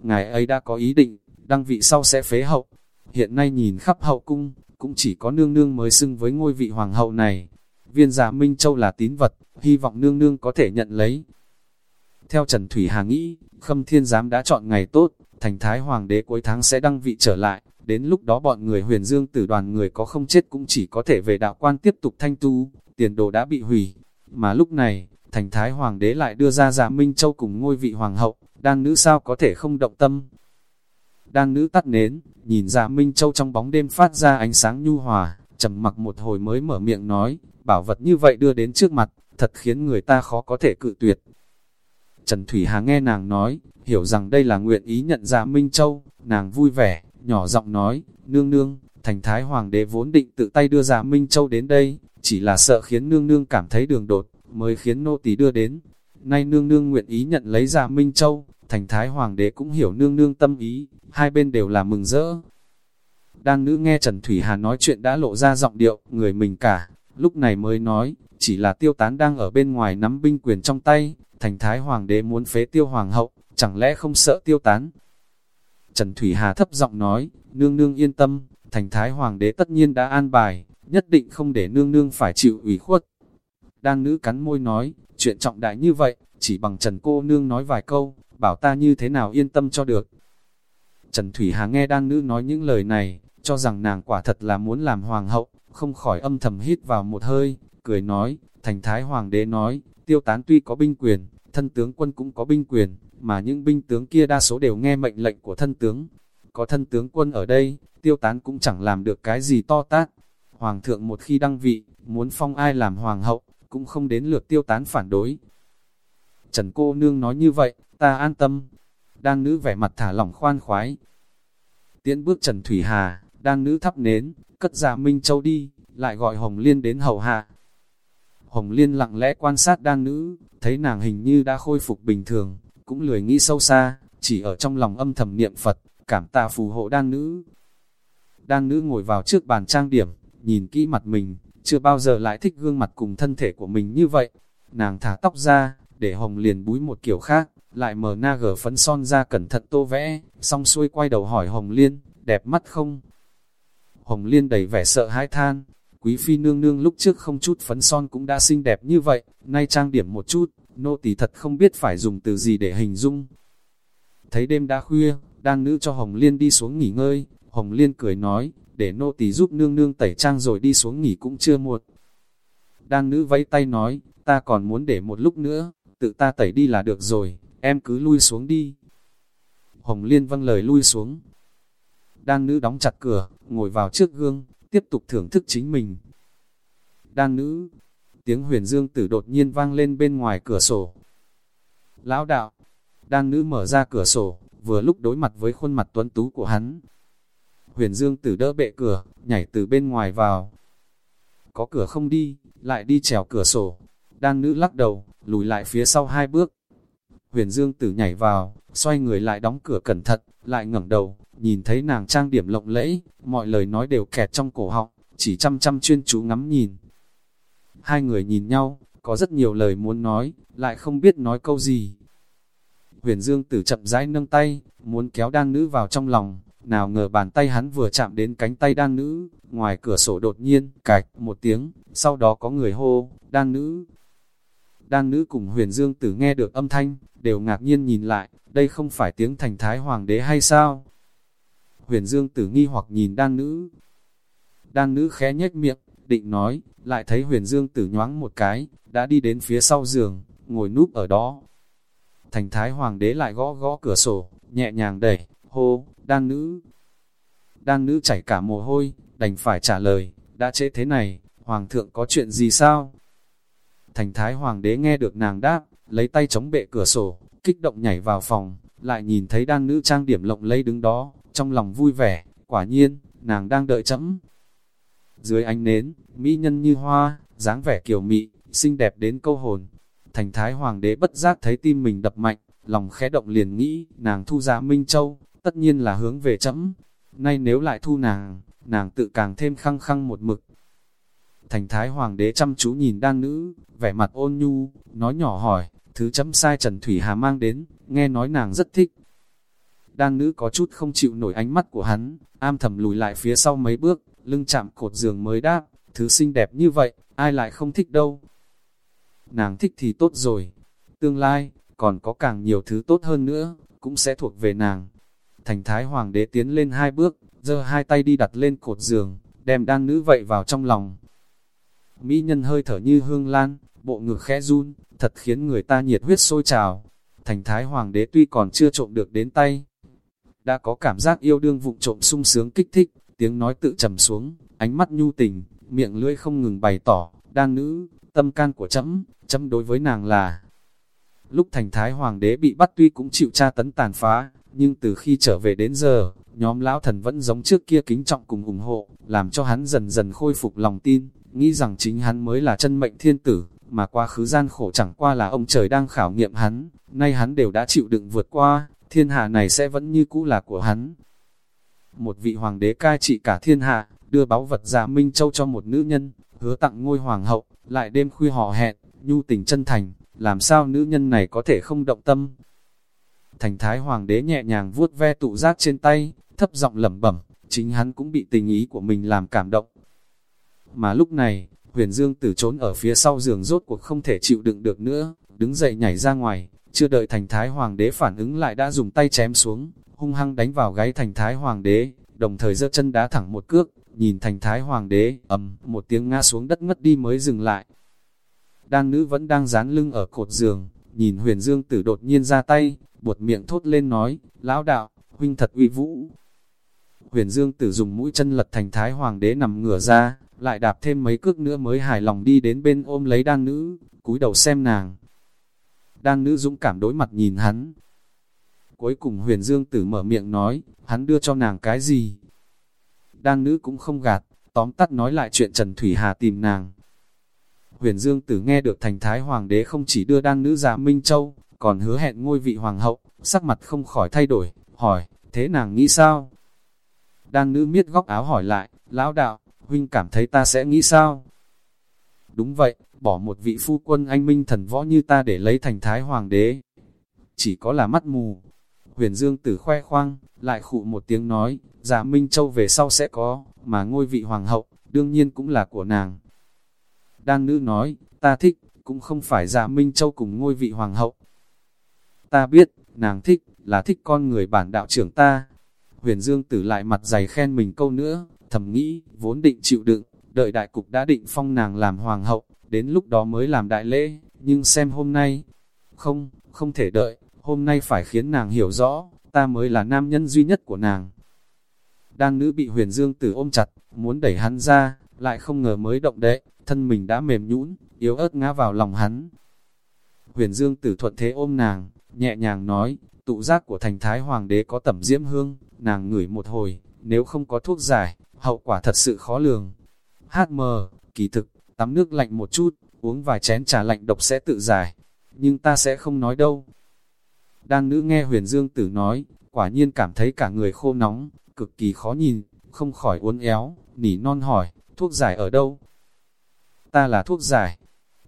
Ngài ấy đã có ý định, đăng vị sau sẽ phế hậu. Hiện nay nhìn khắp hậu cung, cũng chỉ có nương nương mới xưng với ngôi vị hoàng hậu này. Viên giả Minh Châu là tín vật, hy vọng nương nương có thể nhận lấy. Theo Trần Thủy Hà nghĩ, Khâm Thiên Giám đã chọn ngày tốt, thành Thái Hoàng đế cuối tháng sẽ đăng vị trở lại, đến lúc đó bọn người huyền dương tử đoàn người có không chết cũng chỉ có thể về đạo quan tiếp tục thanh tu, tiền đồ đã bị hủy. Mà lúc này, thành Thái Hoàng đế lại đưa ra giả Minh Châu cùng ngôi vị Hoàng hậu, đan nữ sao có thể không động tâm. Đan nữ tắt nến, nhìn giả Minh Châu trong bóng đêm phát ra ánh sáng nhu hòa, trầm mặc một hồi mới mở miệng nói, bảo vật như vậy đưa đến trước mặt, thật khiến người ta khó có thể cự tuyệt. Trần Thủy Hà nghe nàng nói, hiểu rằng đây là nguyện ý nhận ra Minh Châu, nàng vui vẻ, nhỏ giọng nói, nương nương, thành thái hoàng đế vốn định tự tay đưa ra Minh Châu đến đây, chỉ là sợ khiến nương nương cảm thấy đường đột, mới khiến nô tỳ đưa đến. Nay nương nương nguyện ý nhận lấy ra Minh Châu, thành thái hoàng đế cũng hiểu nương nương tâm ý, hai bên đều là mừng rỡ. Đan nữ nghe Trần Thủy Hà nói chuyện đã lộ ra giọng điệu, người mình cả, lúc này mới nói, chỉ là tiêu tán đang ở bên ngoài nắm binh quyền trong tay, thành thái hoàng đế muốn phế tiêu hoàng hậu, chẳng lẽ không sợ tiêu tán. Trần Thủy Hà thấp giọng nói, nương nương yên tâm, thành thái hoàng đế tất nhiên đã an bài, nhất định không để nương nương phải chịu ủy khuất. Đan nữ cắn môi nói, chuyện trọng đại như vậy, chỉ bằng Trần cô nương nói vài câu, bảo ta như thế nào yên tâm cho được. Trần Thủy Hà nghe đan nữ nói những lời này, cho rằng nàng quả thật là muốn làm hoàng hậu, không khỏi âm thầm hít vào một hơi, cười nói, thành thái hoàng đế nói, tiêu tán tuy có binh quyền, thân tướng quân cũng có binh quyền, mà những binh tướng kia đa số đều nghe mệnh lệnh của thân tướng. Có thân tướng quân ở đây, tiêu tán cũng chẳng làm được cái gì to tát. Hoàng thượng một khi đăng vị, muốn phong ai làm hoàng hậu, cũng không đến lượt tiêu tán phản đối. Trần cô nương nói như vậy, ta an tâm. Đan nữ vẻ mặt thả lỏng khoan khoái. Tiến bước Trần Thủy Hà, đan nữ thắp nến, cất ra Minh Châu đi, lại gọi Hồng Liên đến hầu hạ. Hồng Liên lặng lẽ quan sát đan nữ, thấy nàng hình như đã khôi phục bình thường, cũng lười nghĩ sâu xa, chỉ ở trong lòng âm thầm niệm Phật, cảm tạ phù hộ đan nữ. Đan nữ ngồi vào trước bàn trang điểm, nhìn kỹ mặt mình, chưa bao giờ lại thích gương mặt cùng thân thể của mình như vậy. Nàng thả tóc ra, để hồng liền búi một kiểu khác, lại mở na gở phấn son ra cẩn thận tô vẽ, xong xuôi quay đầu hỏi Hồng Liên, đẹp mắt không? Hồng Liên đầy vẻ sợ hãi than, quý phi nương nương lúc trước không chút phấn son cũng đã xinh đẹp như vậy, nay trang điểm một chút, nô tỳ thật không biết phải dùng từ gì để hình dung. Thấy đêm đã khuya, Đang nữ cho Hồng Liên đi xuống nghỉ ngơi, Hồng Liên cười nói, để nô tỳ giúp nương nương tẩy trang rồi đi xuống nghỉ cũng chưa muộn. Đang nữ vẫy tay nói, ta còn muốn để một lúc nữa, tự ta tẩy đi là được rồi, em cứ lui xuống đi. Hồng Liên vâng lời lui xuống. Đang nữ đóng chặt cửa, ngồi vào trước gương, tiếp tục thưởng thức chính mình. Đan nữ, tiếng huyền dương tử đột nhiên vang lên bên ngoài cửa sổ. Lão đạo, đan nữ mở ra cửa sổ, vừa lúc đối mặt với khuôn mặt tuấn tú của hắn. Huyền dương tử đỡ bệ cửa, nhảy từ bên ngoài vào. Có cửa không đi, lại đi trèo cửa sổ. Đan nữ lắc đầu, lùi lại phía sau hai bước. Huyền Dương Tử nhảy vào, xoay người lại đóng cửa cẩn thận, lại ngẩng đầu, nhìn thấy nàng trang điểm lộng lẫy, mọi lời nói đều kẹt trong cổ họng, chỉ chăm chăm chuyên chú ngắm nhìn. Hai người nhìn nhau, có rất nhiều lời muốn nói, lại không biết nói câu gì. Huyền Dương Tử chậm rãi nâng tay, muốn kéo đan nữ vào trong lòng, nào ngờ bàn tay hắn vừa chạm đến cánh tay đan nữ, ngoài cửa sổ đột nhiên, cạch, một tiếng, sau đó có người hô, đan nữ. Đan nữ cùng huyền dương tử nghe được âm thanh, đều ngạc nhiên nhìn lại, đây không phải tiếng thành thái hoàng đế hay sao? Huyền dương tử nghi hoặc nhìn đan nữ. Đan nữ khẽ nhếch miệng, định nói, lại thấy huyền dương tử nhoáng một cái, đã đi đến phía sau giường, ngồi núp ở đó. Thành thái hoàng đế lại gõ gõ cửa sổ, nhẹ nhàng đẩy, hô, đan nữ. Đan nữ chảy cả mồ hôi, đành phải trả lời, đã chế thế này, hoàng thượng có chuyện gì sao? Thành thái hoàng đế nghe được nàng đáp, lấy tay chống bệ cửa sổ, kích động nhảy vào phòng, lại nhìn thấy đan nữ trang điểm lộng lẫy đứng đó, trong lòng vui vẻ, quả nhiên, nàng đang đợi chấm. Dưới ánh nến, mỹ nhân như hoa, dáng vẻ kiều mị, xinh đẹp đến câu hồn. Thành thái hoàng đế bất giác thấy tim mình đập mạnh, lòng khẽ động liền nghĩ, nàng thu ra Minh Châu, tất nhiên là hướng về chấm. Nay nếu lại thu nàng, nàng tự càng thêm khăng khăng một mực. Thành thái hoàng đế chăm chú nhìn đan nữ, vẻ mặt ôn nhu, nói nhỏ hỏi, thứ chấm sai Trần Thủy Hà mang đến, nghe nói nàng rất thích đang nữ có chút không chịu nổi ánh mắt của hắn, am thầm lùi lại phía sau mấy bước, lưng chạm cột giường mới đáp, thứ xinh đẹp như vậy, ai lại không thích đâu. Nàng thích thì tốt rồi, tương lai, còn có càng nhiều thứ tốt hơn nữa, cũng sẽ thuộc về nàng. Thành thái hoàng đế tiến lên hai bước, giơ hai tay đi đặt lên cột giường, đem đang nữ vậy vào trong lòng. Mỹ nhân hơi thở như hương lan, bộ ngực khẽ run, thật khiến người ta nhiệt huyết sôi trào. Thành thái hoàng đế tuy còn chưa trộm được đến tay, đã có cảm giác yêu đương vụng trộm sung sướng kích thích, tiếng nói tự trầm xuống, ánh mắt nhu tình, miệng lưỡi không ngừng bày tỏ, đang nữ, tâm can của chấm, chấm đối với nàng là. Lúc thành thái hoàng đế bị bắt tuy cũng chịu tra tấn tàn phá, nhưng từ khi trở về đến giờ, nhóm lão thần vẫn giống trước kia kính trọng cùng ủng hộ, làm cho hắn dần dần khôi phục lòng tin, nghĩ rằng chính hắn mới là chân mệnh thiên tử, mà quá khứ gian khổ chẳng qua là ông trời đang khảo nghiệm hắn, nay hắn đều đã chịu đựng vượt qua, thiên hạ này sẽ vẫn như cũ là của hắn. Một vị hoàng đế cai trị cả thiên hạ, đưa báu vật ra Minh Châu cho một nữ nhân, hứa tặng ngôi hoàng hậu, lại đêm khuya họ hẹn, nhu tình chân thành, làm sao nữ nhân này có thể không động tâm. Thành thái hoàng đế nhẹ nhàng vuốt ve tụ giác trên tay, thấp giọng lẩm bẩm, chính hắn cũng bị tình ý của mình làm cảm động. Mà lúc này, huyền dương tử trốn ở phía sau giường rốt cuộc không thể chịu đựng được nữa, đứng dậy nhảy ra ngoài, chưa đợi thành thái hoàng đế phản ứng lại đã dùng tay chém xuống, hung hăng đánh vào gáy thành thái hoàng đế, đồng thời giơ chân đá thẳng một cước, nhìn thành thái hoàng đế, ầm, một tiếng ngã xuống đất ngất đi mới dừng lại. Đan nữ vẫn đang dán lưng ở cột giường, nhìn huyền dương tử đột nhiên ra tay, buột miệng thốt lên nói, lão đạo, huynh thật uy vũ. Huyền dương tử dùng mũi chân lật thành thái hoàng đế nằm ngửa ra, lại đạp thêm mấy cước nữa mới hài lòng đi đến bên ôm lấy đan nữ, cúi đầu xem nàng. Đan nữ dũng cảm đối mặt nhìn hắn. Cuối cùng huyền dương tử mở miệng nói, hắn đưa cho nàng cái gì? Đan nữ cũng không gạt, tóm tắt nói lại chuyện Trần Thủy Hà tìm nàng. Huyền Dương Tử nghe được thành thái hoàng đế không chỉ đưa đan nữ ra Minh Châu, còn hứa hẹn ngôi vị hoàng hậu, sắc mặt không khỏi thay đổi, hỏi, thế nàng nghĩ sao? Đan nữ miết góc áo hỏi lại, lão đạo, huynh cảm thấy ta sẽ nghĩ sao? Đúng vậy, bỏ một vị phu quân anh minh thần võ như ta để lấy thành thái hoàng đế. Chỉ có là mắt mù. Huyền Dương Tử khoe khoang, lại khụ một tiếng nói, giả Minh Châu về sau sẽ có, mà ngôi vị hoàng hậu, đương nhiên cũng là của nàng. Đan nữ nói, ta thích, cũng không phải giả Minh Châu cùng ngôi vị hoàng hậu. Ta biết, nàng thích, là thích con người bản đạo trưởng ta. Huyền Dương Tử lại mặt dày khen mình câu nữa, thầm nghĩ, vốn định chịu đựng, đợi đại cục đã định phong nàng làm hoàng hậu, đến lúc đó mới làm đại lễ, nhưng xem hôm nay, không, không thể đợi, hôm nay phải khiến nàng hiểu rõ, ta mới là nam nhân duy nhất của nàng. Đan nữ bị huyền dương tử ôm chặt, muốn đẩy hắn ra, lại không ngờ mới động đệ, thân mình đã mềm nhũn, yếu ớt ngã vào lòng hắn. Huyền dương tử thuận thế ôm nàng, nhẹ nhàng nói, tụ giác của thành thái hoàng đế có tẩm diễm hương, nàng ngửi một hồi, nếu không có thuốc giải, hậu quả thật sự khó lường. Hát mờ, kỳ thực, tắm nước lạnh một chút, uống vài chén trà lạnh độc sẽ tự giải, nhưng ta sẽ không nói đâu. Đan nữ nghe huyền dương tử nói, quả nhiên cảm thấy cả người khô nóng, cực kỳ khó nhìn, không khỏi uốn éo, nỉ non hỏi, thuốc giải ở đâu? Ta là thuốc giải.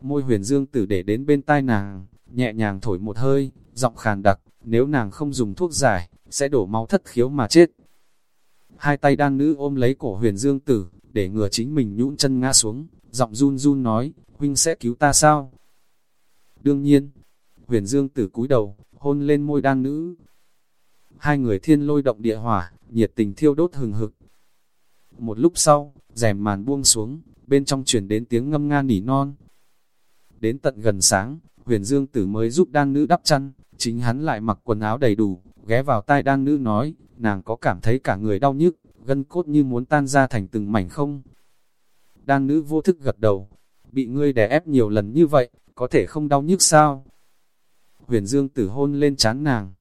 Môi huyền dương tử để đến bên tai nàng, nhẹ nhàng thổi một hơi, giọng khàn đặc, nếu nàng không dùng thuốc giải, sẽ đổ máu thất khiếu mà chết. Hai tay đan nữ ôm lấy cổ huyền dương tử, để ngừa chính mình nhũn chân ngã xuống, giọng run run nói, huynh sẽ cứu ta sao? Đương nhiên, huyền dương tử cúi đầu, hôn lên môi đan nữ. Hai người thiên lôi động địa hỏa, nhiệt tình thiêu đốt hừng hực. Một lúc sau, rèm màn buông xuống, bên trong chuyển đến tiếng ngâm nga nỉ non. Đến tận gần sáng, huyền dương tử mới giúp đan nữ đắp chăn, chính hắn lại mặc quần áo đầy đủ, ghé vào tai đan nữ nói, nàng có cảm thấy cả người đau nhức, gân cốt như muốn tan ra thành từng mảnh không? Đan nữ vô thức gật đầu, bị ngươi đè ép nhiều lần như vậy, có thể không đau nhức sao? Huyền Dương tử hôn lên chán nàng.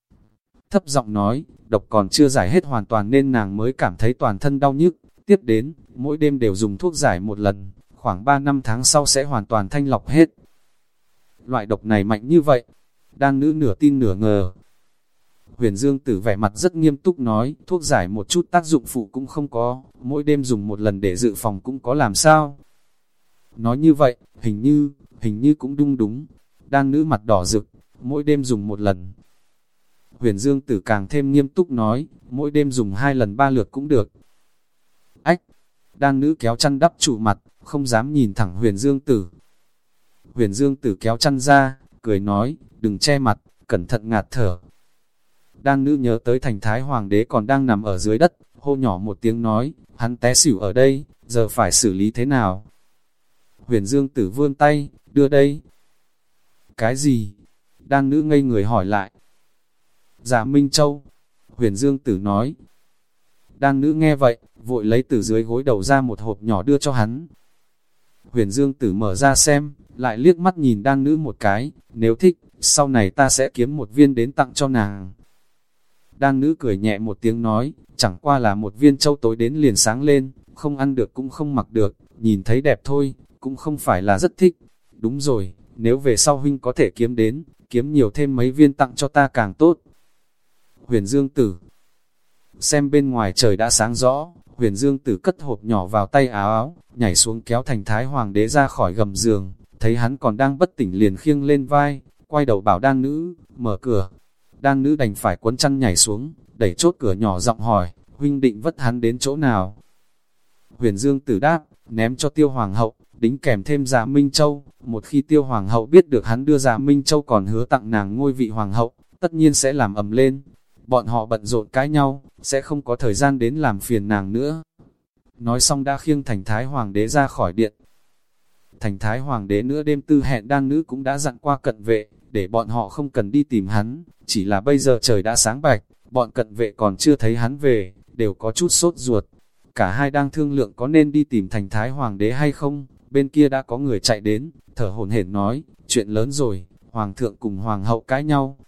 Thấp giọng nói, độc còn chưa giải hết hoàn toàn nên nàng mới cảm thấy toàn thân đau nhức. Tiếp đến, mỗi đêm đều dùng thuốc giải một lần, khoảng 3 năm tháng sau sẽ hoàn toàn thanh lọc hết. Loại độc này mạnh như vậy, đan nữ nửa tin nửa ngờ. Huyền Dương tử vẻ mặt rất nghiêm túc nói, thuốc giải một chút tác dụng phụ cũng không có, mỗi đêm dùng một lần để dự phòng cũng có làm sao. Nói như vậy, hình như, hình như cũng đúng đúng. Đang nữ mặt đỏ rực, mỗi đêm dùng một lần. Huyền Dương Tử càng thêm nghiêm túc nói, mỗi đêm dùng hai lần ba lượt cũng được. Ách! Đang nữ kéo chăn đắp trụ mặt, không dám nhìn thẳng Huyền Dương Tử. Huyền Dương Tử kéo chăn ra, cười nói, đừng che mặt, cẩn thận ngạt thở. Đan nữ nhớ tới thành thái hoàng đế còn đang nằm ở dưới đất, hô nhỏ một tiếng nói, hắn té xỉu ở đây, giờ phải xử lý thế nào? Huyền Dương Tử vươn tay, đưa đây. Cái gì? Đan nữ ngây người hỏi lại. Giả Minh Châu, huyền dương tử nói. Đan nữ nghe vậy, vội lấy từ dưới gối đầu ra một hộp nhỏ đưa cho hắn. Huyền dương tử mở ra xem, lại liếc mắt nhìn đan nữ một cái, nếu thích, sau này ta sẽ kiếm một viên đến tặng cho nàng. Đan nữ cười nhẹ một tiếng nói, chẳng qua là một viên châu tối đến liền sáng lên, không ăn được cũng không mặc được, nhìn thấy đẹp thôi, cũng không phải là rất thích. Đúng rồi, nếu về sau huynh có thể kiếm đến, kiếm nhiều thêm mấy viên tặng cho ta càng tốt. Huyền Dương Tử Xem bên ngoài trời đã sáng rõ, huyền Dương Tử cất hộp nhỏ vào tay áo áo, nhảy xuống kéo thành thái hoàng đế ra khỏi gầm giường, thấy hắn còn đang bất tỉnh liền khiêng lên vai, quay đầu bảo đan nữ, mở cửa. Đan nữ đành phải quấn chăn nhảy xuống, đẩy chốt cửa nhỏ giọng hỏi, huynh định vất hắn đến chỗ nào? Huyền Dương Tử đáp, ném cho tiêu hoàng hậu, đính kèm thêm giả Minh Châu, một khi tiêu hoàng hậu biết được hắn đưa giả Minh Châu còn hứa tặng nàng ngôi vị hoàng hậu, tất nhiên sẽ làm ầm lên. Bọn họ bận rộn cãi nhau, sẽ không có thời gian đến làm phiền nàng nữa. Nói xong đã khiêng thành thái hoàng đế ra khỏi điện. Thành thái hoàng đế nữa đêm tư hẹn đan nữ cũng đã dặn qua cận vệ, để bọn họ không cần đi tìm hắn, chỉ là bây giờ trời đã sáng bạch, bọn cận vệ còn chưa thấy hắn về, đều có chút sốt ruột. Cả hai đang thương lượng có nên đi tìm thành thái hoàng đế hay không, bên kia đã có người chạy đến, thở hổn hển nói, chuyện lớn rồi, hoàng thượng cùng hoàng hậu cãi nhau.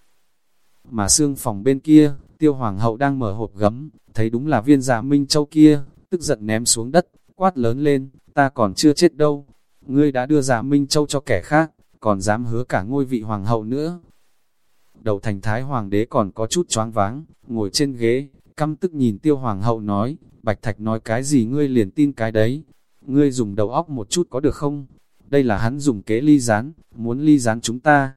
Mà xương phòng bên kia, tiêu hoàng hậu đang mở hộp gấm, thấy đúng là viên giả Minh Châu kia, tức giận ném xuống đất, quát lớn lên, ta còn chưa chết đâu, ngươi đã đưa giả Minh Châu cho kẻ khác, còn dám hứa cả ngôi vị hoàng hậu nữa. Đầu thành thái hoàng đế còn có chút choáng váng, ngồi trên ghế, căm tức nhìn tiêu hoàng hậu nói, Bạch Thạch nói cái gì ngươi liền tin cái đấy, ngươi dùng đầu óc một chút có được không? Đây là hắn dùng kế ly gián, muốn ly gián chúng ta.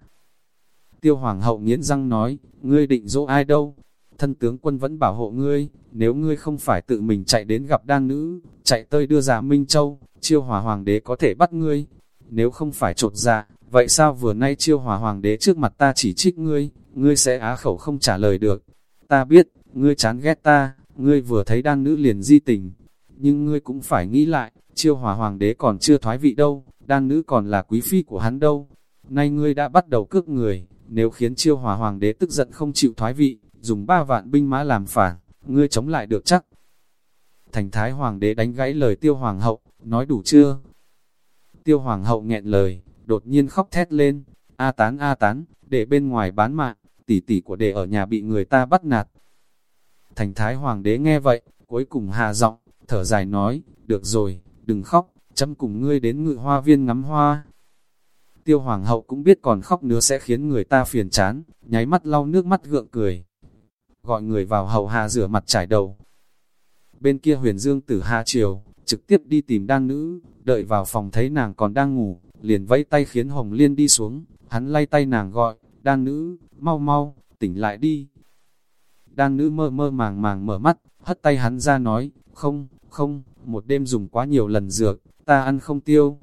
Tiêu hoàng hậu nghiến răng nói, ngươi định dỗ ai đâu? Thân tướng quân vẫn bảo hộ ngươi, nếu ngươi không phải tự mình chạy đến gặp đan nữ, chạy tơi đưa ra Minh Châu, chiêu hòa hoàng đế có thể bắt ngươi. Nếu không phải trột ra, dạ, vậy sao vừa nay chiêu hòa hoàng đế trước mặt ta chỉ trích ngươi, ngươi sẽ á khẩu không trả lời được. Ta biết, ngươi chán ghét ta, ngươi vừa thấy đan nữ liền di tình, nhưng ngươi cũng phải nghĩ lại, chiêu hòa hoàng đế còn chưa thoái vị đâu, đan nữ còn là quý phi của hắn đâu. Nay ngươi đã bắt đầu cướp người, nếu khiến chiêu hòa hoàng đế tức giận không chịu thoái vị, dùng ba vạn binh mã làm phản, ngươi chống lại được chắc. Thành thái hoàng đế đánh gãy lời tiêu hoàng hậu, nói đủ chưa? Tiêu hoàng hậu nghẹn lời, đột nhiên khóc thét lên, a tán a tán, để bên ngoài bán mạng, tỷ tỷ của đệ ở nhà bị người ta bắt nạt. Thành thái hoàng đế nghe vậy, cuối cùng hà giọng, thở dài nói, được rồi, đừng khóc, chấm cùng ngươi đến ngự hoa viên ngắm hoa. Tiêu hoàng hậu cũng biết còn khóc nữa sẽ khiến người ta phiền chán, nháy mắt lau nước mắt gượng cười. Gọi người vào hậu hạ rửa mặt trải đầu. Bên kia huyền dương tử hạ chiều, trực tiếp đi tìm đan nữ, đợi vào phòng thấy nàng còn đang ngủ, liền vẫy tay khiến Hồng Liên đi xuống, hắn lay tay nàng gọi, đan nữ, mau mau, tỉnh lại đi. Đan nữ mơ mơ màng màng mở mắt, hất tay hắn ra nói, không, không, một đêm dùng quá nhiều lần dược, ta ăn không tiêu.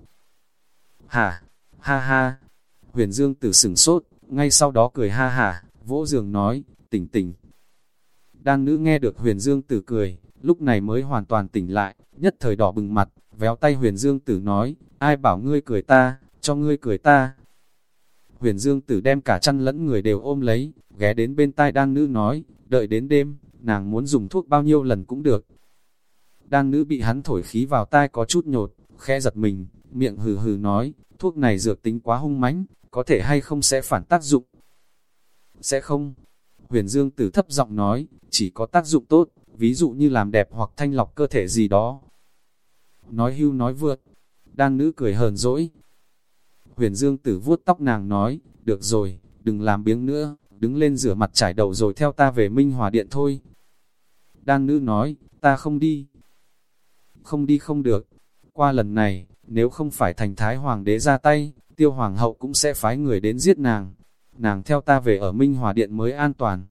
Hả, ha ha, huyền dương tử sửng sốt, ngay sau đó cười ha hả, vỗ giường nói, tỉnh tỉnh. Đan nữ nghe được huyền dương tử cười, lúc này mới hoàn toàn tỉnh lại, nhất thời đỏ bừng mặt, véo tay huyền dương tử nói, ai bảo ngươi cười ta, cho ngươi cười ta. Huyền dương tử đem cả chăn lẫn người đều ôm lấy, ghé đến bên tai đan nữ nói, đợi đến đêm, nàng muốn dùng thuốc bao nhiêu lần cũng được. Đan nữ bị hắn thổi khí vào tai có chút nhột, khẽ giật mình, miệng hừ hừ nói, thuốc này dược tính quá hung mãnh, có thể hay không sẽ phản tác dụng. Sẽ không. Huyền Dương Tử thấp giọng nói, chỉ có tác dụng tốt, ví dụ như làm đẹp hoặc thanh lọc cơ thể gì đó. Nói hưu nói vượt, đan nữ cười hờn dỗi. Huyền Dương Tử vuốt tóc nàng nói, được rồi, đừng làm biếng nữa, đứng lên rửa mặt trải đầu rồi theo ta về Minh Hòa Điện thôi. Đan nữ nói, ta không đi. Không đi không được. Qua lần này, nếu không phải thành thái hoàng đế ra tay, tiêu hoàng hậu cũng sẽ phái người đến giết nàng. Nàng theo ta về ở Minh Hòa Điện mới an toàn.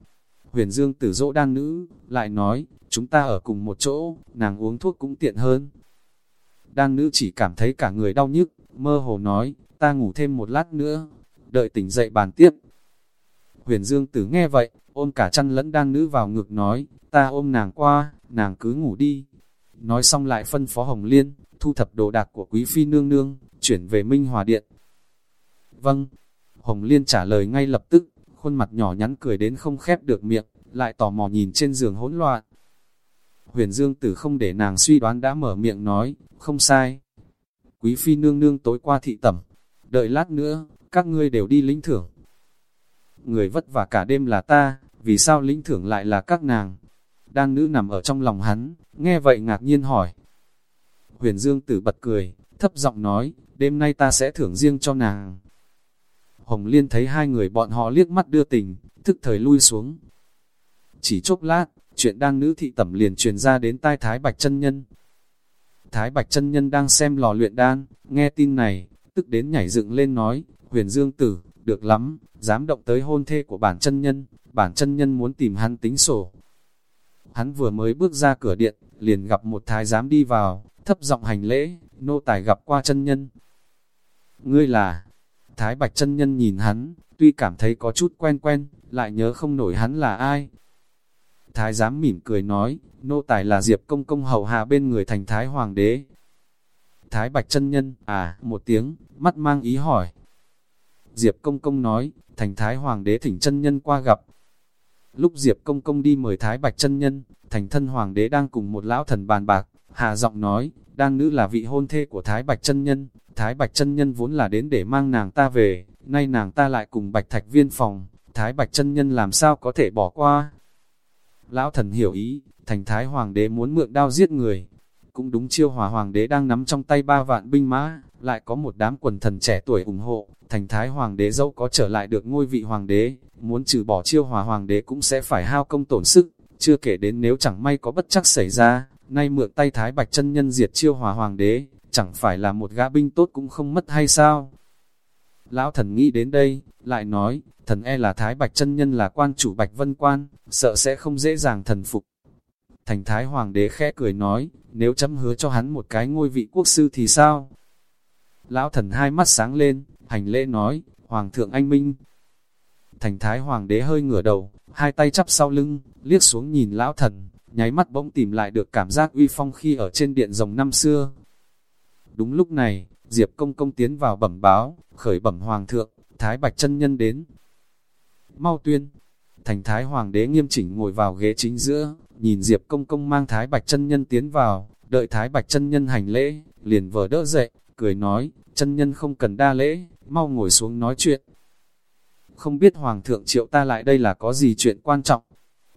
Huyền Dương tử dỗ đan nữ, lại nói, chúng ta ở cùng một chỗ, nàng uống thuốc cũng tiện hơn. Đan nữ chỉ cảm thấy cả người đau nhức, mơ hồ nói, ta ngủ thêm một lát nữa, đợi tỉnh dậy bàn tiếp. Huyền Dương Tử nghe vậy, ôm cả chăn lẫn đan nữ vào ngực nói, ta ôm nàng qua, nàng cứ ngủ đi. Nói xong lại phân phó Hồng Liên, thu thập đồ đạc của Quý Phi Nương Nương, chuyển về Minh Hòa Điện. Vâng, Hồng Liên trả lời ngay lập tức, khuôn mặt nhỏ nhắn cười đến không khép được miệng, lại tò mò nhìn trên giường hỗn loạn. Huyền Dương Tử không để nàng suy đoán đã mở miệng nói, không sai. Quý Phi Nương Nương tối qua thị tẩm, đợi lát nữa, các ngươi đều đi lĩnh thưởng người vất vả cả đêm là ta, vì sao lĩnh thưởng lại là các nàng? Đan nữ nằm ở trong lòng hắn, nghe vậy ngạc nhiên hỏi. Huyền Dương tử bật cười, thấp giọng nói, đêm nay ta sẽ thưởng riêng cho nàng. Hồng Liên thấy hai người bọn họ liếc mắt đưa tình, thức thời lui xuống. Chỉ chốc lát, chuyện đan nữ thị tẩm liền truyền ra đến tai Thái Bạch chân Nhân. Thái Bạch chân Nhân đang xem lò luyện đan, nghe tin này, tức đến nhảy dựng lên nói, huyền dương tử, được lắm, dám động tới hôn thê của bản chân nhân, bản chân nhân muốn tìm hắn tính sổ. Hắn vừa mới bước ra cửa điện, liền gặp một thái giám đi vào, thấp giọng hành lễ, nô tài gặp qua chân nhân. Ngươi là, thái bạch chân nhân nhìn hắn, tuy cảm thấy có chút quen quen, lại nhớ không nổi hắn là ai. Thái giám mỉm cười nói, nô tài là Diệp công công hầu hạ bên người thành thái hoàng đế. Thái bạch chân nhân, à, một tiếng, mắt mang ý hỏi, Diệp Công Công nói, thành Thái Hoàng đế thỉnh chân nhân qua gặp. Lúc Diệp Công Công đi mời Thái Bạch chân nhân, thành thân Hoàng đế đang cùng một lão thần bàn bạc, hạ giọng nói, đang nữ là vị hôn thê của Thái Bạch chân nhân, Thái Bạch chân nhân vốn là đến để mang nàng ta về, nay nàng ta lại cùng Bạch Thạch viên phòng, Thái Bạch chân nhân làm sao có thể bỏ qua. Lão thần hiểu ý, thành Thái Hoàng đế muốn mượn đao giết người, cũng đúng chiêu hòa Hoàng đế đang nắm trong tay ba vạn binh mã, lại có một đám quần thần trẻ tuổi ủng hộ, thành thái hoàng đế dẫu có trở lại được ngôi vị hoàng đế, muốn trừ bỏ chiêu hòa hoàng đế cũng sẽ phải hao công tổn sức, chưa kể đến nếu chẳng may có bất chắc xảy ra, nay mượn tay thái bạch chân nhân diệt chiêu hòa hoàng đế, chẳng phải là một gã binh tốt cũng không mất hay sao? Lão thần nghĩ đến đây, lại nói, thần e là thái bạch chân nhân là quan chủ bạch vân quan, sợ sẽ không dễ dàng thần phục. Thành thái hoàng đế khẽ cười nói, nếu chấm hứa cho hắn một cái ngôi vị quốc sư thì sao? Lão thần hai mắt sáng lên, hành lễ nói, Hoàng thượng anh minh. Thành thái hoàng đế hơi ngửa đầu, hai tay chắp sau lưng, liếc xuống nhìn lão thần, nháy mắt bỗng tìm lại được cảm giác uy phong khi ở trên điện rồng năm xưa. Đúng lúc này, Diệp công công tiến vào bẩm báo, khởi bẩm hoàng thượng, thái bạch chân nhân đến. Mau tuyên, thành thái hoàng đế nghiêm chỉnh ngồi vào ghế chính giữa, nhìn Diệp công công mang thái bạch chân nhân tiến vào, đợi thái bạch chân nhân hành lễ, liền vờ đỡ dậy, cười nói, chân nhân không cần đa lễ, mau ngồi xuống nói chuyện. Không biết Hoàng thượng triệu ta lại đây là có gì chuyện quan trọng.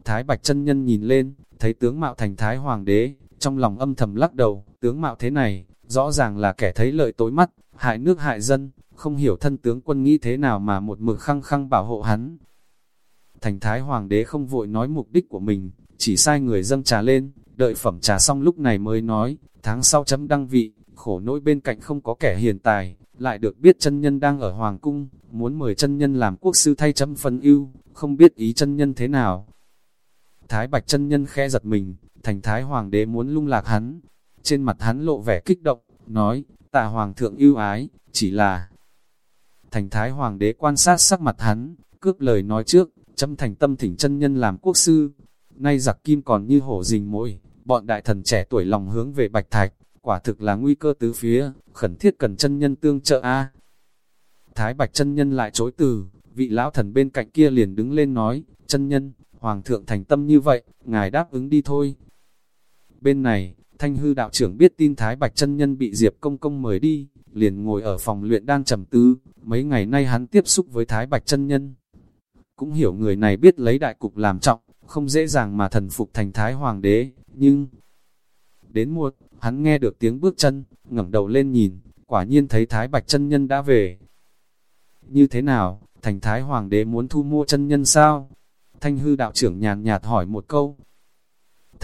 Thái Bạch chân nhân nhìn lên, thấy tướng mạo thành Thái Hoàng đế, trong lòng âm thầm lắc đầu, tướng mạo thế này, rõ ràng là kẻ thấy lợi tối mắt, hại nước hại dân, không hiểu thân tướng quân nghĩ thế nào mà một mực khăng khăng bảo hộ hắn. Thành thái hoàng đế không vội nói mục đích của mình, chỉ sai người dâng trà lên, đợi phẩm trà xong lúc này mới nói, tháng sau chấm đăng vị, khổ nỗi bên cạnh không có kẻ hiền tài, lại được biết chân nhân đang ở Hoàng Cung, muốn mời chân nhân làm quốc sư thay chấm phân ưu, không biết ý chân nhân thế nào. Thái Bạch chân nhân khe giật mình, thành Thái Hoàng đế muốn lung lạc hắn, trên mặt hắn lộ vẻ kích động, nói, tạ Hoàng thượng ưu ái, chỉ là... Thành Thái Hoàng đế quan sát sắc mặt hắn, cướp lời nói trước, chấm thành tâm thỉnh chân nhân làm quốc sư, nay giặc kim còn như hổ rình mồi bọn đại thần trẻ tuổi lòng hướng về Bạch Thạch, quả thực là nguy cơ tứ phía, khẩn thiết cần chân nhân tương trợ a. Thái Bạch chân nhân lại chối từ, vị lão thần bên cạnh kia liền đứng lên nói, chân nhân, hoàng thượng thành tâm như vậy, ngài đáp ứng đi thôi. Bên này, thanh hư đạo trưởng biết tin Thái Bạch chân nhân bị Diệp Công Công mời đi, liền ngồi ở phòng luyện đang trầm tư, mấy ngày nay hắn tiếp xúc với Thái Bạch chân nhân. Cũng hiểu người này biết lấy đại cục làm trọng, không dễ dàng mà thần phục thành Thái Hoàng đế, nhưng... Đến muộn, hắn nghe được tiếng bước chân, ngẩng đầu lên nhìn, quả nhiên thấy Thái Bạch chân nhân đã về. Như thế nào, thành Thái Hoàng đế muốn thu mua chân nhân sao? Thanh hư đạo trưởng nhàn nhạt hỏi một câu.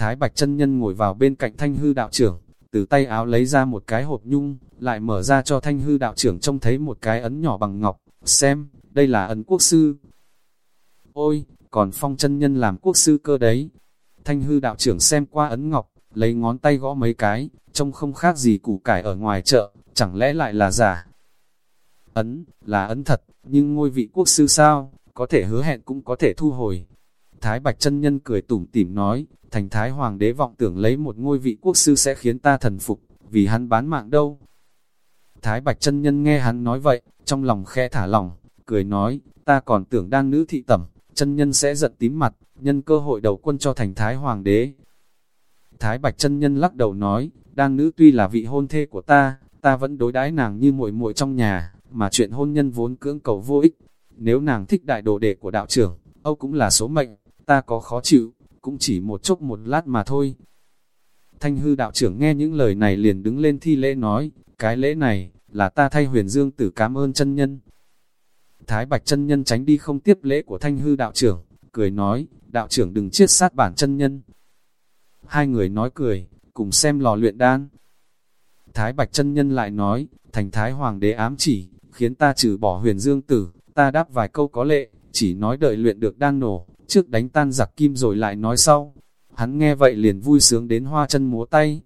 Thái Bạch chân nhân ngồi vào bên cạnh thanh hư đạo trưởng, từ tay áo lấy ra một cái hộp nhung, lại mở ra cho thanh hư đạo trưởng trông thấy một cái ấn nhỏ bằng ngọc, xem, đây là ấn quốc sư. Ôi, còn phong chân nhân làm quốc sư cơ đấy. Thanh hư đạo trưởng xem qua ấn ngọc, lấy ngón tay gõ mấy cái, trông không khác gì củ cải ở ngoài chợ, chẳng lẽ lại là giả. Ấn, là ấn thật, nhưng ngôi vị quốc sư sao, có thể hứa hẹn cũng có thể thu hồi. Thái Bạch chân Nhân cười tủm tỉm nói, thành Thái Hoàng đế vọng tưởng lấy một ngôi vị quốc sư sẽ khiến ta thần phục, vì hắn bán mạng đâu. Thái Bạch chân Nhân nghe hắn nói vậy, trong lòng khe thả lòng, cười nói, ta còn tưởng đang nữ thị tẩm, chân nhân sẽ giận tím mặt, nhân cơ hội đầu quân cho thành Thái Hoàng đế. Thái Bạch chân Nhân lắc đầu nói, đang nữ tuy là vị hôn thê của ta, ta vẫn đối đãi nàng như muội muội trong nhà, mà chuyện hôn nhân vốn cưỡng cầu vô ích. Nếu nàng thích đại đồ đệ của đạo trưởng, Âu cũng là số mệnh, ta có khó chịu, cũng chỉ một chốc một lát mà thôi. Thanh hư đạo trưởng nghe những lời này liền đứng lên thi lễ nói, cái lễ này, là ta thay huyền dương tử cảm ơn chân nhân. Thái bạch chân nhân tránh đi không tiếp lễ của thanh hư đạo trưởng, cười nói, đạo trưởng đừng chiết sát bản chân nhân. Hai người nói cười, cùng xem lò luyện đan. Thái bạch chân nhân lại nói, thành thái hoàng đế ám chỉ, khiến ta trừ bỏ huyền dương tử, ta đáp vài câu có lệ, chỉ nói đợi luyện được đan nổ, trước đánh tan giặc kim rồi lại nói sau. Hắn nghe vậy liền vui sướng đến hoa chân múa tay.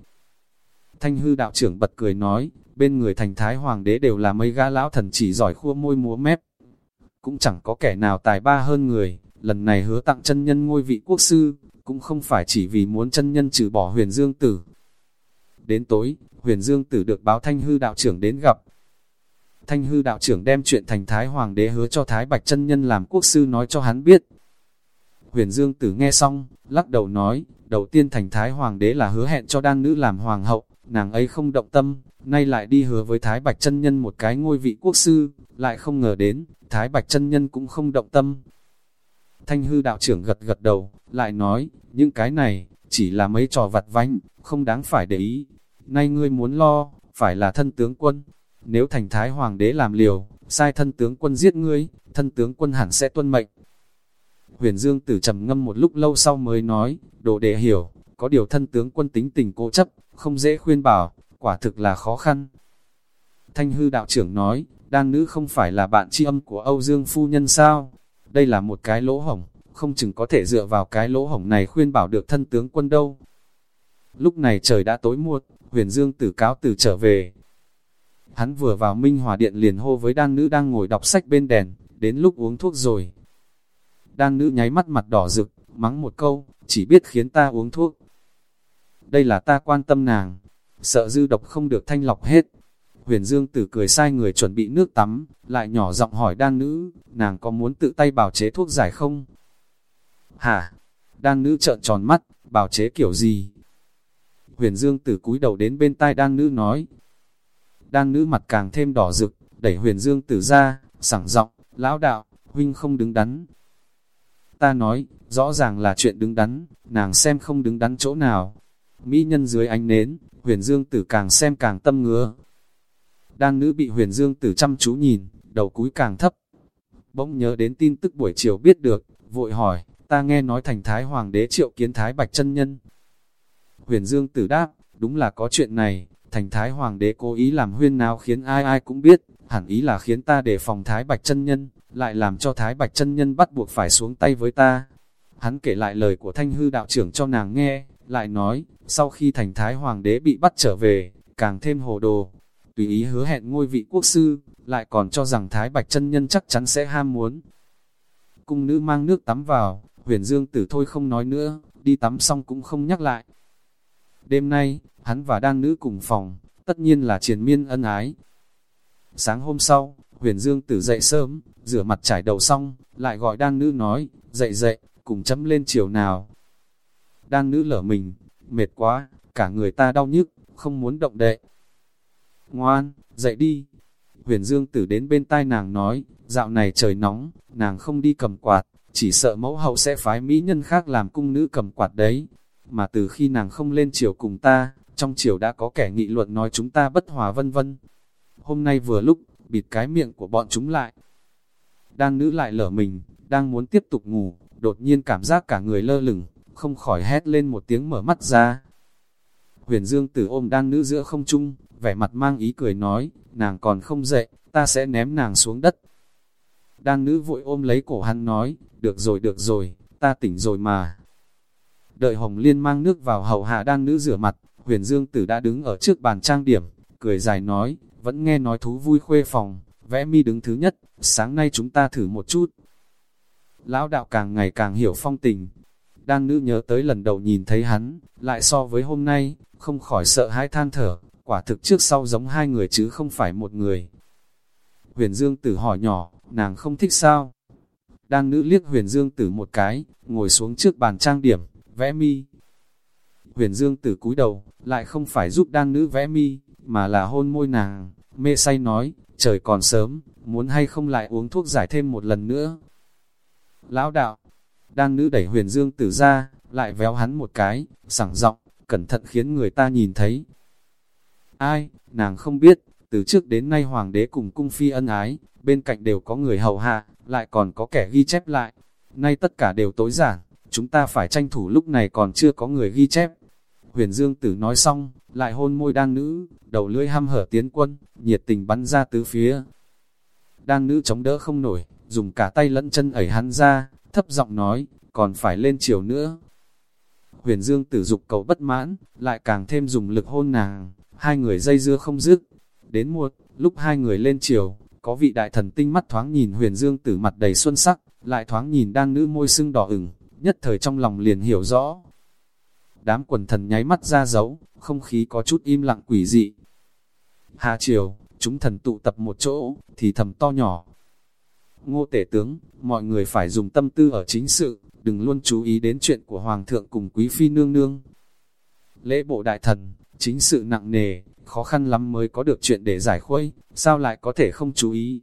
Thanh hư đạo trưởng bật cười nói, bên người thành thái hoàng đế đều là mấy gã lão thần chỉ giỏi khua môi múa mép. Cũng chẳng có kẻ nào tài ba hơn người, lần này hứa tặng chân nhân ngôi vị quốc sư, cũng không phải chỉ vì muốn chân nhân trừ bỏ huyền dương tử. Đến tối, huyền dương tử được báo thanh hư đạo trưởng đến gặp, Thanh hư đạo trưởng đem chuyện thành Thái Hoàng đế hứa cho Thái Bạch chân Nhân làm quốc sư nói cho hắn biết. Huyền Dương Tử nghe xong, lắc đầu nói, đầu tiên thành Thái Hoàng đế là hứa hẹn cho đan nữ làm hoàng hậu, nàng ấy không động tâm, nay lại đi hứa với Thái Bạch chân Nhân một cái ngôi vị quốc sư, lại không ngờ đến, Thái Bạch chân Nhân cũng không động tâm. Thanh hư đạo trưởng gật gật đầu, lại nói, những cái này, chỉ là mấy trò vặt vánh, không đáng phải để ý. Nay ngươi muốn lo, phải là thân tướng quân, nếu thành thái hoàng đế làm liều, sai thân tướng quân giết ngươi, thân tướng quân hẳn sẽ tuân mệnh. Huyền Dương tử trầm ngâm một lúc lâu sau mới nói, đồ đệ hiểu, có điều thân tướng quân tính tình cố chấp, không dễ khuyên bảo, quả thực là khó khăn. Thanh hư đạo trưởng nói, đan nữ không phải là bạn tri âm của Âu Dương Phu Nhân sao? Đây là một cái lỗ hổng, không chừng có thể dựa vào cái lỗ hổng này khuyên bảo được thân tướng quân đâu. Lúc này trời đã tối muộn, huyền dương tử cáo từ trở về, Hắn vừa vào Minh Hòa Điện liền hô với đan nữ đang ngồi đọc sách bên đèn, đến lúc uống thuốc rồi. Đan nữ nháy mắt mặt đỏ rực, mắng một câu, chỉ biết khiến ta uống thuốc. Đây là ta quan tâm nàng, sợ dư độc không được thanh lọc hết. Huyền Dương Tử cười sai người chuẩn bị nước tắm, lại nhỏ giọng hỏi đan nữ, nàng có muốn tự tay bào chế thuốc giải không? Hả? Đan nữ trợn tròn mắt, bào chế kiểu gì? Huyền Dương Tử cúi đầu đến bên tai đan nữ nói, đan nữ mặt càng thêm đỏ rực, đẩy huyền dương tử ra, sảng giọng lão đạo, huynh không đứng đắn. Ta nói, rõ ràng là chuyện đứng đắn, nàng xem không đứng đắn chỗ nào. Mỹ nhân dưới ánh nến, huyền dương tử càng xem càng tâm ngứa. đang nữ bị huyền dương tử chăm chú nhìn, đầu cúi càng thấp. Bỗng nhớ đến tin tức buổi chiều biết được, vội hỏi, ta nghe nói thành thái hoàng đế triệu kiến thái bạch chân nhân. Huyền dương tử đáp, đúng là có chuyện này, thành thái hoàng đế cố ý làm huyên nào khiến ai ai cũng biết, hẳn ý là khiến ta để phòng thái bạch chân nhân, lại làm cho thái bạch chân nhân bắt buộc phải xuống tay với ta. Hắn kể lại lời của thanh hư đạo trưởng cho nàng nghe, lại nói, sau khi thành thái hoàng đế bị bắt trở về, càng thêm hồ đồ, tùy ý hứa hẹn ngôi vị quốc sư, lại còn cho rằng thái bạch chân nhân chắc chắn sẽ ham muốn. Cung nữ mang nước tắm vào, huyền dương tử thôi không nói nữa, đi tắm xong cũng không nhắc lại. Đêm nay, hắn và đan nữ cùng phòng, tất nhiên là triền miên ân ái. Sáng hôm sau, huyền dương tử dậy sớm, rửa mặt trải đầu xong, lại gọi đan nữ nói, dậy dậy, cùng chấm lên chiều nào. Đan nữ lở mình, mệt quá, cả người ta đau nhức, không muốn động đậy. Ngoan, dậy đi. Huyền Dương Tử đến bên tai nàng nói, dạo này trời nóng, nàng không đi cầm quạt, chỉ sợ mẫu hậu sẽ phái mỹ nhân khác làm cung nữ cầm quạt đấy. Mà từ khi nàng không lên chiều cùng ta, trong chiều đã có kẻ nghị luận nói chúng ta bất hòa vân vân. Hôm nay vừa lúc, bịt cái miệng của bọn chúng lại. Đan nữ lại lở mình, đang muốn tiếp tục ngủ, đột nhiên cảm giác cả người lơ lửng, không khỏi hét lên một tiếng mở mắt ra. Huyền Dương Tử ôm đan nữ giữa không trung, vẻ mặt mang ý cười nói, nàng còn không dậy, ta sẽ ném nàng xuống đất. Đan nữ vội ôm lấy cổ hắn nói, được rồi được rồi, ta tỉnh rồi mà. Đợi Hồng Liên mang nước vào hầu hạ đan nữ rửa mặt, huyền dương tử đã đứng ở trước bàn trang điểm, cười dài nói, vẫn nghe nói thú vui khuê phòng, vẽ mi đứng thứ nhất, sáng nay chúng ta thử một chút. Lão đạo càng ngày càng hiểu phong tình, đan nữ nhớ tới lần đầu nhìn thấy hắn, lại so với hôm nay, không khỏi sợ hãi than thở, quả thực trước sau giống hai người chứ không phải một người. Huyền Dương Tử hỏi nhỏ, nàng không thích sao? Đan nữ liếc Huyền Dương Tử một cái, ngồi xuống trước bàn trang điểm, vẽ mi. Huyền Dương Tử cúi đầu, lại không phải giúp đan nữ vẽ mi, mà là hôn môi nàng, mê say nói, trời còn sớm, muốn hay không lại uống thuốc giải thêm một lần nữa. Lão đạo, đan nữ đẩy Huyền Dương Tử ra, lại véo hắn một cái, sảng giọng, cẩn thận khiến người ta nhìn thấy, Ai, nàng không biết, từ trước đến nay hoàng đế cùng cung phi ân ái, bên cạnh đều có người hầu hạ, lại còn có kẻ ghi chép lại. Nay tất cả đều tối giản, chúng ta phải tranh thủ lúc này còn chưa có người ghi chép. Huyền Dương Tử nói xong, lại hôn môi đan nữ, đầu lưỡi ham hở tiến quân, nhiệt tình bắn ra tứ phía đang nữ chống đỡ không nổi, dùng cả tay lẫn chân ẩy hắn ra, thấp giọng nói, còn phải lên chiều nữa. Huyền Dương Tử dục cầu bất mãn, lại càng thêm dùng lực hôn nàng, hai người dây dưa không dứt. Đến muộn, lúc hai người lên chiều, có vị đại thần tinh mắt thoáng nhìn huyền dương tử mặt đầy xuân sắc, lại thoáng nhìn đan nữ môi sưng đỏ ửng, nhất thời trong lòng liền hiểu rõ. Đám quần thần nháy mắt ra dấu, không khí có chút im lặng quỷ dị. Hạ chiều, chúng thần tụ tập một chỗ, thì thầm to nhỏ. Ngô tể tướng, mọi người phải dùng tâm tư ở chính sự, đừng luôn chú ý đến chuyện của Hoàng thượng cùng Quý Phi nương nương. Lễ bộ đại thần, Chính sự nặng nề, khó khăn lắm mới có được chuyện để giải khuây, sao lại có thể không chú ý.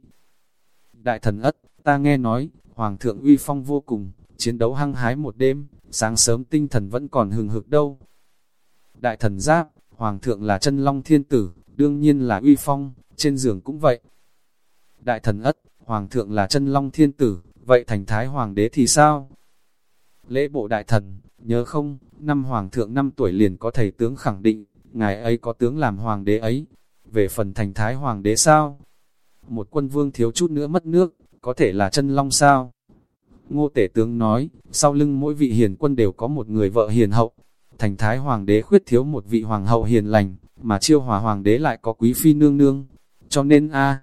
Đại thần ất, ta nghe nói, Hoàng thượng uy phong vô cùng, chiến đấu hăng hái một đêm, sáng sớm tinh thần vẫn còn hừng hực đâu. Đại thần giáp, Hoàng thượng là chân long thiên tử, đương nhiên là uy phong, trên giường cũng vậy. Đại thần ất, Hoàng thượng là chân long thiên tử, vậy thành thái hoàng đế thì sao? Lễ bộ đại thần, nhớ không, năm Hoàng thượng năm tuổi liền có thầy tướng khẳng định, ngài ấy có tướng làm hoàng đế ấy. Về phần thành thái hoàng đế sao? Một quân vương thiếu chút nữa mất nước, có thể là chân long sao? Ngô tể tướng nói, sau lưng mỗi vị hiền quân đều có một người vợ hiền hậu. Thành thái hoàng đế khuyết thiếu một vị hoàng hậu hiền lành, mà chiêu hòa hoàng đế lại có quý phi nương nương. Cho nên a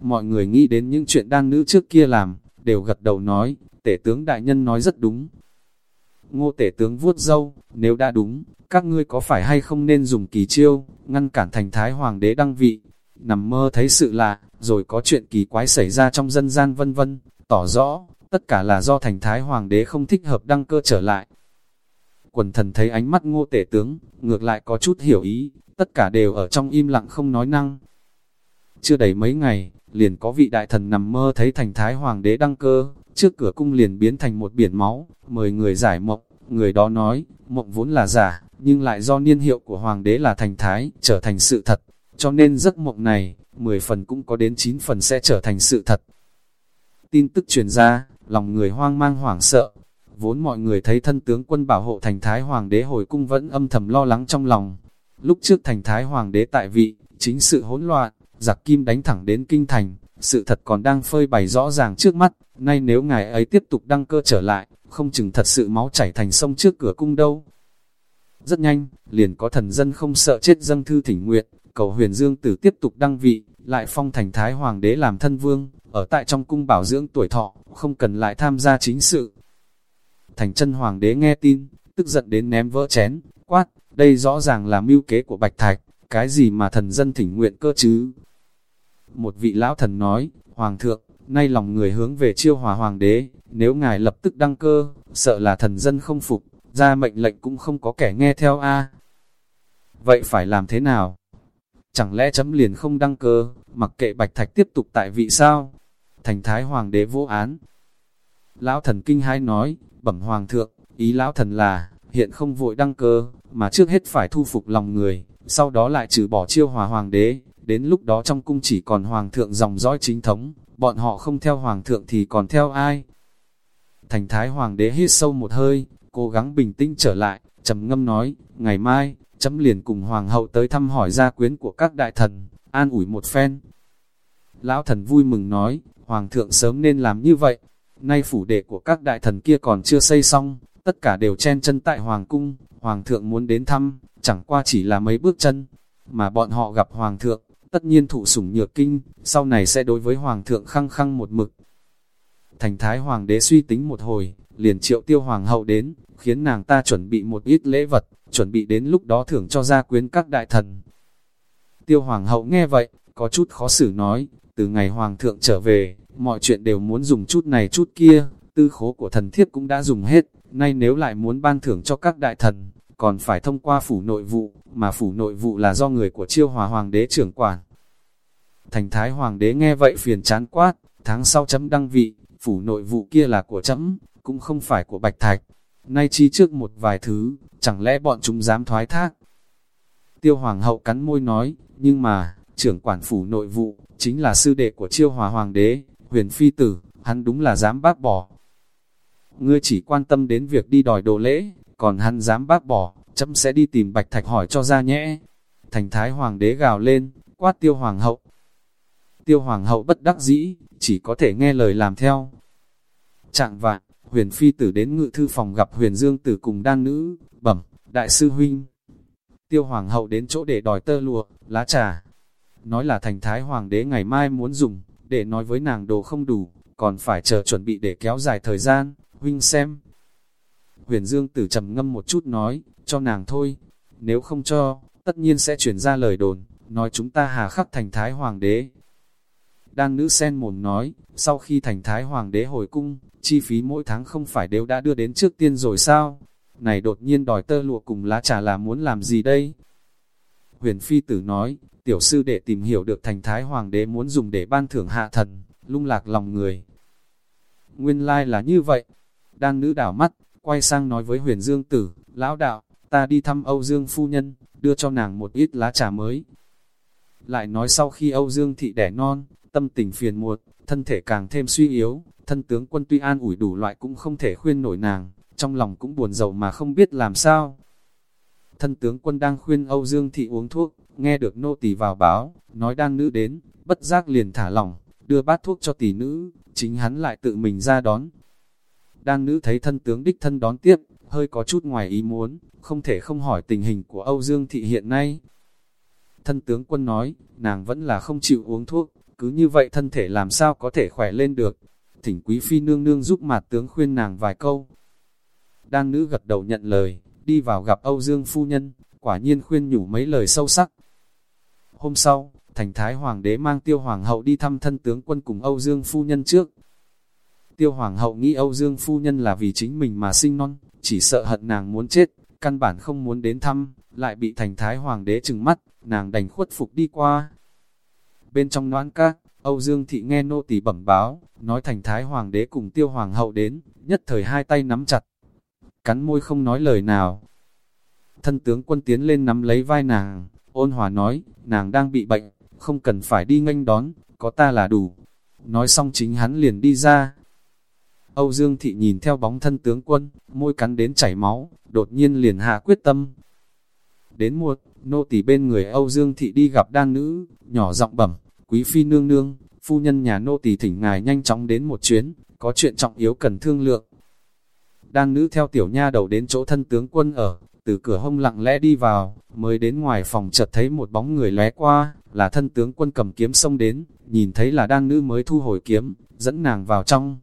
mọi người nghĩ đến những chuyện đan nữ trước kia làm, đều gật đầu nói, tể tướng đại nhân nói rất đúng, Ngô tể tướng vuốt dâu, nếu đã đúng, các ngươi có phải hay không nên dùng kỳ chiêu, ngăn cản thành thái hoàng đế đăng vị. Nằm mơ thấy sự lạ, rồi có chuyện kỳ quái xảy ra trong dân gian vân vân, tỏ rõ, tất cả là do thành thái hoàng đế không thích hợp đăng cơ trở lại. Quần thần thấy ánh mắt ngô tể tướng, ngược lại có chút hiểu ý, tất cả đều ở trong im lặng không nói năng. Chưa đầy mấy ngày, liền có vị đại thần nằm mơ thấy thành thái hoàng đế đăng cơ, trước cửa cung liền biến thành một biển máu, mời người giải mộng, người đó nói, mộng vốn là giả, nhưng lại do niên hiệu của hoàng đế là thành thái, trở thành sự thật, cho nên giấc mộng này, 10 phần cũng có đến 9 phần sẽ trở thành sự thật. Tin tức truyền ra, lòng người hoang mang hoảng sợ, vốn mọi người thấy thân tướng quân bảo hộ thành Thái Hoàng đế hồi cung vẫn âm thầm lo lắng trong lòng. Lúc trước thành Thái Hoàng đế tại vị, chính sự hỗn loạn, giặc kim đánh thẳng đến kinh thành, sự thật còn đang phơi bày rõ ràng trước mắt, nay nếu ngài ấy tiếp tục đăng cơ trở lại, không chừng thật sự máu chảy thành sông trước cửa cung đâu. Rất nhanh, liền có thần dân không sợ chết dâng thư thỉnh nguyện, cầu huyền dương tử tiếp tục đăng vị, lại phong thành thái hoàng đế làm thân vương, ở tại trong cung bảo dưỡng tuổi thọ, không cần lại tham gia chính sự. Thành chân hoàng đế nghe tin, tức giận đến ném vỡ chén, quát, đây rõ ràng là mưu kế của Bạch Thạch, cái gì mà thần dân thỉnh nguyện cơ chứ? Một vị lão thần nói, Hoàng thượng, nay lòng người hướng về chiêu hòa hoàng đế, nếu ngài lập tức đăng cơ, sợ là thần dân không phục, ra mệnh lệnh cũng không có kẻ nghe theo a. Vậy phải làm thế nào? Chẳng lẽ chấm liền không đăng cơ, mặc kệ Bạch Thạch tiếp tục tại vị sao? Thành Thái Hoàng đế vô án. Lão thần kinh hai nói, bẩm Hoàng thượng, ý lão thần là, hiện không vội đăng cơ, mà trước hết phải thu phục lòng người, sau đó lại trừ bỏ chiêu hòa hoàng đế, đến lúc đó trong cung chỉ còn hoàng thượng dòng dõi chính thống, bọn họ không theo hoàng thượng thì còn theo ai? Thành thái hoàng đế hít sâu một hơi, cố gắng bình tĩnh trở lại, trầm ngâm nói, ngày mai, chấm liền cùng hoàng hậu tới thăm hỏi gia quyến của các đại thần, an ủi một phen. Lão thần vui mừng nói, hoàng thượng sớm nên làm như vậy, nay phủ đệ của các đại thần kia còn chưa xây xong, tất cả đều chen chân tại hoàng cung, hoàng thượng muốn đến thăm, chẳng qua chỉ là mấy bước chân, mà bọn họ gặp hoàng thượng, tất nhiên thụ sủng nhược kinh, sau này sẽ đối với hoàng thượng khăng khăng một mực. Thành thái hoàng đế suy tính một hồi, liền triệu tiêu hoàng hậu đến, khiến nàng ta chuẩn bị một ít lễ vật, chuẩn bị đến lúc đó thưởng cho gia quyến các đại thần. Tiêu hoàng hậu nghe vậy, có chút khó xử nói, từ ngày hoàng thượng trở về, mọi chuyện đều muốn dùng chút này chút kia, tư khố của thần thiếp cũng đã dùng hết, nay nếu lại muốn ban thưởng cho các đại thần, còn phải thông qua phủ nội vụ, mà phủ nội vụ là do người của chiêu hòa hoàng đế trưởng quản. Thành thái hoàng đế nghe vậy phiền chán quát, tháng sau chấm đăng vị, phủ nội vụ kia là của chấm, cũng không phải của bạch thạch. Nay chi trước một vài thứ, chẳng lẽ bọn chúng dám thoái thác? Tiêu hoàng hậu cắn môi nói, nhưng mà, trưởng quản phủ nội vụ, chính là sư đệ của chiêu hòa hoàng đế, huyền phi tử, hắn đúng là dám bác bỏ. Ngươi chỉ quan tâm đến việc đi đòi đồ lễ, còn hắn dám bác bỏ, chấm sẽ đi tìm bạch thạch hỏi cho ra nhẽ. Thành thái hoàng đế gào lên, quát tiêu hoàng hậu. Tiêu hoàng hậu bất đắc dĩ, chỉ có thể nghe lời làm theo. Trạng vạn, huyền phi tử đến ngự thư phòng gặp huyền dương tử cùng đan nữ, bẩm, đại sư huynh. Tiêu hoàng hậu đến chỗ để đòi tơ lụa, lá trà. Nói là thành thái hoàng đế ngày mai muốn dùng, để nói với nàng đồ không đủ, còn phải chờ chuẩn bị để kéo dài thời gian, huynh xem, Huyền Dương Tử trầm ngâm một chút nói, cho nàng thôi, nếu không cho, tất nhiên sẽ chuyển ra lời đồn, nói chúng ta hà khắc thành Thái Hoàng đế. Đan nữ sen mồm nói, sau khi thành Thái Hoàng đế hồi cung, chi phí mỗi tháng không phải đều đã đưa đến trước tiên rồi sao? Này đột nhiên đòi tơ lụa cùng lá trà là muốn làm gì đây? Huyền Phi Tử nói, tiểu sư để tìm hiểu được thành Thái Hoàng đế muốn dùng để ban thưởng hạ thần, lung lạc lòng người. Nguyên lai like là như vậy. Đan nữ đảo mắt, quay sang nói với huyền dương tử, lão đạo, ta đi thăm Âu Dương phu nhân, đưa cho nàng một ít lá trà mới. Lại nói sau khi Âu Dương thị đẻ non, tâm tình phiền muộn, thân thể càng thêm suy yếu, thân tướng quân tuy an ủi đủ loại cũng không thể khuyên nổi nàng, trong lòng cũng buồn rầu mà không biết làm sao. Thân tướng quân đang khuyên Âu Dương thị uống thuốc, nghe được nô tỳ vào báo, nói đang nữ đến, bất giác liền thả lỏng, đưa bát thuốc cho tỷ nữ, chính hắn lại tự mình ra đón, Đan nữ thấy thân tướng đích thân đón tiếp, hơi có chút ngoài ý muốn, không thể không hỏi tình hình của Âu Dương Thị hiện nay. Thân tướng quân nói, nàng vẫn là không chịu uống thuốc, cứ như vậy thân thể làm sao có thể khỏe lên được. Thỉnh quý phi nương nương giúp mặt tướng khuyên nàng vài câu. Đan nữ gật đầu nhận lời, đi vào gặp Âu Dương phu nhân, quả nhiên khuyên nhủ mấy lời sâu sắc. Hôm sau, thành thái hoàng đế mang tiêu hoàng hậu đi thăm thân tướng quân cùng Âu Dương phu nhân trước, Tiêu hoàng hậu nghĩ Âu Dương phu nhân là vì chính mình mà sinh non, chỉ sợ hận nàng muốn chết, căn bản không muốn đến thăm, lại bị thành thái hoàng đế trừng mắt, nàng đành khuất phục đi qua. Bên trong noãn các, Âu Dương thị nghe nô tỳ bẩm báo, nói thành thái hoàng đế cùng tiêu hoàng hậu đến, nhất thời hai tay nắm chặt, cắn môi không nói lời nào. Thân tướng quân tiến lên nắm lấy vai nàng, ôn hòa nói, nàng đang bị bệnh, không cần phải đi nghênh đón, có ta là đủ. Nói xong chính hắn liền đi ra. Âu Dương Thị nhìn theo bóng thân tướng quân, môi cắn đến chảy máu, đột nhiên liền hạ quyết tâm. Đến muộn, nô tỳ bên người Âu Dương Thị đi gặp đan nữ, nhỏ giọng bẩm, quý phi nương nương, phu nhân nhà nô tỳ thỉnh ngài nhanh chóng đến một chuyến, có chuyện trọng yếu cần thương lượng. Đan nữ theo tiểu nha đầu đến chỗ thân tướng quân ở, từ cửa hông lặng lẽ đi vào, mới đến ngoài phòng chợt thấy một bóng người lóe qua, là thân tướng quân cầm kiếm xông đến, nhìn thấy là đang nữ mới thu hồi kiếm, dẫn nàng vào trong.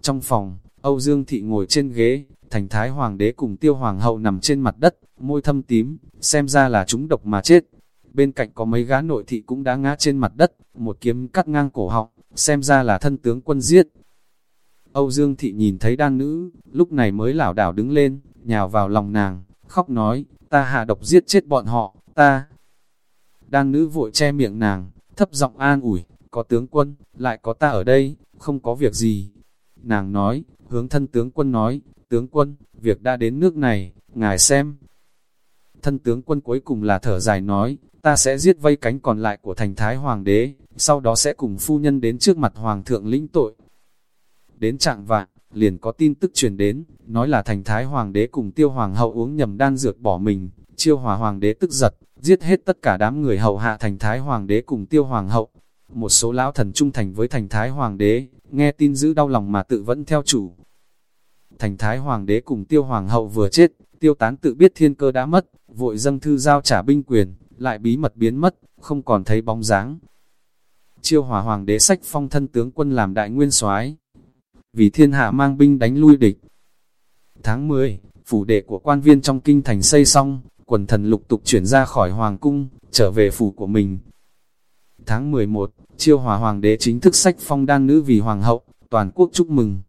Trong phòng, Âu Dương Thị ngồi trên ghế, thành thái hoàng đế cùng tiêu hoàng hậu nằm trên mặt đất, môi thâm tím, xem ra là chúng độc mà chết. Bên cạnh có mấy gã nội thị cũng đã ngã trên mặt đất, một kiếm cắt ngang cổ họng, xem ra là thân tướng quân giết. Âu Dương Thị nhìn thấy đan nữ, lúc này mới lảo đảo đứng lên, nhào vào lòng nàng, khóc nói, ta hạ độc giết chết bọn họ, ta. đang nữ vội che miệng nàng, thấp giọng an ủi, có tướng quân, lại có ta ở đây, không có việc gì. Nàng nói, hướng thân tướng quân nói, tướng quân, việc đã đến nước này, ngài xem. Thân tướng quân cuối cùng là thở dài nói, ta sẽ giết vây cánh còn lại của thành thái hoàng đế, sau đó sẽ cùng phu nhân đến trước mặt hoàng thượng lĩnh tội. Đến trạng vạn, liền có tin tức truyền đến, nói là thành thái hoàng đế cùng tiêu hoàng hậu uống nhầm đan dược bỏ mình, chiêu hòa hoàng đế tức giật, giết hết tất cả đám người hậu hạ thành thái hoàng đế cùng tiêu hoàng hậu. Một số lão thần trung thành với thành thái hoàng đế, nghe tin giữ đau lòng mà tự vẫn theo chủ. Thành thái hoàng đế cùng tiêu hoàng hậu vừa chết, tiêu tán tự biết thiên cơ đã mất, vội dâng thư giao trả binh quyền, lại bí mật biến mất, không còn thấy bóng dáng. Chiêu hòa hoàng đế sách phong thân tướng quân làm đại nguyên soái vì thiên hạ mang binh đánh lui địch. Tháng 10, phủ đệ của quan viên trong kinh thành xây xong, quần thần lục tục chuyển ra khỏi hoàng cung, trở về phủ của mình. Tháng 11, chiêu hòa hoàng đế chính thức sách phong đan nữ vì hoàng hậu, toàn quốc chúc mừng.